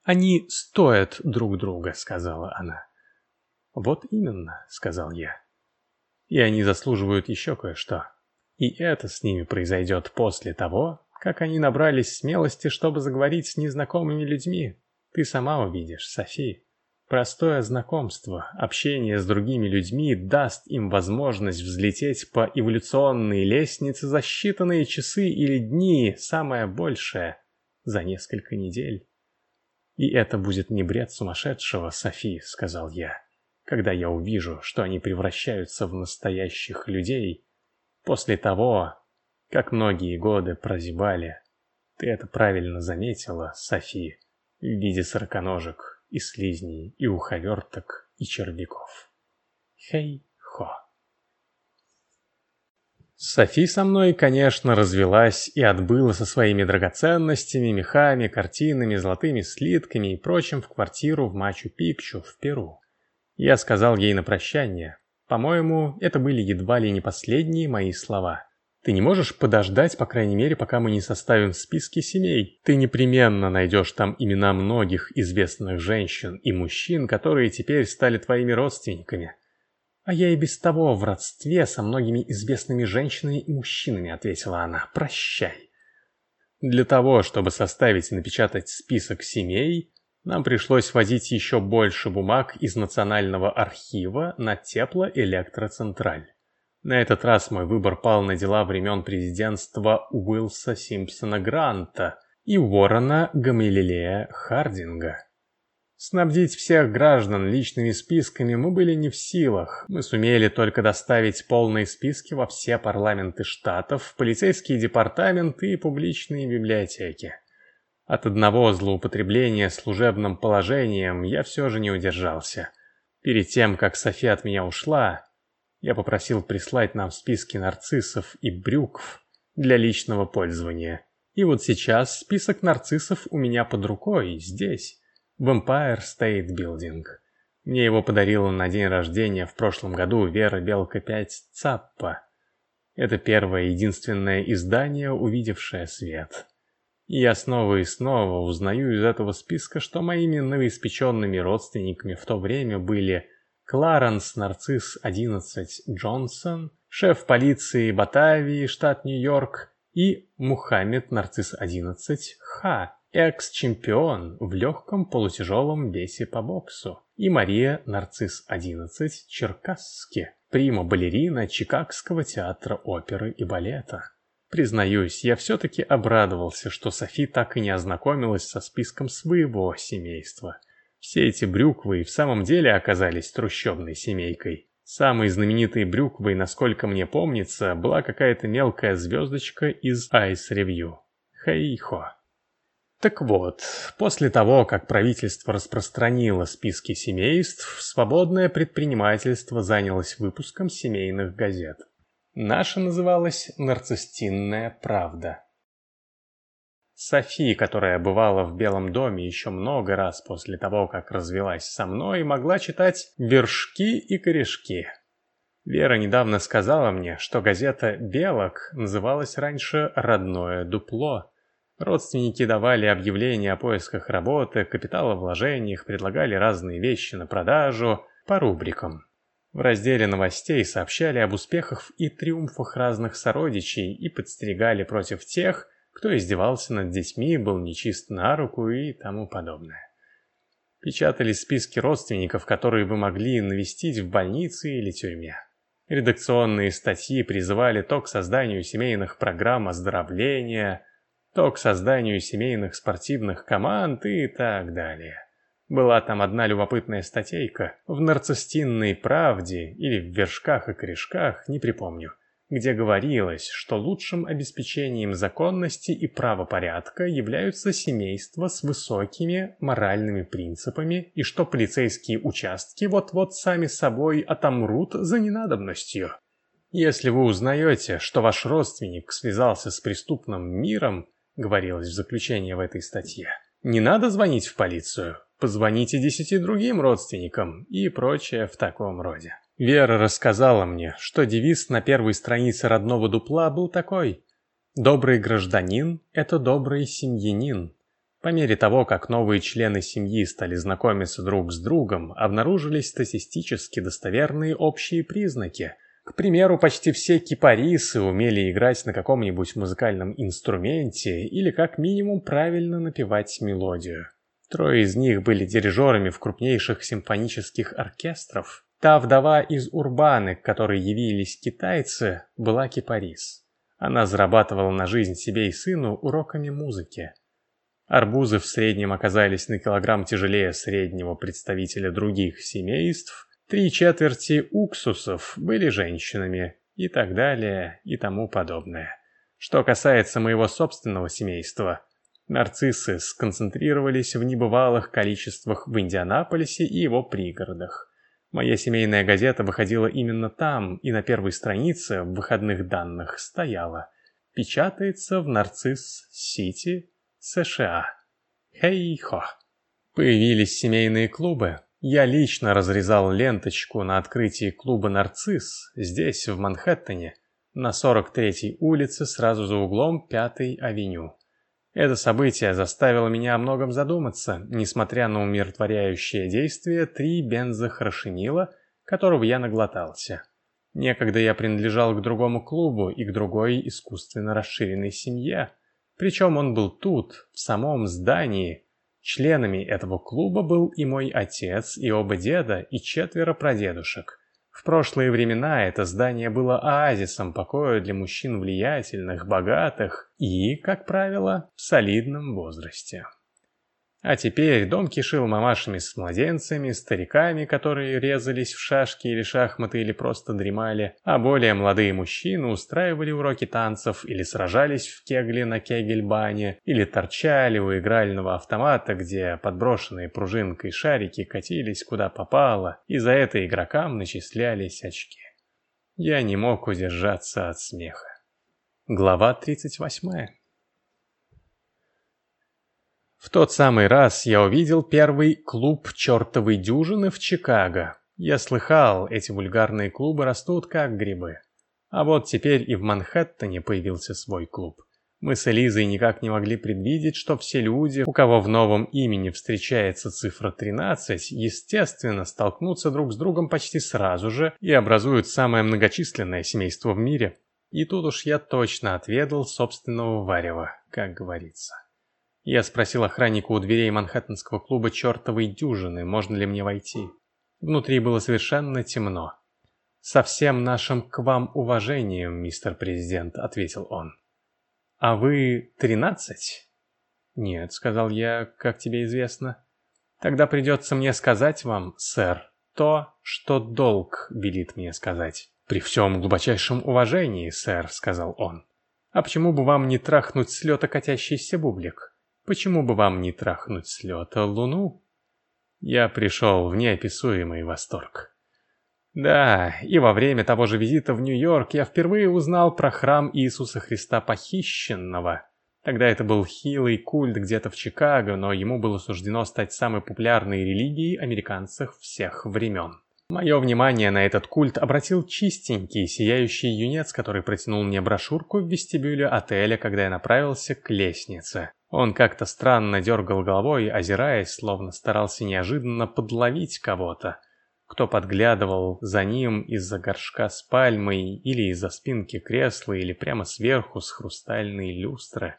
«Они стоят друг друга», — сказала она. «Вот именно», — сказал я. «И они заслуживают еще кое-что. И это с ними произойдет после того, как они набрались смелости, чтобы заговорить с незнакомыми людьми. Ты сама увидишь, Софи. Простое знакомство, общение с другими людьми даст им возможность взлететь по эволюционной лестнице за считанные часы или дни, самое большее, за несколько недель. «И это будет не бред сумасшедшего, Софи», — сказал я, «когда я увижу, что они превращаются в настоящих людей, после того, как многие годы прозябали. Ты это правильно заметила, Софи, в виде сороконожек» и слизней, и уховерток, и червяков. Хей-хо. Софи со мной, конечно, развелась и отбыла со своими драгоценностями, мехами, картинами, золотыми слитками и прочим в квартиру в Мачу-Пикчу в Перу. Я сказал ей на прощание. По-моему, это были едва ли не последние мои слова. Ты не можешь подождать, по крайней мере, пока мы не составим списки семей. Ты непременно найдешь там имена многих известных женщин и мужчин, которые теперь стали твоими родственниками. А я и без того в родстве со многими известными женщинами и мужчинами, ответила она. Прощай. Для того, чтобы составить и напечатать список семей, нам пришлось возить еще больше бумаг из Национального архива на теплоэлектроцентраль. На этот раз мой выбор пал на дела времен президентства Уилса Симпсона Гранта и Уоррена Гамилилея Хардинга. Снабдить всех граждан личными списками мы были не в силах. Мы сумели только доставить полные списки во все парламенты штатов, полицейские департаменты и публичные библиотеки. От одного злоупотребления служебным положением я все же не удержался. Перед тем, как София от меня ушла, я попросил прислать нам списки нарциссов и брюкв для личного пользования. И вот сейчас список нарциссов у меня под рукой, здесь, в Empire State Building. Мне его подарила на день рождения в прошлом году Вера Белка 5 Цаппа. Это первое единственное издание, увидевшее свет. И я снова и снова узнаю из этого списка, что моими новоиспеченными родственниками в то время были Кларенс Нарцисс 11 Джонсон, шеф полиции Батавии, штат Нью-Йорк, и Мухаммед Нарцисс 11 Ха, экс-чемпион в легком полутяжелом весе по боксу, и Мария Нарцисс 11 Черкасски, прима-балерина Чикагского театра оперы и балета. Признаюсь, я все-таки обрадовался, что Софи так и не ознакомилась со списком своего семейства. Все эти брюквы и в самом деле оказались трущобной семейкой. Самой знаменитой брюквой, насколько мне помнится, была какая-то мелкая звездочка из Ice Review. Хэйхо. Так вот, после того, как правительство распространило списки семейств, свободное предпринимательство занялось выпуском семейных газет. Наша называлась «Нарцистинная правда». Софи, которая бывала в Белом доме еще много раз после того, как развелась со мной, могла читать вершки и корешки. Вера недавно сказала мне, что газета «Белок» называлась раньше «Родное дупло». Родственники давали объявления о поисках работы, капиталовложениях, предлагали разные вещи на продажу по рубрикам. В разделе новостей сообщали об успехах и триумфах разных сородичей и подстерегали против тех, кто издевался над детьми, был нечист на руку и тому подобное. Печатались списки родственников, которые вы могли навестить в больнице или тюрьме. Редакционные статьи призывали то к созданию семейных программ оздоровления, то к созданию семейных спортивных команд и так далее. Была там одна любопытная статейка в нарцистинной правде или в вершках и корешках, не припомню – где говорилось, что лучшим обеспечением законности и правопорядка являются семейства с высокими моральными принципами и что полицейские участки вот-вот сами собой отомрут за ненадобностью. Если вы узнаете, что ваш родственник связался с преступным миром, говорилось в заключении в этой статье, не надо звонить в полицию, позвоните десяти другим родственникам и прочее в таком роде. Вера рассказала мне, что девиз на первой странице родного дупла был такой «Добрый гражданин – это добрый семьянин». По мере того, как новые члены семьи стали знакомиться друг с другом, обнаружились статистически достоверные общие признаки. К примеру, почти все кипарисы умели играть на каком-нибудь музыкальном инструменте или как минимум правильно напевать мелодию. Трое из них были дирижерами в крупнейших симфонических оркестрах, Та вдова из Урбаны, к которой явились китайцы, была кипарис. Она зарабатывала на жизнь себе и сыну уроками музыки. Арбузы в среднем оказались на килограмм тяжелее среднего представителя других семейств, три четверти уксусов были женщинами и так далее и тому подобное. Что касается моего собственного семейства, нарциссы сконцентрировались в небывалых количествах в Индианаполисе и его пригородах. Моя семейная газета выходила именно там, и на первой странице в выходных данных стояла «Печатается в Нарцисс-Сити, США». Хей-хо. Появились семейные клубы. Я лично разрезал ленточку на открытии клуба «Нарцисс» здесь, в Манхэттене, на 43-й улице, сразу за углом 5-й авеню. Это событие заставило меня о многом задуматься, несмотря на умиротворяющее действие три бензохрошенила, которого я наглотался. Некогда я принадлежал к другому клубу и к другой искусственно расширенной семье. Причем он был тут, в самом здании, Членами этого клуба был и мой отец, и оба деда, и четверо прадедушек. В прошлые времена это здание было оазисом покоя для мужчин влиятельных, богатых и, как правило, в солидном возрасте. А теперь дом кишил мамашами с младенцами, стариками, которые резались в шашки или шахматы или просто дремали, а более молодые мужчины устраивали уроки танцев или сражались в кегле на кегельбане, или торчали у игрального автомата, где подброшенные пружинкой шарики катились куда попало, и за это игрокам начислялись очки. Я не мог удержаться от смеха. Глава 38 в тот самый раз я увидел первый клуб чертовой дюжины в Чикаго. Я слыхал, эти вульгарные клубы растут как грибы. А вот теперь и в Манхэттене появился свой клуб. Мы с Элизой никак не могли предвидеть, что все люди, у кого в новом имени встречается цифра 13, естественно, столкнутся друг с другом почти сразу же и образуют самое многочисленное семейство в мире. И тут уж я точно отведал собственного варева, как говорится. Я спросил охранника у дверей манхэттенского клуба чертовой дюжины, можно ли мне войти. Внутри было совершенно темно. «Со всем нашим к вам уважением, мистер президент», — ответил он. «А вы тринадцать?» «Нет», — сказал я, — «как тебе известно». «Тогда придется мне сказать вам, сэр, то, что долг велит мне сказать». «При всем глубочайшем уважении, сэр», — сказал он. «А почему бы вам не трахнуть с лета катящийся бублик?» Почему бы вам не трахнуть с лета луну? Я пришел в неописуемый восторг. Да, и во время того же визита в Нью-Йорк я впервые узнал про храм Иисуса Христа Похищенного. Тогда это был хилый культ где-то в Чикаго, но ему было суждено стать самой популярной религией американцев всех времен. Мое внимание на этот культ обратил чистенький, сияющий юнец, который протянул мне брошюрку в вестибюле отеля, когда я направился к лестнице. Он как-то странно дергал головой, озираясь, словно старался неожиданно подловить кого-то, кто подглядывал за ним из-за горшка с пальмой или из-за спинки кресла или прямо сверху с хрустальной люстры.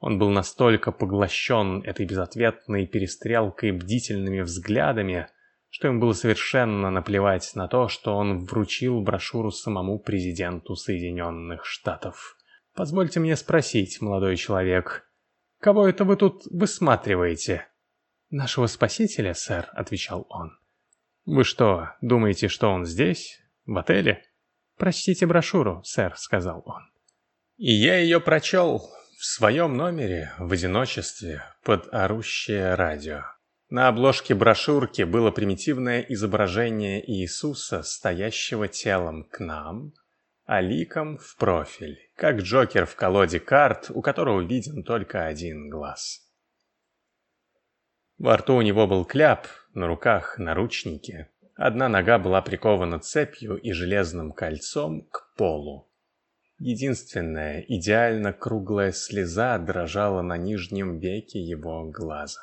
Он был настолько поглощен этой безответной перестрелкой бдительными взглядами, что им было совершенно наплевать на то, что он вручил брошюру самому президенту Соединенных Штатов. «Позвольте мне спросить, молодой человек, кого это вы тут высматриваете?» «Нашего спасителя, сэр», — отвечал он. «Вы что, думаете, что он здесь, в отеле?» «Прочтите брошюру, сэр», — сказал он. И я ее прочел в своем номере, в одиночестве, под орущее радио. На обложке брошюрки было примитивное изображение Иисуса, стоящего телом к нам, а ликом в профиль, как Джокер в колоде карт, у которого виден только один глаз. Во рту у него был кляп, на руках наручники. Одна нога была прикована цепью и железным кольцом к полу. Единственная, идеально круглая слеза дрожала на нижнем веке его глаза.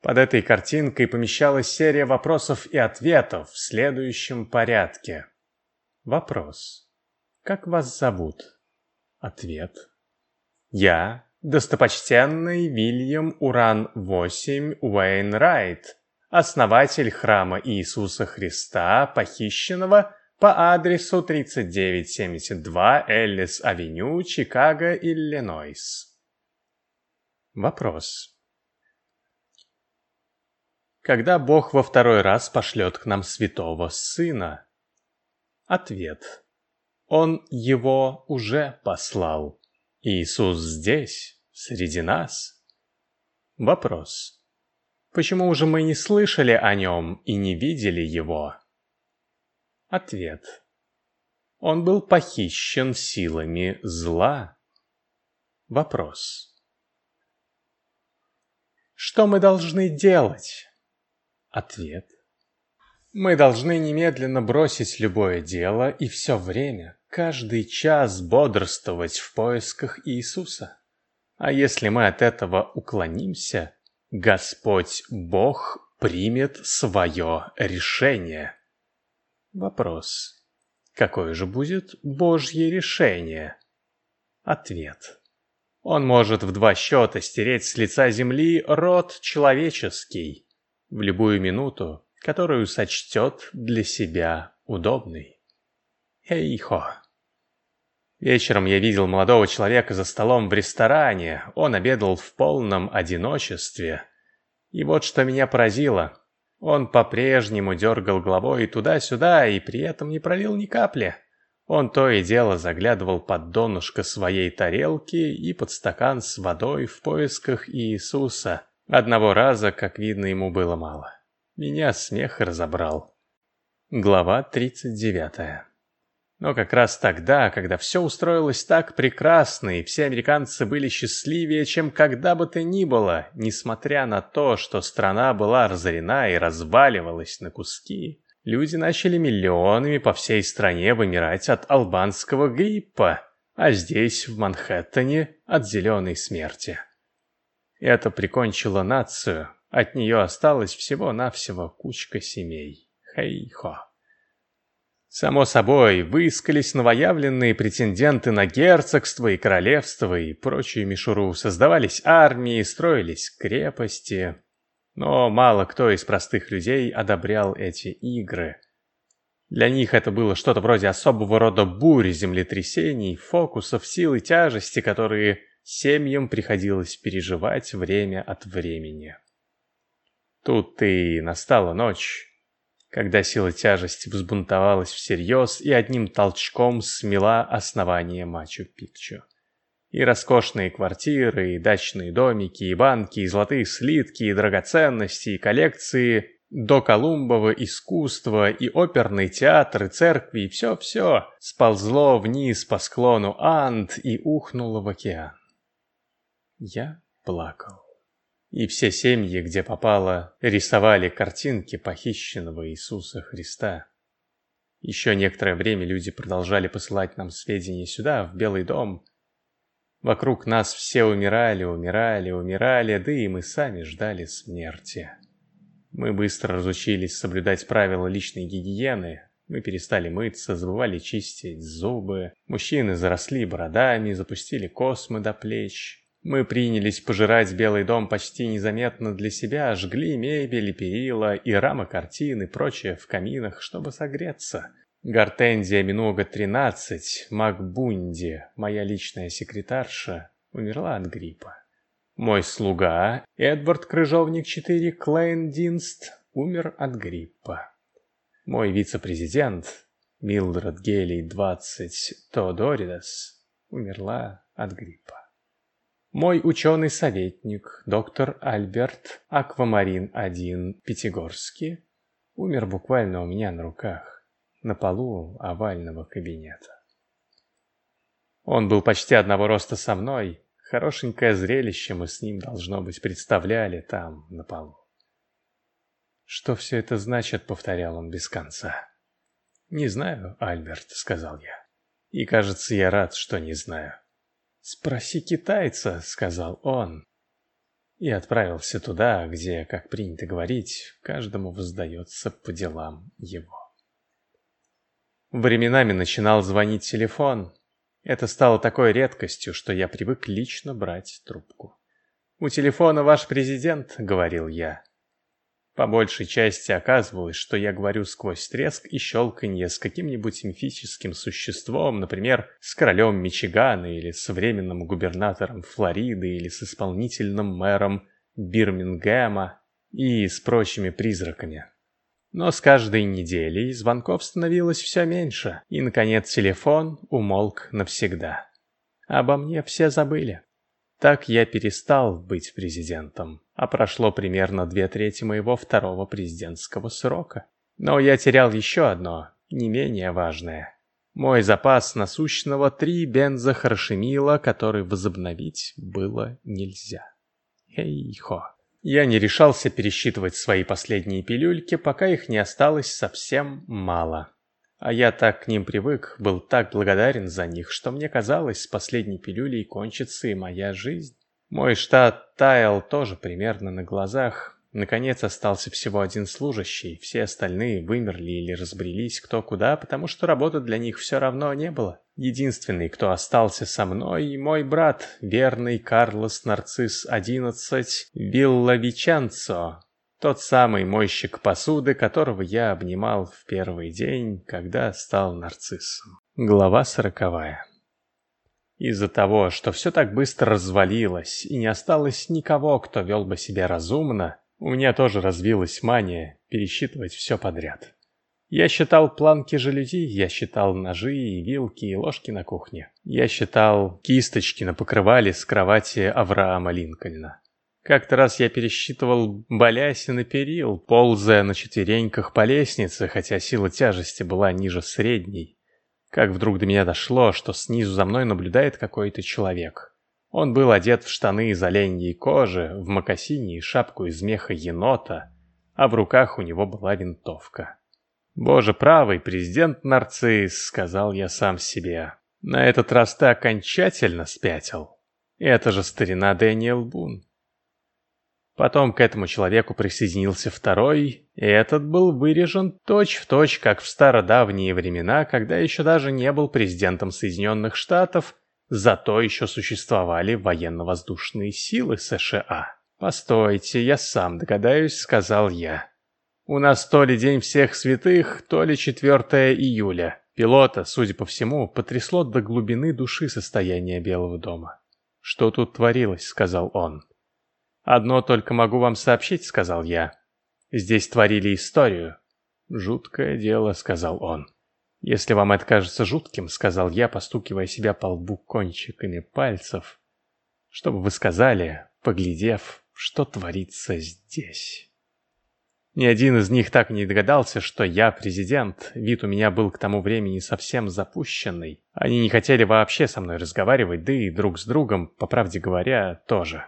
Под этой картинкой помещалась серия вопросов и ответов в следующем порядке. Вопрос. Как вас зовут? Ответ. Я, достопочтенный Вильям Уран-8 Уэйнрайт, основатель храма Иисуса Христа, похищенного по адресу 3972 Эллис-авеню, Чикаго, Иллинойс. Вопрос когда Бог во второй раз пошлет к нам святого Сына? Ответ. Он его уже послал. Иисус здесь, среди нас. Вопрос. Почему же мы не слышали о нем и не видели его? Ответ. Он был похищен силами зла. Вопрос. Что мы должны делать? Ответ. Мы должны немедленно бросить любое дело и все время, каждый час бодрствовать в поисках Иисуса. А если мы от этого уклонимся, Господь Бог примет свое решение. Вопрос. Какое же будет Божье решение? Ответ. Он может в два счета стереть с лица земли род человеческий в любую минуту, которую сочтет для себя удобной. Эйхо. Вечером я видел молодого человека за столом в ресторане. Он обедал в полном одиночестве. И вот что меня поразило. Он по-прежнему дергал головой туда-сюда и при этом не пролил ни капли. Он то и дело заглядывал под донышко своей тарелки и под стакан с водой в поисках Иисуса. Одного раза, как видно, ему было мало. Меня смех разобрал. Глава 39 но как раз тогда, когда все устроилось так прекрасно, и все американцы были счастливее, чем когда бы то ни было, несмотря на то, что страна была разорена и разваливалась на куски, люди начали миллионами по всей стране вымирать от албанского гриппа, а здесь, в Манхэттене, от зеленой смерти. Это прикончило нацию, от нее осталась всего-навсего кучка семей. Хей-хо. Само собой, выискались новоявленные претенденты на герцогство и королевство и прочую мишуру, создавались армии, строились крепости. Но мало кто из простых людей одобрял эти игры. Для них это было что-то вроде особого рода бури, землетрясений, фокусов, сил и тяжести, которые семьям приходилось переживать время от времени. Тут и настала ночь, когда сила тяжести взбунтовалась всерьез и одним толчком смела основание Мачу-Пикчу. И роскошные квартиры, и дачные домики, и банки, и золотые слитки, и драгоценности, и коллекции до Колумбова искусства, и оперный театр, и церкви, и все-все сползло вниз по склону Анд и ухнуло в океан. Я плакал. И все семьи, где попало, рисовали картинки похищенного Иисуса Христа. Еще некоторое время люди продолжали посылать нам сведения сюда, в Белый дом. Вокруг нас все умирали, умирали, умирали, да и мы сами ждали смерти. Мы быстро разучились соблюдать правила личной гигиены, мы перестали мыться, забывали чистить зубы. Мужчины заросли бородами, запустили космы до плеч. Мы принялись пожирать Белый дом почти незаметно для себя, жгли мебель перила, и рамы картин и прочее в каминах, чтобы согреться. Гортензия Минога 13, Макбунди, моя личная секретарша, умерла от гриппа. Мой слуга, Эдвард Крыжовник 4, Клейн Динст, умер от гриппа. Мой вице-президент, Милдред Гелий 20, Тодоридас, умерла от гриппа. Мой ученый-советник, доктор Альберт Аквамарин-1 Пятигорский, умер буквально у меня на руках, на полу овального кабинета. Он был почти одного роста со мной, хорошенькое зрелище мы с ним, должно быть, представляли там, на полу. «Что все это значит?» — повторял он без конца. «Не знаю, Альберт», — сказал я. «И кажется, я рад, что не знаю». «Спроси китайца», — сказал он. И отправился туда, где, как принято говорить, каждому воздается по делам его. Временами начинал звонить телефон. Это стало такой редкостью, что я привык лично брать трубку. «У телефона ваш президент», — говорил я. По большей части оказывалось, что я говорю сквозь треск и щелканье с каким-нибудь мифическим существом, например, с королем Мичигана или с временным губернатором Флориды или с исполнительным мэром Бирмингема и с прочими призраками. Но с каждой неделей звонков становилось все меньше, и, наконец, телефон умолк навсегда. Обо мне все забыли. Так я перестал быть президентом, а прошло примерно две трети моего второго президентского срока. Но я терял еще одно, не менее важное. Мой запас насущного три бензохаршемила, который возобновить было нельзя. Эй-хо. Я не решался пересчитывать свои последние пилюльки, пока их не осталось совсем мало. А я так к ним привык, был так благодарен за них, что мне казалось, с последней пилюлей кончится и моя жизнь. Мой штат таял тоже примерно на глазах. Наконец остался всего один служащий, все остальные вымерли или разбрелись кто куда, потому что работы для них все равно не было. Единственный, кто остался со мной, мой брат, верный Карлос Нарцисс 11 Виллавичанцо, тот самый мойщик посуды, которого я обнимал в первый день, когда стал нарциссом. Глава сороковая. Из-за того, что все так быстро развалилось и не осталось никого, кто вел бы себя разумно, у меня тоже развилась мания пересчитывать все подряд. Я считал планки жалюзи, я считал ножи и вилки и ложки на кухне. Я считал кисточки на покрывале с кровати Авраама Линкольна. Как-то раз я пересчитывал балясины перил, ползая на четвереньках по лестнице, хотя сила тяжести была ниже средней. Как вдруг до меня дошло, что снизу за мной наблюдает какой-то человек. Он был одет в штаны из оленьей кожи, в мокасине и шапку из меха енота, а в руках у него была винтовка. «Боже правый, президент Нарцисс», — сказал я сам себе. «На этот раз ты окончательно спятил. Это же старина Дэниел Бун». Потом к этому человеку присоединился второй, и этот был вырежен точь-в-точь, точь, как в стародавние времена, когда еще даже не был президентом Соединенных Штатов, зато еще существовали военно-воздушные силы США. «Постойте, я сам догадаюсь», — сказал я. «У нас то ли День всех святых, то ли 4 июля». Пилота, судя по всему, потрясло до глубины души состояние Белого дома. «Что тут творилось?» — сказал он. «Одно только могу вам сообщить», — сказал я. «Здесь творили историю». «Жуткое дело», — сказал он. «Если вам это кажется жутким», — сказал я, постукивая себя по лбу кончиками пальцев, «чтобы вы сказали, поглядев, что творится здесь». Ни один из них так не догадался, что я президент. Вид у меня был к тому времени совсем запущенный. Они не хотели вообще со мной разговаривать, да и друг с другом, по правде говоря, тоже.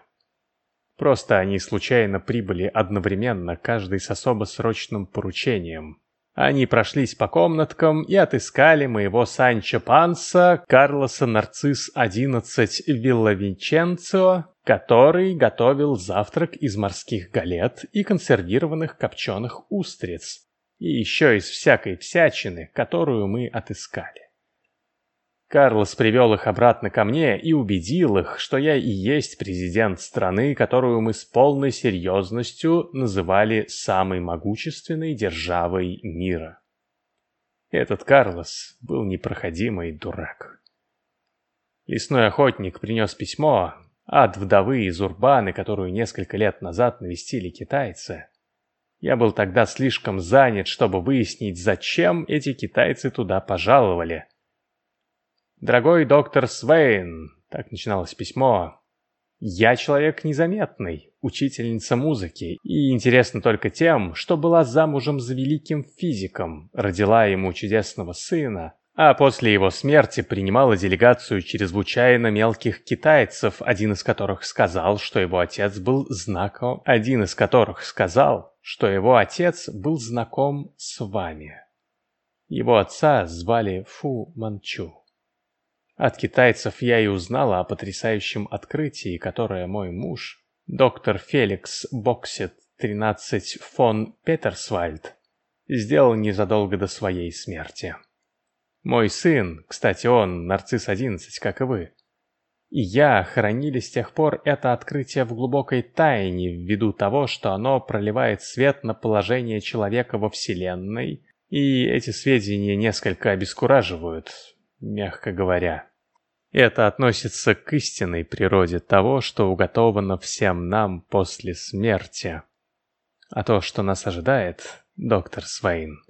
Просто они случайно прибыли одновременно, каждый с особо срочным поручением. Они прошлись по комнаткам и отыскали моего Санчо Панса, Карлоса Нарцисс 11 Виллавинченцо, который готовил завтрак из морских галет и консервированных копченых устриц, и еще из всякой всячины, которую мы отыскали. Карлос привел их обратно ко мне и убедил их, что я и есть президент страны, которую мы с полной серьезностью называли самой могущественной державой мира. Этот Карлос был непроходимый дурак. Лесной охотник принес письмо от вдовы из Урбаны, которую несколько лет назад навестили китайцы. Я был тогда слишком занят, чтобы выяснить, зачем эти китайцы туда пожаловали – «Дорогой доктор Свейн», — так начиналось письмо, — «я человек незаметный, учительница музыки, и интересно только тем, что была замужем за великим физиком, родила ему чудесного сына, а после его смерти принимала делегацию чрезвычайно мелких китайцев, один из которых сказал, что его отец был знаком, один из которых сказал, что его отец был знаком с вами. Его отца звали Фу Манчу. От китайцев я и узнала о потрясающем открытии, которое мой муж, доктор Феликс Боксет 13 фон Петерсвальд, сделал незадолго до своей смерти. Мой сын, кстати, он нарцисс 11, как и вы, и я хранили с тех пор это открытие в глубокой тайне ввиду того, что оно проливает свет на положение человека во Вселенной, и эти сведения несколько обескураживают, мягко говоря. Это относится к истинной природе того, что уготовано всем нам после смерти. А то, что нас ожидает, доктор Свейн,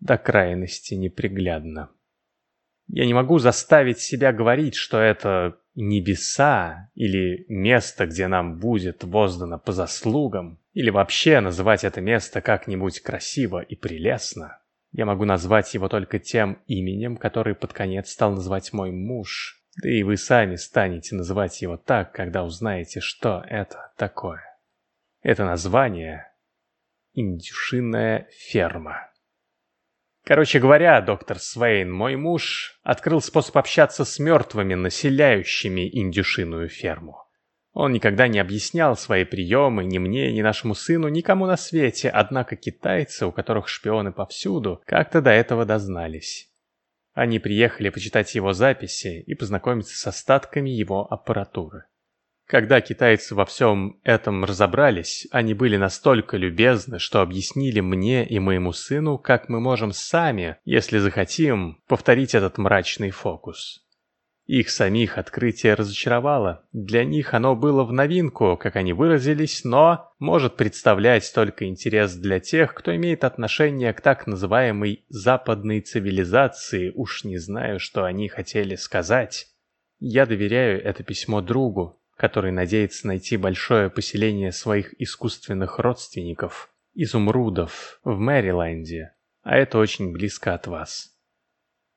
до крайности неприглядно. Я не могу заставить себя говорить, что это небеса или место, где нам будет воздано по заслугам, или вообще называть это место как-нибудь красиво и прелестно. Я могу назвать его только тем именем, который под конец стал называть мой муж, да и вы сами станете называть его так, когда узнаете, что это такое. Это название – индюшиная ферма. Короче говоря, доктор Свейн, мой муж открыл способ общаться с мертвыми, населяющими индюшиную ферму. Он никогда не объяснял свои приемы ни мне, ни нашему сыну, никому на свете, однако китайцы, у которых шпионы повсюду, как-то до этого дознались. Они приехали почитать его записи и познакомиться с остатками его аппаратуры. Когда китайцы во всем этом разобрались, они были настолько любезны, что объяснили мне и моему сыну, как мы можем сами, если захотим, повторить этот мрачный фокус. Их самих открытие разочаровало. Для них оно было в новинку, как они выразились, но может представлять только интерес для тех, кто имеет отношение к так называемой западной цивилизации, уж не знаю, что они хотели сказать. Я доверяю это письмо другу, который надеется найти большое поселение своих искусственных родственников, изумрудов, в Мэриленде, а это очень близко от вас.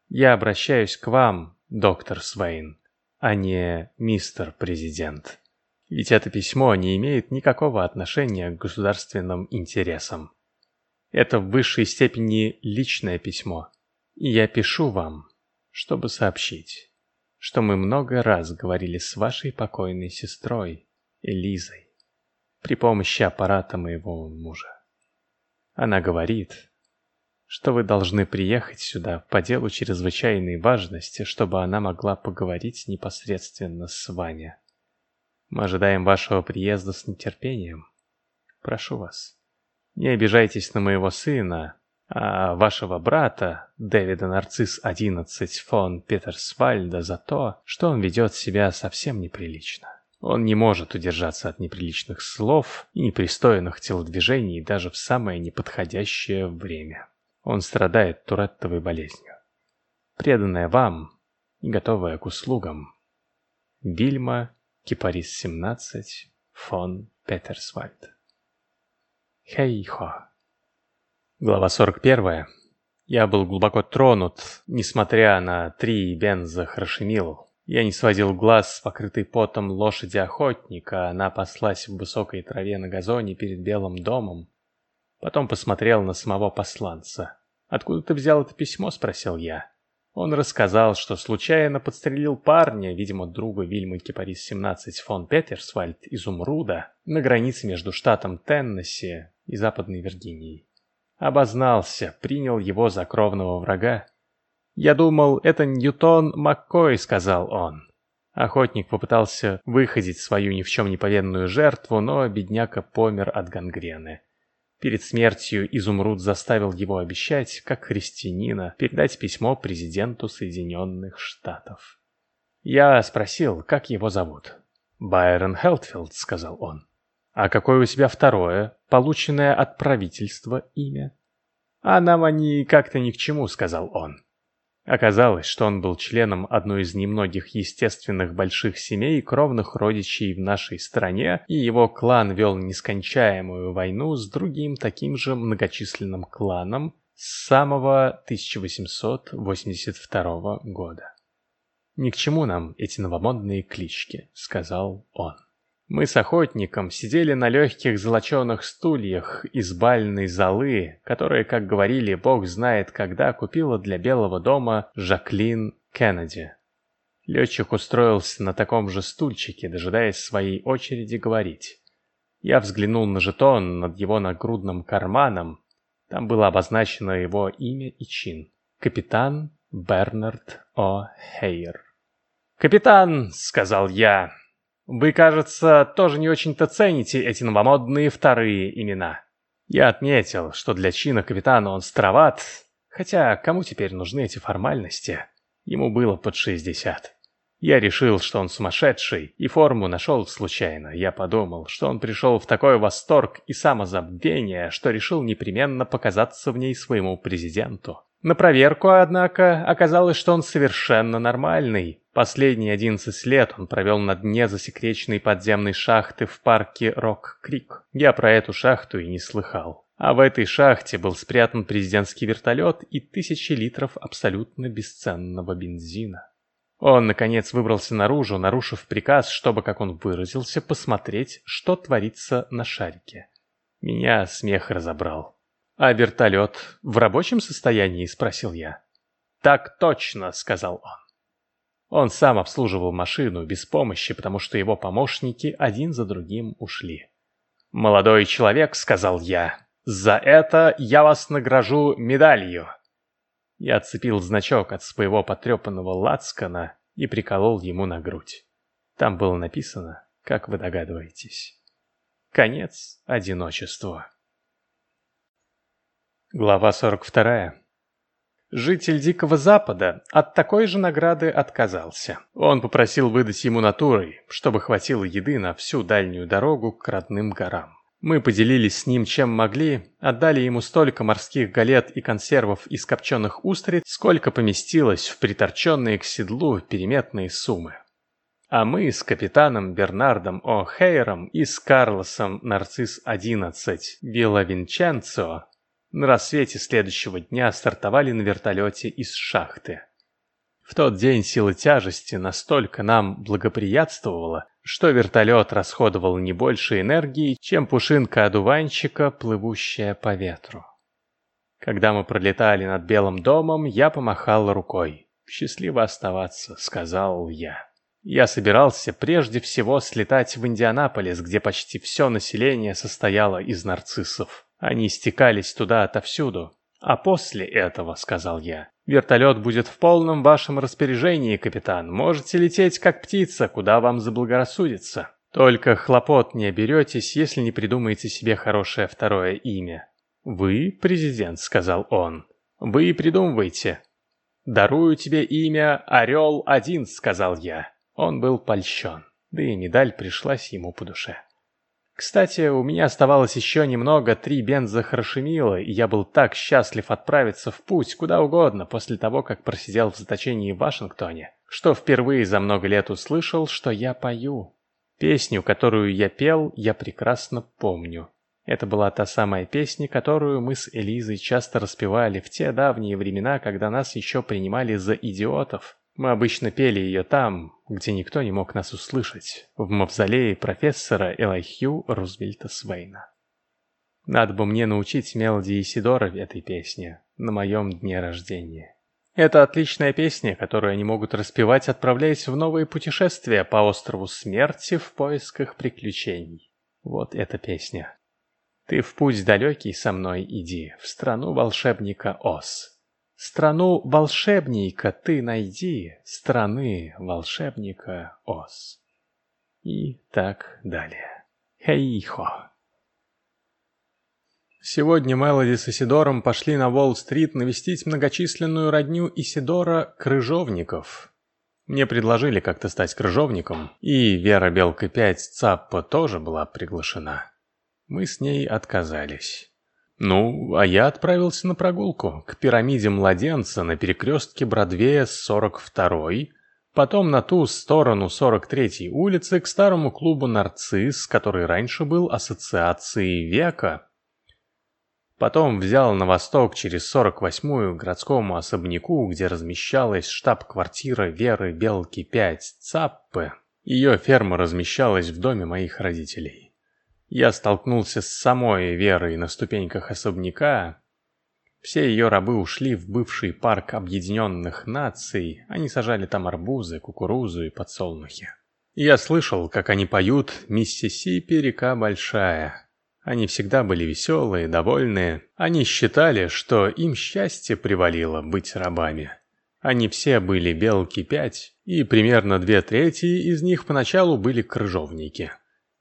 Я обращаюсь к вам, доктор Свейн, а не мистер президент. Ведь это письмо не имеет никакого отношения к государственным интересам. Это в высшей степени личное письмо, и я пишу вам, чтобы сообщить что мы много раз говорили с вашей покойной сестрой, Элизой, при помощи аппарата моего мужа. Она говорит, что вы должны приехать сюда по делу чрезвычайной важности, чтобы она могла поговорить непосредственно с вами. Мы ожидаем вашего приезда с нетерпением. Прошу вас, не обижайтесь на моего сына, а вашего брата, Дэвида Нарцисс-11 фон Петерсвальда, за то, что он ведет себя совсем неприлично. Он не может удержаться от неприличных слов и непристойных телодвижений даже в самое неподходящее время. Он страдает туреттовой болезнью. Преданная вам и готовая к услугам. Вильма, Кипарис 17, фон Петерсвальд. Хей-хо. Глава 41. Я был глубоко тронут, несмотря на три бенза Храшемил. Я не сводил глаз с покрытой потом лошади охотника, она паслась в высокой траве на газоне перед Белым домом. Потом посмотрел на самого посланца. «Откуда ты взял это письмо?» — спросил я. Он рассказал, что случайно подстрелил парня, видимо, друга Вильмы Кипарис-17 фон Петерсвальд, изумруда, на границе между штатом Теннесси и Западной Виргинией. Обознался, принял его за кровного врага. «Я думал, это Ньютон Маккой», — сказал он. Охотник попытался выходить свою ни в чем не повинную жертву, но бедняка помер от гангрены. Перед смертью Изумруд заставил его обещать, как христианина, передать письмо президенту Соединенных Штатов. Я спросил, как его зовут. «Байрон Хелтфилд», — сказал он. А какое у тебя второе, полученное от правительства имя? А нам они как-то ни к чему, сказал он. Оказалось, что он был членом одной из немногих естественных больших семей кровных родичей в нашей стране, и его клан вел нескончаемую войну с другим таким же многочисленным кланом с самого 1882 года. «Ни к чему нам эти новомодные клички», — сказал он. Мы с охотником сидели на легких золоченых стульях из бальной залы, которые, как говорили, бог знает когда, купила для Белого дома Жаклин Кеннеди. Летчик устроился на таком же стульчике, дожидаясь своей очереди говорить. Я взглянул на жетон над его нагрудным карманом. Там было обозначено его имя и чин. Капитан Бернард О. Хейер. «Капитан», — сказал я, вы, кажется, тоже не очень-то цените эти новомодные вторые имена. Я отметил, что для чина капитана он страват, хотя кому теперь нужны эти формальности? Ему было под 60. Я решил, что он сумасшедший, и форму нашел случайно. Я подумал, что он пришел в такой восторг и самозабвение, что решил непременно показаться в ней своему президенту. На проверку, однако, оказалось, что он совершенно нормальный. Последние 11 лет он провел на дне засекреченной подземной шахты в парке Рок-Крик. Я про эту шахту и не слыхал. А в этой шахте был спрятан президентский вертолет и тысячи литров абсолютно бесценного бензина. Он, наконец, выбрался наружу, нарушив приказ, чтобы, как он выразился, посмотреть, что творится на шарике. Меня смех разобрал. «А вертолет в рабочем состоянии?» – спросил я. «Так точно», – сказал он. Он сам обслуживал машину без помощи, потому что его помощники один за другим ушли. «Молодой человек», — сказал я, — «за это я вас награжу медалью». Я отцепил значок от своего потрепанного лацкана и приколол ему на грудь. Там было написано, как вы догадываетесь. Конец одиночеству. Глава 42. Житель Дикого Запада от такой же награды отказался. Он попросил выдать ему натурой, чтобы хватило еды на всю дальнюю дорогу к родным горам. Мы поделились с ним чем могли, отдали ему столько морских галет и консервов из копченых устриц, сколько поместилось в приторченные к седлу переметные суммы. А мы с капитаном Бернардом О'Хейром и с Карлосом Нарцисс-11 Виллавинченцо на рассвете следующего дня стартовали на вертолете из шахты. В тот день сила тяжести настолько нам благоприятствовала, что вертолет расходовал не больше энергии, чем пушинка одуванчика, плывущая по ветру. Когда мы пролетали над Белым домом, я помахал рукой. «Счастливо оставаться», — сказал я. Я собирался прежде всего слетать в Индианаполис, где почти все население состояло из нарциссов. Они стекались туда отовсюду. А после этого, сказал я, вертолет будет в полном вашем распоряжении, капитан. Можете лететь как птица, куда вам заблагорассудится. Только хлопот не оберетесь, если не придумаете себе хорошее второе имя. Вы, президент, сказал он. Вы придумывайте. Дарую тебе имя Орел-1, сказал я. Он был польщен, да и медаль пришлась ему по душе. Кстати, у меня оставалось еще немного три бенза Харшемила, и я был так счастлив отправиться в путь куда угодно после того, как просидел в заточении в Вашингтоне, что впервые за много лет услышал, что я пою. Песню, которую я пел, я прекрасно помню. Это была та самая песня, которую мы с Элизой часто распевали в те давние времена, когда нас еще принимали за идиотов. Мы обычно пели ее там, где никто не мог нас услышать, в мавзолее профессора Элайхью Рузвельта Свейна. Надо бы мне научить мелодии Сидора этой песне на моем дне рождения. Это отличная песня, которую они могут распевать, отправляясь в новые путешествия по острову Смерти в поисках приключений. Вот эта песня. Ты в путь далекий со мной иди, в страну волшебника Оз. Страну волшебника ты найди, страны волшебника Оз. И так далее. Хей-хо. Сегодня Мелоди с Исидором пошли на Уолл-стрит навестить многочисленную родню Исидора Крыжовников. Мне предложили как-то стать крыжовником, и Вера Белка-5 Цаппа тоже была приглашена. Мы с ней отказались. Ну, а я отправился на прогулку к пирамиде младенца на перекрестке Бродвея с 42-й, потом на ту сторону 43-й улицы к старому клубу «Нарцисс», который раньше был ассоциацией века. Потом взял на восток через 48-ю городскому особняку, где размещалась штаб-квартира Веры Белки-5 Цаппы. Ее ферма размещалась в доме моих родителей. Я столкнулся с самой Верой на ступеньках особняка. Все ее рабы ушли в бывший парк Объединенных Наций. Они сажали там арбузы, кукурузу и подсолнухи. Я слышал, как они поют «Миссисипи, река большая». Они всегда были веселые, довольные. Они считали, что им счастье привалило быть рабами. Они все были белки пять, и примерно две трети из них поначалу были крыжовники.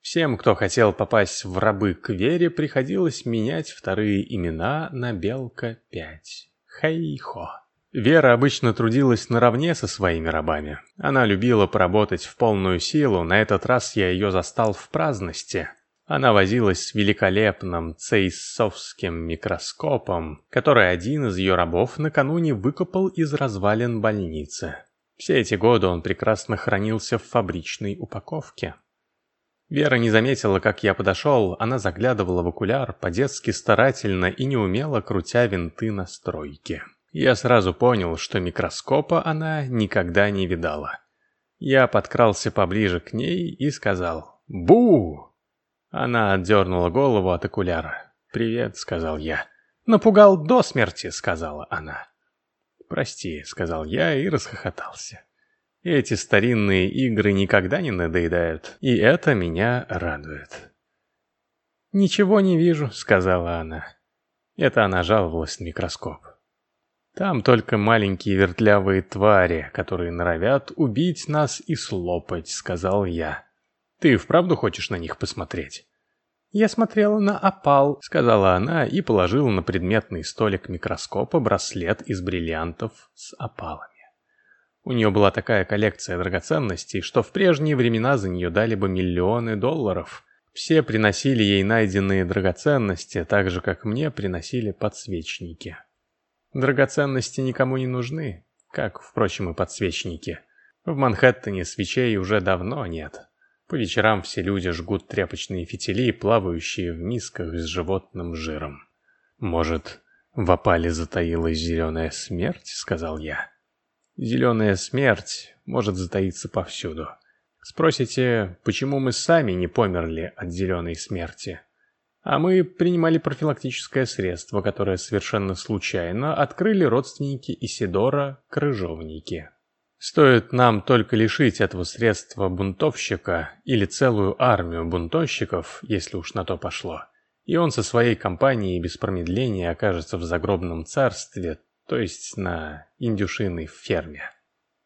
Всем, кто хотел попасть в рабы к вере, приходилось менять вторые имена на Белка-5. Хей-хо. Вера обычно трудилась наравне со своими рабами. Она любила поработать в полную силу, на этот раз я ее застал в праздности. Она возилась с великолепным цейсовским микроскопом, который один из ее рабов накануне выкопал из развалин больницы. Все эти годы он прекрасно хранился в фабричной упаковке. Вера не заметила, как я подошел, она заглядывала в окуляр, по-детски старательно и неумело крутя винты настройки. Я сразу понял, что микроскопа она никогда не видала. Я подкрался поближе к ней и сказал «Бу!». Она отдернула голову от окуляра. «Привет», — сказал я. «Напугал до смерти», — сказала она. «Прости», — сказал я и расхохотался. Эти старинные игры никогда не надоедают, и это меня радует. «Ничего не вижу», — сказала она. Это она жаловалась на микроскоп. Там только маленькие вертлявые твари, которые норовят убить нас и слопать, сказал я. Ты вправду хочешь на них посмотреть? Я смотрела на опал, сказала она и положила на предметный столик микроскопа браслет из бриллиантов с опалами. У нее была такая коллекция драгоценностей, что в прежние времена за нее дали бы миллионы долларов. Все приносили ей найденные драгоценности, так же, как мне приносили подсвечники. Драгоценности никому не нужны, как, впрочем, и подсвечники. В Манхэттене свечей уже давно нет. По вечерам все люди жгут тряпочные фитили, плавающие в мисках с животным жиром. «Может, в опале затаилась зеленая смерть?» — сказал я. «Зеленая смерть может затаиться повсюду. Спросите, почему мы сами не померли от зеленой смерти?» А мы принимали профилактическое средство, которое совершенно случайно открыли родственники Исидора Крыжовники. Стоит нам только лишить этого средства бунтовщика или целую армию бунтовщиков, если уж на то пошло, и он со своей компанией без промедления окажется в загробном царстве, то есть на индюшиной ферме.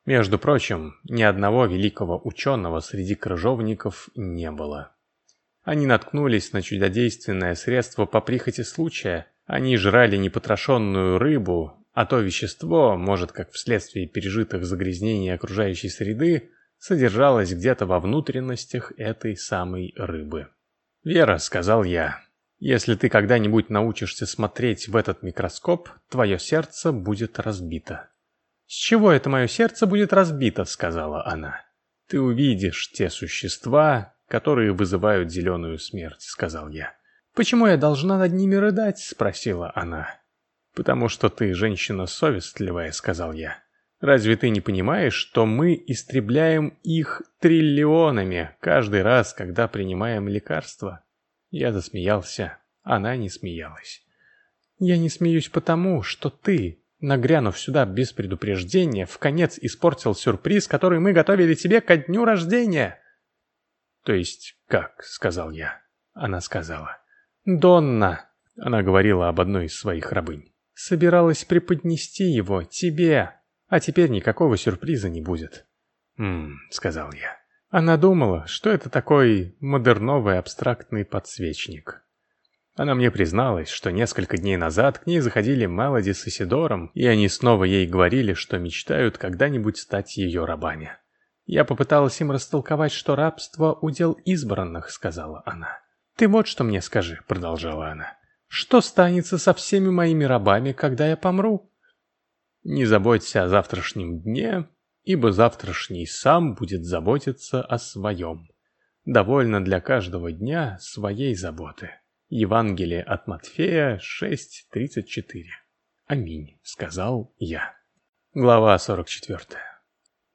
Между прочим, ни одного великого ученого среди крыжовников не было. Они наткнулись на чудодейственное средство по прихоти случая. Они жрали непотрошенную рыбу, а то вещество, может, как вследствие пережитых загрязнений окружающей среды, содержалось где-то во внутренностях этой самой рыбы. «Вера», — сказал я, — «если ты когда-нибудь научишься смотреть в этот микроскоп, твое сердце будет разбито». «С чего это мое сердце будет разбито?» — сказала она. «Ты увидишь те существа, которые вызывают зеленую смерть», — сказал я. «Почему я должна над ними рыдать?» — спросила она. «Потому что ты женщина совестливая», — сказал я. «Разве ты не понимаешь, что мы истребляем их триллионами каждый раз, когда принимаем лекарства?» Я засмеялся, она не смеялась. «Я не смеюсь потому, что ты, нагрянув сюда без предупреждения, в конец испортил сюрприз, который мы готовили тебе ко дню рождения!» «То есть как?» — сказал я. Она сказала. «Донна!» — она говорила об одной из своих рабынь. «Собиралась преподнести его тебе, а теперь никакого сюрприза не будет». «Ммм», — сказал я. Она думала, что это такой модерновый абстрактный подсвечник. Она мне призналась, что несколько дней назад к ней заходили Мелоди с Исидором, и они снова ей говорили, что мечтают когда-нибудь стать ее рабами. «Я попыталась им растолковать, что рабство — удел избранных», — сказала она. «Ты вот что мне скажи», — продолжала она. «Что станется со всеми моими рабами, когда я помру?» «Не заботься о завтрашнем дне, ибо завтрашний сам будет заботиться о своем. Довольно для каждого дня своей заботы». Евангелие от Матфея 6.34. «Аминь», — сказал я. Глава 44.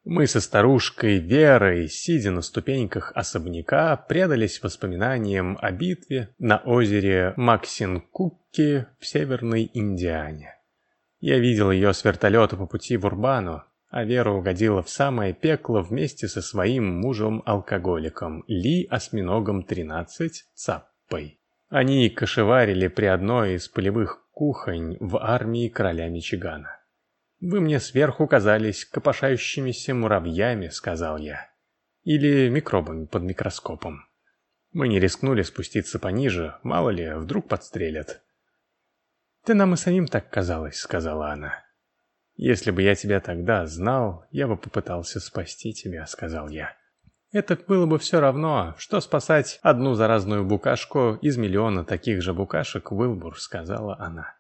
Мы со старушкой Верой, сидя на ступеньках особняка, предались воспоминаниям о битве на озере Максинкукки в Северной Индиане. Я видел ее с вертолета по пути в Урбану, а Вера угодила в самое пекло вместе со своим мужем-алкоголиком Ли Осьминогом 13 Цаппой. Они кошеварили при одной из полевых кухонь в армии короля Мичигана. «Вы мне сверху казались копошающимися муравьями», — сказал я. «Или микробами под микроскопом. Мы не рискнули спуститься пониже, мало ли, вдруг подстрелят». «Ты нам и самим так казалось», — сказала она. Если бы я тебя тогда знал, я бы попытался спасти тебя, сказал я. Это было бы все равно, что спасать одну заразную букашку из миллиона таких же букашек, Уилбур, сказала она.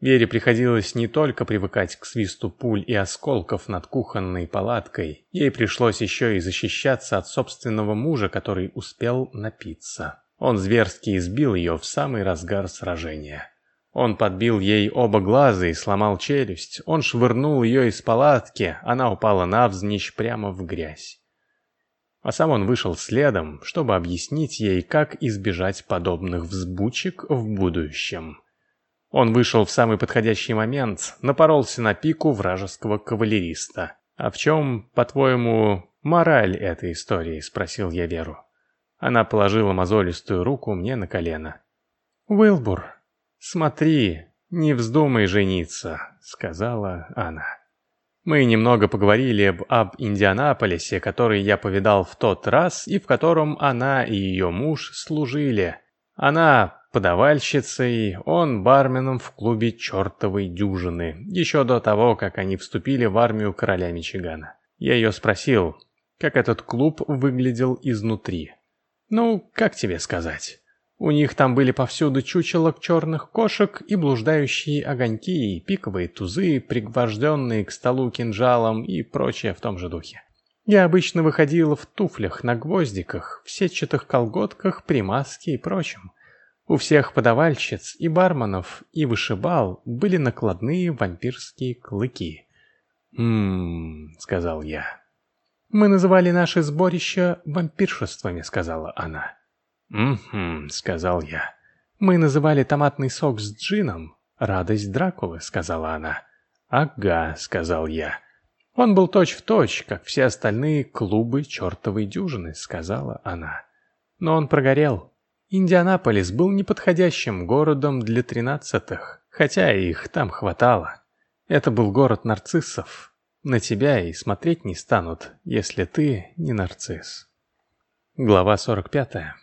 Вере приходилось не только привыкать к свисту пуль и осколков над кухонной палаткой, ей пришлось еще и защищаться от собственного мужа, который успел напиться. Он зверски избил ее в самый разгар сражения. Он подбил ей оба глаза и сломал челюсть. Он швырнул ее из палатки, она упала навзничь прямо в грязь. А сам он вышел следом, чтобы объяснить ей, как избежать подобных взбучек в будущем. Он вышел в самый подходящий момент, напоролся на пику вражеского кавалериста. «А в чем, по-твоему, мораль этой истории?» – спросил я Веру. Она положила мозолистую руку мне на колено. «Уилбур, смотри, не вздумай жениться», — сказала она. Мы немного поговорили об, об Индианаполисе, который я повидал в тот раз и в котором она и ее муж служили. Она подавальщицей, он барменом в клубе чертовой дюжины, еще до того, как они вступили в армию короля Мичигана. Я ее спросил, как этот клуб выглядел изнутри. Ну, как тебе сказать? У них там были повсюду чучелок черных кошек и блуждающие огоньки, и пиковые тузы, пригвожденные к столу кинжалом и прочее в том же духе. Я обычно выходила в туфлях на гвоздиках, в сетчатых колготках, примаске и прочем. У всех подавальщиц и барменов и вышибал были накладные вампирские клыки. «Ммм», — сказал я. «Мы называли наши сборища вампиршествами», — сказала она. «Угу», — сказал я. «Мы называли томатный сок с джином радость Дракулы», — сказала она. «Ага», — сказал я. «Он был точь-в-точь, точь, как все остальные клубы чертовой дюжины», — сказала она. «Но он прогорел. Индианаполис был неподходящим городом для тринадцатых, хотя их там хватало. Это был город нарциссов, на тебя и смотреть не станут, если ты не нарцисс. Глава 45.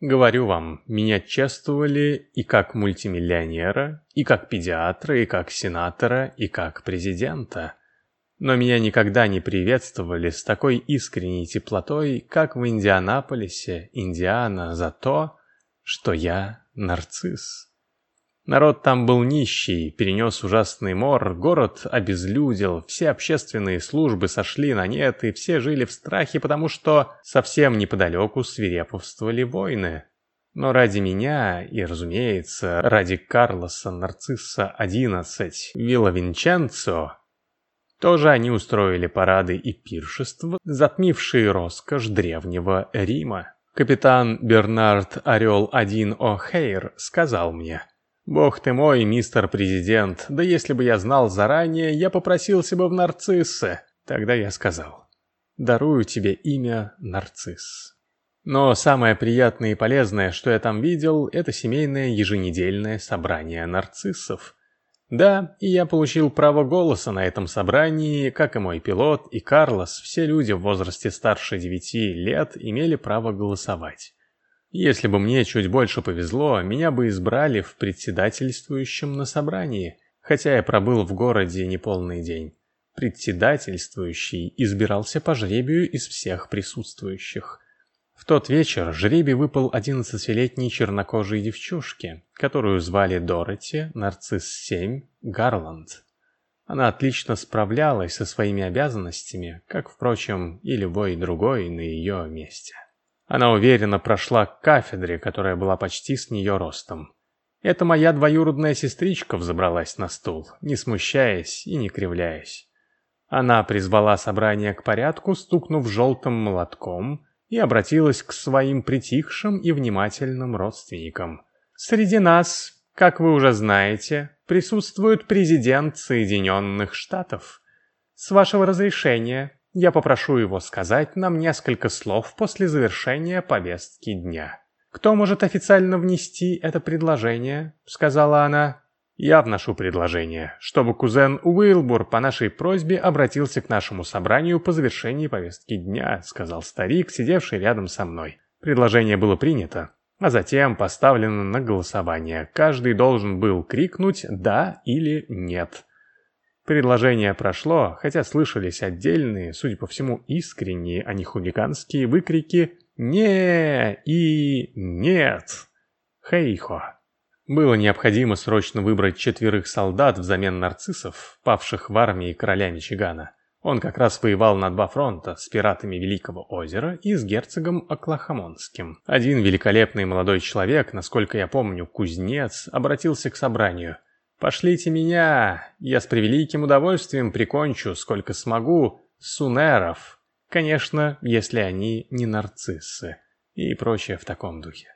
Говорю вам, меня чествовали и как мультимиллионера, и как педиатра, и как сенатора, и как президента. Но меня никогда не приветствовали с такой искренней теплотой, как в Индианаполисе, Индиана, за то, что я нарцисс. Народ там был нищий, перенес ужасный мор, город обезлюдил, все общественные службы сошли на нет, и все жили в страхе, потому что совсем неподалеку свирепствовали войны. Но ради меня и, разумеется, ради Карлоса Нарцисса 11 Вилла Винченцо, тоже они устроили парады и пиршества, затмившие роскошь древнего Рима. Капитан Бернард Орел-1 О'Хейр сказал мне – «Бог ты мой, мистер президент, да если бы я знал заранее, я попросился бы в нарциссы». Тогда я сказал, «Дарую тебе имя Нарцисс». Но самое приятное и полезное, что я там видел, это семейное еженедельное собрание нарциссов. Да, и я получил право голоса на этом собрании, как и мой пилот, и Карлос, все люди в возрасте старше девяти лет имели право голосовать. Если бы мне чуть больше повезло, меня бы избрали в председательствующем на собрании, хотя я пробыл в городе неполный день. Председательствующий избирался по жребию из всех присутствующих. В тот вечер жребий выпал одиннадцатилетней чернокожей девчушке, которую звали Дороти Нарцисс-7 Гарланд. Она отлично справлялась со своими обязанностями, как, впрочем, и любой другой на ее месте. Она уверенно прошла к кафедре, которая была почти с нее ростом. Это моя двоюродная сестричка взобралась на стул, не смущаясь и не кривляясь. Она призвала собрание к порядку, стукнув желтым молотком, и обратилась к своим притихшим и внимательным родственникам. «Среди нас, как вы уже знаете, присутствует президент Соединенных Штатов. С вашего разрешения я попрошу его сказать нам несколько слов после завершения повестки дня. «Кто может официально внести это предложение?» — сказала она. «Я вношу предложение, чтобы кузен Уилбур по нашей просьбе обратился к нашему собранию по завершении повестки дня», — сказал старик, сидевший рядом со мной. Предложение было принято. а затем поставлено на голосование. Каждый должен был крикнуть «да» или «нет». Предложение прошло, хотя слышались отдельные, судя по всему, искренние, а не хулиганские выкрики «не» и «нет». Хейхо. Было необходимо срочно выбрать четверых солдат взамен нарциссов, павших в армии короля Мичигана. Он как раз воевал на два фронта с пиратами Великого озера и с герцогом Оклахомонским. Один великолепный молодой человек, насколько я помню, кузнец, обратился к собранию. «Пошлите меня, я с превеликим удовольствием прикончу, сколько смогу, сунеров. Конечно, если они не нарциссы» и прочее в таком духе.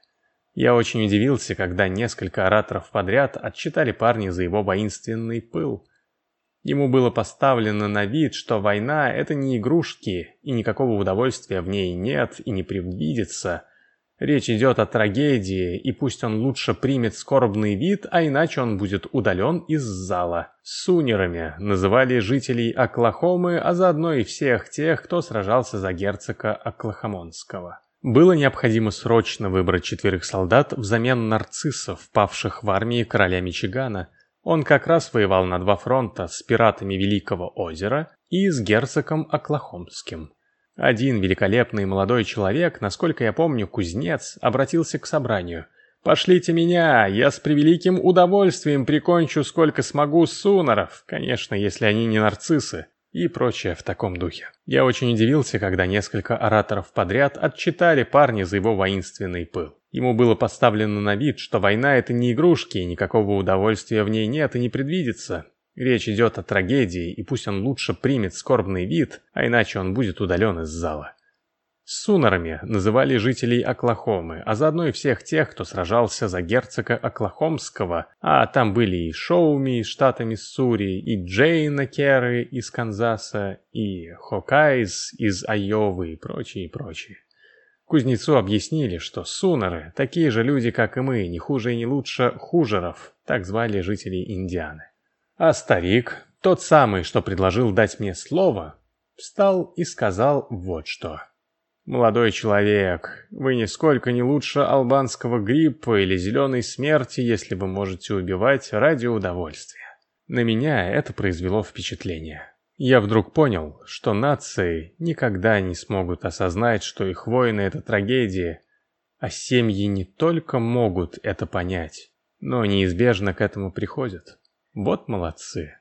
Я очень удивился, когда несколько ораторов подряд отчитали парня за его воинственный пыл. Ему было поставлено на вид, что война — это не игрушки, и никакого удовольствия в ней нет и не предвидится. Речь идет о трагедии, и пусть он лучше примет скорбный вид, а иначе он будет удален из зала. Сунерами называли жителей Оклахомы, а заодно и всех тех, кто сражался за герцога Оклахомонского. Было необходимо срочно выбрать четверых солдат взамен нарциссов, павших в армии короля Мичигана. Он как раз воевал на два фронта с пиратами Великого озера и с герцогом Оклахомским. Один великолепный молодой человек, насколько я помню, кузнец, обратился к собранию. «Пошлите меня, я с превеликим удовольствием прикончу сколько смогу суноров, конечно, если они не нарциссы и прочее в таком духе. Я очень удивился, когда несколько ораторов подряд отчитали парня за его воинственный пыл. Ему было поставлено на вид, что война — это не игрушки, и никакого удовольствия в ней нет и не предвидится. Речь идет о трагедии, и пусть он лучше примет скорбный вид, а иначе он будет удален из зала. Сунарами называли жителей Оклахомы, а заодно и всех тех, кто сражался за герцога Оклахомского, а там были и Шоуми из штата Миссури, и Джейна Керры из Канзаса, и Хокайз из Айовы и прочие, прочие. Кузнецу объяснили, что сунары – такие же люди, как и мы, не хуже и не лучше хужеров, так звали жителей Индианы. А старик, тот самый, что предложил дать мне слово, встал и сказал вот что – «Молодой человек, вы нисколько не лучше албанского гриппа или зеленой смерти, если вы можете убивать ради удовольствия». На меня это произвело впечатление. Я вдруг понял, что нации никогда не смогут осознать, что их войны — это трагедия, а семьи не только могут это понять, но неизбежно к этому приходят. Вот молодцы.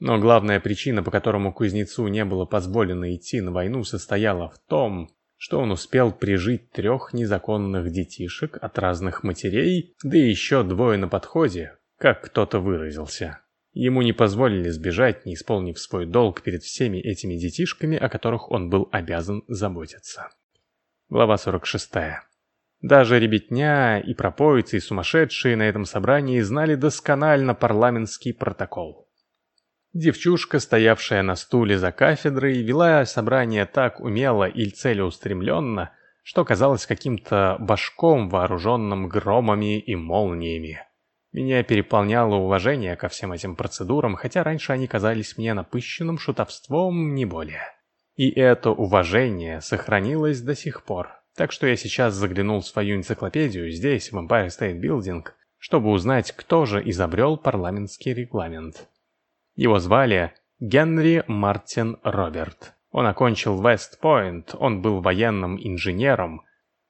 Но главная причина, по которому кузнецу не было позволено идти на войну, состояла в том, что он успел прижить трех незаконных детишек от разных матерей, да еще двое на подходе, как кто-то выразился. Ему не позволили сбежать, не исполнив свой долг перед всеми этими детишками, о которых он был обязан заботиться. Глава 46. Даже ребятня и пропоицы и сумасшедшие на этом собрании знали досконально парламентский протокол. Девчушка, стоявшая на стуле за кафедрой, вела собрание так умело и целеустремленно, что казалось каким-то башком, вооруженным громами и молниями. Меня переполняло уважение ко всем этим процедурам, хотя раньше они казались мне напыщенным шутовством, не более. И это уважение сохранилось до сих пор. Так что я сейчас заглянул в свою энциклопедию здесь, в Empire State Building, чтобы узнать, кто же изобрел парламентский регламент. Его звали Генри Мартин Роберт. Он окончил Вест-Пойнт, он был военным инженером.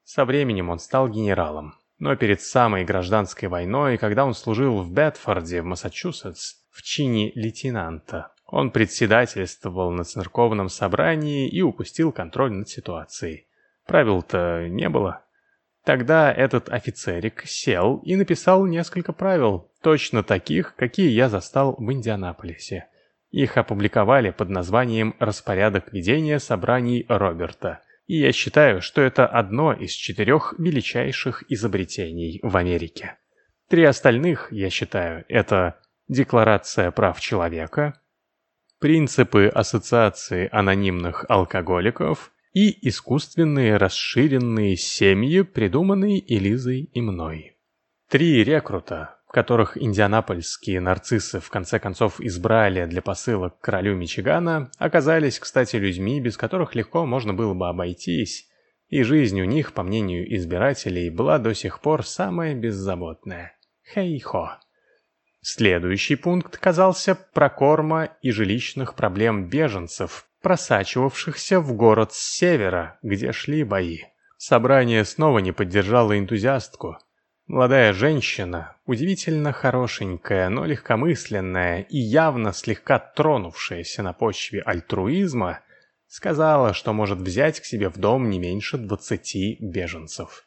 Со временем он стал генералом. Но перед самой гражданской войной, когда он служил в Бетфорде, в Массачусетс, в чине лейтенанта, он председательствовал на церковном собрании и упустил контроль над ситуацией. Правил-то не было. Тогда этот офицерик сел и написал несколько правил, точно таких, какие я застал в Индианаполисе. Их опубликовали под названием «Распорядок ведения собраний Роберта». И я считаю, что это одно из четырех величайших изобретений в Америке. Три остальных, я считаю, это Декларация прав человека, принципы ассоциации анонимных алкоголиков и искусственные расширенные семьи, придуманные Элизой и мной. Три рекрута, которых индианапольские нарциссы в конце концов избрали для посылок к королю Мичигана, оказались, кстати, людьми, без которых легко можно было бы обойтись, И жизнь у них, по мнению избирателей, была до сих пор самая беззаботная. Хей-хо. Следующий пункт казался прокорма и жилищных проблем беженцев, просачивавшихся в город с севера, где шли бои. Собрание снова не поддержало энтузиастку. Молодая женщина, удивительно хорошенькая, но легкомысленная и явно слегка тронувшаяся на почве альтруизма, сказала, что может взять к себе в дом не меньше двадцати беженцев.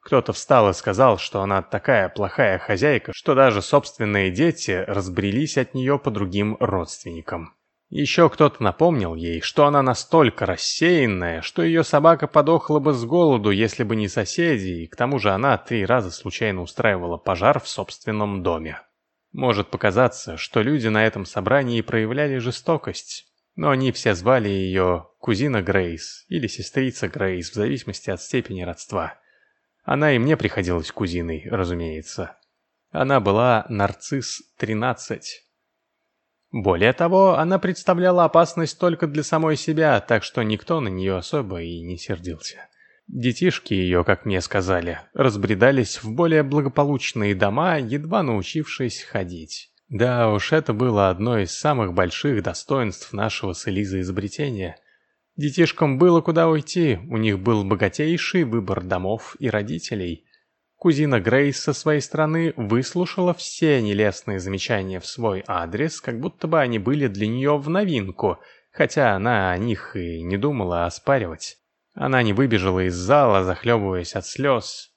Кто-то встал и сказал, что она такая плохая хозяйка, что даже собственные дети разбрелись от нее по другим родственникам. Еще кто-то напомнил ей, что она настолько рассеянная, что ее собака подохла бы с голоду, если бы не соседи, и к тому же она три раза случайно устраивала пожар в собственном доме. Может показаться, что люди на этом собрании проявляли жестокость, но они все звали ее кузина Грейс или сестрица Грейс, в зависимости от степени родства. Она и мне приходилась кузиной, разумеется. Она была нарцисс-13, более того, она представляла опасность только для самой себя, так что никто на нее особо и не сердился. Детишки ее, как мне сказали, разбредались в более благополучные дома, едва научившись ходить. Да уж, это было одно из самых больших достоинств нашего с Элизой изобретения. Детишкам было куда уйти, у них был богатейший выбор домов и родителей – Кузина Грейс со своей стороны выслушала все нелестные замечания в свой адрес, как будто бы они были для нее в новинку, хотя она о них и не думала оспаривать. Она не выбежала из зала, захлебываясь от слез.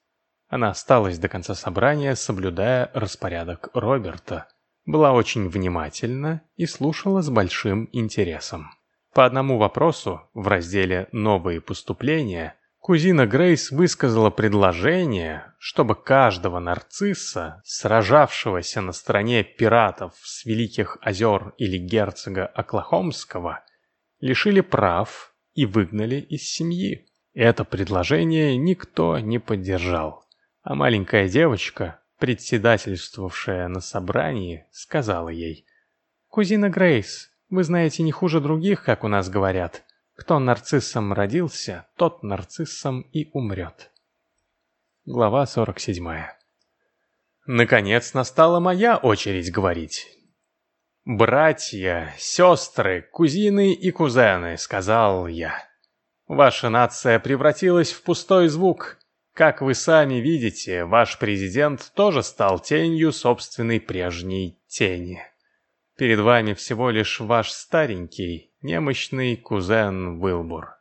Она осталась до конца собрания, соблюдая распорядок Роберта. Была очень внимательна и слушала с большим интересом. По одному вопросу в разделе «Новые поступления» Кузина Грейс высказала предложение, чтобы каждого нарцисса, сражавшегося на стороне пиратов с Великих озер или герцога Оклахомского, лишили прав и выгнали из семьи. Это предложение никто не поддержал. А маленькая девочка, председательствовавшая на собрании, сказала ей, «Кузина Грейс, вы знаете не хуже других, как у нас говорят. Кто нарциссом родился, тот нарциссом и умрет. Глава 47. Наконец настала моя очередь говорить. «Братья, сестры, кузины и кузены», — сказал я. «Ваша нация превратилась в пустой звук. Как вы сами видите, ваш президент тоже стал тенью собственной прежней тени. Перед вами всего лишь ваш старенький, немощный кузен Уилбур.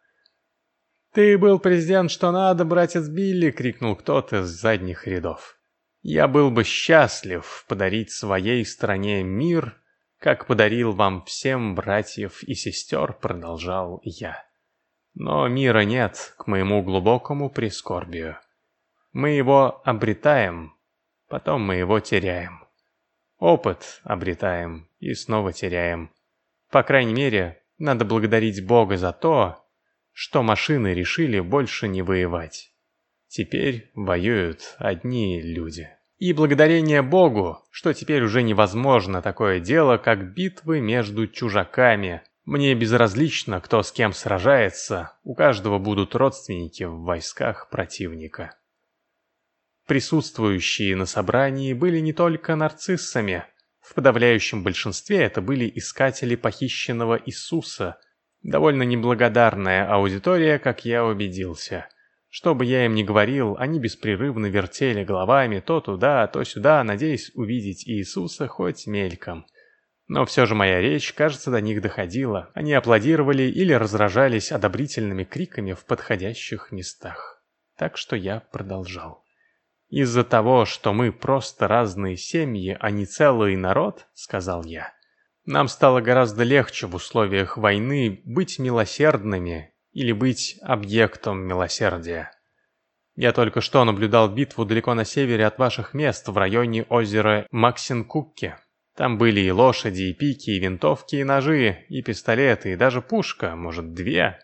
«Ты был президент, что надо, братец Билли!» — крикнул кто-то из задних рядов. «Я был бы счастлив подарить своей стране мир, как подарил вам всем братьев и сестер», — продолжал я. «Но мира нет, к моему глубокому прискорбию. Мы его обретаем, потом мы его теряем. Опыт обретаем и снова теряем. По крайней мере, надо благодарить Бога за то, что машины решили больше не воевать. Теперь воюют одни люди. И благодарение Богу, что теперь уже невозможно такое дело, как битвы между чужаками. Мне безразлично, кто с кем сражается, у каждого будут родственники в войсках противника. Присутствующие на собрании были не только нарциссами, в подавляющем большинстве это были искатели похищенного Иисуса, довольно неблагодарная аудитория, как я убедился. Что бы я им ни говорил, они беспрерывно вертели головами то туда, то сюда, надеясь увидеть Иисуса хоть мельком. Но все же моя речь, кажется, до них доходила. Они аплодировали или разражались одобрительными криками в подходящих местах. Так что я продолжал. «Из-за того, что мы просто разные семьи, а не целый народ», — сказал я, — «нам стало гораздо легче в условиях войны быть милосердными или быть объектом милосердия. Я только что наблюдал битву далеко на севере от ваших мест, в районе озера Максинкукке. Там были и лошади, и пики, и винтовки, и ножи, и пистолеты, и даже пушка, может, две.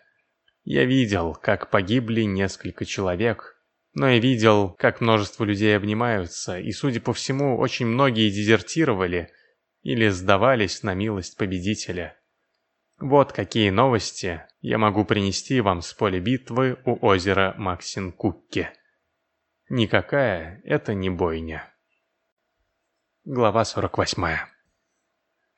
Я видел, как погибли несколько человек, но я видел, как множество людей обнимаются, и, судя по всему, очень многие дезертировали или сдавались на милость победителя. Вот какие новости я могу принести вам с поля битвы у озера Максин-Кукки. Никакая это не бойня. Глава 48.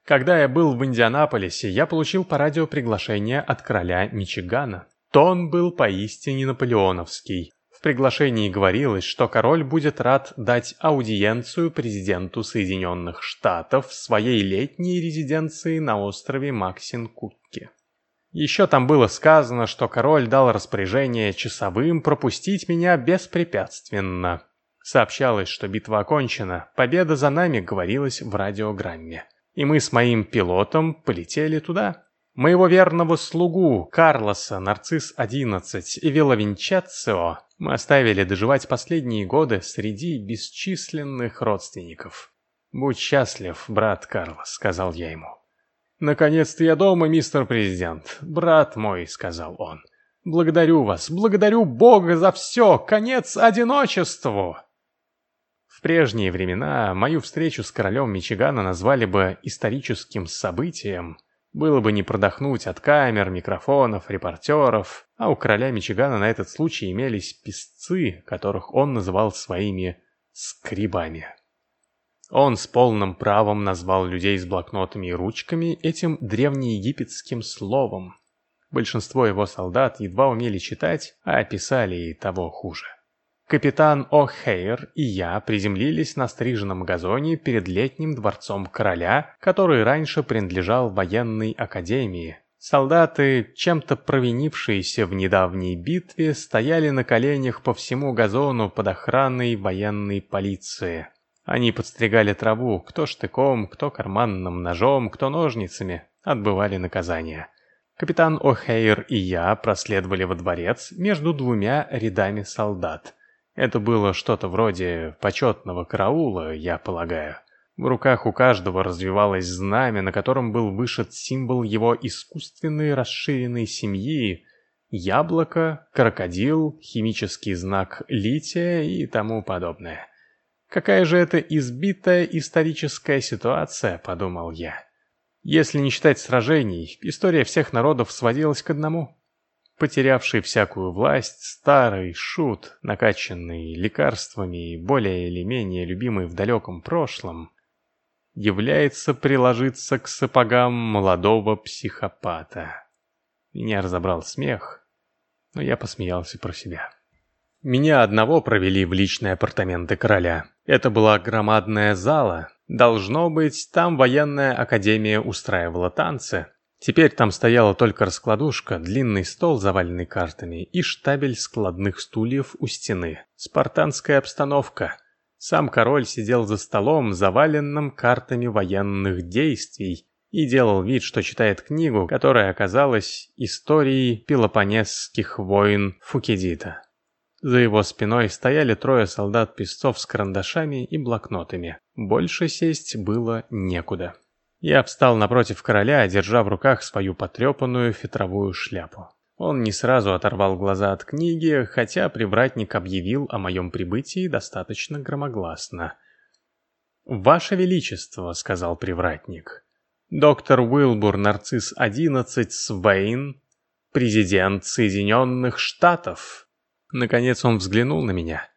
Когда я был в Индианаполисе, я получил по радио приглашение от короля Мичигана. Тон был поистине наполеоновский. Приглашении говорилось, что король будет рад дать аудиенцию президенту Соединенных Штатов в своей летней резиденции на острове Максин-Кукки. Еще там было сказано, что король дал распоряжение часовым пропустить меня беспрепятственно. Сообщалось, что битва окончена, победа за нами говорилось в радиограмме. И мы с моим пилотом полетели туда. Моего верного слугу Карлоса, Нарцисс-11 и Веловинчацио мы оставили доживать последние годы среди бесчисленных родственников. «Будь счастлив, брат Карлос», — сказал я ему. «Наконец-то я дома, мистер президент. Брат мой», — сказал он. «Благодарю вас, благодарю Бога за все! Конец одиночеству!» прежние времена мою встречу с королем Мичигана назвали бы историческим событием. Было бы не продохнуть от камер, микрофонов, репортеров, а у короля Мичигана на этот случай имелись писцы, которых он называл своими скрибами. Он с полным правом назвал людей с блокнотами и ручками этим древнеегипетским словом. Большинство его солдат едва умели читать, а писали и того хуже. Капитан О'Хейр и я приземлились на стриженном газоне перед летним дворцом короля, который раньше принадлежал военной академии. Солдаты, чем-то провинившиеся в недавней битве, стояли на коленях по всему газону под охраной военной полиции. Они подстригали траву, кто штыком, кто карманным ножом, кто ножницами, отбывали наказание. Капитан О'Хейр и я проследовали во дворец между двумя рядами солдат – это было что-то вроде почетного караула, я полагаю. В руках у каждого развивалось знамя, на котором был вышит символ его искусственной расширенной семьи, яблоко, крокодил, химический знак лития и тому подобное. Какая же это избитая историческая ситуация, подумал я. Если не считать сражений, история всех народов сводилась к одному потерявший всякую власть, старый шут, накачанный лекарствами и более или менее любимый в далеком прошлом, является приложиться к сапогам молодого психопата. Меня разобрал смех, но я посмеялся про себя. Меня одного провели в личные апартаменты короля. Это была громадная зала. Должно быть, там военная академия устраивала танцы, Теперь там стояла только раскладушка, длинный стол, заваленный картами, и штабель складных стульев у стены. Спартанская обстановка. Сам король сидел за столом, заваленным картами военных действий, и делал вид, что читает книгу, которая оказалась историей пелопонесских войн Фукидита. За его спиной стояли трое солдат-песцов с карандашами и блокнотами. Больше сесть было некуда. Я встал напротив короля, держа в руках свою потрепанную фетровую шляпу. Он не сразу оторвал глаза от книги, хотя привратник объявил о моем прибытии достаточно громогласно. «Ваше Величество», — сказал привратник, — «доктор Уилбур Нарцисс-11 Свейн, президент Соединенных Штатов». Наконец он взглянул на меня.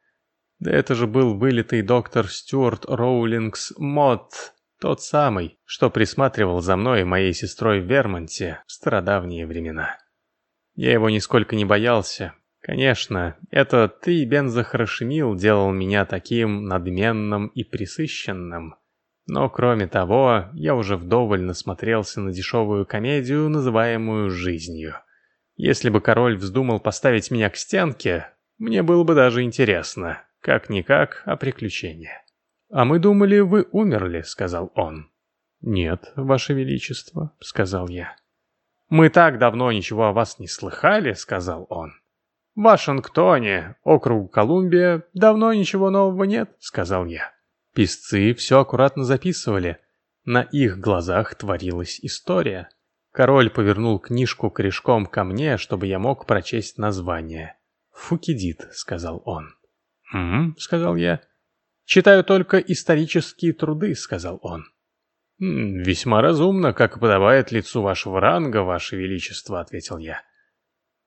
Да это же был вылитый доктор Стюарт Роулингс Мот, тот самый, что присматривал за мной и моей сестрой в Вермонте в стародавние времена. Я его нисколько не боялся. Конечно, это ты, Бензохорошемил, делал меня таким надменным и присыщенным. Но кроме того, я уже вдоволь насмотрелся на дешевую комедию, называемую «жизнью». Если бы король вздумал поставить меня к стенке, мне было бы даже интересно. Как-никак, а приключение. «А мы думали, вы умерли», — сказал он. «Нет, ваше величество», — сказал я. «Мы так давно ничего о вас не слыхали», — сказал он. «В Вашингтоне, округ Колумбия, давно ничего нового нет», — сказал я. Писцы все аккуратно записывали. На их глазах творилась история. Король повернул книжку корешком ко мне, чтобы я мог прочесть название. «Фукидид», — сказал он. «М-м», — сказал я. «Читаю только исторические труды», — сказал он. «Весьма разумно, как подобает лицу вашего ранга, ваше величество», — ответил я.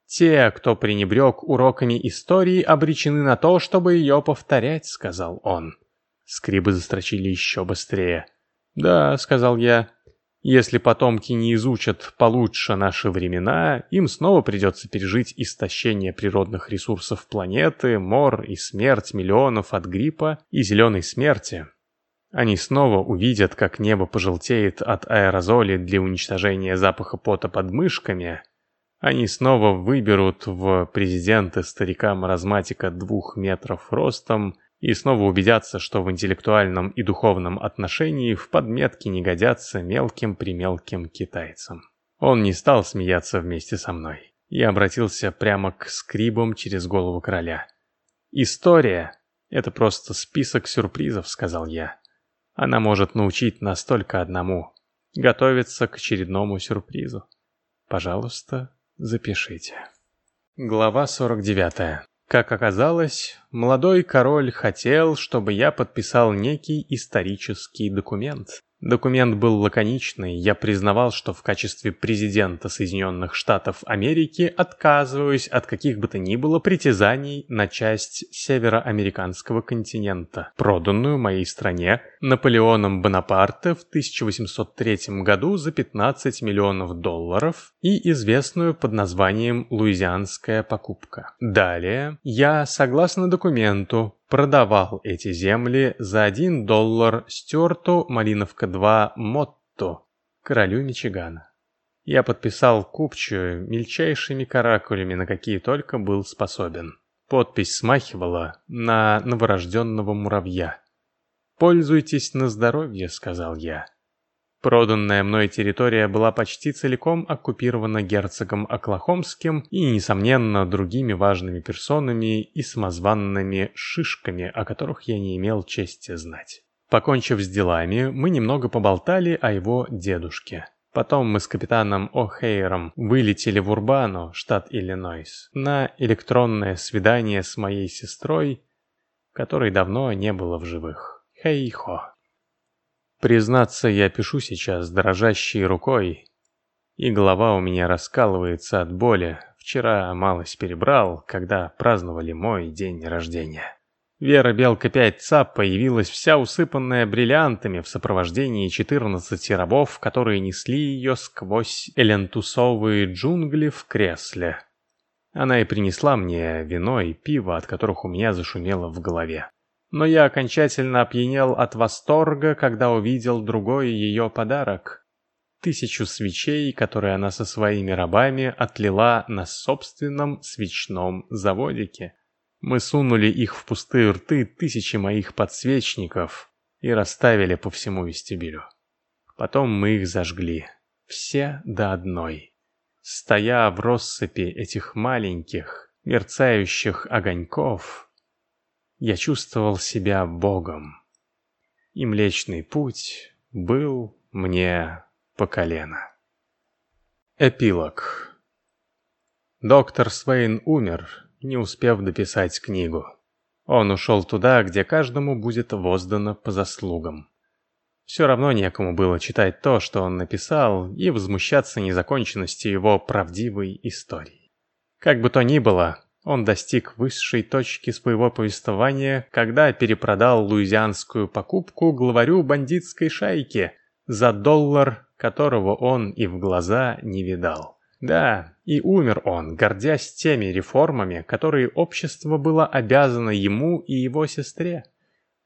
«Те, кто пренебрег уроками истории, обречены на то, чтобы ее повторять», — сказал он. Скрибы застрочили еще быстрее. «Да», — сказал я, — «если потомки не изучат получше наши времена, им снова придется пережить истощение природных ресурсов планеты, мор и смерть миллионов от гриппа и зеленой смерти». Они снова увидят, как небо пожелтеет от аэрозоли для уничтожения запаха пота под мышками. Они снова выберут в президенты старика-маразматика двух метров ростом и снова убедятся, что в интеллектуальном и духовном отношении в подметки не годятся мелким-примелким китайцам. Он не стал смеяться вместе со мной. Я обратился прямо к скрибам через голову короля. «История — это просто список сюрпризов», — сказал я. Она может научить нас только одному – готовиться к очередному сюрпризу. Пожалуйста, запишите. Глава 49. Как оказалось, молодой король хотел, чтобы я подписал некий исторический документ. Документ был лаконичный, я признавал, что в качестве президента Соединенных Штатов Америки отказываюсь от каких бы то ни было притязаний на часть североамериканского континента, проданную моей стране Наполеоном Бонапарте в 1803 году за 15 миллионов долларов и известную под названием «Луизианская покупка». Далее, я, согласно документу, продавал эти земли за 1 доллар Стюарту Малиновка-2 Мотто, королю Мичигана. Я подписал купчую мельчайшими каракулями, на какие только был способен. Подпись смахивала на новорожденного муравья. «Пользуйтесь на здоровье», — сказал я. Проданная мной территория была почти целиком оккупирована герцогом Оклахомским и, несомненно, другими важными персонами и самозванными шишками, о которых я не имел чести знать. Покончив с делами, мы немного поболтали о его дедушке. Потом мы с капитаном О'Хейром вылетели в Урбану, штат Иллинойс, на электронное свидание с моей сестрой, которой давно не было в живых. Хей-хо. Признаться, я пишу сейчас дрожащей рукой, и голова у меня раскалывается от боли. Вчера малость перебрал, когда праздновали мой день рождения. Вера Белка 5 ЦАП появилась вся усыпанная бриллиантами в сопровождении 14 рабов, которые несли ее сквозь элентусовые джунгли в кресле. Она и принесла мне вино и пиво, от которых у меня зашумело в голове. Но я окончательно опьянел от восторга, когда увидел другой ее подарок. Тысячу свечей, которые она со своими рабами отлила на собственном свечном заводике. Мы сунули их в пустые рты тысячи моих подсвечников и расставили по всему вестибюлю. Потом мы их зажгли. Все до одной. Стоя в россыпи этих маленьких, мерцающих огоньков, я чувствовал себя Богом. И Млечный Путь был мне по колено. Эпилог Доктор Свейн умер, не успев дописать книгу. Он ушел туда, где каждому будет воздано по заслугам. Все равно некому было читать то, что он написал, и возмущаться незаконченностью его правдивой истории. Как бы то ни было, он достиг высшей точки своего повествования, когда перепродал луизианскую покупку главарю бандитской шайки за доллар, которого он и в глаза не видал. Да, и умер он, гордясь теми реформами, которые общество было обязано ему и его сестре.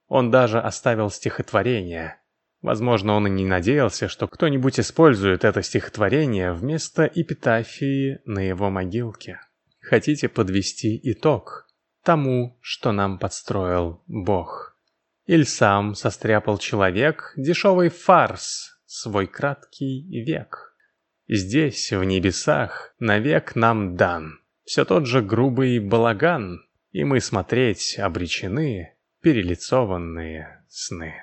Он даже оставил стихотворение. Возможно, он и не надеялся, что кто-нибудь использует это стихотворение вместо эпитафии на его могилке хотите подвести итог тому, что нам подстроил Бог. Иль сам состряпал человек дешевый фарс, свой краткий век. Здесь, в небесах, навек нам дан все тот же грубый балаган, и мы смотреть обречены перелицованные сны.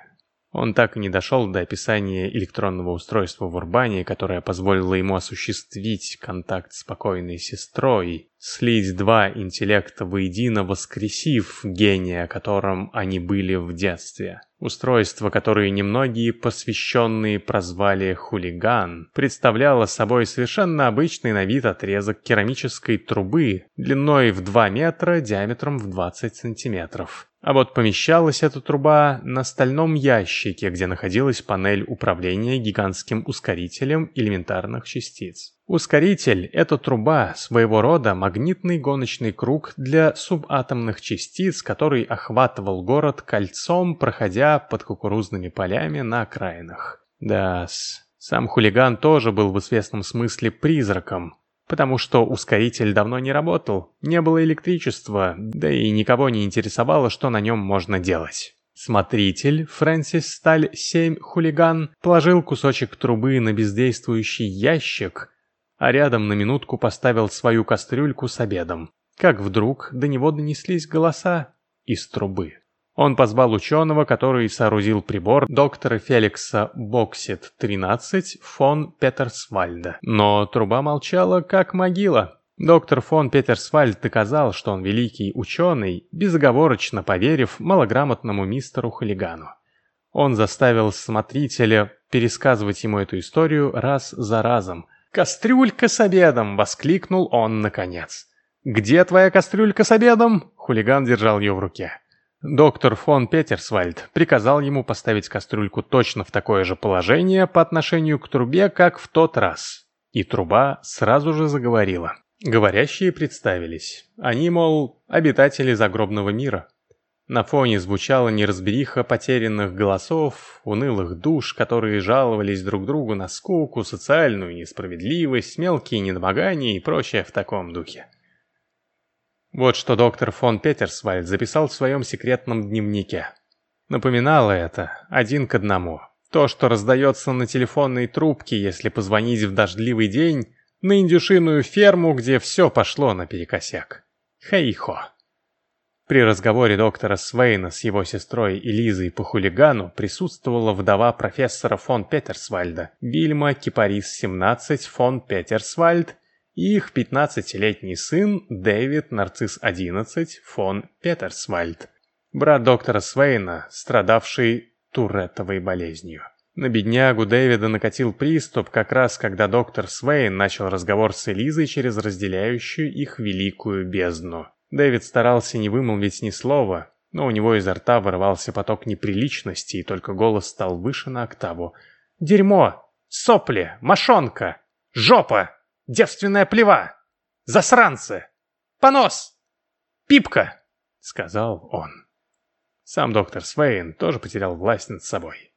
Он так и не дошел до описания электронного устройства в Урбане, которое позволило ему осуществить контакт с покойной сестрой, слить два интеллекта воедино, воскресив гения, которым они были в детстве. Устройство, которое немногие посвященные прозвали «хулиган», представляло собой совершенно обычный на вид отрезок керамической трубы длиной в 2 метра, диаметром в 20 сантиметров. А вот помещалась эта труба на стальном ящике, где находилась панель управления гигантским ускорителем элементарных частиц. Ускоритель – это труба, своего рода магнитный гоночный круг для субатомных частиц, который охватывал город кольцом, проходя под кукурузными полями на окраинах. да -с. Сам хулиган тоже был в известном смысле призраком, потому что ускоритель давно не работал, не было электричества, да и никого не интересовало, что на нем можно делать. Смотритель, Фрэнсис Сталь 7 хулиган, положил кусочек трубы на бездействующий ящик, а рядом на минутку поставил свою кастрюльку с обедом. Как вдруг до него донеслись голоса из трубы. Он позвал ученого, который соорудил прибор доктора Феликса Боксит-13 фон Петерсвальда. Но труба молчала, как могила. Доктор фон Петерсвальд доказал, что он великий ученый, безоговорочно поверив малограмотному мистеру Хулигану. Он заставил смотрителя пересказывать ему эту историю раз за разом – «Кастрюлька с обедом!» — воскликнул он наконец. «Где твоя кастрюлька с обедом?» Хулиган держал ее в руке. Доктор фон Петерсвальд приказал ему поставить кастрюльку точно в такое же положение по отношению к трубе, как в тот раз. И труба сразу же заговорила. Говорящие представились. Они, мол, обитатели загробного мира. На фоне звучала неразбериха потерянных голосов, унылых душ, которые жаловались друг другу на скуку, социальную несправедливость, мелкие недомогания и прочее в таком духе. Вот что доктор фон Петерсвальд записал в своем секретном дневнике. Напоминало это один к одному. То, что раздается на телефонной трубке, если позвонить в дождливый день, на индюшиную ферму, где все пошло наперекосяк. Хей-хо. При разговоре доктора Свейна с его сестрой Элизой по хулигану присутствовала вдова профессора фон Петерсвальда, Вильма Кипарис-17 фон Петерсвальд и их 15-летний сын Дэвид Нарцисс-11 фон Петерсвальд, брат доктора Свейна, страдавший туретовой болезнью. На беднягу Дэвида накатил приступ, как раз когда доктор Свейн начал разговор с Элизой через разделяющую их великую бездну. Дэвид старался не вымолвить ни слова, но у него изо рта вырывался поток неприличности, и только голос стал выше на октаву. «Дерьмо! Сопли! Мошонка! Жопа! Девственная плева! Засранцы! Понос! Пипка!» — сказал он. Сам доктор Свейн тоже потерял власть над собой.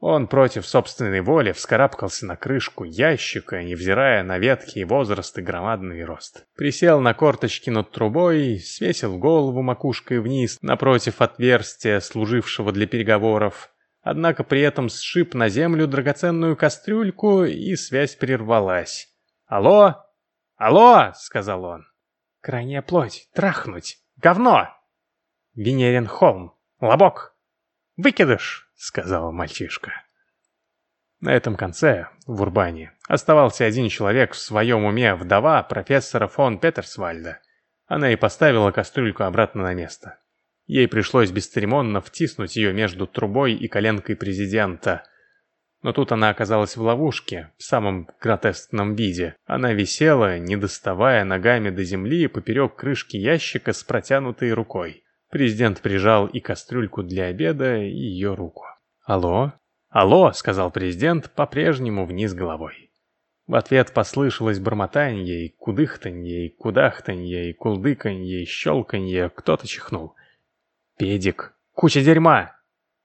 Он против собственной воли вскарабкался на крышку ящика, невзирая на ветхий возраст и громадный рост. Присел на корточки над трубой, свесил голову макушкой вниз напротив отверстия, служившего для переговоров. Однако при этом сшиб на землю драгоценную кастрюльку, и связь прервалась. «Алло? Алло!» — сказал он. «Крайняя плоть. Трахнуть. Говно!» «Венерин холм. Лобок. Выкидыш!» Сказал мальчишка. На этом конце, в Урбане, оставался один человек в своем уме, вдова профессора фон Петерсвальда. Она и поставила кастрюльку обратно на место. Ей пришлось бесцеремонно втиснуть ее между трубой и коленкой президента. Но тут она оказалась в ловушке, в самом гротескном виде. Она висела, не доставая ногами до земли поперек крышки ящика с протянутой рукой. Президент прижал и кастрюльку для обеда, и ее руку. «Алло? Алло!» — сказал президент, по-прежнему вниз головой. В ответ послышалось бормотанье, и кудыхтанье, и кудахтанье, и кулдыканье, и щелканье. Кто-то чихнул. «Педик! Куча дерьма!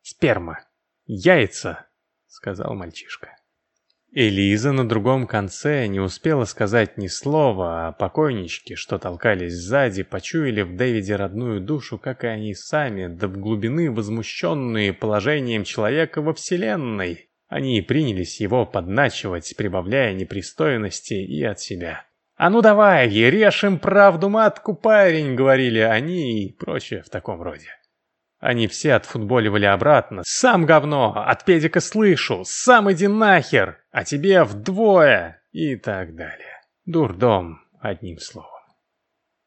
Сперма! Яйца!» — сказал мальчишка. Элиза на другом конце не успела сказать ни слова, а покойнички, что толкались сзади, почуяли в Дэвиде родную душу, как и они сами, до глубины возмущенные положением человека во Вселенной. Они принялись его подначивать, прибавляя непристойности и от себя. «А ну давай, режь им правду матку, парень!» — говорили они и прочее в таком роде. Они все отфутболивали обратно. «Сам говно! От педика слышу! Сам иди нахер! А тебе вдвое!» И так далее. Дурдом, одним словом.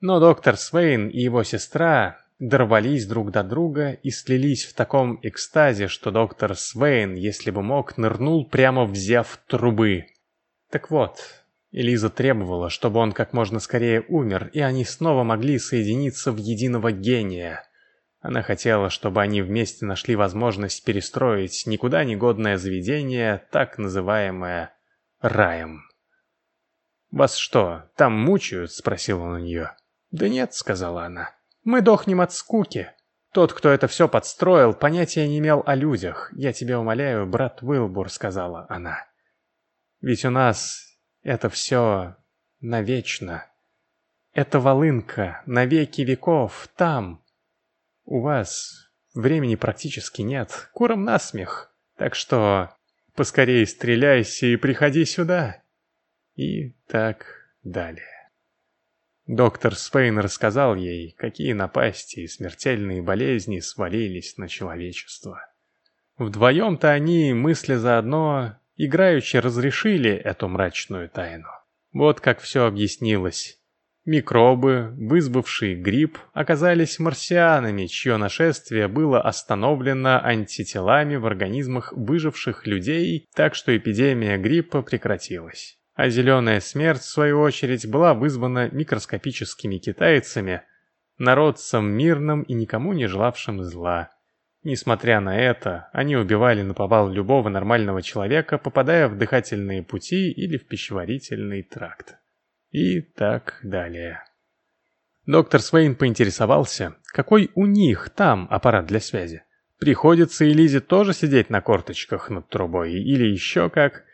Но доктор Свейн и его сестра дорвались друг до друга и слились в таком экстазе, что доктор Свейн, если бы мог, нырнул прямо в зев трубы. Так вот, Элиза требовала, чтобы он как можно скорее умер, и они снова могли соединиться в единого гения. Она хотела, чтобы они вместе нашли возможность перестроить никуда не годное заведение, так называемое раем. «Вас что, там мучают?» — спросил он у нее. «Да нет», — сказала она. «Мы дохнем от скуки. Тот, кто это все подстроил, понятия не имел о людях. Я тебя умоляю, брат Уилбур», — сказала она. «Ведь у нас это все навечно. Это волынка на веки веков, там. У вас времени практически нет, куром насмех. Так что поскорее стреляйся и приходи сюда». И так далее. Доктор Спейн рассказал ей, какие напасти и смертельные болезни свалились на человечество. Вдвоем-то они, мысли заодно, играючи разрешили эту мрачную тайну. Вот как все объяснилось. Микробы, вызвавшие грипп, оказались марсианами, чье нашествие было остановлено антителами в организмах выживших людей, так что эпидемия гриппа прекратилась а зеленая смерть, в свою очередь, была вызвана микроскопическими китайцами, народцем мирным и никому не желавшим зла. Несмотря на это, они убивали наповал любого нормального человека, попадая в дыхательные пути или в пищеварительный тракт. И так далее. Доктор Свейн поинтересовался, какой у них там аппарат для связи. Приходится Элизе тоже сидеть на корточках над трубой или еще как...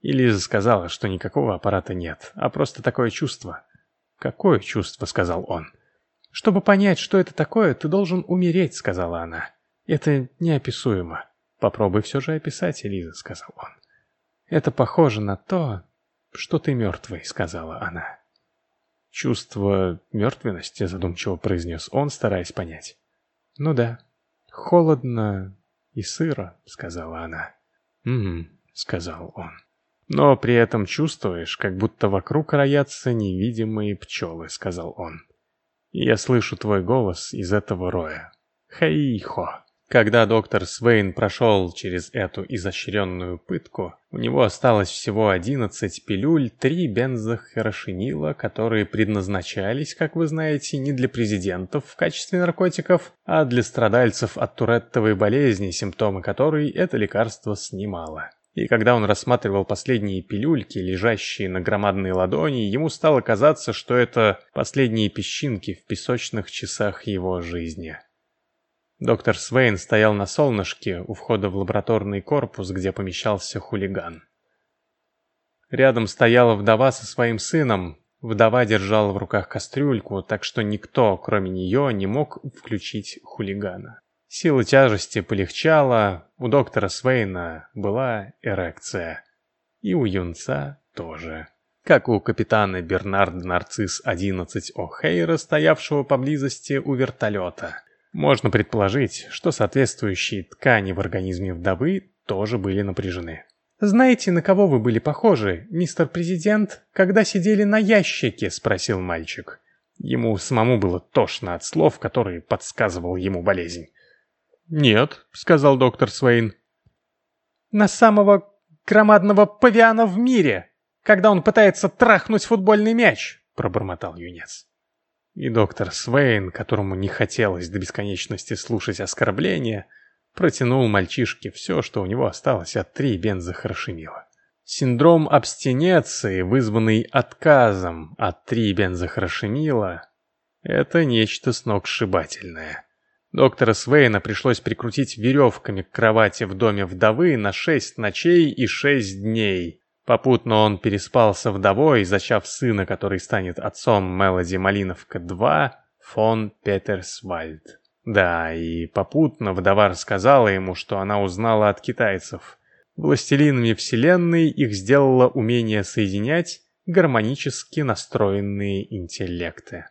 И Лиза сказала, что никакого аппарата нет, а просто такое чувство. «Какое чувство?» — сказал он. «Чтобы понять, что это такое, ты должен умереть», — сказала она. «Это неописуемо». «Попробуй все же описать, Элиза», — сказал он. «Это похоже на то, что ты мертвый», — сказала она. «Чувство мертвенности», — задумчиво произнес он, стараясь понять. «Ну да, холодно и сыро», — сказала она. «Угу», — сказал он. Но при этом чувствуешь, как будто вокруг роятся невидимые пчелы, сказал он. Я слышу твой голос из этого роя. Хей-хо. Когда доктор Свейн прошел через эту изощренную пытку, у него осталось всего 11 пилюль, 3 бензохорошинила, которые предназначались, как вы знаете, не для президентов в качестве наркотиков, а для страдальцев от туреттовой болезни, симптомы которой это лекарство снимало. И когда он рассматривал последние пилюльки, лежащие на громадной ладони, ему стало казаться, что это последние песчинки в песочных часах его жизни. Доктор Свейн стоял на солнышке у входа в лабораторный корпус, где помещался хулиган. Рядом стояла вдова со своим сыном. Вдова держала в руках кастрюльку, так что никто, кроме нее, не мог включить хулигана. Сила тяжести полегчала, у доктора Свейна была эрекция. И у юнца тоже. Как у капитана Бернарда Нарцисс-11 О'Хейра, стоявшего поблизости у вертолета. Можно предположить, что соответствующие ткани в организме вдовы тоже были напряжены. «Знаете, на кого вы были похожи, мистер президент, когда сидели на ящике?» – спросил мальчик. Ему самому было тошно от слов, которые подсказывал ему болезнь. «Нет», — сказал доктор Свейн. «На самого громадного павиана в мире, когда он пытается трахнуть футбольный мяч», — пробормотал юнец. И доктор Свейн, которому не хотелось до бесконечности слушать оскорбления, протянул мальчишке все, что у него осталось от три бензохорошемила. Синдром абстиненции, вызванный отказом от три бензохорошемила, это нечто сногсшибательное. Доктора Свейна пришлось прикрутить веревками к кровати в доме вдовы на шесть ночей и шесть дней. Попутно он переспал со вдовой, зачав сына, который станет отцом Мелоди Малиновка-2, фон Петерсвальд. Да, и попутно вдова рассказала ему, что она узнала от китайцев. Властелинами вселенной их сделало умение соединять гармонически настроенные интеллекты.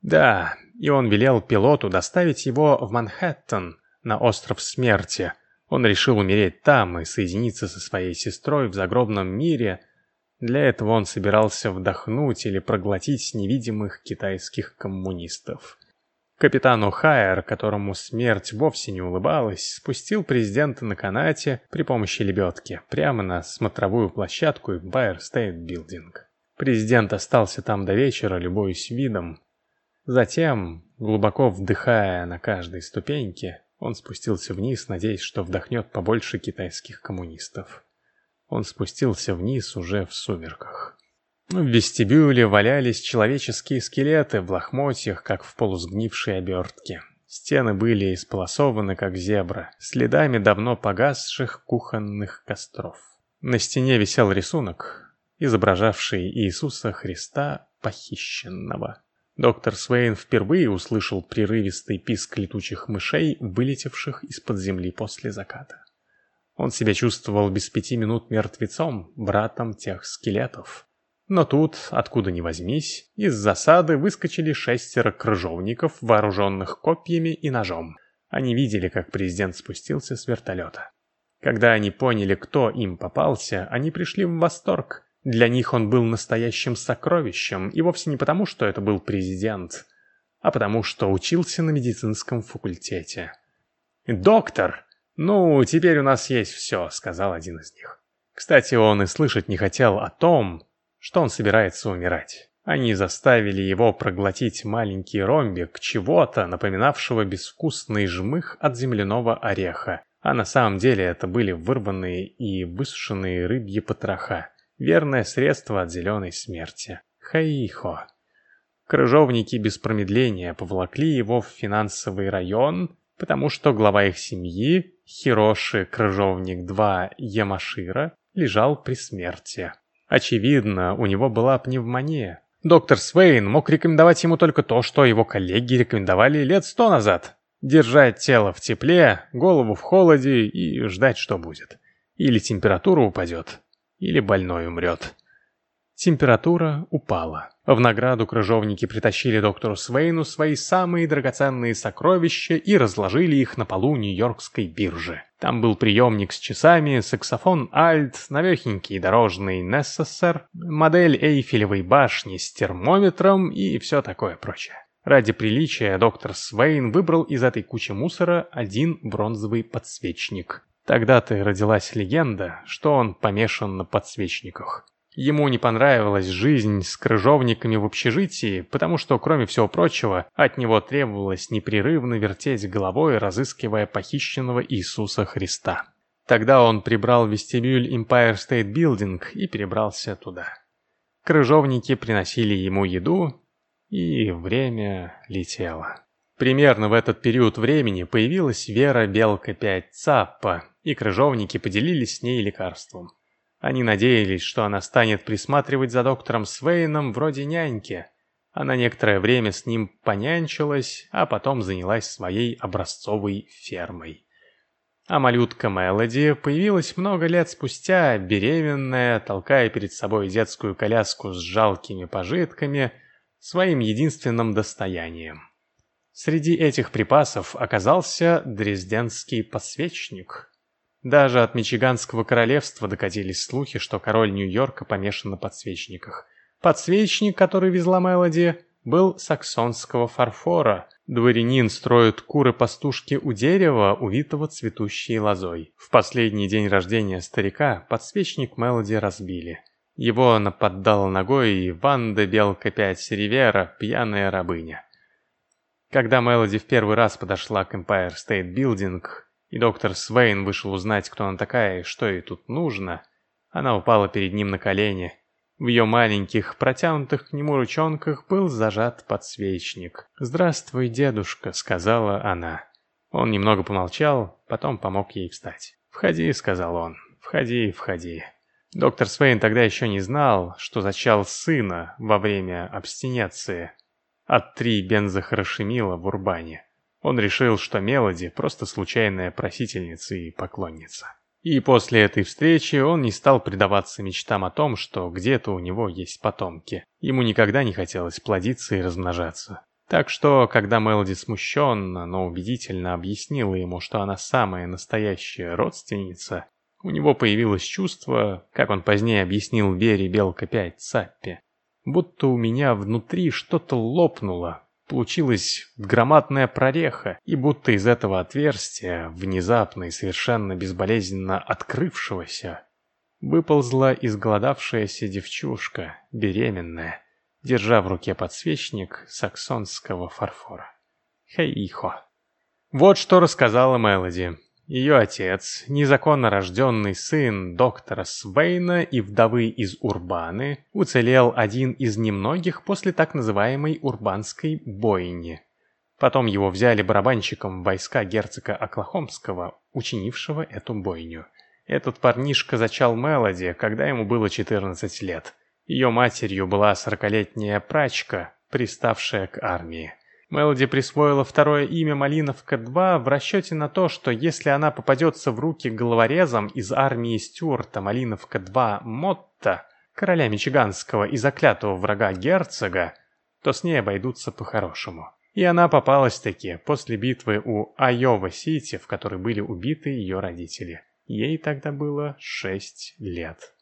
Да, и он велел пилоту доставить его в Манхэттен, на остров смерти. Он решил умереть там и соединиться со своей сестрой в загробном мире, Для этого он собирался вдохнуть или проглотить невидимых китайских коммунистов. Капитан О'Хайер, которому смерть вовсе не улыбалась, спустил президента на канате при помощи лебедки прямо на смотровую площадку Empire State Building. Президент остался там до вечера, любуясь видом. Затем, глубоко вдыхая на каждой ступеньке, он спустился вниз, надеясь, что вдохнет побольше китайских коммунистов. Он спустился вниз уже в сумерках. В вестибюле валялись человеческие скелеты в лохмотьях, как в полусгнившей обертке. Стены были исполосованы, как зебра, следами давно погасших кухонных костров. На стене висел рисунок, изображавший Иисуса Христа похищенного. Доктор Свейн впервые услышал прерывистый писк летучих мышей, вылетевших из-под земли после заката. Он себя чувствовал без пяти минут мертвецом, братом тех скелетов. Но тут, откуда ни возьмись, из засады выскочили шестеро крыжовников, вооруженных копьями и ножом. Они видели, как президент спустился с вертолета. Когда они поняли, кто им попался, они пришли в восторг. Для них он был настоящим сокровищем, и вовсе не потому, что это был президент, а потому, что учился на медицинском факультете. «Доктор! Ну, теперь у нас есть все», — сказал один из них. Кстати, он и слышать не хотел о том, что он собирается умирать. Они заставили его проглотить маленький ромбик чего-то, напоминавшего безвкусный жмых от земляного ореха. А на самом деле это были вырванные и высушенные рыбьи потроха. Верное средство от зеленой смерти. Хаихо. Крыжовники без промедления поволокли его в финансовый район, потому что глава их семьи, Хироши Крыжовник 2 Ямашира, лежал при смерти. Очевидно, у него была пневмония. Доктор Свейн мог рекомендовать ему только то, что его коллеги рекомендовали лет сто назад. Держать тело в тепле, голову в холоде и ждать, что будет. Или температура упадет, или больной умрет. Температура упала. В награду крыжовники притащили доктору Свейну свои самые драгоценные сокровища и разложили их на полу Нью-Йоркской биржи. Там был приемник с часами, саксофон альт, навехенький дорожный Нессессер, модель Эйфелевой башни с термометром и все такое прочее. Ради приличия доктор Свейн выбрал из этой кучи мусора один бронзовый подсвечник. Тогда-то родилась легенда, что он помешан на подсвечниках. Ему не понравилась жизнь с крыжовниками в общежитии, потому что, кроме всего прочего, от него требовалось непрерывно вертеть головой, разыскивая похищенного Иисуса Христа. Тогда он прибрал вестибюль Empire State Building и перебрался туда. Крыжовники приносили ему еду, и время летело. Примерно в этот период времени появилась Вера Белка-5 Цаппа, и крыжовники поделились с ней лекарством. Они надеялись, что она станет присматривать за доктором Свейном вроде няньки. Она некоторое время с ним понянчилась, а потом занялась своей образцовой фермой. А малютка Мелоди появилась много лет спустя, беременная, толкая перед собой детскую коляску с жалкими пожитками, своим единственным достоянием. Среди этих припасов оказался дрезденский подсвечник — даже от Мичиганского королевства докатились слухи, что король Нью-Йорка помешан на подсвечниках. Подсвечник, который везла Мелоди, был саксонского фарфора. Дворянин строит куры-пастушки у дерева, увитого цветущей лозой. В последний день рождения старика подсвечник Мелоди разбили. Его наподдала ногой и Ванда Белка-5 Ривера, пьяная рабыня. Когда Мелоди в первый раз подошла к Empire State Building, и доктор Свейн вышел узнать, кто она такая и что ей тут нужно, она упала перед ним на колени. В ее маленьких, протянутых к нему ручонках был зажат подсвечник. «Здравствуй, дедушка», — сказала она. Он немного помолчал, потом помог ей встать. «Входи», — сказал он, — «входи, входи». Доктор Свейн тогда еще не знал, что зачал сына во время абстиненции от три бензохорошемила в Урбане. Он решил, что Мелоди просто случайная просительница и поклонница. И после этой встречи он не стал предаваться мечтам о том, что где-то у него есть потомки. Ему никогда не хотелось плодиться и размножаться. Так что, когда Мелоди смущенно, но убедительно объяснила ему, что она самая настоящая родственница, У него появилось чувство, как он позднее объяснил Вере Белка-5 Саппи, будто у меня внутри что-то лопнуло, получилась громадная прореха, и будто из этого отверстия, внезапно и совершенно безболезненно открывшегося, выползла изголодавшаяся девчушка, беременная, держа в руке подсвечник саксонского фарфора. Хей-ихо. Вот что рассказала Мелоди. Ее отец, незаконно рожденный сын доктора Свейна и вдовы из Урбаны, уцелел один из немногих после так называемой Урбанской бойни. Потом его взяли барабанщиком войска герцога Оклахомского, учинившего эту бойню. Этот парнишка зачал Мелоди, когда ему было 14 лет. Ее матерью была сорокалетняя прачка, приставшая к армии. Мелоди присвоила второе имя Малиновка-2 в расчете на то, что если она попадется в руки головорезам из армии Стюарта Малиновка-2 Мотта, короля Мичиганского и заклятого врага герцога, то с ней обойдутся по-хорошему. И она попалась-таки после битвы у Айова-Сити, в которой были убиты ее родители. Ей тогда было шесть лет.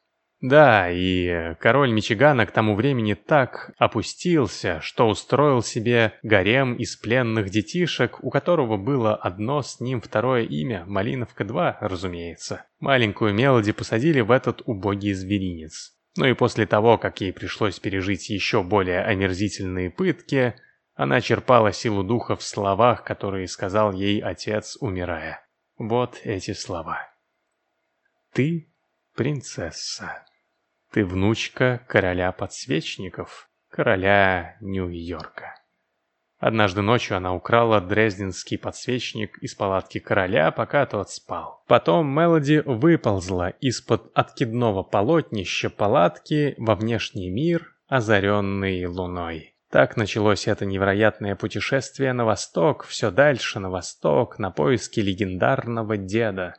Да, и король Мичигана к тому времени так опустился, что устроил себе гарем из пленных детишек, у которого было одно с ним второе имя, Малиновка-2, разумеется. Маленькую Мелоди посадили в этот убогий зверинец. Ну и после того, как ей пришлось пережить еще более омерзительные пытки, она черпала силу духа в словах, которые сказал ей отец, умирая. Вот эти слова. «Ты принцесса». Ты внучка короля подсвечников, короля Нью-Йорка. Однажды ночью она украла дрезденский подсвечник из палатки короля, пока тот спал. Потом Мелоди выползла из-под откидного полотнища палатки во внешний мир, озаренный луной. Так началось это невероятное путешествие на восток, все дальше на восток, на поиски легендарного деда.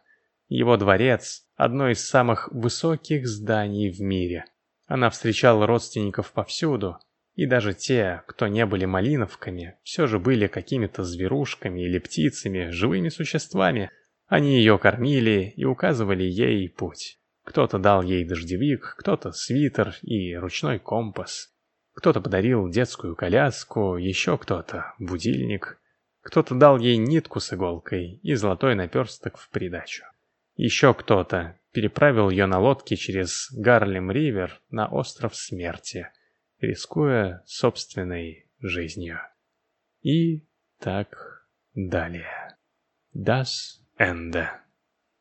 Его дворец – одно из самых высоких зданий в мире. Она встречала родственников повсюду, и даже те, кто не были малиновками, все же были какими-то зверушками или птицами, живыми существами. Они ее кормили и указывали ей путь. Кто-то дал ей дождевик, кто-то свитер и ручной компас. Кто-то подарил детскую коляску, еще кто-то будильник. Кто-то дал ей нитку с иголкой и золотой наперсток в придачу. Еще кто-то переправил ее на лодке через Гарлем-Ривер на остров смерти, рискуя собственной жизнью. И так далее. Das Ende.